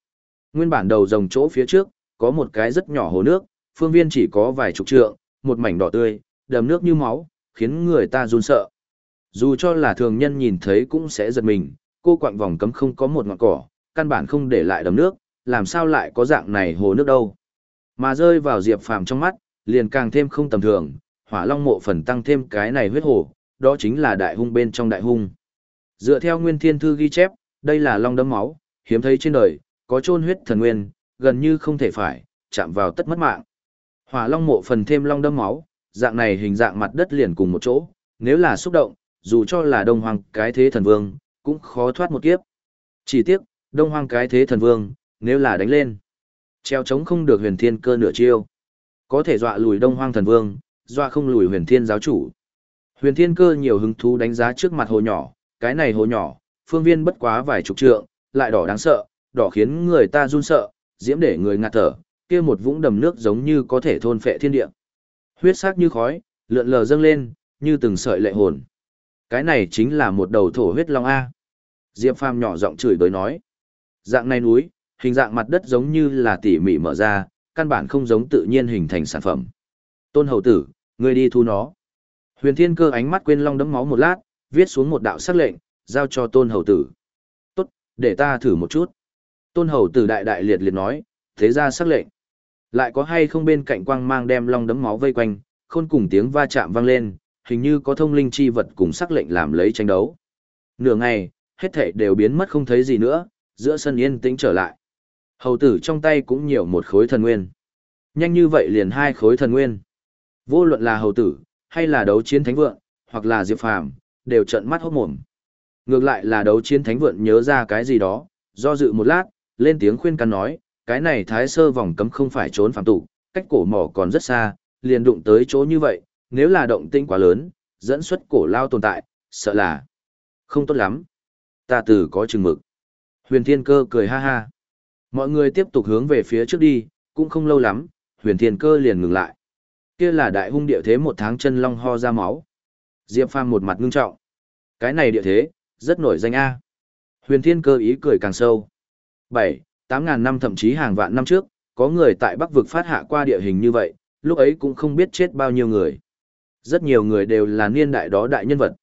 Nguyên bản đầu rồng chỗ phía trước, có một cái rất nhỏ hồ nước, phương viên chỉ có vài chục trượng, một mảnh đỏ tươi, đầm nước như máu, khiến người ta run sợ. Dù cho là thường nhân nhìn thấy cũng sẽ giật mình, cô quặng vòng cấm không có một ngọn cỏ, căn bản không để lại đầm nước, làm sao lại có dạng này hồ nước đâu. Mà rơi vào Diệp Phàm trong mắt, liền càng thêm không tầm thường, hỏa long mộ phần tăng thêm cái này huyết hổ đó chính là đại hung bên trong đại hung. Dựa theo nguyên thiên thư ghi chép, đây là long đấm máu, hiếm thấy trên đời, có chôn huyết thần nguyên, gần như không thể phải, chạm vào tất mất mạng. Hỏa long mộ phần thêm long đấm máu, dạng này hình dạng mặt đất liền cùng một chỗ, nếu là xúc động, dù cho là đông hoàng cái thế thần vương, cũng khó thoát một kiếp. Chỉ tiếc, đông hoàng cái thế thần vương, nếu là đánh lên, treo chống không được huyền thiên cơ nửa chiêu. Có thể dọa lùi đông hoang thần vương, dọa không lùi huyền thiên giáo chủ. Huyền thiên cơ nhiều hứng thú đánh giá trước mặt hồ nhỏ, cái này hồ nhỏ, phương viên bất quá vài chục trượng, lại đỏ đáng sợ, đỏ khiến người ta run sợ, diễm để người ngạt thở, kia một vũng đầm nước giống như có thể thôn phệ thiên địa. Huyết sắc như khói, lượn lờ dâng lên, như từng sợi lệ hồn. Cái này chính là một đầu thổ huyết long A. Diệp Phàm nhỏ giọng chửi bới nói. Dạng này núi, hình dạng mặt đất giống như là tỉ mỉ mở ra, căn bản không giống tự nhiên hình thành sản phẩm. Tôn hầu tử, ngươi đi thu nó. Huyền Thiên Cơ ánh mắt quên long đấm máu một lát, viết xuống một đạo sắc lệnh, giao cho Tôn hầu tử. Tốt, để ta thử một chút. Tôn hầu tử đại đại liệt liệt nói, thế ra sắc lệnh. Lại có hay không bên cạnh quang mang đem long đấm máu vây quanh, khôn cùng tiếng va chạm vang lên, hình như có thông linh chi vật cùng sắc lệnh làm lấy tranh đấu. Nửa ngày, hết thảy đều biến mất không thấy gì nữa, giữa sân yên tĩnh trở lại. Hầu tử trong tay cũng nhiều một khối thần nguyên. Nhanh như vậy liền hai khối thần nguyên. Vô luận là hầu tử, hay là đấu chiến thánh vượng, hoặc là diệp phàm, đều trợn mắt hốt mồm. Ngược lại là đấu chiến thánh vượng nhớ ra cái gì đó, do dự một lát, lên tiếng khuyên can nói, cái này thái sơ vòng cấm không phải trốn phạm tụ, cách cổ mỏ còn rất xa, liền đụng tới chỗ như vậy, nếu là động tinh quá lớn, dẫn xuất cổ lao tồn tại, sợ là không tốt lắm. Ta tử có chừng mực. Huyền Thiên Cơ cười ha ha. Mọi người tiếp tục hướng về phía trước đi, cũng không lâu lắm, Huyền Thiên Cơ liền ngừng lại. Kia là đại hung địa thế một tháng chân long ho ra máu. Diệp Phàm một mặt ngưng trọng. Cái này địa thế, rất nổi danh a. Huyền Thiên Cơ ý cười càng sâu. Bảy, tám ngàn năm thậm chí hàng vạn năm trước, có người tại Bắc vực phát hạ qua địa hình như vậy, lúc ấy cũng không biết chết bao nhiêu người. Rất nhiều người đều là niên đại đó đại nhân vật.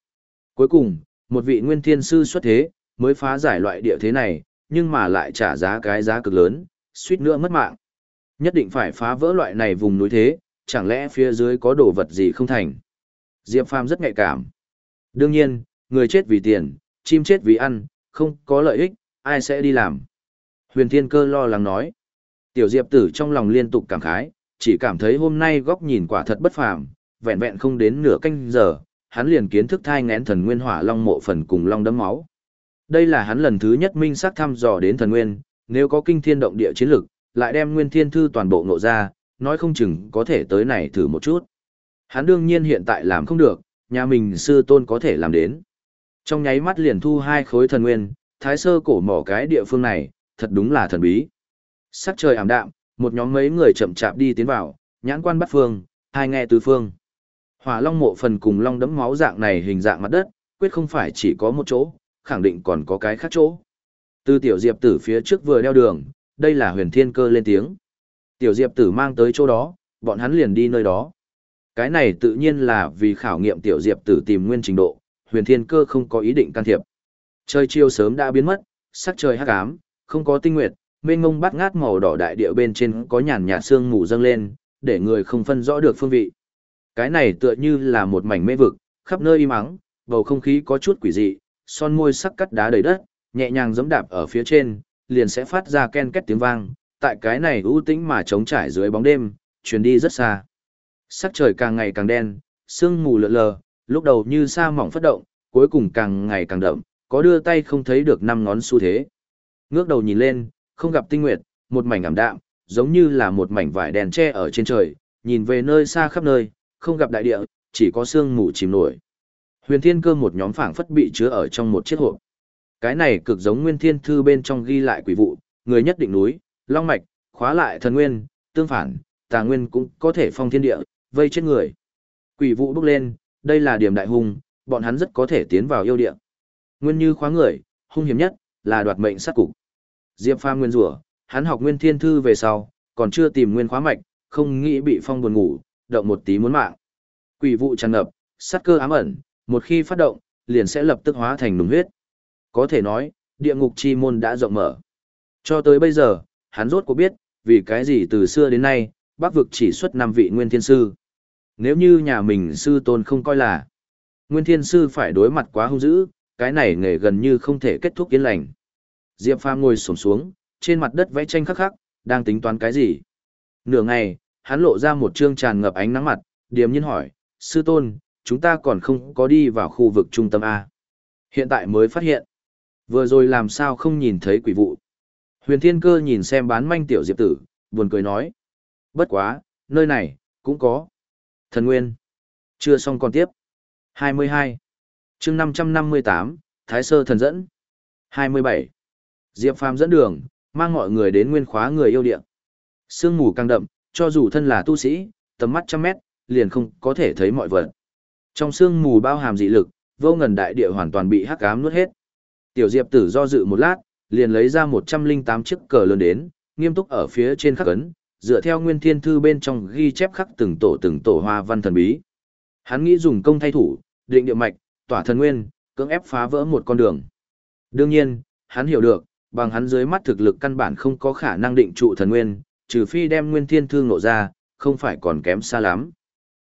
Cuối cùng, một vị nguyên thiên sư xuất thế, mới phá giải loại địa thế này, nhưng mà lại trả giá cái giá cực lớn, suýt nữa mất mạng. Nhất định phải phá vỡ loại này vùng núi thế, chẳng lẽ phía dưới có đồ vật gì không thành. Diệp Phàm rất nhạy cảm. Đương nhiên, người chết vì tiền, chim chết vì ăn, không có lợi ích, ai sẽ đi làm. Huyền Thiên Cơ lo lắng nói. Tiểu Diệp Tử trong lòng liên tục cảm khái, chỉ cảm thấy hôm nay góc nhìn quả thật bất phàm, vẹn vẹn không đến nửa canh giờ, hắn liền kiến thức thai ngén thần nguyên hỏa long mộ phần cùng long đấm máu. Đây là hắn lần thứ nhất minh xác thăm dò đến thần nguyên, nếu có kinh thiên động địa chiến lực, lại đem nguyên thiên thư toàn bộ ngộ ra, nói không chừng có thể tới này thử một chút. Hắn đương nhiên hiện tại làm không được, nhà mình sư tôn có thể làm đến. Trong nháy mắt liền thu hai khối thần nguyên, thái sơ cổ mỏ cái địa phương này, thật đúng là thần bí. Sắc trời ảm đạm, một nhóm mấy người chậm chạp đi tiến vào, nhãn quan bắt phương, hai nghe tứ phương. Hỏa long mộ phần cùng long đấm máu dạng này hình dạng mặt đất, quyết không phải chỉ có một chỗ, khẳng định còn có cái khác chỗ. Từ tiểu diệp tử phía trước vừa đeo đường, đây là huyền thiên cơ lên tiếng. Tiểu diệp tử mang tới chỗ đó, bọn hắn liền đi nơi đó. Cái này tự nhiên là vì khảo nghiệm tiểu diệp tử tìm nguyên trình độ, huyền thiên cơ không có ý định can thiệp. Trời chiều sớm đã biến mất, sắc trời hắc ám, không có tinh nguyệt, mênh ngông bát ngát màu đỏ đại địa bên trên có nhàn nhạt sương mù dâng lên, để người không phân rõ được phương vị. Cái này tựa như là một mảnh mê vực, khắp nơi im ắng, bầu không khí có chút quỷ dị, son môi sắc cắt đá đầy đất, nhẹ nhàng giẫm đạp ở phía trên, liền sẽ phát ra ken két tiếng vang, tại cái này ưu tĩnh mà trống trải dưới bóng đêm, truyền đi rất xa. Sắc trời càng ngày càng đen, sương mù lờ lờ, lúc đầu như sa mỏng phất động, cuối cùng càng ngày càng đậm, có đưa tay không thấy được năm ngón xu thế. Ngước đầu nhìn lên, không gặp tinh nguyệt, một mảnh ảm đạm, giống như là một mảnh vải đèn che ở trên trời, nhìn về nơi xa khắp nơi, không gặp đại địa, chỉ có sương mù chìm nổi. Huyền Thiên Cơ một nhóm phảng phất bị chứa ở trong một chiếc hộp. Cái này cực giống Nguyên Thiên Thư bên trong ghi lại quỷ vụ, người nhất định núi, long mạch, khóa lại thần nguyên, tương phản, tà nguyên cũng có thể phong thiên địa, vây chết người. Quỷ vụ bốc lên, đây là điểm đại hung, bọn hắn rất có thể tiến vào yêu địa. Nguyên như khóa người, hung hiểm nhất là đoạt mệnh sát cục. Diệp Phàm nguyên rủa, hắn học Nguyên Thiên Thư về sau, còn chưa tìm nguyên khóa mạch, không nghĩ bị phong buồn ngủ, động một tí muốn mạng. Quỷ vụ tràn ngập, sát cơ ám ẩn, một khi phát động, liền sẽ lập tức hóa thành nùng huyết. Có thể nói, địa ngục chi môn đã rộng mở. Cho tới bây giờ, hắn rốt cuộc biết, vì cái gì từ xưa đến nay, bác vực chỉ xuất năm vị nguyên thiên sư. Nếu như nhà mình sư tôn không coi là nguyên thiên sư phải đối mặt quá hung dữ, cái này nghề gần như không thể kết thúc yên lành. Diệp Phàm ngồi xổm xuống, trên mặt đất vẽ tranh khắc khắc, đang tính toán cái gì. Nửa ngày, hắn lộ ra một trương tràn ngập ánh nắng mặt, điềm nhiên hỏi, sư tôn, chúng ta còn không có đi vào khu vực trung tâm A. Hiện tại mới phát hiện. Vừa rồi làm sao không nhìn thấy quỷ vụ. Huyền Thiên Cơ nhìn xem bán manh tiểu diệp tử, buồn cười nói. Bất quá, nơi này, cũng có. Thần Nguyên. Chưa xong còn tiếp. 22. chương 558, Thái Sơ Thần Dẫn. 27. Diệp Phàm dẫn đường, mang mọi người đến nguyên khóa người yêu địa. Sương mù càng đậm, cho dù thân là tu sĩ, tầm mắt trăm mét, liền không có thể thấy mọi vật. Trong sương mù bao hàm dị lực, vô ngần đại địa hoàn toàn bị hắc ám nuốt hết. Tiểu Diệp Tử do dự một lát, liền lấy ra 108 chiếc cờ lớn đến, nghiêm túc ở phía trên khắc ấn, dựa theo nguyên thiên thư bên trong ghi chép khắc từng tổ từng tổ hoa văn thần bí. Hắn nghĩ dùng công thay thủ, định địa mạch, tỏa thần nguyên, cưỡng ép phá vỡ một con đường. Đương nhiên, hắn hiểu được, bằng hắn dưới mắt thực lực căn bản không có khả năng định trụ thần nguyên, trừ phi đem nguyên thiên thư ngộ ra, không phải còn kém xa lắm.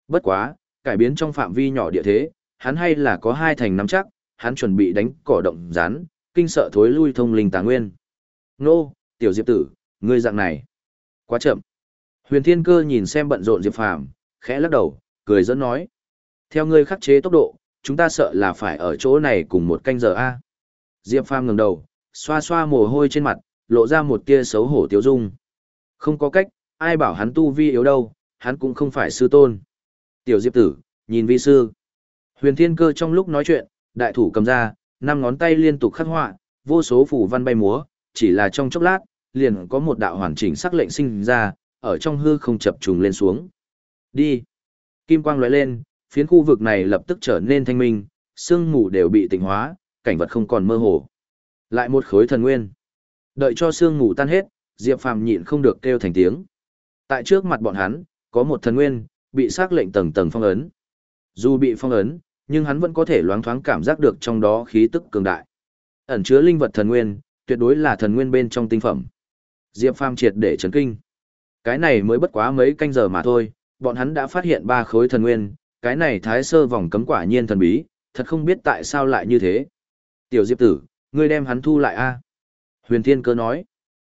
Bất quá, cải biến trong phạm vi nhỏ địa thế, hắn hay là có hai thành nắm chắc, hắn chuẩn bị đánh cỏ động rán, kinh sợ thối lui thông linh tà nguyên. Nô, tiểu diệp tử, ngươi dạng này. Quá chậm. Huyền thiên cơ nhìn xem bận rộn diệp phàm, khẽ lắc đầu, cười dẫn nói. Theo ngươi khắc chế tốc độ, chúng ta sợ là phải ở chỗ này cùng một canh giờ a. Diệp phàm ngẩng đầu, xoa xoa mồ hôi trên mặt, lộ ra một tia xấu hổ tiếu dung. Không có cách, ai bảo hắn tu vi yếu đâu, hắn cũng không phải sư tôn. Tiểu Diệp tử, nhìn vi sư. Huyền Thiên Cơ trong lúc nói chuyện, đại thủ cầm ra, năm ngón tay liên tục khắc họa, vô số phủ văn bay múa, chỉ là trong chốc lát, liền có một đạo hoàn chỉnh sắc lệnh sinh ra, ở trong hư không chập trùng lên xuống. Đi. Kim quang lóe lên, phiến khu vực này lập tức trở nên thanh minh, sương mù đều bị tịnh hóa, cảnh vật không còn mơ hồ. Lại một khối thần nguyên. Đợi cho sương mù tan hết, Diệp Phàm nhịn không được kêu thành tiếng. Tại trước mặt bọn hắn, có một thần nguyên, bị xác lệnh tầng tầng phong ấn. Dù bị phong ấn, nhưng hắn vẫn có thể loáng thoáng cảm giác được trong đó khí tức cường đại. Ẩn chứa linh vật thần nguyên, tuyệt đối là thần nguyên bên trong tinh phẩm. Diệp Phàm triệt để chấn kinh. Cái này mới bất quá mấy canh giờ mà thôi, bọn hắn đã phát hiện ba khối thần nguyên, cái này thái sơ vòng cấm quả nhiên thần bí, thật không biết tại sao lại như thế. Tiểu Diệp tử, ngươi đem hắn thu lại a Huyền Thiên Cơ nói.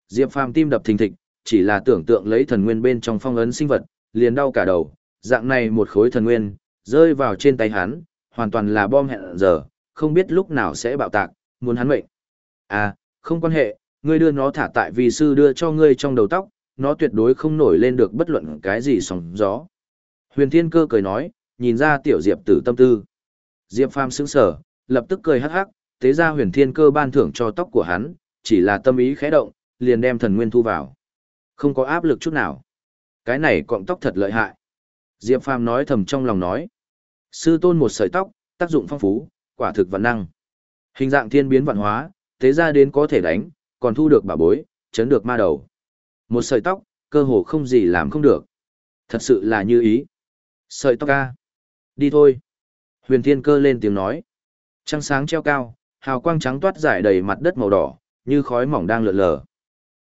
Diệp Phàm tim đập thình thịch, chỉ là tưởng tượng lấy thần nguyên bên trong phong ấn sinh vật, liền đau cả đầu, dạng này một khối thần nguyên, rơi vào trên tay hắn, hoàn toàn là bom hẹn giờ, không biết lúc nào sẽ bạo tạc, muốn hắn mệnh. À, không quan hệ, ngươi đưa nó thả tại vì sư đưa cho ngươi trong đầu tóc, nó tuyệt đối không nổi lên được bất luận cái gì sóng gió. Huyền Thiên Cơ cười nói, nhìn ra tiểu Diệp tử tâm tư. Diệp Phàm sững sờ, lập tức cười hắc hắc, tế ra Huyền Thiên Cơ ban thưởng cho tóc của hắn, chỉ là tâm ý khẽ động, liền đem thần nguyên thu vào. Không có áp lực chút nào. Cái này cọng tóc thật lợi hại. Diệp Phàm nói thầm trong lòng nói. Sư tôn một sợi tóc, tác dụng phong phú, quả thực văn năng. Hình dạng thiên biến vạn hóa, thế ra đến có thể đánh, còn thu được bảo bối, chấn được ma đầu. Một sợi tóc, cơ hồ không gì làm không được. Thật sự là như ý. Sợi tóc ca. Đi thôi. Huyền thiên cơ lên tiếng nói. Trăng sáng treo cao, hào quang trắng toát giải đầy mặt đất màu đỏ, như khói mỏng đang lượn lờ.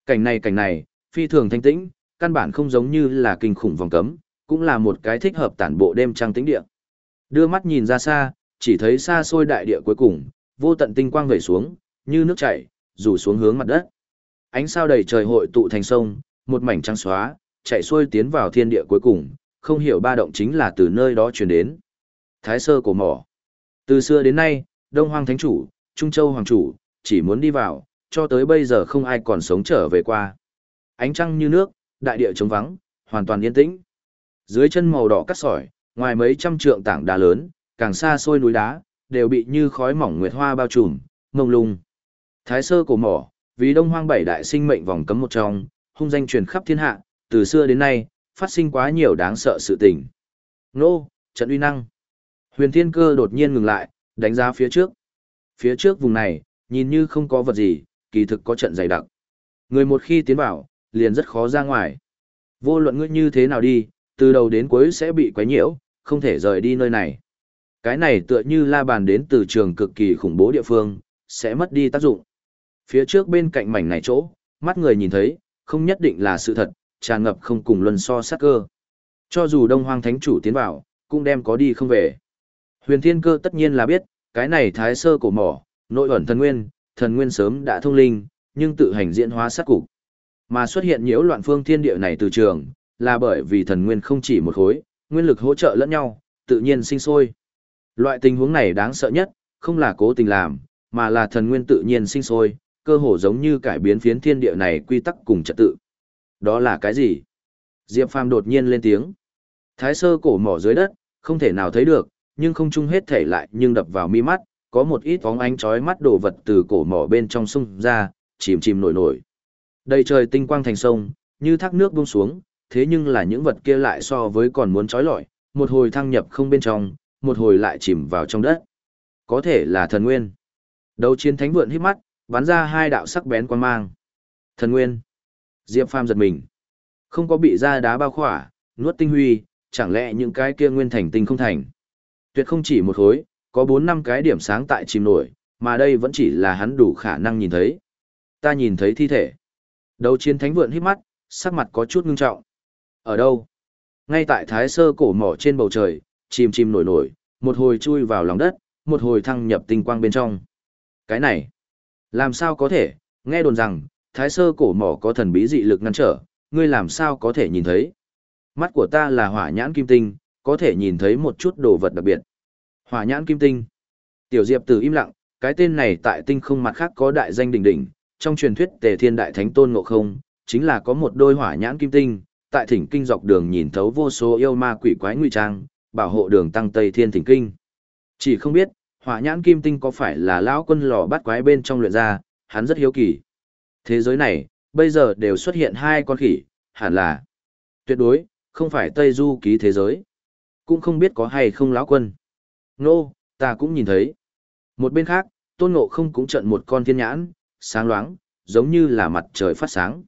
Cảnh này cảnh này, phi thường thanh tĩnh, căn bản không giống như là kinh khủng vòng cấm, cũng là một cái thích hợp tản bộ đêm trăng tĩnh địa. Đưa mắt nhìn ra xa, chỉ thấy xa xôi đại địa cuối cùng, vô tận tinh quang vẩy xuống, như nước chảy, rủ xuống hướng mặt đất. Ánh sao đầy trời hội tụ thành sông, một mảnh trắng xóa, chạy xuôi tiến vào thiên địa cuối cùng, không hiểu ba động chính là từ nơi đó truyền đến. Thái sơ cổ mỏ. Từ xưa đến nay, Đông Hoang Thánh Chủ, Trung Châu Hoàng Chủ, chỉ muốn đi vào, cho tới bây giờ không ai còn sống trở về qua. Ánh trăng như nước, đại địa trống vắng, hoàn toàn yên tĩnh. Dưới chân màu đỏ cắt sỏi, ngoài mấy trăm trượng tảng đá lớn, càng xa xôi núi đá, đều bị như khói mỏng nguyệt hoa bao trùm, mông lung. Thái sơ cổ mỏ, vì đông hoang bảy đại sinh mệnh vòng cấm một trong, hung danh truyền khắp thiên hạ, từ xưa đến nay, phát sinh quá nhiều đáng sợ sự tình. Nô, trận uy năng. Huyền thiên cơ đột nhiên ngừng lại, đánh giá phía trước. Phía trước vùng này, nhìn như không có vật gì, kỳ thực có trận dày đặc. Người một khi tiến vào, liền rất khó ra ngoài. Vô luận ngươi như thế nào đi, từ đầu đến cuối sẽ bị quấy nhiễu, không thể rời đi nơi này. Cái này tựa như la bàn đến từ trường cực kỳ khủng bố địa phương, sẽ mất đi tác dụng. Phía trước bên cạnh mảnh này chỗ, mắt người nhìn thấy, không nhất định là sự thật, tràn ngập không cùng luân so sát cơ. Cho dù Đông Hoang Thánh chủ tiến vào, cũng đem có đi không về. Huyền Thiên Cơ tất nhiên là biết, cái này thái sơ cổ mỏ, nội ẩn thần nguyên, thần nguyên sớm đã thông linh, nhưng tự hành diễn hóa sát cục. Mà xuất hiện nhiễu loạn phương thiên địa này từ trường, là bởi vì thần nguyên không chỉ một khối, nguyên lực hỗ trợ lẫn nhau, tự nhiên sinh sôi. Loại tình huống này đáng sợ nhất, không là cố tình làm, mà là thần nguyên tự nhiên sinh sôi, cơ hồ giống như cải biến phiến thiên địa này quy tắc cùng trật tự. Đó là cái gì? Diệp Phàm đột nhiên lên tiếng. Thái sơ cổ mỏ dưới đất, không thể nào thấy được, nhưng không chung hết thể lại nhưng đập vào mi mắt, có một ít bóng ánh chói mắt đồ vật từ cổ mỏ bên trong sông ra, chìm chìm nổi nổi. Đầy trời tinh quang thành sông, như thác nước buông xuống, thế nhưng là những vật kia lại so với còn muốn trói lọi, một hồi thăng nhập không bên trong, một hồi lại chìm vào trong đất. Có thể là thần nguyên. Đầu chiến thánh vượn hít mắt, bắn ra hai đạo sắc bén quan mang. Thần nguyên. Diệp Phàm giật mình. Không có bị ra đá bao khỏa, nuốt tinh huy, chẳng lẽ những cái kia nguyên thành tinh không thành. Tuyệt không chỉ một khối, có bốn năm cái điểm sáng tại chìm nổi, mà đây vẫn chỉ là hắn đủ khả năng nhìn thấy. Ta nhìn thấy thi thể. Đầu chiến thánh vượn hít mắt, sắc mặt có chút ngưng trọng. Ở đâu? Ngay tại thái sơ cổ mỏ trên bầu trời, chìm chìm nổi nổi, một hồi chui vào lòng đất, một hồi thăng nhập tinh quang bên trong. Cái này, làm sao có thể, nghe đồn rằng, thái sơ cổ mỏ có thần bí dị lực ngăn trở, ngươi làm sao có thể nhìn thấy. Mắt của ta là hỏa nhãn kim tinh, có thể nhìn thấy một chút đồ vật đặc biệt. Hỏa nhãn kim tinh. Tiểu Diệp từ im lặng, cái tên này tại tinh không mặt khác có đại danh đỉnh đỉnh, trong truyền thuyết Tề Thiên Đại Thánh Tôn Ngộ Không, chính là có một đôi hỏa nhãn kim tinh, tại thỉnh kinh dọc đường nhìn thấu vô số yêu ma quỷ quái ngụy trang, bảo hộ đường tăng Tây Thiên thỉnh kinh. Chỉ không biết, hỏa nhãn kim tinh có phải là lão quân lò bắt quái bên trong luyện ra, hắn rất hiếu kỳ. Thế giới này, bây giờ đều xuất hiện hai con khỉ, hẳn là tuyệt đối, không phải Tây Du ký thế giới. Cũng không biết có hay không lão quân. Nô, ta cũng nhìn thấy. Một bên khác, tôn ngộ không cũng trận một con thiên nhãn, sáng loáng, giống như là mặt trời phát sáng.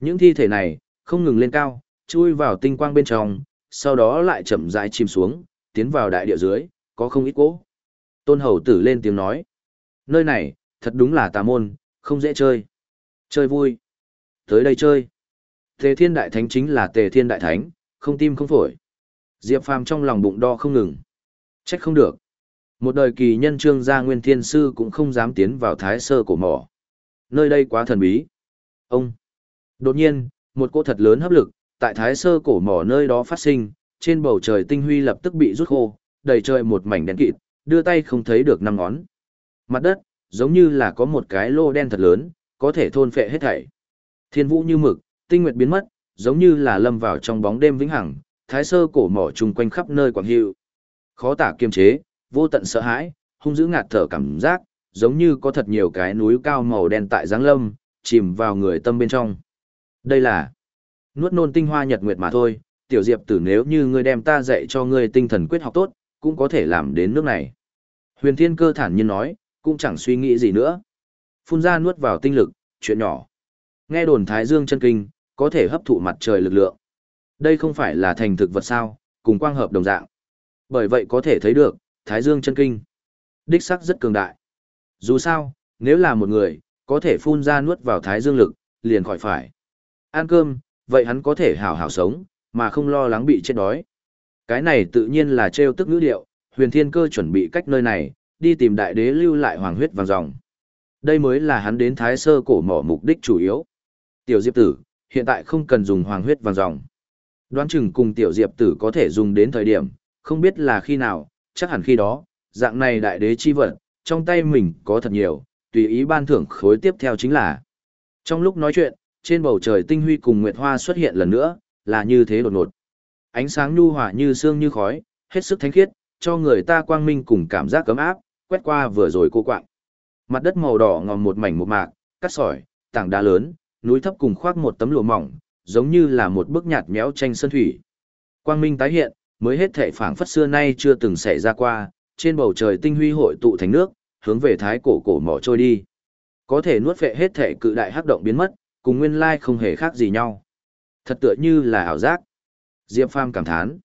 Những thi thể này, không ngừng lên cao, chui vào tinh quang bên trong, sau đó lại chậm rãi chìm xuống, tiến vào đại địa dưới, có không ít cỗ. Tôn hầu tử lên tiếng nói. Nơi này, thật đúng là tà môn, không dễ chơi. Chơi vui. Tới đây chơi. Tề thiên đại thánh chính là tề thiên đại thánh, không tim không phổi. Diệp phàm trong lòng bụng đo không ngừng. Trách không được. Một đời kỳ nhân trương gia nguyên thiên sư cũng không dám tiến vào thái sơ cổ mỏ. Nơi đây quá thần bí. Ông. Đột nhiên, một cô thật lớn hấp lực, tại thái sơ cổ mỏ nơi đó phát sinh, trên bầu trời tinh huy lập tức bị rút khô, đầy trời một mảnh đen kịt, đưa tay không thấy được năm ngón. Mặt đất, giống như là có một cái lô đen thật lớn, có thể thôn phệ hết thảy. Thiên vũ như mực, tinh nguyệt biến mất, giống như là lâm vào trong bóng đêm vĩnh hằng, thái sơ cổ mỏ chung quanh khắp nơi quảng hữu. Khó tả kiềm chế, vô tận sợ hãi, hung dữ ngạt thở cảm giác, giống như có thật nhiều cái núi cao màu đen tại giáng lâm, chìm vào người tâm bên trong. Đây là nuốt nôn tinh hoa nhật nguyệt mà thôi, tiểu diệp tử nếu như ngươi đem ta dạy cho ngươi tinh thần quyết học tốt, cũng có thể làm đến nước này. Huyền thiên cơ thản nhiên nói, cũng chẳng suy nghĩ gì nữa. Phun ra nuốt vào tinh lực, chuyện nhỏ. Nghe đồn thái dương chân kinh, có thể hấp thụ mặt trời lực lượng. Đây không phải là thành thực vật sao, cùng quang hợp đồng dạng. Bởi vậy có thể thấy được, thái dương chân kinh. Đích sắc rất cường đại. Dù sao, nếu là một người, có thể phun ra nuốt vào thái dương lực, liền khỏi phải. Ăn cơm, vậy hắn có thể hảo hảo sống, mà không lo lắng bị chết đói. Cái này tự nhiên là trêu tức ngữ điệu, huyền thiên cơ chuẩn bị cách nơi này, đi tìm đại đế lưu lại hoàng huyết vàng dòng. Đây mới là hắn đến thái sơ cổ mỏ mục đích chủ yếu. Tiểu diệp tử, hiện tại không cần dùng hoàng huyết vàng dòng. Đoán chừng cùng tiểu diệp tử có thể dùng đến thời điểm, không biết là khi nào, chắc hẳn khi đó, dạng này đại đế chi vật, trong tay mình có thật nhiều, tùy ý ban thưởng khối tiếp theo chính là. Trong lúc nói chuyện, trên bầu trời tinh huy cùng nguyệt hoa xuất hiện lần nữa, là như thế đột ngột. Ánh sáng nhu hòa như sương như khói, hết sức thánh khiết, cho người ta quang minh cùng cảm giác cấm áp, quét qua vừa rồi cô quạng. Mặt đất màu đỏ ngòm một mảnh một mạc, cắt sỏi, tảng đá lớn, núi thấp cùng khoác một tấm lụa mỏng, giống như là một bức nhạt méo tranh sơn thủy. Quang minh tái hiện, mới hết thệ phảng phất xưa nay chưa từng xảy ra qua, trên bầu trời tinh huy hội tụ thành nước, hướng về thái cổ cổ mỏ trôi đi. Có thể nuốt vệ hết thể cự đại hắc động biến mất, cùng nguyên lai không hề khác gì nhau. Thật tựa như là ảo giác. Diệp Phàm cảm thán.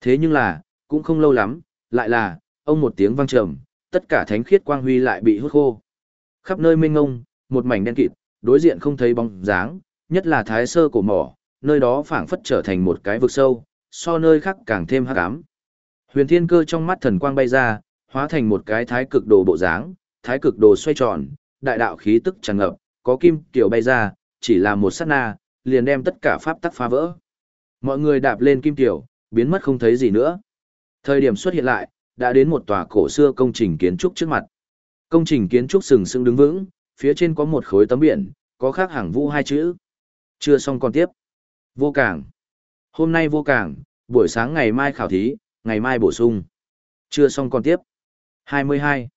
Thế nhưng là, cũng không lâu lắm, lại là, ông một tiếng vang trầm, tất cả thánh khiết quang huy lại bị hút khô. Khắp nơi mênh ngông, một mảnh đen kịt, đối diện không thấy bóng dáng, nhất là thái sơ cổ mỏ, nơi đó phảng phất trở thành một cái vực sâu, so nơi khác càng thêm hắc ám. Huyền Thiên Cơ trong mắt thần quang bay ra, hóa thành một cái thái cực đồ bộ dáng, thái cực đồ xoay tròn, đại đạo khí tức tràn ngập, có kim tiểu bay ra, chỉ là một sát na, liền đem tất cả pháp tắc phá vỡ. Mọi người đạp lên kim tiểu, biến mất không thấy gì nữa. Thời điểm xuất hiện lại, đã đến một tòa cổ xưa công trình kiến trúc trước mặt. Công trình kiến trúc sừng sững đứng vững, phía trên có một khối tấm biển, có khắc hàng vũ hai chữ. Chưa xong còn tiếp. Vô cảng. Hôm nay vô cảng, buổi sáng ngày mai khảo thí, ngày mai bổ sung. Chưa xong còn tiếp. 22.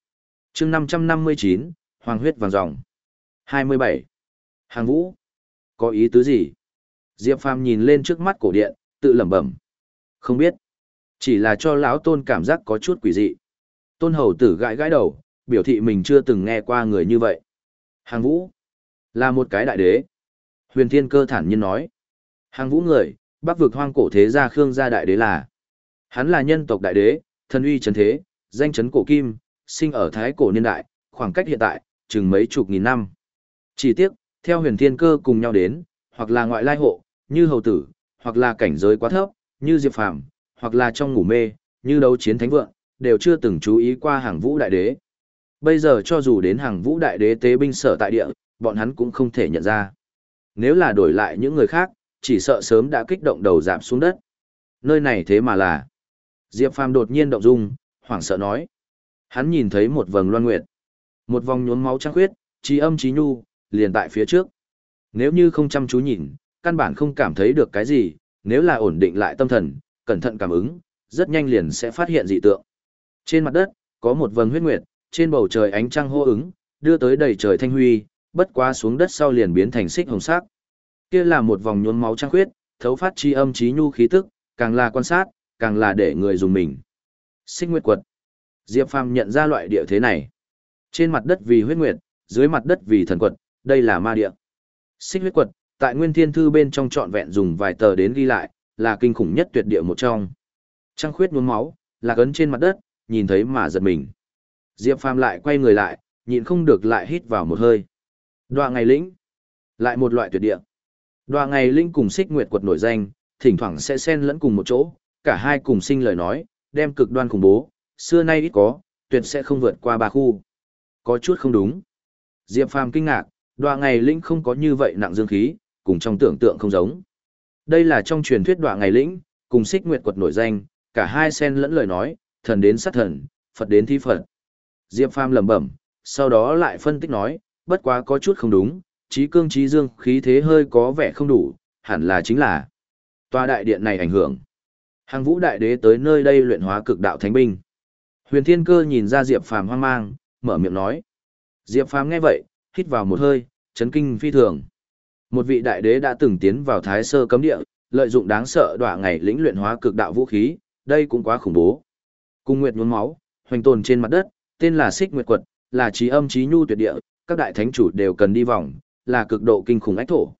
chương 559, Hoàng huyết vàng dòng. 27. Hàng vũ. Có ý tứ gì? Diệp Phàm nhìn lên trước mắt cổ điện, tự lẩm bẩm. Không biết. Chỉ là cho lão tôn cảm giác có chút quỷ dị. Tôn hầu tử gãi gãi đầu, biểu thị mình chưa từng nghe qua người như vậy. Hàng vũ. Là một cái đại đế. Huyền thiên cơ thản nhiên nói. Hàng vũ người, bắc vực hoang cổ thế gia khương gia đại đế là. Hắn là nhân tộc đại đế, thần uy trấn thế, danh chấn cổ kim, sinh ở thái cổ niên đại, khoảng cách hiện tại, chừng mấy chục nghìn năm. Chỉ tiếc, theo huyền thiên cơ cùng nhau đến, hoặc là ngoại lai hộ, như hầu tử, hoặc là cảnh giới quá thấp, như diệp phàm, hoặc là trong ngủ mê, như đấu chiến thánh vượng, đều chưa từng chú ý qua hàng vũ đại đế. Bây giờ cho dù đến hàng vũ đại đế tế binh sở tại địa, bọn hắn cũng không thể nhận ra. Nếu là đổi lại những người khác, chỉ sợ sớm đã kích động đầu giảm xuống đất. Nơi này thế mà là. Diệp Phàm đột nhiên động dung, hoảng sợ nói. Hắn nhìn thấy một vầng loan nguyệt. Một vòng nhuốm máu trăng khuyết, trí âm trí nhu, liền tại phía trước. Nếu như không chăm chú nhìn, căn bản không cảm thấy được cái gì, nếu là ổn định lại tâm thần, cẩn thận cảm ứng, rất nhanh liền sẽ phát hiện dị tượng. Trên mặt đất, có một vầng huyết nguyệt, trên bầu trời ánh trăng hô ứng, đưa tới đầy trời thanh huy, bất quá xuống đất sau liền biến thành xích hồng sắc. Kia là một vòng nhuốm máu trăng khuyết, thấu phát chi âm chí nhu khí tức, càng là quan sát, càng là để người dùng mình. Xích nguyệt quật. Diệp Phàm nhận ra loại địa thế này. Trên mặt đất vì huyết nguyệt, dưới mặt đất vì thần quật, đây là ma địa. Xích huyết quật, tại Nguyên Thiên Thư bên trong trọn vẹn dùng vài tờ đến ghi lại, là kinh khủng nhất tuyệt địa một trong. Trăng khuyết nhuốm máu, là ấn trên mặt đất, nhìn thấy mà giật mình. Diệp Phàm lại quay người lại, nhịn không được lại hít vào một hơi. Đoạ ngày lĩnh, lại một loại tuyệt địa. Đoạ ngày linh cùng xích nguyệt quật nổi danh, thỉnh thoảng sẽ xen lẫn cùng một chỗ, cả hai cùng sinh lời nói, đem cực đoan khủng bố, xưa nay ít có, tuyệt sẽ không vượt qua ba khu. Có chút không đúng. Diệp Phàm kinh ngạc, đoạ ngày lĩnh không có như vậy nặng dương khí, cùng trong tưởng tượng không giống. Đây là trong truyền thuyết đoạ ngày lĩnh, cùng xích nguyệt quật nổi danh, cả hai xen lẫn lời nói, thần đến sát thần, Phật đến thi Phật. Diệp Phàm lẩm bẩm, sau đó lại phân tích nói, bất quá có chút không đúng, trí cương trí dương khí thế hơi có vẻ không đủ, hẳn là chính là tòa đại điện này ảnh hưởng. Hàng vũ đại đế tới nơi đây luyện hóa cực đạo thánh binh. Huyền Thiên Cơ nhìn ra Diệp Phàm hoang mang, mở miệng nói. Diệp Phàm nghe vậy, hít vào một hơi, chấn kinh phi thường. Một vị đại đế đã từng tiến vào thái sơ cấm địa, lợi dụng đáng sợ đọa ngày lĩnh luyện hóa cực đạo vũ khí, đây cũng quá khủng bố. Cung nguyệt nhuốm máu, hoành tồn trên mặt đất, tên là Xích Nguyệt Quật, là trí âm trí nhu tuyệt địa, các đại thánh chủ đều cần đi vòng, là cực độ kinh khủng ách thổ.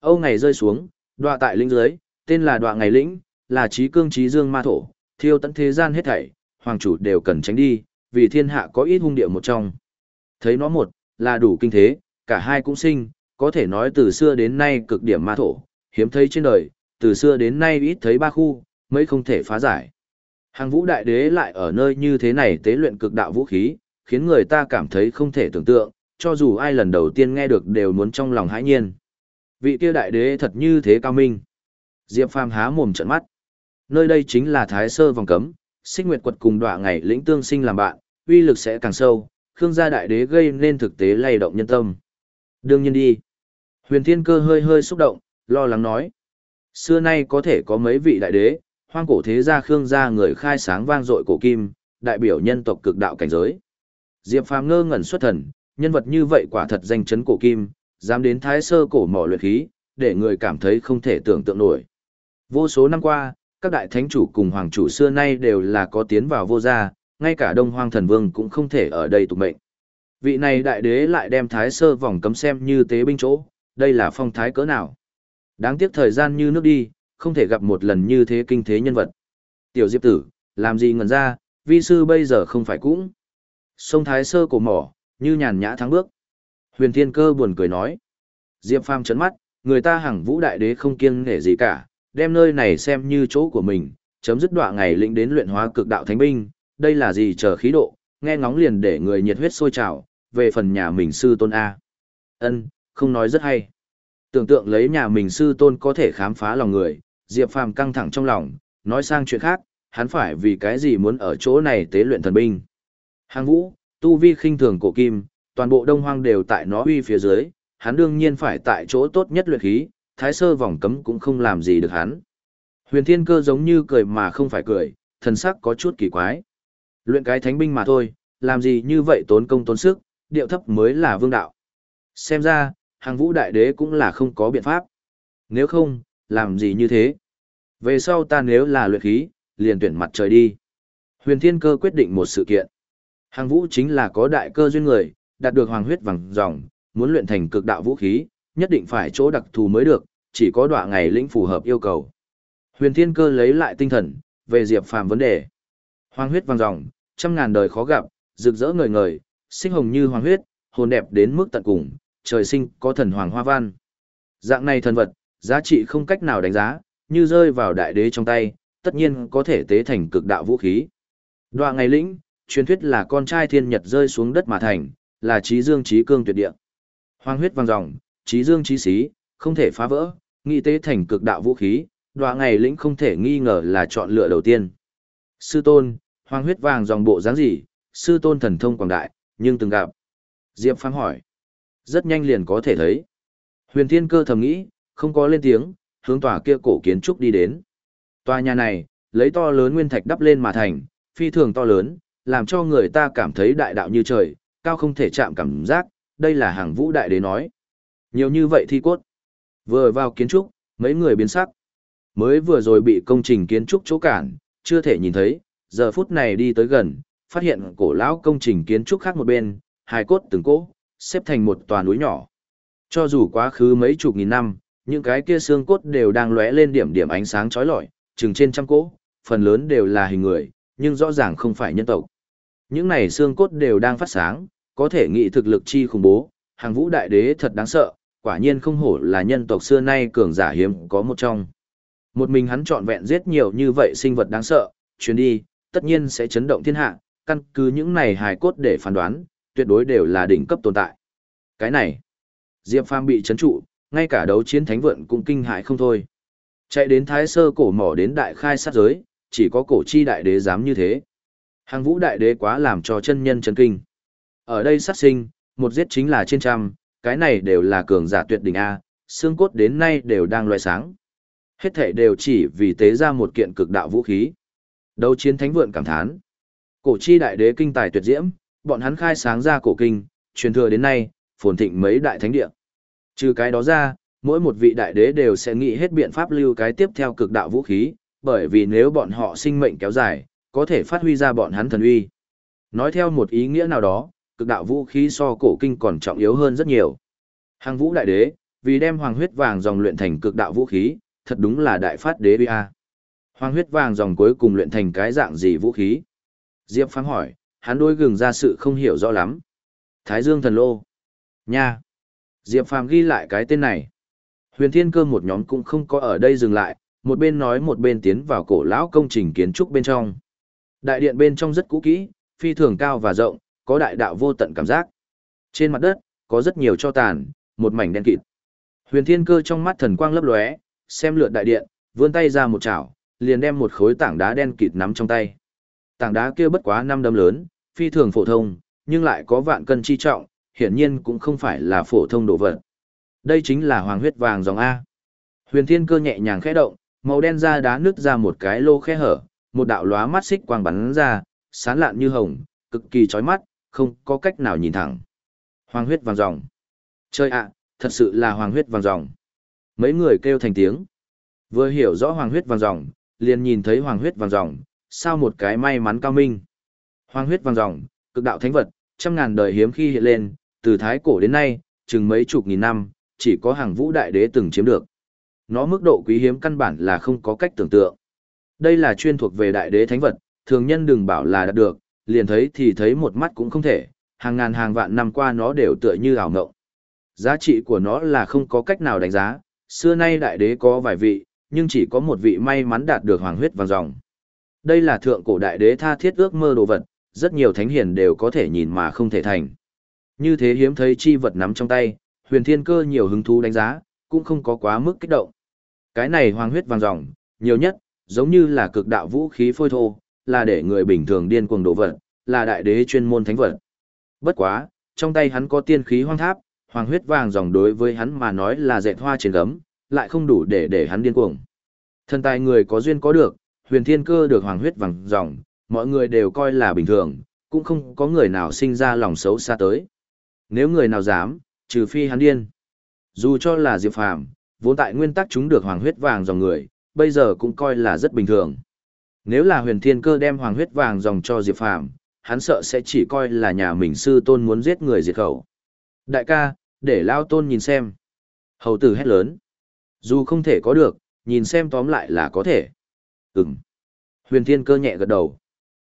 Âu ngày rơi xuống, đọa tại lĩnh dưới, tên là đọa ngày lĩnh, là trí cương trí dương ma thổ, thiêu tận thế gian hết thảy, hoàng chủ đều cần tránh đi, vì thiên hạ có ít hung địa một trong. Thấy nó một, là đủ kinh thế, cả hai cũng sinh, có thể nói từ xưa đến nay cực điểm ma thổ, hiếm thấy trên đời, từ xưa đến nay ít thấy ba khu, mấy không thể phá giải. Hàng vũ đại đế lại ở nơi như thế này tế luyện cực đạo vũ khí, khiến người ta cảm thấy không thể tưởng tượng, cho dù ai lần đầu tiên nghe được đều muốn trong lòng hãi nhiên. Vị kia đại đế thật như thế cao minh. Diệp Phàm há mồm trợn mắt. Nơi đây chính là Thái Sơ vòng cấm, Sinh Nguyệt quật cùng đọa ngày lĩnh tương sinh làm bạn, uy lực sẽ càng sâu, Khương gia đại đế gây nên thực tế lay động nhân tâm. Đương nhiên đi. Huyền Thiên Cơ hơi hơi xúc động, lo lắng nói. Xưa nay có thể có mấy vị đại đế, hoang cổ thế gia Khương gia người khai sáng vang dội cổ kim, đại biểu nhân tộc cực đạo cảnh giới. Diệp Phàm ngơ ngẩn xuất thần, nhân vật như vậy quả thật danh chấn cổ kim, dám đến thái sơ cổ mỏ luyện khí, để người cảm thấy không thể tưởng tượng nổi. Vô số năm qua, các đại thánh chủ cùng hoàng chủ xưa nay đều là có tiến vào vô gia, ngay cả Đông Hoang Thần Vương cũng không thể ở đây tục mệnh. Vị này đại đế lại đem thái sơ vòng cấm xem như tế binh chỗ, đây là phong thái cỡ nào. Đáng tiếc thời gian như nước đi, không thể gặp một lần như thế kinh thế nhân vật. Tiểu Diệp tử, làm gì ngẩn ra, vi sư bây giờ không phải cũng. Sông Thái Sơ cổ mỏ, như nhàn nhã thắng bước. Huyền Thiên Cơ buồn cười nói. Diệp Phàm chấn mắt, người ta hằng vũ đại đế không kiêng nể gì cả, đem nơi này xem như chỗ của mình, chấm dứt đoạn ngày lĩnh đến luyện hóa cực đạo thánh binh, đây là gì chờ khí độ, nghe ngóng liền để người nhiệt huyết sôi trào, về phần nhà mình sư tôn A. ân không nói rất hay. Tưởng tượng lấy nhà mình sư tôn có thể khám phá lòng người, Diệp Phàm căng thẳng trong lòng, nói sang chuyện khác, hắn phải vì cái gì muốn ở chỗ này tế luyện thần binh. Hàng vũ, tu vi khinh thường cổ kim, toàn bộ đông hoang đều tại nó uy phía dưới, hắn đương nhiên phải tại chỗ tốt nhất luyện khí, thái sơ vòng cấm cũng không làm gì được hắn. Huyền thiên cơ giống như cười mà không phải cười, thần sắc có chút kỳ quái. Luyện cái thánh binh mà thôi, làm gì như vậy tốn công tốn sức, điệu thấp mới là vương đạo. Xem ra, hàng vũ đại đế cũng là không có biện pháp. Nếu không, làm gì như thế? Về sau ta nếu là luyện khí, liền tuyển mặt trời đi. Huyền thiên cơ quyết định một sự kiện. Hàng vũ chính là có đại cơ duyên người, đạt được hoàng huyết vàng dòng, muốn luyện thành cực đạo vũ khí, nhất định phải chỗ đặc thù mới được, chỉ có đoạn ngày lĩnh phù hợp yêu cầu. Huyền Thiên Cơ lấy lại tinh thần, về Diệp Phàm vấn đề. Hoàng huyết vàng dòng, trăm ngàn đời khó gặp, rực rỡ ngời ngời, sinh hồng như hoàng huyết, hồn đẹp đến mức tận cùng, trời sinh có thần hoàng hoa văn. Dạng này thần vật, giá trị không cách nào đánh giá, như rơi vào đại đế trong tay, tất nhiên có thể tế thành cực đạo vũ khí. Đoạn ngày lĩnh, truyền thuyết là con trai thiên nhật rơi xuống đất mà thành, là trí dương trí cương tuyệt địa. Hoàng huyết vàng dòng, trí dương trí xí, không thể phá vỡ, nghị tế thành cực đạo vũ khí, đoạn ngày lĩnh không thể nghi ngờ là chọn lựa đầu tiên. Sư tôn, hoàng huyết vàng dòng bộ dáng gì, sư tôn thần thông quảng đại, nhưng từng gặp. Diệp Phàm hỏi. Rất nhanh liền có thể thấy. Huyền thiên cơ thầm nghĩ, không có lên tiếng, hướng tòa kia cổ kiến trúc đi đến. Tòa nhà này, lấy to lớn nguyên thạch đắp lên mà thành, phi thường to lớn, làm cho người ta cảm thấy đại đạo như trời, cao không thể chạm cảm giác, đây là hàng vũ đại đế nói. Nhiều như vậy thi cốt. Vừa vào kiến trúc, mấy người biến sắc. Mới vừa rồi bị công trình kiến trúc chỗ cản, chưa thể nhìn thấy, giờ phút này đi tới gần, phát hiện cổ lão công trình kiến trúc khác một bên, hài cốt từng cỗ, xếp thành một tòa núi nhỏ. Cho dù quá khứ mấy chục nghìn năm, những cái kia xương cốt đều đang lóe lên điểm điểm ánh sáng chói lọi, chừng trên trăm cỗ, phần lớn đều là hình người, nhưng rõ ràng không phải nhân tộc. Những này xương cốt đều đang phát sáng, có thể nghĩ thực lực chi khủng bố, hàng vũ đại đế thật đáng sợ, quả nhiên không hổ là nhân tộc xưa nay cường giả hiếm có một trong. Một mình hắn trọn vẹn giết nhiều như vậy sinh vật đáng sợ, chuyến đi, tất nhiên sẽ chấn động thiên hạ, căn cứ những này hài cốt để phán đoán, tuyệt đối đều là đỉnh cấp tồn tại. Cái này, Diệp Phàm bị chấn trụ, ngay cả đấu chiến thánh vượn cũng kinh hại không thôi. Chạy đến thái sơ cổ mỏ đến đại khai sát giới, chỉ có cổ chi đại đế dám như thế. Hàng vũ đại đế quá làm cho chân nhân chấn kinh. Ở đây sát sinh, một giết chính là trên trăm, cái này đều là cường giả tuyệt đỉnh A, xương cốt đến nay đều đang loại sáng. Hết thể đều chỉ vì tế ra một kiện cực đạo vũ khí. Đấu chiến thánh vượn cảm thán. Cổ chi đại đế kinh tài tuyệt diễm, bọn hắn khai sáng ra cổ kinh, truyền thừa đến nay, phồn thịnh mấy đại thánh địa. Trừ cái đó ra, mỗi một vị đại đế đều sẽ nghĩ hết biện pháp lưu cái tiếp theo cực đạo vũ khí, bởi vì nếu bọn họ sinh mệnh kéo dài, có thể phát huy ra bọn hắn thần uy. Nói theo một ý nghĩa nào đó, cực đạo vũ khí so cổ kinh còn trọng yếu hơn rất nhiều. Hàng vũ đại đế, vì đem hoàng huyết vàng dòng luyện thành cực đạo vũ khí, thật đúng là đại phát đế bia. Hoàng huyết vàng dòng cuối cùng luyện thành cái dạng gì vũ khí? Diệp Phàm hỏi, hắn đôi gừng ra sự không hiểu rõ lắm. Thái Dương thần lô. Nha. Diệp Phàm ghi lại cái tên này. Huyền Thiên Cơ một nhóm cũng không có ở đây dừng lại, một bên nói một bên tiến vào cổ lão công trình kiến trúc bên trong. Đại điện bên trong rất cũ kỹ, phi thường cao và rộng, có đại đạo vô tận cảm giác. Trên mặt đất, có rất nhiều cho tàn, một mảnh đen kịt. Huyền Thiên Cơ trong mắt thần quang lấp lóe, xem lượt đại điện, vươn tay ra một chảo, liền đem một khối tảng đá đen kịt nắm trong tay. Tảng đá kia bất quá năm đâm lớn, phi thường phổ thông, nhưng lại có vạn cân chi trọng, hiển nhiên cũng không phải là phổ thông đồ vật. Đây chính là hoàng huyết vàng dòng A. Huyền Thiên Cơ nhẹ nhàng khẽ động, màu đen ra đá nứt ra một cái lô khe hở, một đạo lóa mắt xích quang bắn ra, sáng lạn như hồng, cực kỳ chói mắt, không có cách nào nhìn thẳng. Hoàng huyết vàng dòng. Chơi ạ, thật sự là hoàng huyết vàng dòng. Mấy người kêu thành tiếng. Vừa hiểu rõ hoàng huyết vàng dòng, liền nhìn thấy hoàng huyết vàng ròng, sao một cái may mắn cao minh. Hoàng huyết vàng ròng, cực đạo thánh vật, trăm ngàn đời hiếm khi hiện lên, từ thái cổ đến nay, chừng mấy chục nghìn năm, chỉ có hàng vũ đại đế từng chiếm được. Nó mức độ quý hiếm căn bản là không có cách tưởng tượng. Đây là chuyên thuộc về đại đế thánh vật, thường nhân đừng bảo là đạt được, liền thấy thì thấy một mắt cũng không thể, hàng ngàn hàng vạn năm qua nó đều tựa như ảo ngộng. Giá trị của nó là không có cách nào đánh giá, xưa nay đại đế có vài vị, nhưng chỉ có một vị may mắn đạt được hoàng huyết vàng dòng. Đây là thượng cổ đại đế tha thiết ước mơ đồ vật, rất nhiều thánh hiền đều có thể nhìn mà không thể thành. Như thế hiếm thấy chi vật nắm trong tay, huyền thiên cơ nhiều hứng thú đánh giá, cũng không có quá mức kích động. Cái này hoàng huyết vàng dòng, nhiều nhất, giống như là cực đạo vũ khí phôi thô, là để người bình thường điên cuồng đồ vật, là đại đế chuyên môn thánh vật. Bất quá, trong tay hắn có tiên khí hoang tháp, hoàng huyết vàng dòng đối với hắn mà nói là dệt hoa trên gấm, lại không đủ để để hắn điên cuồng. Thần tài người có duyên có được, huyền thiên cơ được hoàng huyết vàng dòng, mọi người đều coi là bình thường, cũng không có người nào sinh ra lòng xấu xa tới. Nếu người nào dám, trừ phi hắn điên. Dù cho là Diệp Phàm, vốn tại nguyên tắc chúng được hoàng huyết vàng dòng người, bây giờ cũng coi là rất bình thường. Nếu là huyền thiên cơ đem hoàng huyết vàng dòng cho Diệp Phàm, hắn sợ sẽ chỉ coi là nhà mình sư tôn muốn giết người diệt khẩu. Đại ca, để lao tôn nhìn xem. Hầu tử hét lớn. Dù không thể có được, nhìn xem tóm lại là có thể. Ừm. Huyền thiên cơ nhẹ gật đầu.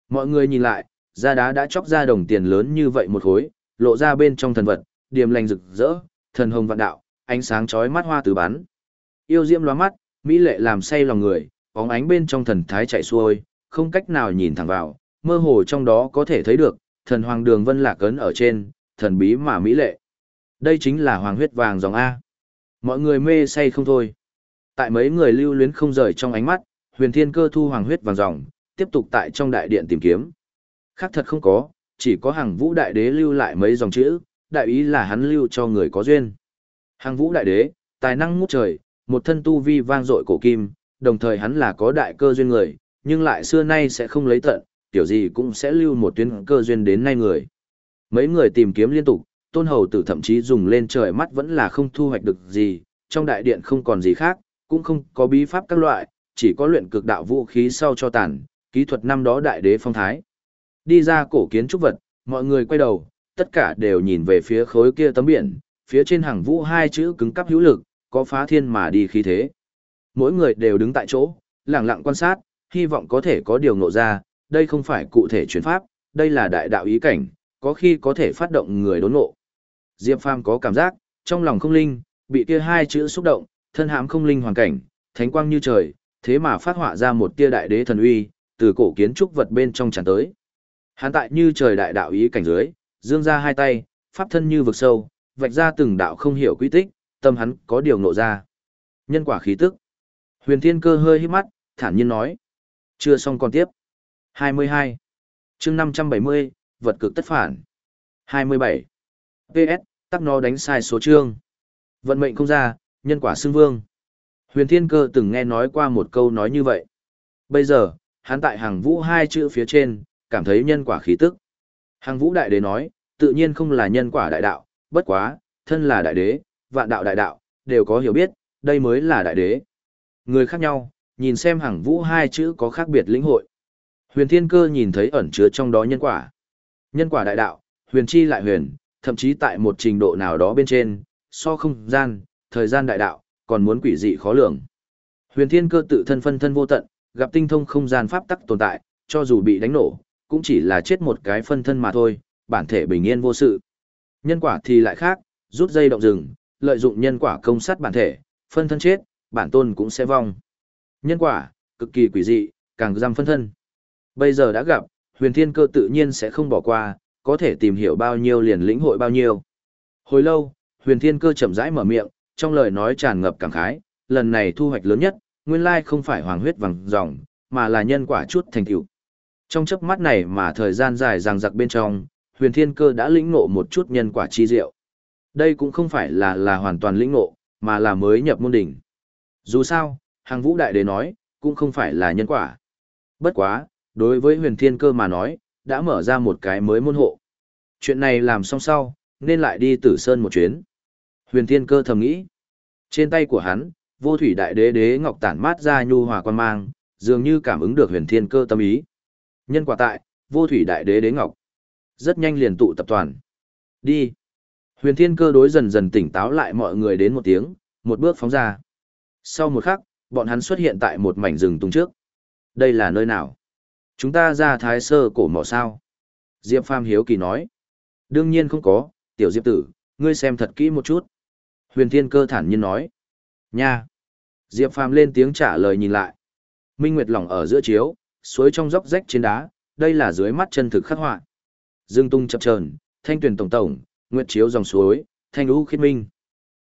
Mọi người nhìn lại, da đá đã chóc ra đồng tiền lớn như vậy một khối, lộ ra bên trong thần vật, điềm lành rực rỡ, thần hồng vạn đạo, ánh sáng chói mắt hoa tứ bắn. Yêu diễm lóa mắt, mỹ lệ làm say lòng người, bóng ánh bên trong thần thái chạy xuôi, không cách nào nhìn thẳng vào, mơ hồ trong đó có thể thấy được, thần hoàng đường vân lạc ấn ở trên, thần bí mà mỹ lệ. Đây chính là hoàng huyết vàng dòng A. Mọi người mê say không thôi. Tại mấy người lưu luyến không rời trong ánh mắt, huyền thiên cơ thu hoàng huyết vàng dòng, tiếp tục tại trong đại điện tìm kiếm. Khác thật không có, chỉ có hàng vũ đại đế lưu lại mấy dòng chữ, đại ý là hắn lưu cho người có duyên. Hàng vũ đại đế, tài năng ngút trời, một thân tu vi vang dội cổ kim, đồng thời hắn là có đại cơ duyên người, nhưng lại xưa nay sẽ không lấy tận, tiểu gì cũng sẽ lưu một tuyến cơ duyên đến nay người. Mấy người tìm kiếm liên tục, tôn hầu tử thậm chí dùng lên trời mắt vẫn là không thu hoạch được gì, trong đại điện không còn gì khác, cũng không có bí pháp các loại, chỉ có luyện cực đạo vũ khí sau cho tàn, kỹ thuật năm đó đại đế phong thái. Đi ra cổ kiến trúc vật, mọi người quay đầu, tất cả đều nhìn về phía khối kia tấm biển, phía trên hàng vũ hai chữ cứng cắp hữu lực, có phá thiên mà đi khí thế. Mỗi người đều đứng tại chỗ, lặng lặng quan sát, hy vọng có thể có điều ngộ ra, đây không phải cụ thể chuyển pháp, đây là đại đạo ý cảnh, có khi có thể phát động người đốn ngộ. Diệp Phàm có cảm giác, trong lòng không linh, bị kia hai chữ xúc động, thân hãm không linh hoàn cảnh, thánh quang như trời, thế mà phát họa ra một tia đại đế thần uy, từ cổ kiến trúc vật bên trong tràn tới. Hắn tại như trời đại đạo ý cảnh dưới, dương ra hai tay, pháp thân như vực sâu, vạch ra từng đạo không hiểu quy tích, tâm hắn có điều nộ ra. Nhân quả khí tức. Huyền Thiên Cơ hơi hít mắt, thản nhiên nói. Chưa xong còn tiếp. 22. chương 570, vật cực tất phản. 27. PS, tắc nó đánh sai số chương. Vận mệnh không ra, nhân quả xưng vương. Huyền Thiên Cơ từng nghe nói qua một câu nói như vậy. Bây giờ, hắn tại hàng vũ hai chữ phía trên, cảm thấy nhân quả khí tức. Hàng vũ đại đế nói, tự nhiên không là nhân quả đại đạo, bất quá, thân là đại đế, vạn đạo đại đạo, đều có hiểu biết, đây mới là đại đế. Người khác nhau, nhìn xem hàng vũ hai chữ có khác biệt lĩnh hội. Huyền thiên cơ nhìn thấy ẩn chứa trong đó nhân quả. Nhân quả đại đạo, huyền chi lại huyền, thậm chí tại một trình độ nào đó bên trên, so không gian, thời gian đại đạo, còn muốn quỷ dị khó lường. Huyền thiên cơ tự thân phân thân vô tận, gặp tinh thông không gian pháp tắc tồn tại, cho dù bị đánh nổ, cũng chỉ là chết một cái phân thân mà thôi, bản thể bình yên vô sự. Nhân quả thì lại khác, rút dây động rừng, lợi dụng nhân quả công sát bản thể, phân thân chết, bản tôn cũng sẽ vong. Nhân quả, cực kỳ quỷ dị, càng giam phân thân. Bây giờ đã gặp, huyền thiên cơ tự nhiên sẽ không bỏ qua, có thể tìm hiểu bao nhiêu liền lĩnh hội bao nhiêu. Hồi lâu, huyền thiên cơ chậm rãi mở miệng, trong lời nói tràn ngập cảm khái, lần này thu hoạch lớn nhất, nguyên lai không phải hoàng huyết vàng dòng, mà là nhân quả chút thành tựu. Trong chớp mắt này mà thời gian dài ràng giặc bên trong, huyền thiên cơ đã lĩnh ngộ một chút nhân quả chi diệu. Đây cũng không phải là là hoàn toàn lĩnh ngộ, mà là mới nhập môn đỉnh. Dù sao, hàng vũ đại đế nói, cũng không phải là nhân quả. Bất quá, đối với huyền thiên cơ mà nói, đã mở ra một cái mới môn hộ. Chuyện này làm xong sau, nên lại đi tử sơn một chuyến. Huyền thiên cơ thầm nghĩ. Trên tay của hắn, vô thủy đại đế đế ngọc tản mát ra nhu hòa quan mang, dường như cảm ứng được huyền thiên cơ tâm ý. Nhân quả tại, vô thủy đại đế đế ngọc. Rất nhanh liền tụ tập toàn. Đi. Huyền thiên cơ đối dần dần tỉnh táo lại mọi người đến một tiếng, một bước phóng ra. Sau một khắc, bọn hắn xuất hiện tại một mảnh rừng tung trước. Đây là nơi nào? Chúng ta ra thái sơ cổ mỏ sao? Diệp Phàm hiếu kỳ nói. Đương nhiên không có, tiểu Diệp tử, ngươi xem thật kỹ một chút. Huyền Thiên Cơ thản nhiên nói. Nha! Diệp Phàm lên tiếng trả lời nhìn lại. Minh Nguyệt lỏng ở giữa chiếu, suối trong dốc rách trên đá, đây là dưới mắt chân thực khắc họa. Dương tung chập chờn, thanh tuyển tổng tổng, nguyệt chiếu dòng suối, thanh lũ khiết minh.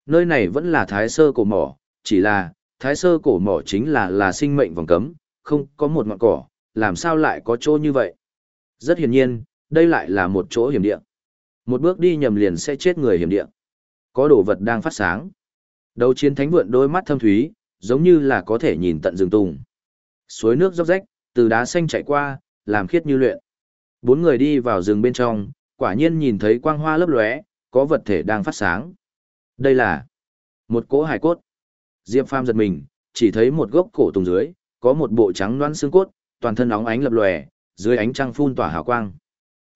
Nơi này vẫn là thái sơ cổ mỏ, chỉ là, thái sơ cổ mỏ chính là là sinh mệnh vòng cấm, không có một ngọn cỏ, làm sao lại có chỗ như vậy. Rất hiển nhiên, đây lại là một chỗ hiểm địa. Một bước đi nhầm liền sẽ chết người hiểm địa. Có đồ vật đang phát sáng. Đầu chiến thánh vượn đôi mắt thâm thúy, giống như là có thể nhìn tận rừng tùng. Suối nước róc rách, từ đá xanh chảy qua, làm khiết như luyện. Bốn người đi vào rừng bên trong, quả nhiên nhìn thấy quang hoa lấp lóe, có vật thể đang phát sáng. Đây là một cỗ hải cốt. Diệp Phàm giật mình, chỉ thấy một gốc cổ tùng dưới, có một bộ trắng loãng xương cốt, toàn thân óng ánh lập lòe, dưới ánh trăng phun tỏa hào quang.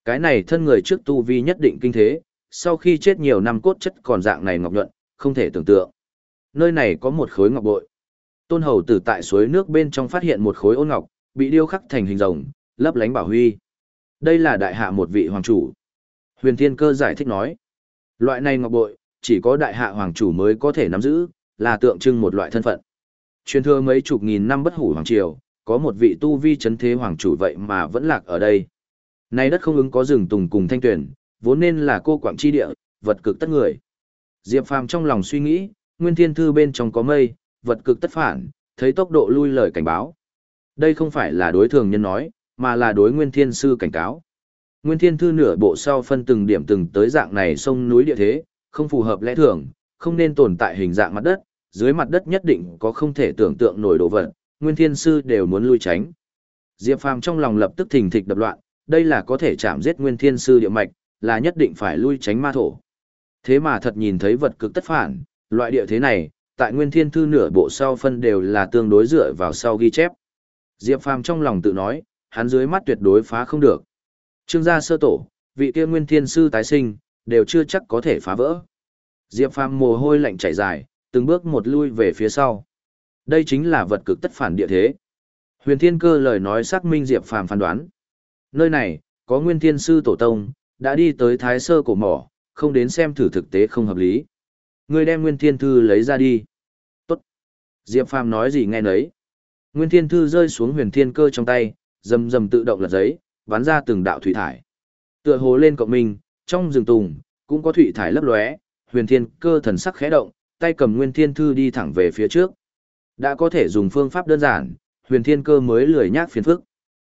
Cái này thân người trước tu vi nhất định kinh thế, sau khi chết nhiều năm cốt chất còn dạng này ngọc nhuận, không thể tưởng tượng. Nơi này có một khối ngọc bội. Tôn hầu tử tại suối nước bên trong phát hiện một khối ôn ngọc, bị điêu khắc thành hình rồng, lấp lánh bảo huy. Đây là đại hạ một vị hoàng chủ. Huyền Thiên Cơ giải thích nói, loại này ngọc bội, chỉ có đại hạ hoàng chủ mới có thể nắm giữ, là tượng trưng một loại thân phận. Truyền thừa mấy chục nghìn năm bất hủ hoàng triều, có một vị tu vi chấn thế hoàng chủ vậy mà vẫn lạc ở đây. Nay đất không ứng có rừng tùng cùng thanh tuyển, vốn nên là cô quảng chi địa, vật cực tất người. Diệp Phàm trong lòng suy nghĩ, nguyên thiên thư bên trong có mây, vật cực tất phản, thấy tốc độ lui lời cảnh báo. Đây không phải là đối thường nhân nói, mà là đối nguyên thiên sư cảnh cáo. Nguyên thiên thư nửa bộ sau phân từng điểm từng tới dạng này sông núi địa thế, không phù hợp lẽ thường, không nên tồn tại hình dạng mặt đất, dưới mặt đất nhất định có không thể tưởng tượng nổi đồ vật, nguyên thiên sư đều muốn lui tránh. Diệp Phàm trong lòng lập tức thình thịch đập loạn, đây là có thể chạm giết nguyên thiên sư địa mạch, là nhất định phải lui tránh ma thổ. Thế mà thật nhìn thấy vật cực tất phản, loại địa thế này, tại nguyên thiên thư nửa bộ sau phân đều là tương đối dựa vào sau ghi chép. Diệp Phàm trong lòng tự nói, hắn dưới mắt tuyệt đối phá không được. Trương gia sơ tổ, vị kia nguyên thiên sư tái sinh, đều chưa chắc có thể phá vỡ. Diệp Phàm mồ hôi lạnh chảy dài, từng bước một lui về phía sau. Đây chính là vật cực tất phản địa thế. Huyền Thiên Cơ lời nói xác minh Diệp Phàm phán đoán. Nơi này, có Nguyên Thiên Sư Tổ Tông, đã đi tới Thái Sơ cổ mỏ, không đến xem thử thực tế không hợp lý. Người đem Nguyên Thiên Thư lấy ra đi. Tốt. Diệp Phàm nói gì nghe nấy. Nguyên Thiên Thư rơi xuống Huyền Thiên Cơ trong tay, rầm rầm tự động lật giấy, bắn ra từng đạo thủy thải. Tựa hồ lên cộng minh, trong rừng tùng, cũng có thủy thải lấp lóe, Huyền Thiên Cơ thần sắc khẽ động, tay cầm Nguyên Thiên Thư đi thẳng về phía trước. Đã có thể dùng phương pháp đơn giản, huyền thiên cơ mới lười nhác phiền phức.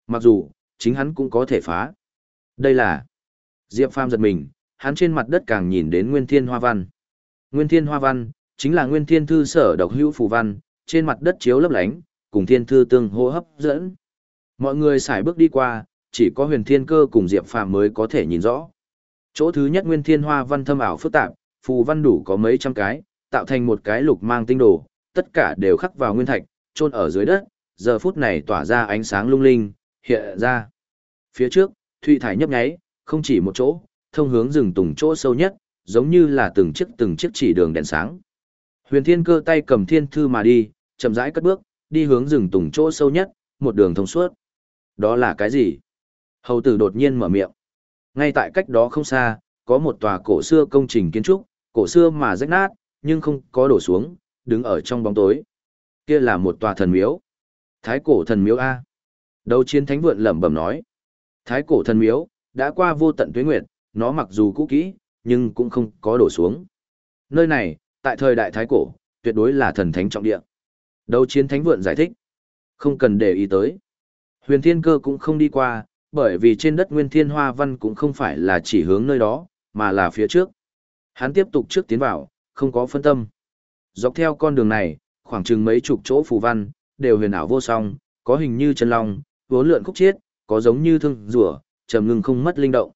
Mặc dù, chính hắn cũng có thể phá. Đây là... Diệp Phàm giật mình, hắn trên mặt đất càng nhìn đến Nguyên Thiên Hoa Văn. Nguyên Thiên Hoa Văn, chính là Nguyên Thiên Thư sở độc hữu phù văn, trên mặt đất chiếu lấp lánh, cùng Thiên Thư tương hô hấp dẫn. Mọi người xài bước đi qua, chỉ có huyền thiên cơ cùng Diệp Phàm mới có thể nhìn rõ. Chỗ thứ nhất Nguyên Thiên Hoa Văn thâm ảo phức tạp, phù văn đủ có mấy trăm cái, tạo thành một cái lục mang tinh đồ, tất cả đều khắc vào nguyên thạch, chôn ở dưới đất, giờ phút này tỏa ra ánh sáng lung linh, hiện ra. Phía trước, thụy thải nhấp nháy, không chỉ một chỗ, thông hướng rừng tùng chỗ sâu nhất, giống như là từng chiếc từng chiếc chỉ đường đèn sáng. Huyền Thiên Cơ tay cầm thiên thư mà đi, chậm rãi cất bước, đi hướng rừng tùng chỗ sâu nhất, một đường thông suốt. Đó là cái gì? Hầu tử đột nhiên mở miệng. Ngay tại cách đó không xa, có một tòa cổ xưa công trình kiến trúc, cổ xưa mà rách nát, nhưng không có đổ xuống, đứng ở trong bóng tối. Kia là một tòa thần miếu. Thái cổ thần miếu A. Đấu chiến thánh vượn lẩm bẩm nói. Thái cổ thần miếu, đã qua vô tận tuế nguyệt, nó mặc dù cũ kỹ, nhưng cũng không có đổ xuống. Nơi này, tại thời đại thái cổ, tuyệt đối là thần thánh trọng địa. Đấu chiến thánh vượn giải thích. Không cần để ý tới. Huyền thiên cơ cũng không đi qua, bởi vì trên đất nguyên thiên hoa văn cũng không phải là chỉ hướng nơi đó, mà là phía trước. Hắn tiếp tục trước tiến vào, không có phân tâm. Dọc theo con đường này, khoảng chừng mấy chục chỗ phù văn, đều huyền ảo vô song, có hình như chân long, vốn lượn khúc chiết, có giống như thương rùa, trầm ngưng không mất linh động.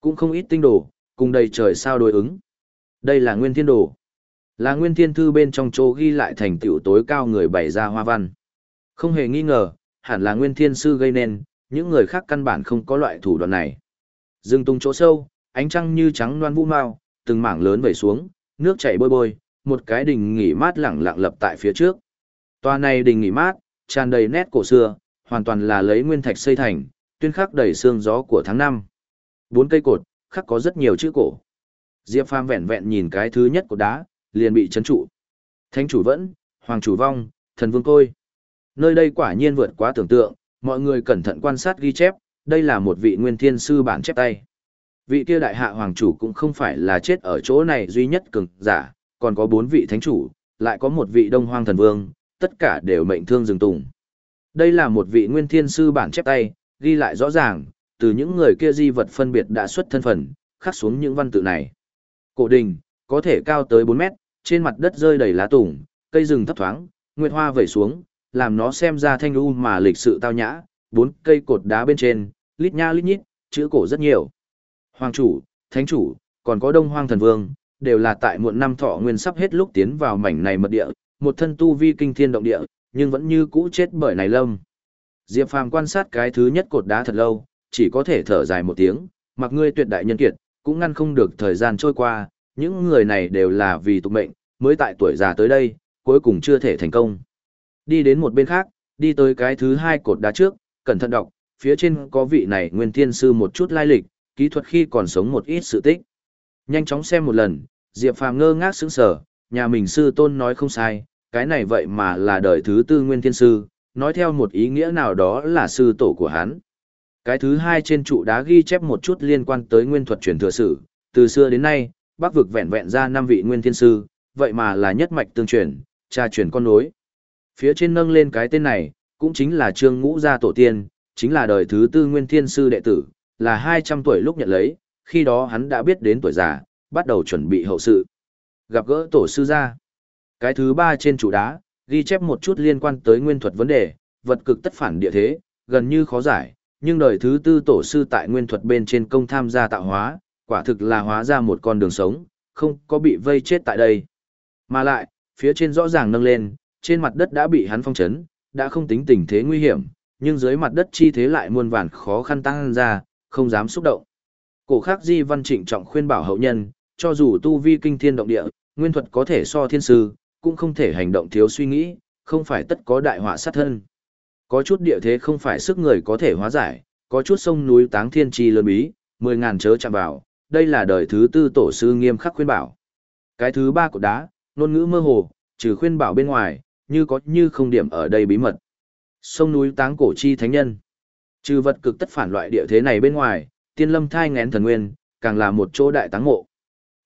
Cũng không ít tinh đồ, cùng đầy trời sao đối ứng. Đây là nguyên thiên đồ. Là nguyên thiên thư bên trong chỗ ghi lại thành tựu tối cao người bày ra hoa văn. Không hề nghi ngờ, hẳn là nguyên thiên sư gây nên, những người khác căn bản không có loại thủ đoạn này. Dừng tung chỗ sâu, ánh trăng như trắng loan vũ mau, từng mảng lớn vẩy xuống, nước chảy bôi bôi, một cái đình nghỉ mát lẳng lặng lập tại phía trước. Tòa này đình nghỉ mát, tràn đầy nét cổ xưa, hoàn toàn là lấy nguyên thạch xây thành, tuyên khắc đầy xương gió của tháng năm. Bốn cây cột, khắc có rất nhiều chữ cổ. Diệp Phàm vẹn vẹn nhìn cái thứ nhất của đá, liền bị chấn trụ. Thánh chủ vẫn, hoàng chủ vong, thần vương côi. Nơi đây quả nhiên vượt quá tưởng tượng, mọi người cẩn thận quan sát ghi chép, đây là một vị nguyên thiên sư bản chép tay. Vị kia đại hạ hoàng chủ cũng không phải là chết ở chỗ này duy nhất cường giả, còn có bốn vị thánh chủ, lại có một vị đông hoang thần vương, tất cả đều mệnh thương rừng tùng. Đây là một vị nguyên thiên sư bản chép tay, ghi lại rõ ràng, từ những người kia di vật phân biệt đã xuất thân phận, khắc xuống những văn tự này. Cổ đình, có thể cao tới 4 mét, trên mặt đất rơi đầy lá tùng, cây rừng thấp thoáng, nguyệt hoa vẩy xuống, làm nó xem ra thanh u mà lịch sự tao nhã, bốn cây cột đá bên trên, lít nha lít nhít, chữ cổ rất nhiều. Hoàng chủ, thánh chủ, còn có đông hoang thần vương, đều là tại muộn năm thọ nguyên sắp hết lúc tiến vào mảnh này mật địa, một thân tu vi kinh thiên động địa, nhưng vẫn như cũ chết bởi này lâm. Diệp Phàm quan sát cái thứ nhất cột đá thật lâu, chỉ có thể thở dài một tiếng, mặc ngươi tuyệt đại nhân kiệt, cũng ngăn không được thời gian trôi qua, những người này đều là vì tục mệnh, mới tại tuổi già tới đây, cuối cùng chưa thể thành công. Đi đến một bên khác, đi tới cái thứ hai cột đá trước, cẩn thận đọc, phía trên có vị này nguyên thiên sư một chút lai lịch, kỹ thuật khi còn sống một ít sự tích. Nhanh chóng xem một lần, Diệp Phàm ngơ ngác sững sờ, nhà mình sư tôn nói không sai, cái này vậy mà là đời thứ tư nguyên thiên sư, nói theo một ý nghĩa nào đó là sư tổ của hắn. Cái thứ hai trên trụ đá ghi chép một chút liên quan tới nguyên thuật truyền thừa sử, từ xưa đến nay, Bắc vực vẹn vẹn ra năm vị nguyên thiên sư, vậy mà là nhất mạch tương truyền, cha truyền con nối. Phía trên nâng lên cái tên này, cũng chính là Trương Ngũ gia tổ tiên, chính là đời thứ tư nguyên thiên sư đệ tử, là 200 tuổi lúc nhận lấy, khi đó hắn đã biết đến tuổi già, bắt đầu chuẩn bị hậu sự. Gặp gỡ tổ sư gia. Cái thứ ba trên trụ đá, ghi chép một chút liên quan tới nguyên thuật vấn đề, vật cực tất phản địa thế, gần như khó giải, nhưng đời thứ tư tổ sư tại nguyên thuật bên trên công tham gia tạo hóa, quả thực là hóa ra một con đường sống, không có bị vây chết tại đây. Mà lại, phía trên rõ ràng nâng lên, trên mặt đất đã bị hắn phong chấn, đã không tính tình thế nguy hiểm, nhưng dưới mặt đất chi thế lại muôn vàn khó khăn tăng ra, không dám xúc động. Cổ khắc di văn trịnh trọng khuyên bảo hậu nhân, cho dù tu vi kinh thiên động địa, nguyên thuật có thể so thiên sư, cũng không thể hành động thiếu suy nghĩ, không phải tất có đại họa sát thân. Có chút địa thế không phải sức người có thể hóa giải, có chút sông núi táng thiên trì lớn bí, mười ngàn chớ chạm vào, đây là đời thứ tư tổ sư nghiêm khắc khuyên bảo. Cái thứ ba của đá, ngôn ngữ mơ hồ, trừ khuyên bảo bên ngoài, như có như không điểm ở đây bí mật. Sông núi táng cổ chi thánh nhân. Trừ vật cực tất phản loại địa thế này bên ngoài, tiên lâm thai ngén thần nguyên, càng là một chỗ đại táng mộ.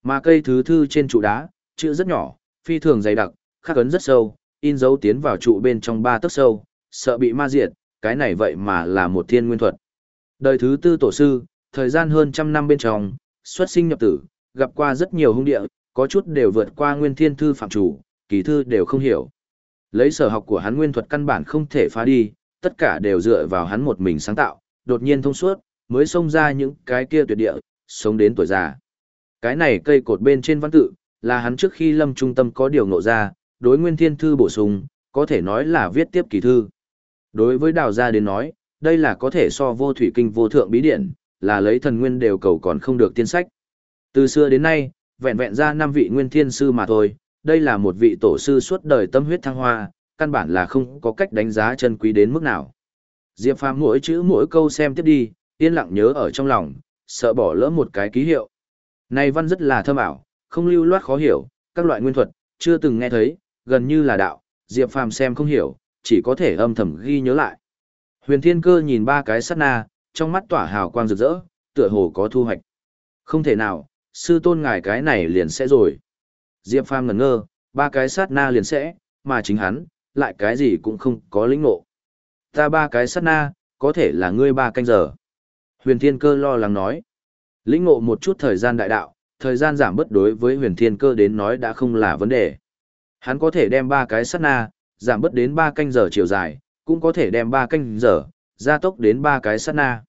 Mà cây thứ thư trên trụ đá, chữ rất nhỏ, phi thường dày đặc, khắc ấn rất sâu, in dấu tiến vào trụ bên trong ba tấc sâu, sợ bị ma diệt, cái này vậy mà là một thiên nguyên thuật. Đời thứ tư tổ sư, thời gian hơn trăm năm bên trong, xuất sinh nhập tử, gặp qua rất nhiều hung địa, có chút đều vượt qua nguyên thiên thư phạm chủ, kỳ thư đều không hiểu. Lấy sở học của hắn nguyên thuật căn bản không thể phá đi, tất cả đều dựa vào hắn một mình sáng tạo, đột nhiên thông suốt, mới xông ra những cái kia tuyệt địa, sống đến tuổi già. Cái này cây cột bên trên văn tự, là hắn trước khi lâm trung tâm có điều ngộ ra, đối nguyên thiên thư bổ sung, có thể nói là viết tiếp kỳ thư. Đối với đào gia đến nói, đây là có thể so vô thủy kinh vô thượng bí điển, là lấy thần nguyên đều cầu còn không được tiên sách. Từ xưa đến nay, vẹn vẹn ra năm vị nguyên thiên sư mà thôi, đây là một vị tổ sư suốt đời tâm huyết thăng hoa, căn bản là không có cách đánh giá chân quý đến mức nào. Diệp Phàm mỗi chữ mỗi câu xem tiếp đi, yên lặng nhớ ở trong lòng, sợ bỏ lỡ một cái ký hiệu. Này văn rất là thâm ảo, không lưu loát khó hiểu, các loại nguyên thuật, chưa từng nghe thấy, gần như là đạo, Diệp Phàm xem không hiểu, chỉ có thể âm thầm ghi nhớ lại. Huyền Thiên Cơ nhìn ba cái sát na, trong mắt tỏa hào quang rực rỡ, tựa hồ có thu hoạch. Không thể nào, sư tôn ngài cái này liền sẽ rồi. Diệp Phàm ngẩn ngơ, ba cái sát na liền sẽ, mà chính hắn, lại cái gì cũng không có lĩnh ngộ. Ta ba cái sát na, có thể là ngươi ba canh giờ. Huyền Thiên Cơ lo lắng nói. Lĩnh ngộ một chút thời gian đại đạo, thời gian giảm bớt đối với huyền thiên cơ đến nói đã không là vấn đề. Hắn có thể đem ba cái sát na, giảm bớt đến ba canh giờ chiều dài, cũng có thể đem ba canh giờ, gia tốc đến ba cái sát na.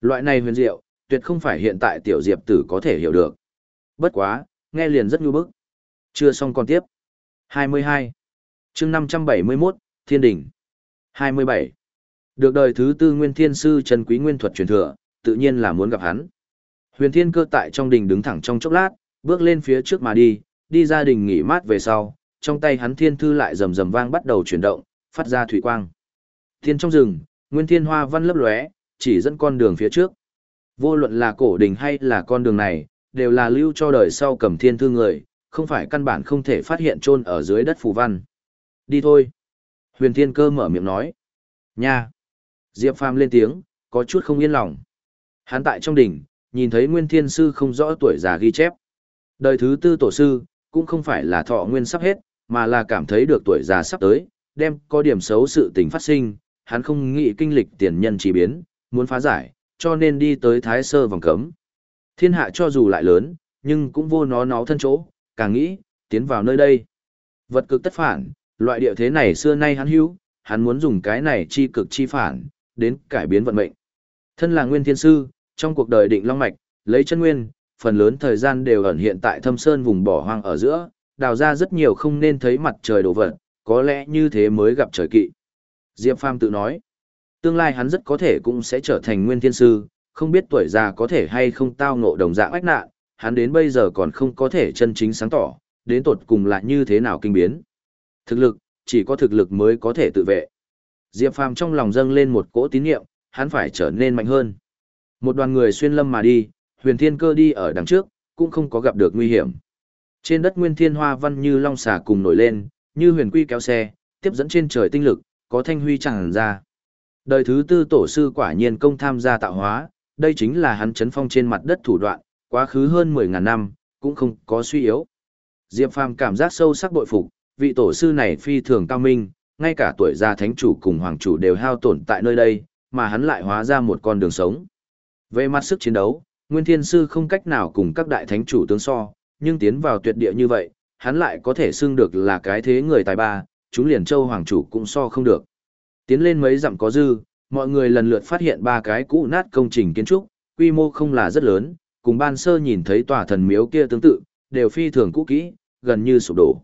Loại này huyền diệu, tuyệt không phải hiện tại tiểu diệp tử có thể hiểu được. Bất quá, nghe liền rất nhu bức. Chưa xong còn tiếp. 22. chương 571, Thiên Đỉnh. 27. Được đời thứ tư nguyên thiên sư Trần Quý Nguyên thuật truyền thừa, tự nhiên là muốn gặp hắn. Huyền Thiên Cơ tại trong đình đứng thẳng trong chốc lát, bước lên phía trước mà đi, đi ra đình nghỉ mát về sau, trong tay hắn thiên thư lại rầm rầm vang bắt đầu chuyển động, phát ra thủy quang. Thiên trong rừng, nguyên thiên hoa văn lấp lóe, chỉ dẫn con đường phía trước. Vô luận là cổ đình hay là con đường này, đều là lưu cho đời sau cầm thiên thư người, không phải căn bản không thể phát hiện chôn ở dưới đất phù văn. Đi thôi. Huyền Thiên Cơ mở miệng nói. Nha. Diệp Phàm lên tiếng, có chút không yên lòng. Hắn tại trong đỉnh, nhìn thấy Nguyên Thiên Sư không rõ tuổi già ghi chép. Đời thứ tư tổ sư, cũng không phải là thọ nguyên sắp hết, mà là cảm thấy được tuổi già sắp tới, đem có điểm xấu sự tình phát sinh, hắn không nghĩ kinh lịch tiền nhân chỉ biến, muốn phá giải, cho nên đi tới Thái Sơ vòng cấm. Thiên hạ cho dù lại lớn, nhưng cũng vô nó nó thân chỗ, càng nghĩ, tiến vào nơi đây. Vật cực tất phản, loại địa thế này xưa nay hắn hữu, hắn muốn dùng cái này chi cực chi phản, đến cải biến vận mệnh. Thân là nguyên thiên sư, trong cuộc đời định long mạch, lấy chân nguyên, phần lớn thời gian đều ẩn hiện tại thâm sơn vùng bỏ hoang ở giữa, đào ra rất nhiều không nên thấy mặt trời đổ vật, có lẽ như thế mới gặp trời kỵ. Diệp Phàm tự nói, tương lai hắn rất có thể cũng sẽ trở thành nguyên thiên sư, không biết tuổi già có thể hay không tao ngộ đồng dạng ách nạn, hắn đến bây giờ còn không có thể chân chính sáng tỏ, đến tột cùng là như thế nào kinh biến. Thực lực, chỉ có thực lực mới có thể tự vệ. Diệp Phàm trong lòng dâng lên một cỗ tín niệm, hắn phải trở nên mạnh hơn. Một đoàn người xuyên lâm mà đi, huyền thiên cơ đi ở đằng trước, cũng không có gặp được nguy hiểm. Trên đất nguyên thiên hoa văn như long xà cùng nổi lên, như huyền quy kéo xe, tiếp dẫn trên trời tinh lực, có thanh huy chẳng ra. Đời thứ tư tổ sư quả nhiên công tham gia tạo hóa, đây chính là hắn chấn phong trên mặt đất thủ đoạn, quá khứ hơn 10.000 năm, cũng không có suy yếu. Diệp Phàm cảm giác sâu sắc bội phục, vị tổ sư này phi thường cao minh, ngay cả tuổi già thánh chủ cùng hoàng chủ đều hao tổn tại nơi đây, mà hắn lại hóa ra một con đường sống. Về mặt sức chiến đấu, Nguyên Thiên Sư không cách nào cùng các đại thánh chủ tương so, nhưng tiến vào tuyệt địa như vậy, hắn lại có thể xưng được là cái thế người tài ba, chúng liền châu hoàng chủ cũng so không được. Tiến lên mấy dặm có dư, mọi người lần lượt phát hiện ba cái cũ nát công trình kiến trúc, quy mô không là rất lớn, cùng ban sơ nhìn thấy tòa thần miếu kia tương tự, đều phi thường cũ kỹ, gần như sụp đổ.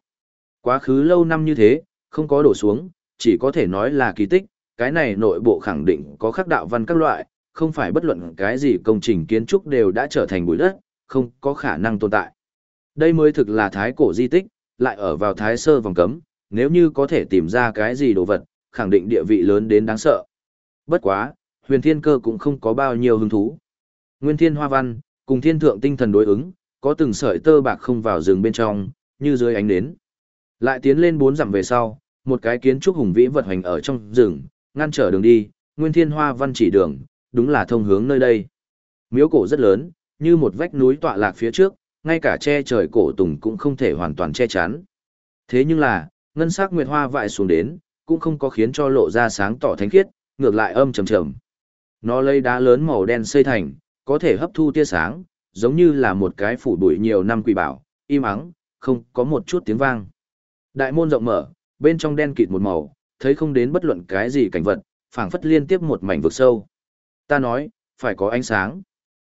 Quá khứ lâu năm như thế, không có đổ xuống, chỉ có thể nói là kỳ tích, cái này nội bộ khẳng định có khắc đạo văn các loại, không phải bất luận cái gì công trình kiến trúc đều đã trở thành bụi đất, không có khả năng tồn tại. Đây mới thực là thái cổ di tích, lại ở vào thái sơ vòng cấm, nếu như có thể tìm ra cái gì đồ vật, khẳng định địa vị lớn đến đáng sợ. Bất quá, huyền thiên cơ cũng không có bao nhiêu hứng thú. Nguyên thiên hoa văn, cùng thiên thượng tinh thần đối ứng, có từng sợi tơ bạc không vào rừng bên trong, như dưới ánh nến. Lại tiến lên bốn dặm về sau, một cái kiến trúc hùng vĩ vật hoành ở trong rừng, ngăn trở đường đi, nguyên thiên hoa văn chỉ đường, đúng là thông hướng nơi đây. Miếu cổ rất lớn, như một vách núi tọa lạc phía trước, ngay cả che trời cổ tùng cũng không thể hoàn toàn che chắn. Thế nhưng là, ngân sắc nguyệt hoa vại xuống đến, cũng không có khiến cho lộ ra sáng tỏ thánh khiết, ngược lại âm trầm trầm. Nó lấy đá lớn màu đen xây thành, có thể hấp thu tia sáng, giống như là một cái phủ bụi nhiều năm quỷ bảo, im ắng, không có một chút tiếng vang. Đại môn rộng mở, bên trong đen kịt một màu, thấy không đến bất luận cái gì cảnh vật, phảng phất liên tiếp một mảnh vực sâu. Ta nói, phải có ánh sáng.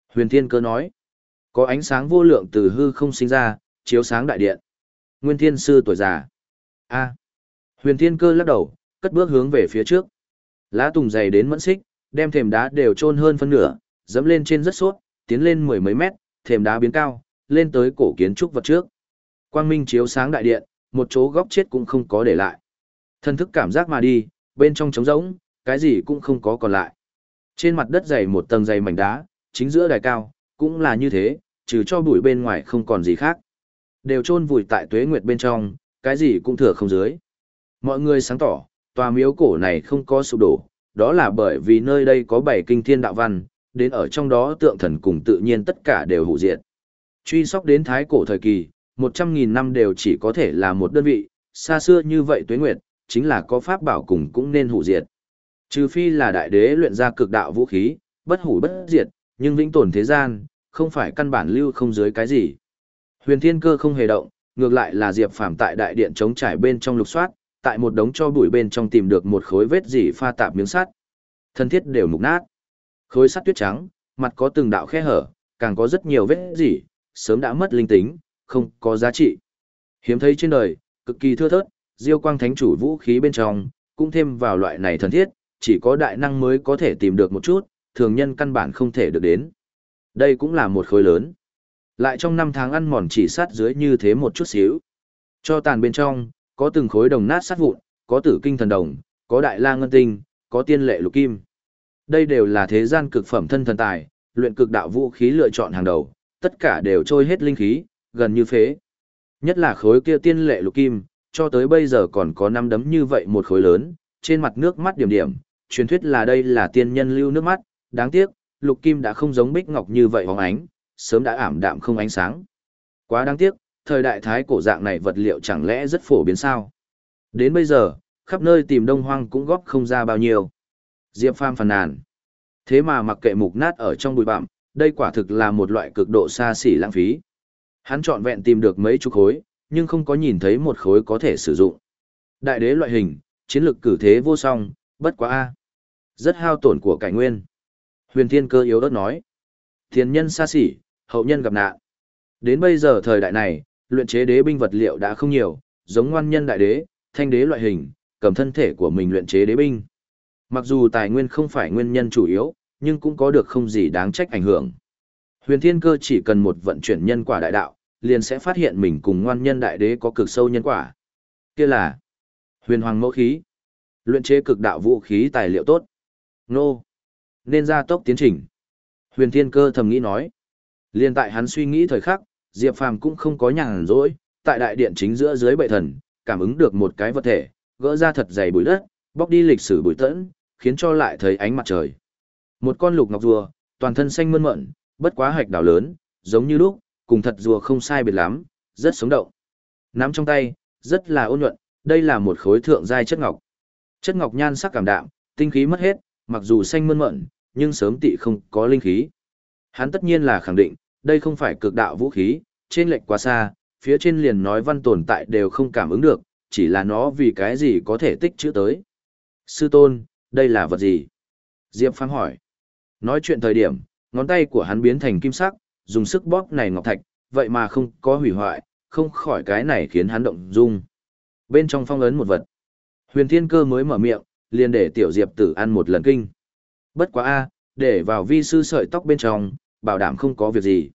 Huyền Thiên Cơ nói, có ánh sáng vô lượng từ hư không sinh ra, chiếu sáng đại điện. Nguyên Thiên Sư tuổi già. A. Huyền Thiên Cơ lắc đầu, cất bước hướng về phía trước. Lá tùng dày đến mẫn xích, đem thềm đá đều trôn hơn phân nửa, dẫm lên trên rất suốt, tiến lên mười mấy mét, thềm đá biến cao, lên tới cổ kiến trúc vật trước. Quang minh chiếu sáng đại điện, một chỗ góc chết cũng không có để lại. Thân thức cảm giác mà đi, bên trong trống rỗng, cái gì cũng không có còn lại. Trên mặt đất dày một tầng dày mảnh đá, chính giữa đài cao, cũng là như thế, trừ cho bụi bên ngoài không còn gì khác. Đều chôn vùi tại tuế nguyệt bên trong, cái gì cũng thừa không dưới. Mọi người sáng tỏ, tòa miếu cổ này không có sụp đổ, đó là bởi vì nơi đây có bảy kinh thiên đạo văn, đến ở trong đó tượng thần cùng tự nhiên tất cả đều hủ diệt. Truy sóc đến thái cổ thời kỳ, một trăm nghìn năm đều chỉ có thể là một đơn vị, xa xưa như vậy tuế nguyệt, chính là có pháp bảo cùng cũng nên hủ diệt. Trừ phi là đại đế luyện ra cực đạo vũ khí, bất hủ bất diệt, nhưng vĩnh tồn thế gian, không phải căn bản lưu không dưới cái gì. Huyền Thiên Cơ không hề động, ngược lại là Diệp Phàm tại đại điện chống trải bên trong lục soát, tại một đống cho bụi bên trong tìm được một khối vết dỉ pha tạp miếng sắt. Thân thiết đều mục nát. Khối sắt tuyết trắng, mặt có từng đạo khe hở, càng có rất nhiều vết dỉ, sớm đã mất linh tính, không có giá trị. Hiếm thấy trên đời, cực kỳ thưa thớt, diêu quang thánh chủ vũ khí bên trong, cũng thêm vào loại này thần thiết, chỉ có đại năng mới có thể tìm được một chút, thường nhân căn bản không thể được đến. Đây cũng là một khối lớn. Lại trong năm tháng ăn mòn chỉ sát dưới như thế một chút xíu. Cho tàn bên trong, có từng khối đồng nát sát vụn, có tử kinh thần đồng, có đại la ngân tinh, có tiên lệ lục kim. Đây đều là thế gian cực phẩm thân thần tài, luyện cực đạo vũ khí lựa chọn hàng đầu, tất cả đều trôi hết linh khí, gần như phế. Nhất là khối kia tiên lệ lục kim, cho tới bây giờ còn có năm đấm như vậy một khối lớn, trên mặt nước mắt điểm điểm, truyền thuyết là đây là tiên nhân lưu nước mắt, đáng tiếc, lục kim đã không giống bích ngọc như vậy hóng ánh, sớm đã ảm đạm không ánh sáng. Quá đáng tiếc, thời đại thái cổ dạng này vật liệu chẳng lẽ rất phổ biến sao? Đến bây giờ, khắp nơi tìm đông hoang cũng góp không ra bao nhiêu. Diệp Phàm phàn nàn. Thế mà mặc kệ mục nát ở trong bụi bặm, đây quả thực là một loại cực độ xa xỉ lãng phí. Hắn chọn vẹn tìm được mấy chục khối, nhưng không có nhìn thấy một khối có thể sử dụng. Đại đế loại hình, chiến lược cử thế vô song, bất quá a. Rất hao tổn của cải nguyên. Huyền Thiên Cơ yếu ớt nói. Thiên nhân xa xỉ, hậu nhân gặp nạn. Đến bây giờ thời đại này, luyện chế đế binh vật liệu đã không nhiều, giống ngoan nhân đại đế, thanh đế loại hình, cầm thân thể của mình luyện chế đế binh. Mặc dù tài nguyên không phải nguyên nhân chủ yếu, nhưng cũng có được không gì đáng trách ảnh hưởng. Huyền Thiên Cơ chỉ cần một vận chuyển nhân quả đại đạo, liền sẽ phát hiện mình cùng ngoan nhân đại đế có cực sâu nhân quả. Kia là Huyền Hoàng Mẫu khí, luyện chế cực đạo vũ khí tài liệu tốt. Nô, nên ra tốc tiến trình. Huyền Thiên Cơ thầm nghĩ nói. Liên tại hắn suy nghĩ thời khắc, Diệp Phàm cũng không có nhàn rỗi, tại đại điện chính giữa dưới bệ thần, cảm ứng được một cái vật thể, gỡ ra thật dày bụi đất, bóc đi lịch sử bụi tẫn, khiến cho lại thấy ánh mặt trời. Một con lục ngọc rùa, toàn thân xanh mơn mận, bất quá hạch đảo lớn, giống như lúc, cùng thật rùa không sai biệt lắm, rất sống động. Nắm trong tay, rất là ôn nhuận, đây là một khối thượng giai chất ngọc. Chất ngọc nhan sắc cảm đạm, tinh khí mất hết, mặc dù xanh mơn mận, nhưng sớm tị không có linh khí. Hắn tất nhiên là khẳng định, đây không phải cực đạo vũ khí, trên lệch quá xa, phía trên liền nói văn tồn tại đều không cảm ứng được, chỉ là nó vì cái gì có thể tích chữ tới. Sư tôn, đây là vật gì? Diệp Phàm hỏi. Nói chuyện thời điểm, ngón tay của hắn biến thành kim sắc, dùng sức bóp này ngọc thạch, vậy mà không có hủy hoại, không khỏi cái này khiến hắn động dung. Bên trong phong ấn một vật. Huyền Thiên Cơ mới mở miệng, liền để tiểu Diệp tử ăn một lần kinh. Bất quá a, để vào vi sư sợi tóc bên trong, bảo đảm không có việc gì.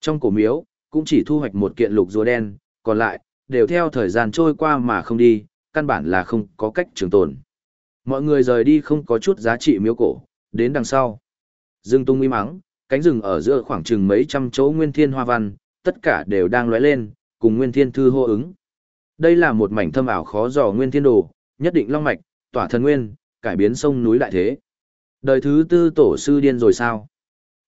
Trong cổ miếu, cũng chỉ thu hoạch một kiện lục rùa đen, còn lại, đều theo thời gian trôi qua mà không đi, căn bản là không có cách trường tồn. Mọi người rời đi không có chút giá trị miếu cổ, đến đằng sau. Dương tung uy mắng, cánh rừng ở giữa khoảng chừng mấy trăm chỗ nguyên thiên hoa văn, tất cả đều đang lóe lên, cùng nguyên thiên thư hô ứng. Đây là một mảnh thâm ảo khó dò nguyên thiên đồ, nhất định long mạch, tỏa thần nguyên, cải biến sông núi đại thế. Đời thứ tư tổ sư điên rồi sao?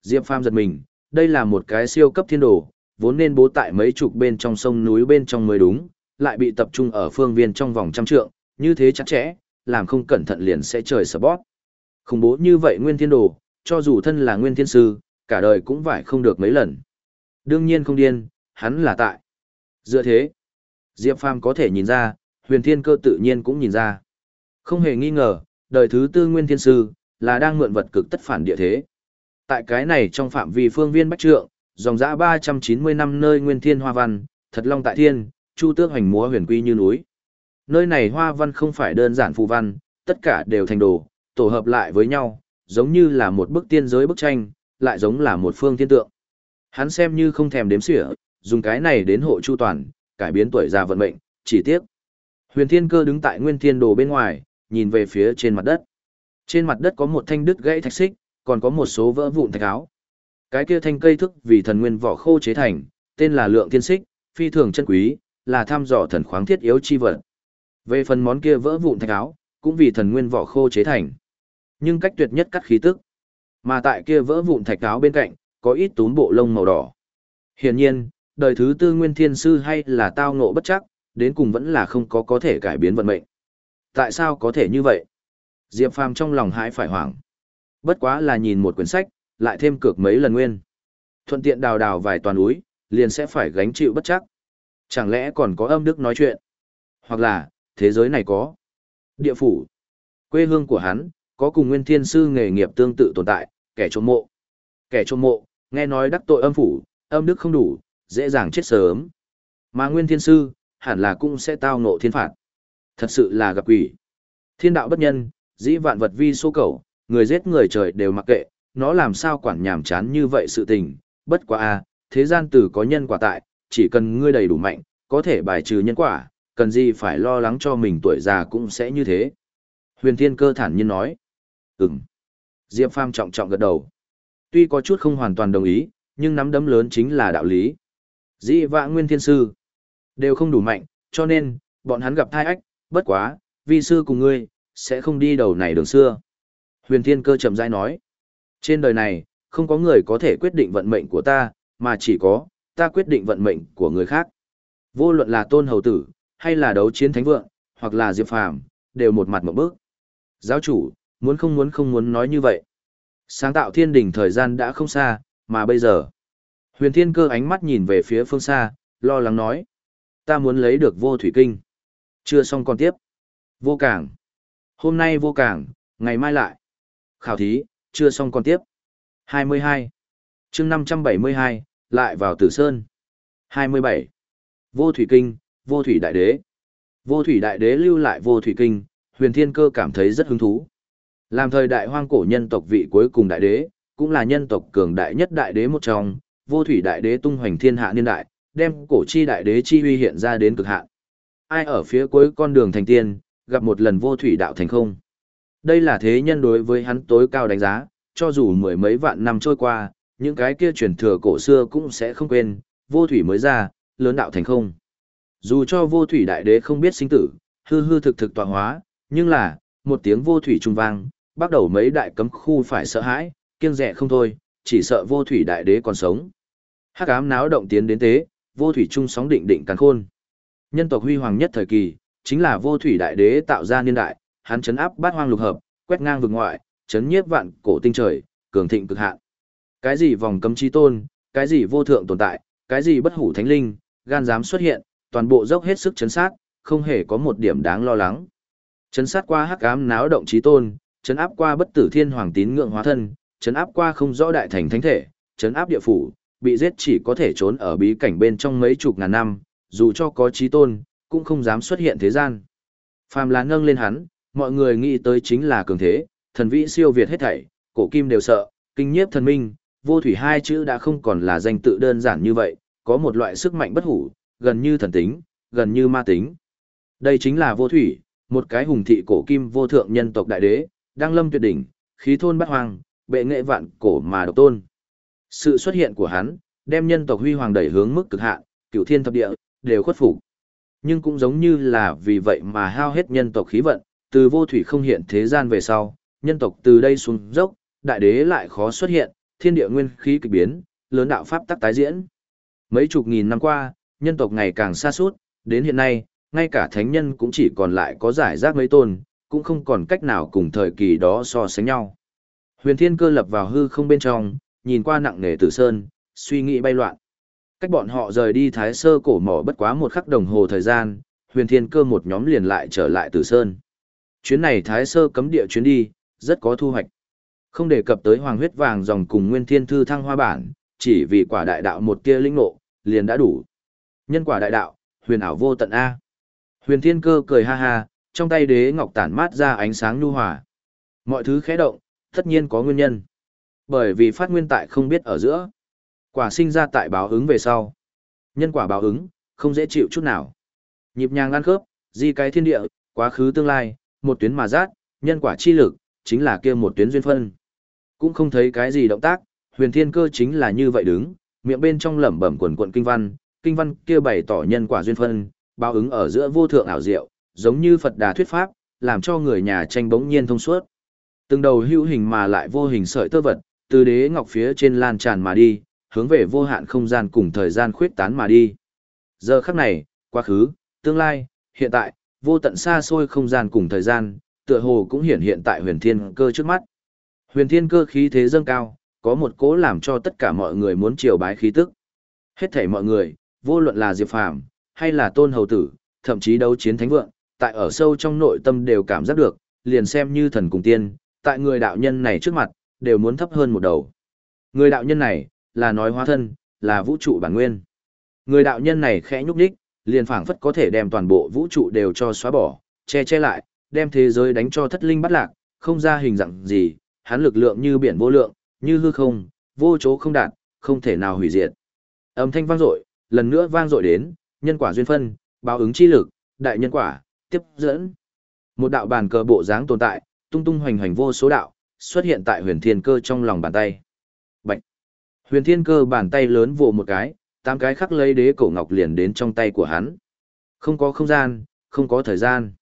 Diệp Phàm giật mình, đây là một cái siêu cấp thiên đồ, vốn nên bố tại mấy chục bên trong sông núi bên trong mới đúng, lại bị tập trung ở phương viên trong vòng trăm trượng, như thế chắc chẽ, làm không cẩn thận liền sẽ trời sập bót. Khủng bố như vậy nguyên thiên đồ, cho dù thân là nguyên thiên sư, cả đời cũng phải không được mấy lần. Đương nhiên không điên, hắn là tại. Dựa thế, Diệp Phàm có thể nhìn ra, huyền thiên cơ tự nhiên cũng nhìn ra. Không hề nghi ngờ, đời thứ tư nguyên thiên sư, là đang mượn vật cực tất phản địa thế. Tại cái này trong phạm vi phương viên bách trượng, dòng dã 390 năm nơi nguyên thiên hoa văn, thật long tại thiên, chu tước hành múa huyền quy như núi. Nơi này hoa văn không phải đơn giản phù văn, tất cả đều thành đồ, tổ hợp lại với nhau, giống như là một bức tiên giới bức tranh, lại giống là một phương thiên tượng. Hắn xem như không thèm đếm xỉa, dùng cái này đến hộ chu toàn, cải biến tuổi già vận mệnh, chỉ tiếc. Huyền Thiên Cơ đứng tại Nguyên Thiên Đồ bên ngoài, nhìn về phía trên mặt đất. Trên mặt đất có một thanh đứt gãy thạch xích, còn có một số vỡ vụn thạch áo. Cái kia thanh cây thức vì thần nguyên vỏ khô chế thành, tên là Lượng Thiên Xích, phi thường chân quý, là tham dò thần khoáng thiết yếu chi vật. Về phần món kia vỡ vụn thạch áo, cũng vì thần nguyên vỏ khô chế thành. Nhưng cách tuyệt nhất cắt khí tức. Mà tại kia vỡ vụn thạch áo bên cạnh, có ít túm bộ lông màu đỏ. Hiển nhiên, đời thứ tư nguyên thiên sư hay là tao ngộ bất chắc, đến cùng vẫn là không có có thể cải biến vận mệnh. Tại sao có thể như vậy? Diệp Phàm trong lòng hãi phải hoảng. Bất quá là nhìn một quyển sách, lại thêm cược mấy lần nguyên. Thuận tiện đào đào vài toàn núi, liền sẽ phải gánh chịu bất chắc. Chẳng lẽ còn có âm đức nói chuyện? Hoặc là, thế giới này có địa phủ. Quê hương của hắn, có cùng nguyên thiên sư nghề nghiệp tương tự tồn tại, kẻ trộm mộ. Kẻ trộm mộ, nghe nói đắc tội âm phủ, âm đức không đủ, dễ dàng chết sớm. Mà nguyên thiên sư, hẳn là cũng sẽ tao ngộ thiên phạt. Thật sự là gặp quỷ. Thiên đạo bất nhân, dĩ vạn vật vi số cầu, người giết người trời đều mặc kệ, nó làm sao quản nhảm chán như vậy sự tình, bất quá a, thế gian tử có nhân quả tại, chỉ cần ngươi đầy đủ mạnh, có thể bài trừ nhân quả, cần gì phải lo lắng cho mình tuổi già cũng sẽ như thế. Huyền Thiên Cơ thản nhiên nói. Ừm. Diệp Phàm trọng trọng gật đầu. Tuy có chút không hoàn toàn đồng ý, nhưng nắm đấm lớn chính là đạo lý. Dĩ vã nguyên thiên sư đều không đủ mạnh, cho nên, bọn hắn gặp thai ách, bất quá, vi sư cùng ngươi, sẽ không đi đầu này đường xưa. Huyền Thiên Cơ chậm rãi nói. Trên đời này, không có người có thể quyết định vận mệnh của ta, mà chỉ có, ta quyết định vận mệnh của người khác. Vô luận là tôn hầu tử, hay là đấu chiến thánh vượng, hoặc là diệp phàm, đều một mặt một bước. Giáo chủ, muốn không muốn không muốn nói như vậy. Sáng tạo thiên đình thời gian đã không xa, mà bây giờ. Huyền thiên cơ ánh mắt nhìn về phía phương xa, lo lắng nói. Ta muốn lấy được vô thủy kinh. Chưa xong còn tiếp. Vô cảng. Hôm nay vô cảng, ngày mai lại. Khảo thí, chưa xong còn tiếp. 22. chương 572, lại vào tử sơn. 27. Vô thủy kinh, vô thủy đại đế. Vô thủy đại đế lưu lại vô thủy kinh, huyền thiên cơ cảm thấy rất hứng thú. Làm thời đại hoang cổ nhân tộc vị cuối cùng đại đế, cũng là nhân tộc cường đại nhất đại đế một trong, vô thủy đại đế tung hoành thiên hạ niên đại, đem cổ chi đại đế chi uy hiện ra đến cực hạn. Ai ở phía cuối con đường thành tiên, gặp một lần vô thủy đạo thành không. Đây là thế nhân đối với hắn tối cao đánh giá, cho dù mười mấy vạn năm trôi qua, những cái kia truyền thừa cổ xưa cũng sẽ không quên, vô thủy mới ra, lớn đạo thành không. Dù cho vô thủy đại đế không biết sinh tử, hư hư thực thực tọa hóa, nhưng là, một tiếng vô thủy trung vang, bắt đầu mấy đại cấm khu phải sợ hãi, kiêng rẻ không thôi, chỉ sợ vô thủy đại đế còn sống. Hắc ám náo động tiến đến tế, vô thủy trung sóng định định càn khôn. Nhân tộc huy hoàng nhất thời kỳ, chính là vô thủy đại đế tạo ra niên đại, hắn chấn áp bát hoang lục hợp, quét ngang vực ngoại, chấn nhiếp vạn cổ tinh trời, cường thịnh cực hạn. Cái gì vòng cấm chi tôn, cái gì vô thượng tồn tại, cái gì bất hủ thánh linh, gan dám xuất hiện, toàn bộ dốc hết sức chấn sát, không hề có một điểm đáng lo lắng. Chấn sát qua hắc ám náo động chí tôn, chấn áp qua bất tử thiên hoàng tín ngưỡng hóa thân, chấn áp qua không rõ đại thành thánh thể, chấn áp địa phủ, bị giết chỉ có thể trốn ở bí cảnh bên trong mấy chục ngàn năm, dù cho có trí tôn, cũng không dám xuất hiện thế gian. Phàm là nâng lên hắn, mọi người nghĩ tới chính là cường thế, thần vĩ siêu việt hết thảy, cổ kim đều sợ, kinh nhiếp thần minh, vô thủy hai chữ đã không còn là danh tự đơn giản như vậy, có một loại sức mạnh bất hủ, gần như thần tính, gần như ma tính. Đây chính là vô thủy, một cái hùng thị cổ kim vô thượng nhân tộc đại đế, đang lâm tuyệt đỉnh, khí thôn bát hoàng, bệ nghệ vạn cổ mà độc tôn. Sự xuất hiện của hắn, đem nhân tộc huy hoàng đẩy hướng mức cực hạn, cửu thiên thập địa, đều khuất phục. Nhưng cũng giống như là vì vậy mà hao hết nhân tộc khí vận, từ vô thủy không hiện thế gian về sau, nhân tộc từ đây xuống dốc, đại đế lại khó xuất hiện, thiên địa nguyên khí kỳ biến, lớn đạo pháp tắc tái diễn. Mấy chục nghìn năm qua, nhân tộc ngày càng xa suốt, đến hiện nay, ngay cả thánh nhân cũng chỉ còn lại có giải rác mấy tôn, cũng không còn cách nào cùng thời kỳ đó so sánh nhau. Huyền Thiên Cơ lập vào hư không bên trong, nhìn qua nặng nề Tử Sơn, suy nghĩ bay loạn. Cách bọn họ rời đi Thái Sơ cổ mỏ bất quá một khắc đồng hồ thời gian, Huyền Thiên Cơ một nhóm liền lại trở lại Tử Sơn. Chuyến này Thái Sơ cấm địa chuyến đi, rất có thu hoạch. Không đề cập tới hoàng huyết vàng dòng cùng Nguyên Thiên Thư thăng hoa bản, chỉ vì quả đại đạo một tia linh ngộ, liền đã đủ. Nhân quả đại đạo, huyền ảo vô tận A. Huyền Thiên Cơ cười ha ha, trong tay đế ngọc tản mát ra ánh sáng nhu hòa. Mọi thứ khẽ động, tất nhiên có nguyên nhân. Bởi vì phát nguyên tại không biết ở giữa. Quả sinh ra tại báo ứng về sau. Nhân quả báo ứng, không dễ chịu chút nào. Nhịp nhàng ăn khớp, di cái thiên địa, quá khứ tương lai, một tuyến mà rát, nhân quả chi lực, chính là kia một tuyến duyên phân. Cũng không thấy cái gì động tác, huyền thiên cơ chính là như vậy đứng, miệng bên trong lẩm bẩm quần quận kinh văn, kinh văn kia bày tỏ nhân quả duyên phân, báo ứng ở giữa vô thượng ảo diệu, giống như Phật Đà thuyết pháp, làm cho người nhà tranh bỗng nhiên thông suốt. Từng đầu hữu hình mà lại vô hình sợi tơ vật, từ đế ngọc phía trên lan tràn mà đi, hướng về vô hạn không gian cùng thời gian khuyết tán mà đi. Giờ khắc này, quá khứ, tương lai, hiện tại, vô tận xa xôi không gian cùng thời gian, tựa hồ cũng hiển hiện tại huyền thiên cơ trước mắt. Huyền thiên cơ khí thế dâng cao, có một cố làm cho tất cả mọi người muốn triều bái khí tức. Hết thảy mọi người, vô luận là Diệp Phàm hay là Tôn Hầu Tử, thậm chí đấu chiến thánh vượng, tại ở sâu trong nội tâm đều cảm giác được, liền xem như thần cùng tiên, tại người đạo nhân này trước mặt, đều muốn thấp hơn một đầu. Người đạo nhân này, là nói hóa thân, là vũ trụ bản nguyên. Người đạo nhân này khẽ nhúc nhích, liền phảng phất có thể đem toàn bộ vũ trụ đều cho xóa bỏ, che che lại, đem thế giới đánh cho thất linh bắt lạc, không ra hình dạng gì, hắn lực lượng như biển vô lượng, như hư không, vô chỗ không đạt, không thể nào hủy diệt. Âm thanh vang dội, lần nữa vang dội đến, nhân quả duyên phân, báo ứng chi lực, đại nhân quả, tiếp dẫn. Một đạo bàn cờ bộ dáng tồn tại, tung tung hoành hoành vô số đạo, xuất hiện tại huyền thiên cơ trong lòng bàn tay. Huyền thiên cơ bàn tay lớn vồ một cái, tám cái khắc lấy đế cổ ngọc liền đến trong tay của hắn. Không có không gian, không có thời gian.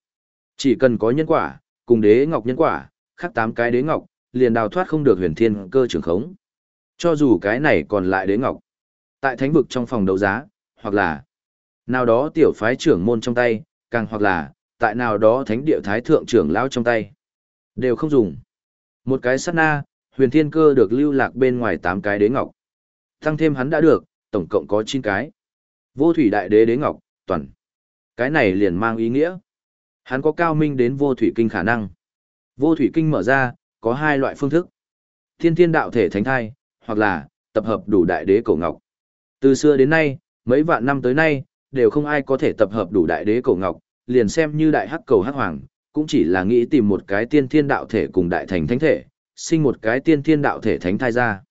Chỉ cần có nhân quả, cùng đế ngọc nhân quả, khắc tám cái đế ngọc, liền đào thoát không được huyền thiên cơ trường khống. Cho dù cái này còn lại đế ngọc. Tại thánh vực trong phòng đấu giá, hoặc là nào đó tiểu phái trưởng môn trong tay, càng hoặc là tại nào đó thánh địa thái thượng trưởng lão trong tay. Đều không dùng. Một cái sát na, huyền thiên cơ được lưu lạc bên ngoài tám cái đế ngọc. Tăng thêm hắn đã được, tổng cộng có 9 cái. Vô thủy đại đế đế ngọc, toàn. Cái này liền mang ý nghĩa. Hắn có cao minh đến vô thủy kinh khả năng. Vô thủy kinh mở ra, có hai loại phương thức. Thiên thiên đạo thể thánh thai, hoặc là, tập hợp đủ đại đế cổ ngọc. Từ xưa đến nay, mấy vạn năm tới nay, đều không ai có thể tập hợp đủ đại đế cổ ngọc, liền xem như đại hắc cầu hắc hoàng, cũng chỉ là nghĩ tìm một cái tiên thiên đạo thể cùng đại thành thánh thể, sinh một cái tiên thiên đạo thể thánh thai ra.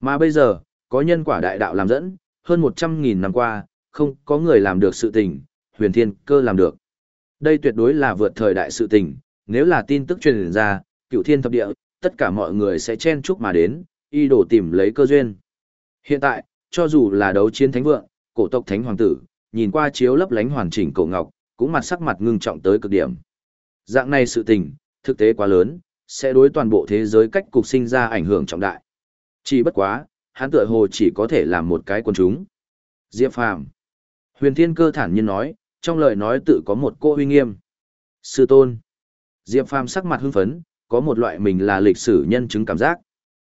Mà bây giờ, có nhân quả đại đạo làm dẫn, hơn 100.000 năm qua, không có người làm được sự tình, huyền thiên cơ làm được. Đây tuyệt đối là vượt thời đại sự tình, nếu là tin tức truyền ra, cựu thiên thập địa, tất cả mọi người sẽ chen chúc mà đến, y đổ tìm lấy cơ duyên. Hiện tại, cho dù là đấu chiến thánh vượng, cổ tộc thánh hoàng tử, nhìn qua chiếu lấp lánh hoàn chỉnh cổ ngọc, cũng mặt sắc mặt ngưng trọng tới cực điểm. Dạng này sự tình, thực tế quá lớn, sẽ đối toàn bộ thế giới cách cục sinh ra ảnh hưởng trọng đại. Chỉ bất quá, hắn tựa hồ chỉ có thể làm một cái quần chúng. Diệp Phàm Huyền Thiên Cơ thản nhiên nói, trong lời nói tự có một cô uy nghiêm. Sư tôn. Diệp Phàm sắc mặt hưng phấn, có một loại mình là lịch sử nhân chứng cảm giác.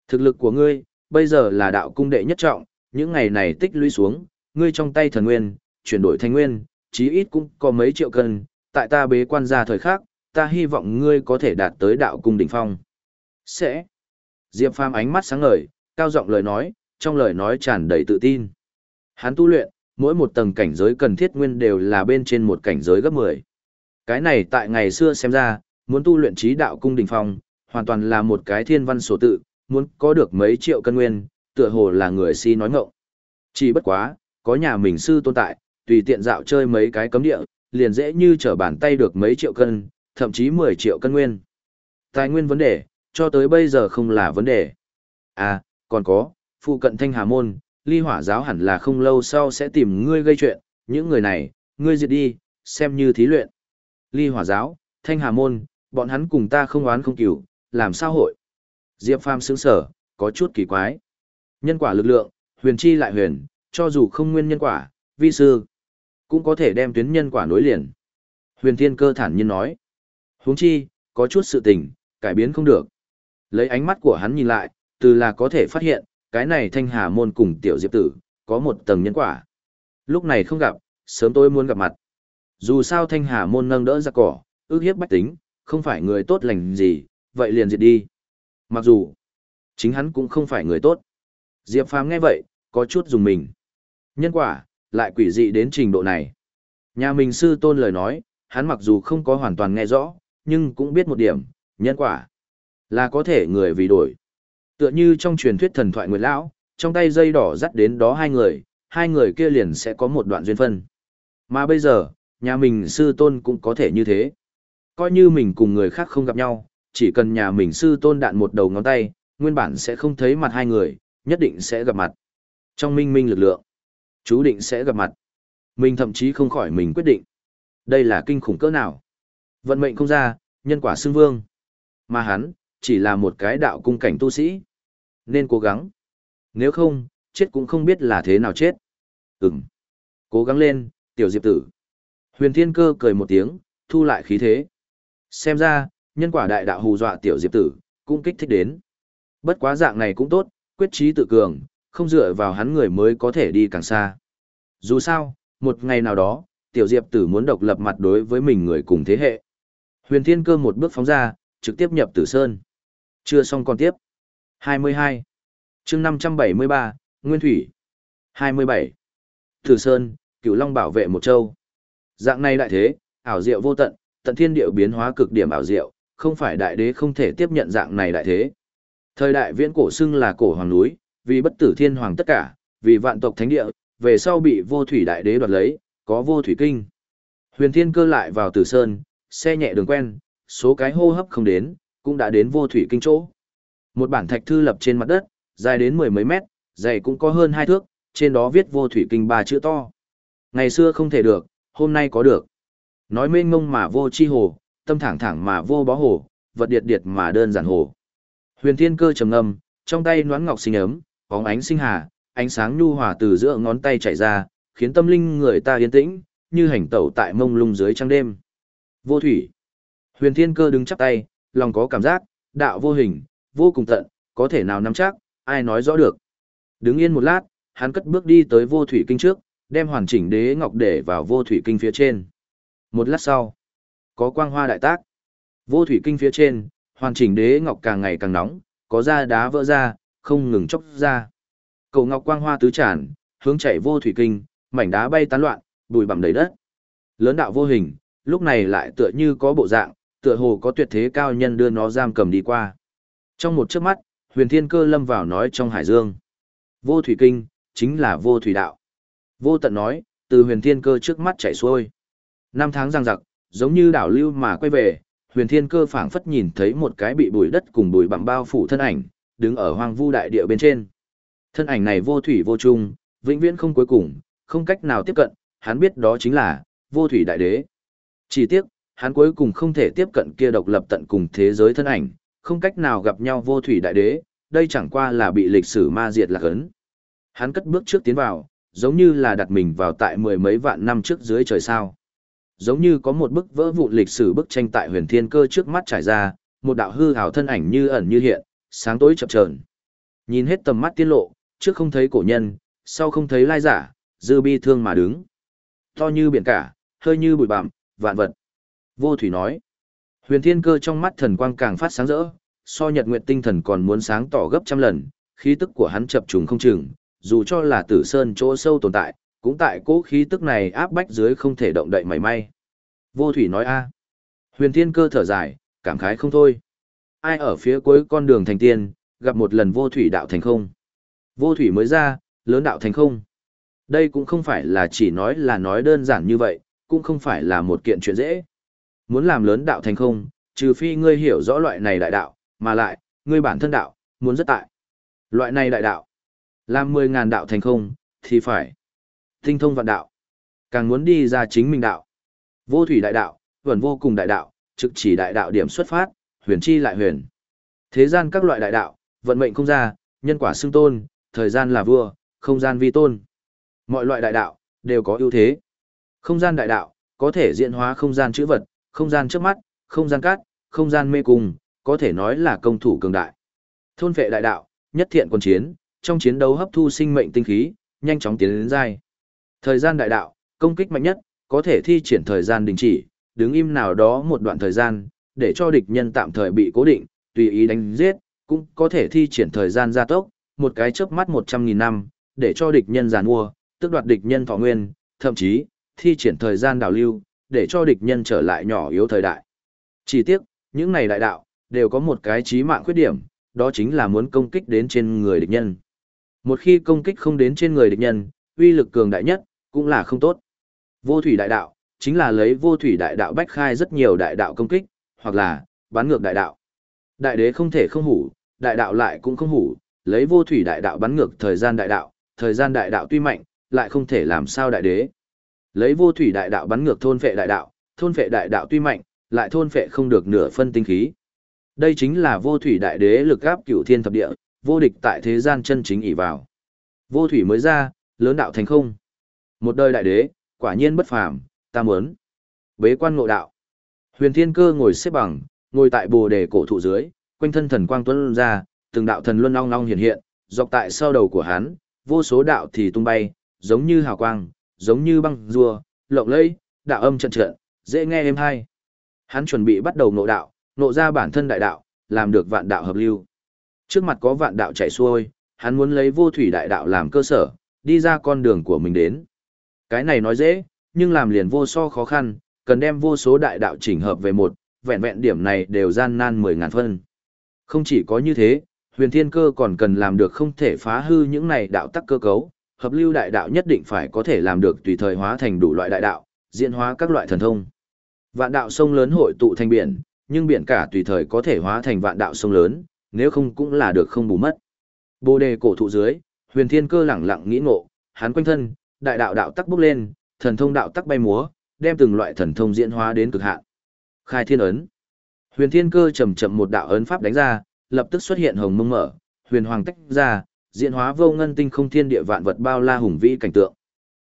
Thực lực của ngươi, bây giờ là đạo cung đệ nhất trọng, những ngày này tích lũy xuống, ngươi trong tay thần nguyên, chuyển đổi thành nguyên, chí ít cũng có mấy triệu cân, tại ta bế quan ra thời khác ta hy vọng ngươi có thể đạt tới đạo cung đỉnh phong. Sẽ. Diệp Phàm ánh mắt sáng ngời, cao giọng lời nói, trong lời nói tràn đầy tự tin. Hắn tu luyện, mỗi một tầng cảnh giới cần thiết nguyên đều là bên trên một cảnh giới gấp 10. Cái này tại ngày xưa xem ra, muốn tu luyện trí đạo cung đỉnh phong, hoàn toàn là một cái thiên văn sổ tự, muốn có được mấy triệu cân nguyên, tựa hồ là người si nói ngọng. Chỉ bất quá, có nhà mình sư tồn tại, tùy tiện dạo chơi mấy cái cấm địa, liền dễ như trở bàn tay được mấy triệu cân, thậm chí 10 triệu cân nguyên. Tài nguyên vấn đề, cho tới bây giờ không là vấn đề. À, còn có, phụ cận thanh hà môn, ly hỏa giáo hẳn là không lâu sau sẽ tìm ngươi gây chuyện, những người này, ngươi diệt đi, xem như thí luyện. Ly hỏa giáo, thanh hà môn, bọn hắn cùng ta không oán không cửu, làm sao hội. Diệp Phàm sướng sở, có chút kỳ quái. Nhân quả lực lượng, huyền chi lại huyền, cho dù không nguyên nhân quả, vi sư, cũng có thể đem tuyến nhân quả nối liền. Huyền thiên cơ thản nhiên nói. huống chi, có chút sự tình, cải biến không được. Lấy ánh mắt của hắn nhìn lại, từ là có thể phát hiện, cái này thanh hà môn cùng tiểu diệp tử, có một tầng nhân quả. Lúc này không gặp, sớm tôi muốn gặp mặt. Dù sao thanh hà môn nâng đỡ ra cỏ, ước hiếp bách tính, không phải người tốt lành gì, vậy liền diệt đi. Mặc dù, chính hắn cũng không phải người tốt. Diệp Phàm nghe vậy, có chút dùng mình. Nhân quả, lại quỷ dị đến trình độ này. Nhà mình sư tôn lời nói, hắn mặc dù không có hoàn toàn nghe rõ, nhưng cũng biết một điểm, nhân quả là có thể người vì đổi. Tựa như trong truyền thuyết thần thoại Nguyệt Lão, trong tay dây đỏ dắt đến đó hai người, hai người kia liền sẽ có một đoạn duyên phân. Mà bây giờ, nhà mình sư tôn cũng có thể như thế. Coi như mình cùng người khác không gặp nhau, chỉ cần nhà mình sư tôn đạn một đầu ngón tay, nguyên bản sẽ không thấy mặt hai người, nhất định sẽ gặp mặt. Trong minh minh lực lượng, chú định sẽ gặp mặt. Mình thậm chí không khỏi mình quyết định. Đây là kinh khủng cỡ nào. Vận mệnh không ra, nhân quả xưng vương. Mà hắn, chỉ là một cái đạo cung cảnh tu sĩ. Nên cố gắng. Nếu không, chết cũng không biết là thế nào chết. Ừm. Cố gắng lên, tiểu diệp tử. Huyền thiên cơ cười một tiếng, thu lại khí thế. Xem ra, nhân quả đại đạo hù dọa tiểu diệp tử, cũng kích thích đến. Bất quá dạng này cũng tốt, quyết trí tự cường, không dựa vào hắn người mới có thể đi càng xa. Dù sao, một ngày nào đó, tiểu diệp tử muốn độc lập mặt đối với mình người cùng thế hệ. Huyền thiên cơ một bước phóng ra, trực tiếp nhập tử sơn. Chưa xong còn tiếp. 22. chương 573, Nguyên Thủy. 27. Tử sơn, cửu long bảo vệ một châu. Dạng này đại thế, ảo diệu vô tận, tận thiên điệu biến hóa cực điểm ảo diệu, không phải đại đế không thể tiếp nhận dạng này đại thế. Thời đại viễn cổ xưng là cổ hoàng núi, vì bất tử thiên hoàng tất cả, vì vạn tộc thánh địa, về sau bị vô thủy đại đế đoạt lấy, có vô thủy kinh. Huyền thiên cơ lại vào tử sơn, xe nhẹ đường quen, số cái hô hấp không đến, cũng đã đến vô thủy kinh chỗ. Một bản thạch thư lập trên mặt đất, dài đến mười mấy mét, dày cũng có hơn hai thước, trên đó viết vô thủy kinh ba chữ to. Ngày xưa không thể được, hôm nay có được. Nói mênh mông mà vô chi hồ, tâm thẳng thẳng mà vô bó hồ, vật điệt điệt mà đơn giản hồ. Huyền thiên cơ trầm ngâm, trong tay noãn ngọc sinh ấm, bóng ánh sinh hà, ánh sáng nhu hòa từ giữa ngón tay chảy ra, khiến tâm linh người ta yên tĩnh, như hành tẩu tại mông lung dưới trăng đêm. Vô thủy. Huyền thiên cơ đứng chắp tay, lòng có cảm giác, đạo vô hình, vô cùng tận, có thể nào nắm chắc, ai nói rõ được. Đứng yên một lát, hắn cất bước đi tới vô thủy kinh trước, đem hoàn chỉnh đế ngọc để vào vô thủy kinh phía trên. Một lát sau, có quang hoa đại tác. Vô thủy kinh phía trên, hoàn chỉnh đế ngọc càng ngày càng nóng, có da đá vỡ ra, không ngừng chốc ra. Cầu ngọc quang hoa tứ tràn, hướng chảy vô thủy kinh, mảnh đá bay tán loạn, bụi bặm đầy đất. Lớn đạo vô hình, lúc này lại tựa như có bộ dạng, tựa hồ có tuyệt thế cao nhân đưa nó giam cầm đi qua. Trong một chớp mắt, huyền thiên cơ lâm vào nói trong hải dương. Vô thủy kinh, chính là vô thủy đạo. Vô tận nói, từ huyền thiên cơ trước mắt chảy xuôi. Năm tháng giang giặc, giống như đảo lưu mà quay về, huyền thiên cơ phảng phất nhìn thấy một cái bị bụi đất cùng bụi bặm bao phủ thân ảnh, đứng ở hoang vu đại địa bên trên. Thân ảnh này vô thủy vô chung, vĩnh viễn không cuối cùng, không cách nào tiếp cận, hắn biết đó chính là vô thủy đại đế. Chỉ tiếc, hắn cuối cùng không thể tiếp cận kia độc lập tận cùng thế giới thân ảnh, không cách nào gặp nhau vô thủy đại đế, đây chẳng qua là bị lịch sử ma diệt lạc ấn. Hắn cất bước trước tiến vào, giống như là đặt mình vào tại mười mấy vạn năm trước dưới trời sao. Giống như có một bức vỡ vụn lịch sử bức tranh tại huyền thiên cơ trước mắt trải ra, một đạo hư hào thân ảnh như ẩn như hiện, sáng tối chập chờn. Nhìn hết tầm mắt tiên lộ, trước không thấy cổ nhân, sau không thấy lai giả, dư bi thương mà đứng. To như biển cả, hơi như bụi bặm, vạn vật. Vô thủy nói. Huyền thiên cơ trong mắt thần quang càng phát sáng rỡ, so nhật nguyệt tinh thần còn muốn sáng tỏ gấp trăm lần, khí tức của hắn chập trùng không chừng, dù cho là tử sơn chỗ sâu tồn tại, cũng tại cố khí tức này áp bách dưới không thể động đậy mảy may. Vô thủy nói a. Huyền thiên cơ thở dài, cảm khái không thôi. Ai ở phía cuối con đường thành tiên, gặp một lần vô thủy đạo thành không. Vô thủy mới ra, lớn đạo thành không. Đây cũng không phải là chỉ nói là nói đơn giản như vậy, cũng không phải là một kiện chuyện dễ. Muốn làm lớn đạo thành không, trừ phi ngươi hiểu rõ loại này đại đạo, mà lại, ngươi bản thân đạo, muốn rất tại. Loại này đại đạo, làm mười ngàn đạo thành không, thì phải tinh thông vạn đạo. Càng muốn đi ra chính mình đạo. Vô thủy đại đạo, vẫn vô cùng đại đạo, trực chỉ đại đạo điểm xuất phát, huyền chi lại huyền. Thế gian các loại đại đạo, vận mệnh không ra, nhân quả xưng tôn, thời gian là vua, không gian vi tôn. Mọi loại đại đạo, đều có ưu thế. Không gian đại đạo, có thể diễn hóa không gian chữ vật, không gian trước mắt, không gian cát, không gian mê cung, có thể nói là công thủ cường đại. Thôn vệ đại đạo, nhất thiện quân chiến, trong chiến đấu hấp thu sinh mệnh tinh khí, nhanh chóng tiến đến giai. Thời gian đại đạo, công kích mạnh nhất, có thể thi triển thời gian đình chỉ, đứng im nào đó một đoạn thời gian, để cho địch nhân tạm thời bị cố định, tùy ý đánh giết, cũng có thể thi triển thời gian gia tốc, một cái chớp mắt 100.000 năm, để cho địch nhân giàn mua, tức đoạt địch nhân thọ nguyên, thậm chí, thi triển thời gian đảo lưu, để cho địch nhân trở lại nhỏ yếu thời đại. Chỉ tiếc, những này đại đạo, đều có một cái chí mạng khuyết điểm, đó chính là muốn công kích đến trên người địch nhân. Một khi công kích không đến trên người địch nhân, uy lực cường đại nhất, cũng là không tốt. Vô thủy đại đạo, chính là lấy vô thủy đại đạo bách khai rất nhiều đại đạo công kích, hoặc là, bắn ngược đại đạo. Đại đế không thể không hủ, đại đạo lại cũng không hủ, lấy vô thủy đại đạo bắn ngược thời gian đại đạo, thời gian đại đạo tuy mạnh, lại không thể làm sao đại đế. Lấy vô thủy đại đạo bắn ngược thôn phệ đại đạo, thôn phệ đại đạo tuy mạnh, lại thôn phệ không được nửa phân tinh khí. Đây chính là vô thủy đại đế lực áp cửu thiên thập địa, vô địch tại thế gian chân chính ỷ vào. Vô thủy mới ra, lớn đạo thành không. Một đời đại đế, quả nhiên bất phàm, ta muốn. Bế quan ngộ đạo. Huyền Thiên Cơ ngồi xếp bằng, ngồi tại bồ đề cổ thụ dưới, quanh thân thần quang tuôn ra, từng đạo thần luân long long hiện hiện, dọc tại sau đầu của hắn, vô số đạo thì tung bay, giống như hào quang, giống như băng rùa, lộng lẫy, đạo âm trận trận, dễ nghe êm hay. Hắn chuẩn bị bắt đầu ngộ đạo, ngộ ra bản thân đại đạo, làm được vạn đạo hợp lưu. Trước mặt có vạn đạo chảy xuôi, hắn muốn lấy vô thủy đại đạo làm cơ sở, đi ra con đường của mình đến. Cái này nói dễ, nhưng làm liền vô so khó khăn, cần đem vô số đại đạo chỉnh hợp về một, vẹn vẹn điểm này đều gian nan mười ngàn phân. Không chỉ có như thế, huyền thiên cơ còn cần làm được không thể phá hư những này đạo tắc cơ cấu, hợp lưu đại đạo nhất định phải có thể làm được tùy thời hóa thành đủ loại đại đạo, diễn hóa các loại thần thông. Vạn đạo sông lớn hội tụ thành biển, nhưng biển cả tùy thời có thể hóa thành vạn đạo sông lớn, nếu không cũng là được không bù mất. Bồ đề cổ thụ dưới, huyền thiên cơ lẳng lặng nghĩ ngộ, hắn quanh thân, đại đạo đạo tắc bốc lên, thần thông đạo tắc bay múa, đem từng loại thần thông diễn hóa đến cực hạn. Khai thiên ấn. Huyền thiên cơ chậm chậm một đạo ấn pháp đánh ra, lập tức xuất hiện hồng mông mở, huyền hoàng tách ra, diễn hóa vô ngân tinh không thiên địa vạn vật bao la hùng vĩ cảnh tượng.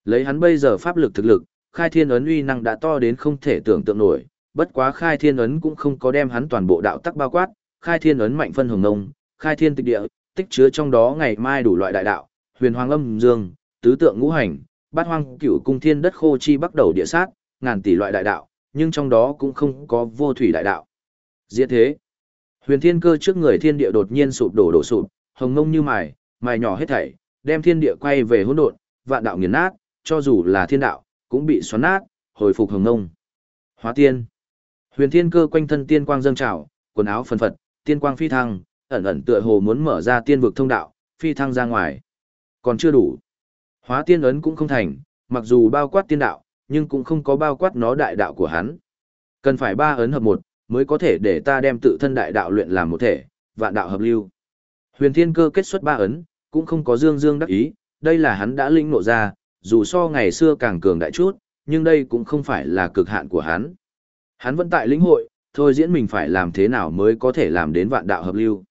Lấy hắn bây giờ pháp lực thực lực, khai thiên ấn uy năng đã to đến không thể tưởng tượng nổi, bất quá khai thiên ấn cũng không có đem hắn toàn bộ đạo tắc bao quát, khai thiên ấn mạnh phân hồng nông, khai thiên tịch địa, tích chứa trong đó ngày mai đủ loại đại đạo, huyền hoàng âm dương, tứ tượng ngũ hành, bát hoang cửu cung thiên đất khô chi bắt đầu địa sát, ngàn tỷ loại đại đạo, nhưng trong đó cũng không có vô thủy đại đạo. Diễn thế, huyền thiên cơ trước người thiên địa đột nhiên sụp đổ đổ sụp, hồng nông như mài, mài nhỏ hết thảy, đem thiên địa quay về hỗn độn, vạn đạo nghiền nát, cho dù là thiên đạo, cũng bị xoắn nát, hồi phục hồng ngông. Hóa tiên. Huyền thiên cơ quanh thân tiên quang dâng trào, quần áo phân phật, tiên quang phi thăng, ẩn ẩn tựa hồ muốn mở ra tiên vực thông đạo, phi thăng ra ngoài. Còn chưa đủ. Hóa tiên ấn cũng không thành, mặc dù bao quát tiên đạo, nhưng cũng không có bao quát nó đại đạo của hắn. Cần phải ba ấn hợp một, mới có thể để ta đem tự thân đại đạo luyện làm một thể, vạn đạo hợp lưu. Huyền thiên cơ kết xuất ba ấn, cũng không có dương dương đắc ý, đây là hắn đã linh nộ ra, dù so ngày xưa càng cường đại chút, nhưng đây cũng không phải là cực hạn của hắn. Hắn vẫn tại lĩnh hội, thôi diễn mình phải làm thế nào mới có thể làm đến vạn đạo hợp lưu.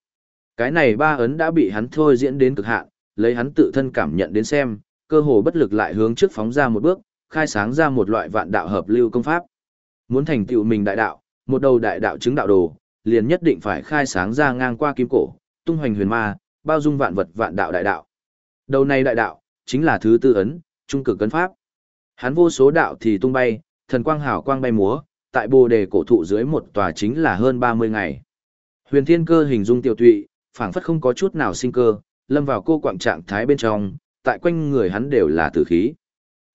Cái này ba ấn đã bị hắn thôi diễn đến cực hạn, lấy hắn tự thân cảm nhận đến xem, cơ hồ bất lực lại hướng trước phóng ra một bước, khai sáng ra một loại vạn đạo hợp lưu công pháp. Muốn thành tựu mình đại đạo, một đầu đại đạo chứng đạo đồ, liền nhất định phải khai sáng ra ngang qua kim cổ, tung hoành huyền ma, bao dung vạn vật vạn đạo đại đạo. Đầu này đại đạo, chính là thứ tư ấn, trung cực cấn pháp. Hắn vô số đạo thì tung bay, thần quang hào quang bay múa, tại bồ đề cổ thụ dưới một tòa chính là hơn 30 ngày. Huyền thiên cơ hình dung tiểu tụy, phảng phất không có chút nào sinh cơ, lâm vào cô quạng trạng thái bên trong, tại quanh người hắn đều là tử khí.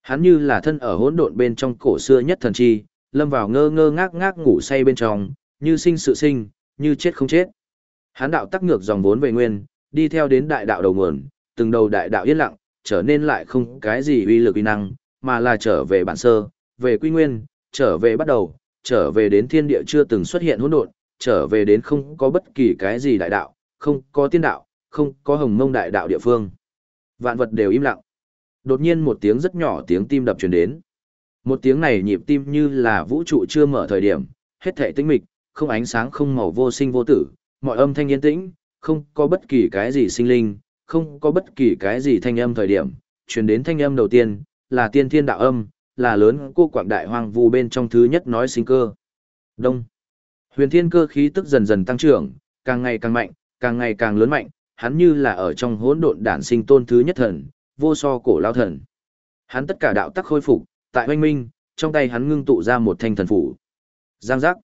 Hắn như là thân ở hỗn độn bên trong cổ xưa nhất thần chi, lâm vào ngơ ngơ ngác ngác ngủ say bên trong, như sinh sự sinh, như chết không chết hán đạo tắc ngược dòng vốn về nguyên, đi theo đến đại đạo đầu nguồn, từng đầu đại đạo yên lặng, trở nên lại không cái gì uy lực uy năng, mà là trở về bản sơ, về quy nguyên, trở về bắt đầu, trở về đến thiên địa chưa từng xuất hiện hỗn độn, trở về đến không có bất kỳ cái gì đại đạo, không có tiên đạo, không có hồng mông đại đạo địa phương. Vạn vật đều im lặng. Đột nhiên một tiếng rất nhỏ tiếng tim đập truyền đến. Một tiếng này nhịp tim như là vũ trụ chưa mở thời điểm, hết thảy tĩnh mịch, không ánh sáng không màu vô sinh vô tử, mọi âm thanh yên tĩnh, không có bất kỳ cái gì sinh linh, không có bất kỳ cái gì thanh âm thời điểm, truyền đến thanh âm đầu tiên, là tiên thiên đạo âm, là lớn cô quảng đại hoang vu bên trong thứ nhất nói sinh cơ. Đông. Huyền thiên cơ khí tức dần dần tăng trưởng, càng ngày càng mạnh, càng ngày càng lớn mạnh, hắn như là ở trong hỗn độn đản sinh tôn thứ nhất thần, vô so cổ lao thần. Hắn tất cả đạo tắc khôi phục, tại hoanh minh, trong tay hắn ngưng tụ ra một thanh thần phủ. Giang giác.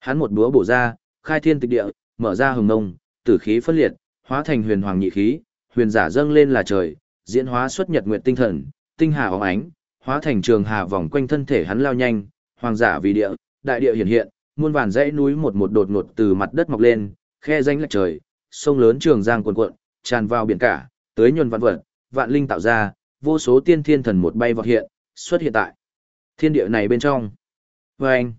Hắn một búa bổ ra, khai thiên tịch địa, mở ra hồng ngông, tử khí phân liệt, hóa thành huyền hoàng nhị khí, huyền giả dâng lên là trời, diễn hóa xuất nhật nguyệt tinh thần, tinh hà óng ánh, hóa thành trường hà vòng quanh thân thể hắn lao nhanh, hoàng giả vì địa, đại địa hiện hiện, muôn vàn dãy núi một một đột ngột từ mặt đất mọc lên, khe danh là trời, sông lớn trường giang cuồn cuộn, tràn vào biển cả, tới nhuần vạn vật, vạn linh tạo ra, vô số tiên thiên thần một bay vọt hiện, xuất hiện tại thiên địa này bên trong. Và anh,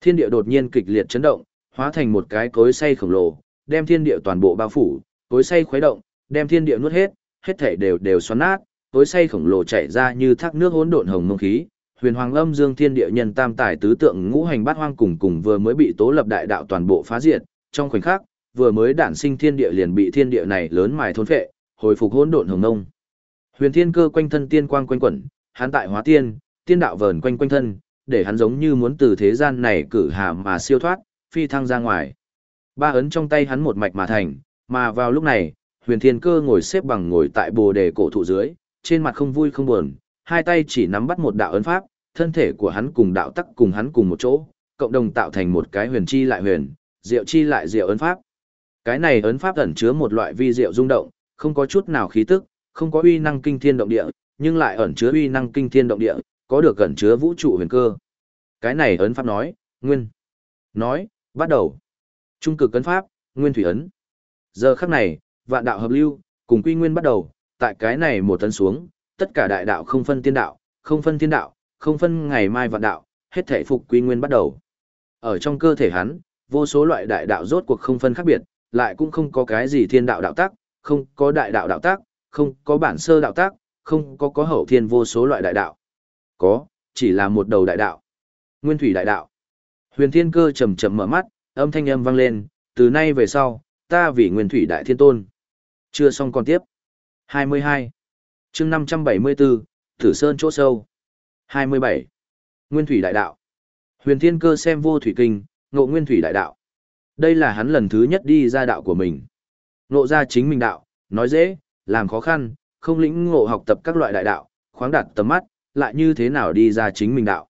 thiên địa đột nhiên kịch liệt chấn động, hóa thành một cái cối xay khổng lồ, đem thiên địa toàn bộ bao phủ, cối xay khuấy động, đem thiên địa nuốt hết, hết thể đều đều xoắn nát, cối xay khổng lồ chảy ra như thác nước hỗn độn hồng mông khí. Huyền Hoàng Âm Dương Thiên Địa Nhân Tam Tài tứ tượng ngũ hành bát hoang cùng cùng vừa mới bị tố lập đại đạo toàn bộ phá diệt, trong khoảnh khắc, vừa mới đản sinh thiên địa liền bị thiên địa này lớn mài thôn phệ, hồi phục hỗn độn hồng nông. Huyền Thiên Cơ quanh thân tiên quang quanh quẩn, hắn tại hóa tiên, tiên đạo vờn quanh quanh thân, để hắn giống như muốn từ thế gian này cử hạ mà siêu thoát, phi thăng ra ngoài. Ba ấn trong tay hắn một mạch mà thành, mà vào lúc này, Huyền Thiên Cơ ngồi xếp bằng ngồi tại bồ đề cổ thụ dưới, trên mặt không vui không buồn, hai tay chỉ nắm bắt một đạo ấn pháp, thân thể của hắn cùng đạo tắc cùng hắn cùng một chỗ, cộng đồng tạo thành một cái huyền chi lại huyền, diệu chi lại diệu ấn pháp. Cái này ấn pháp ẩn chứa một loại vi diệu rung động, không có chút nào khí tức, không có uy năng kinh thiên động địa, nhưng lại ẩn chứa uy năng kinh thiên động địa, có được ẩn chứa vũ trụ huyền cơ. Cái này ấn pháp nói, nguyên. Nói, bắt đầu. Trung cực cấn pháp, nguyên thủy ấn. Giờ khắc này, vạn đạo hợp lưu, cùng quy nguyên bắt đầu, tại cái này một tấn xuống, tất cả đại đạo không phân tiên đạo, không phân thiên đạo, không phân ngày mai vạn đạo, hết thể phục quy nguyên bắt đầu. Ở trong cơ thể hắn, vô số loại đại đạo rốt cuộc không phân khác biệt, lại cũng không có cái gì thiên đạo đạo tác, không có đại đạo đạo tác, không có bản sơ đạo tác, không có có hậu thiên vô số loại đại đạo. Có, chỉ là một đầu đại đạo. Nguyên thủy đại đạo. Huyền Thiên Cơ chậm chậm mở mắt, âm thanh âm vang lên, từ nay về sau, ta vì Nguyên thủy đại thiên tôn. Chưa xong còn tiếp. 22. Chương 574, Tử Sơn chỗ sâu. 27. Nguyên thủy đại đạo. Huyền Thiên Cơ xem vô thủy kinh, ngộ Nguyên thủy đại đạo. Đây là hắn lần thứ nhất đi ra đạo của mình. Ngộ ra chính mình đạo, nói dễ, làm khó khăn, không lĩnh ngộ học tập các loại đại đạo, khoáng đạt tầm mắt, lại như thế nào đi ra chính mình đạo.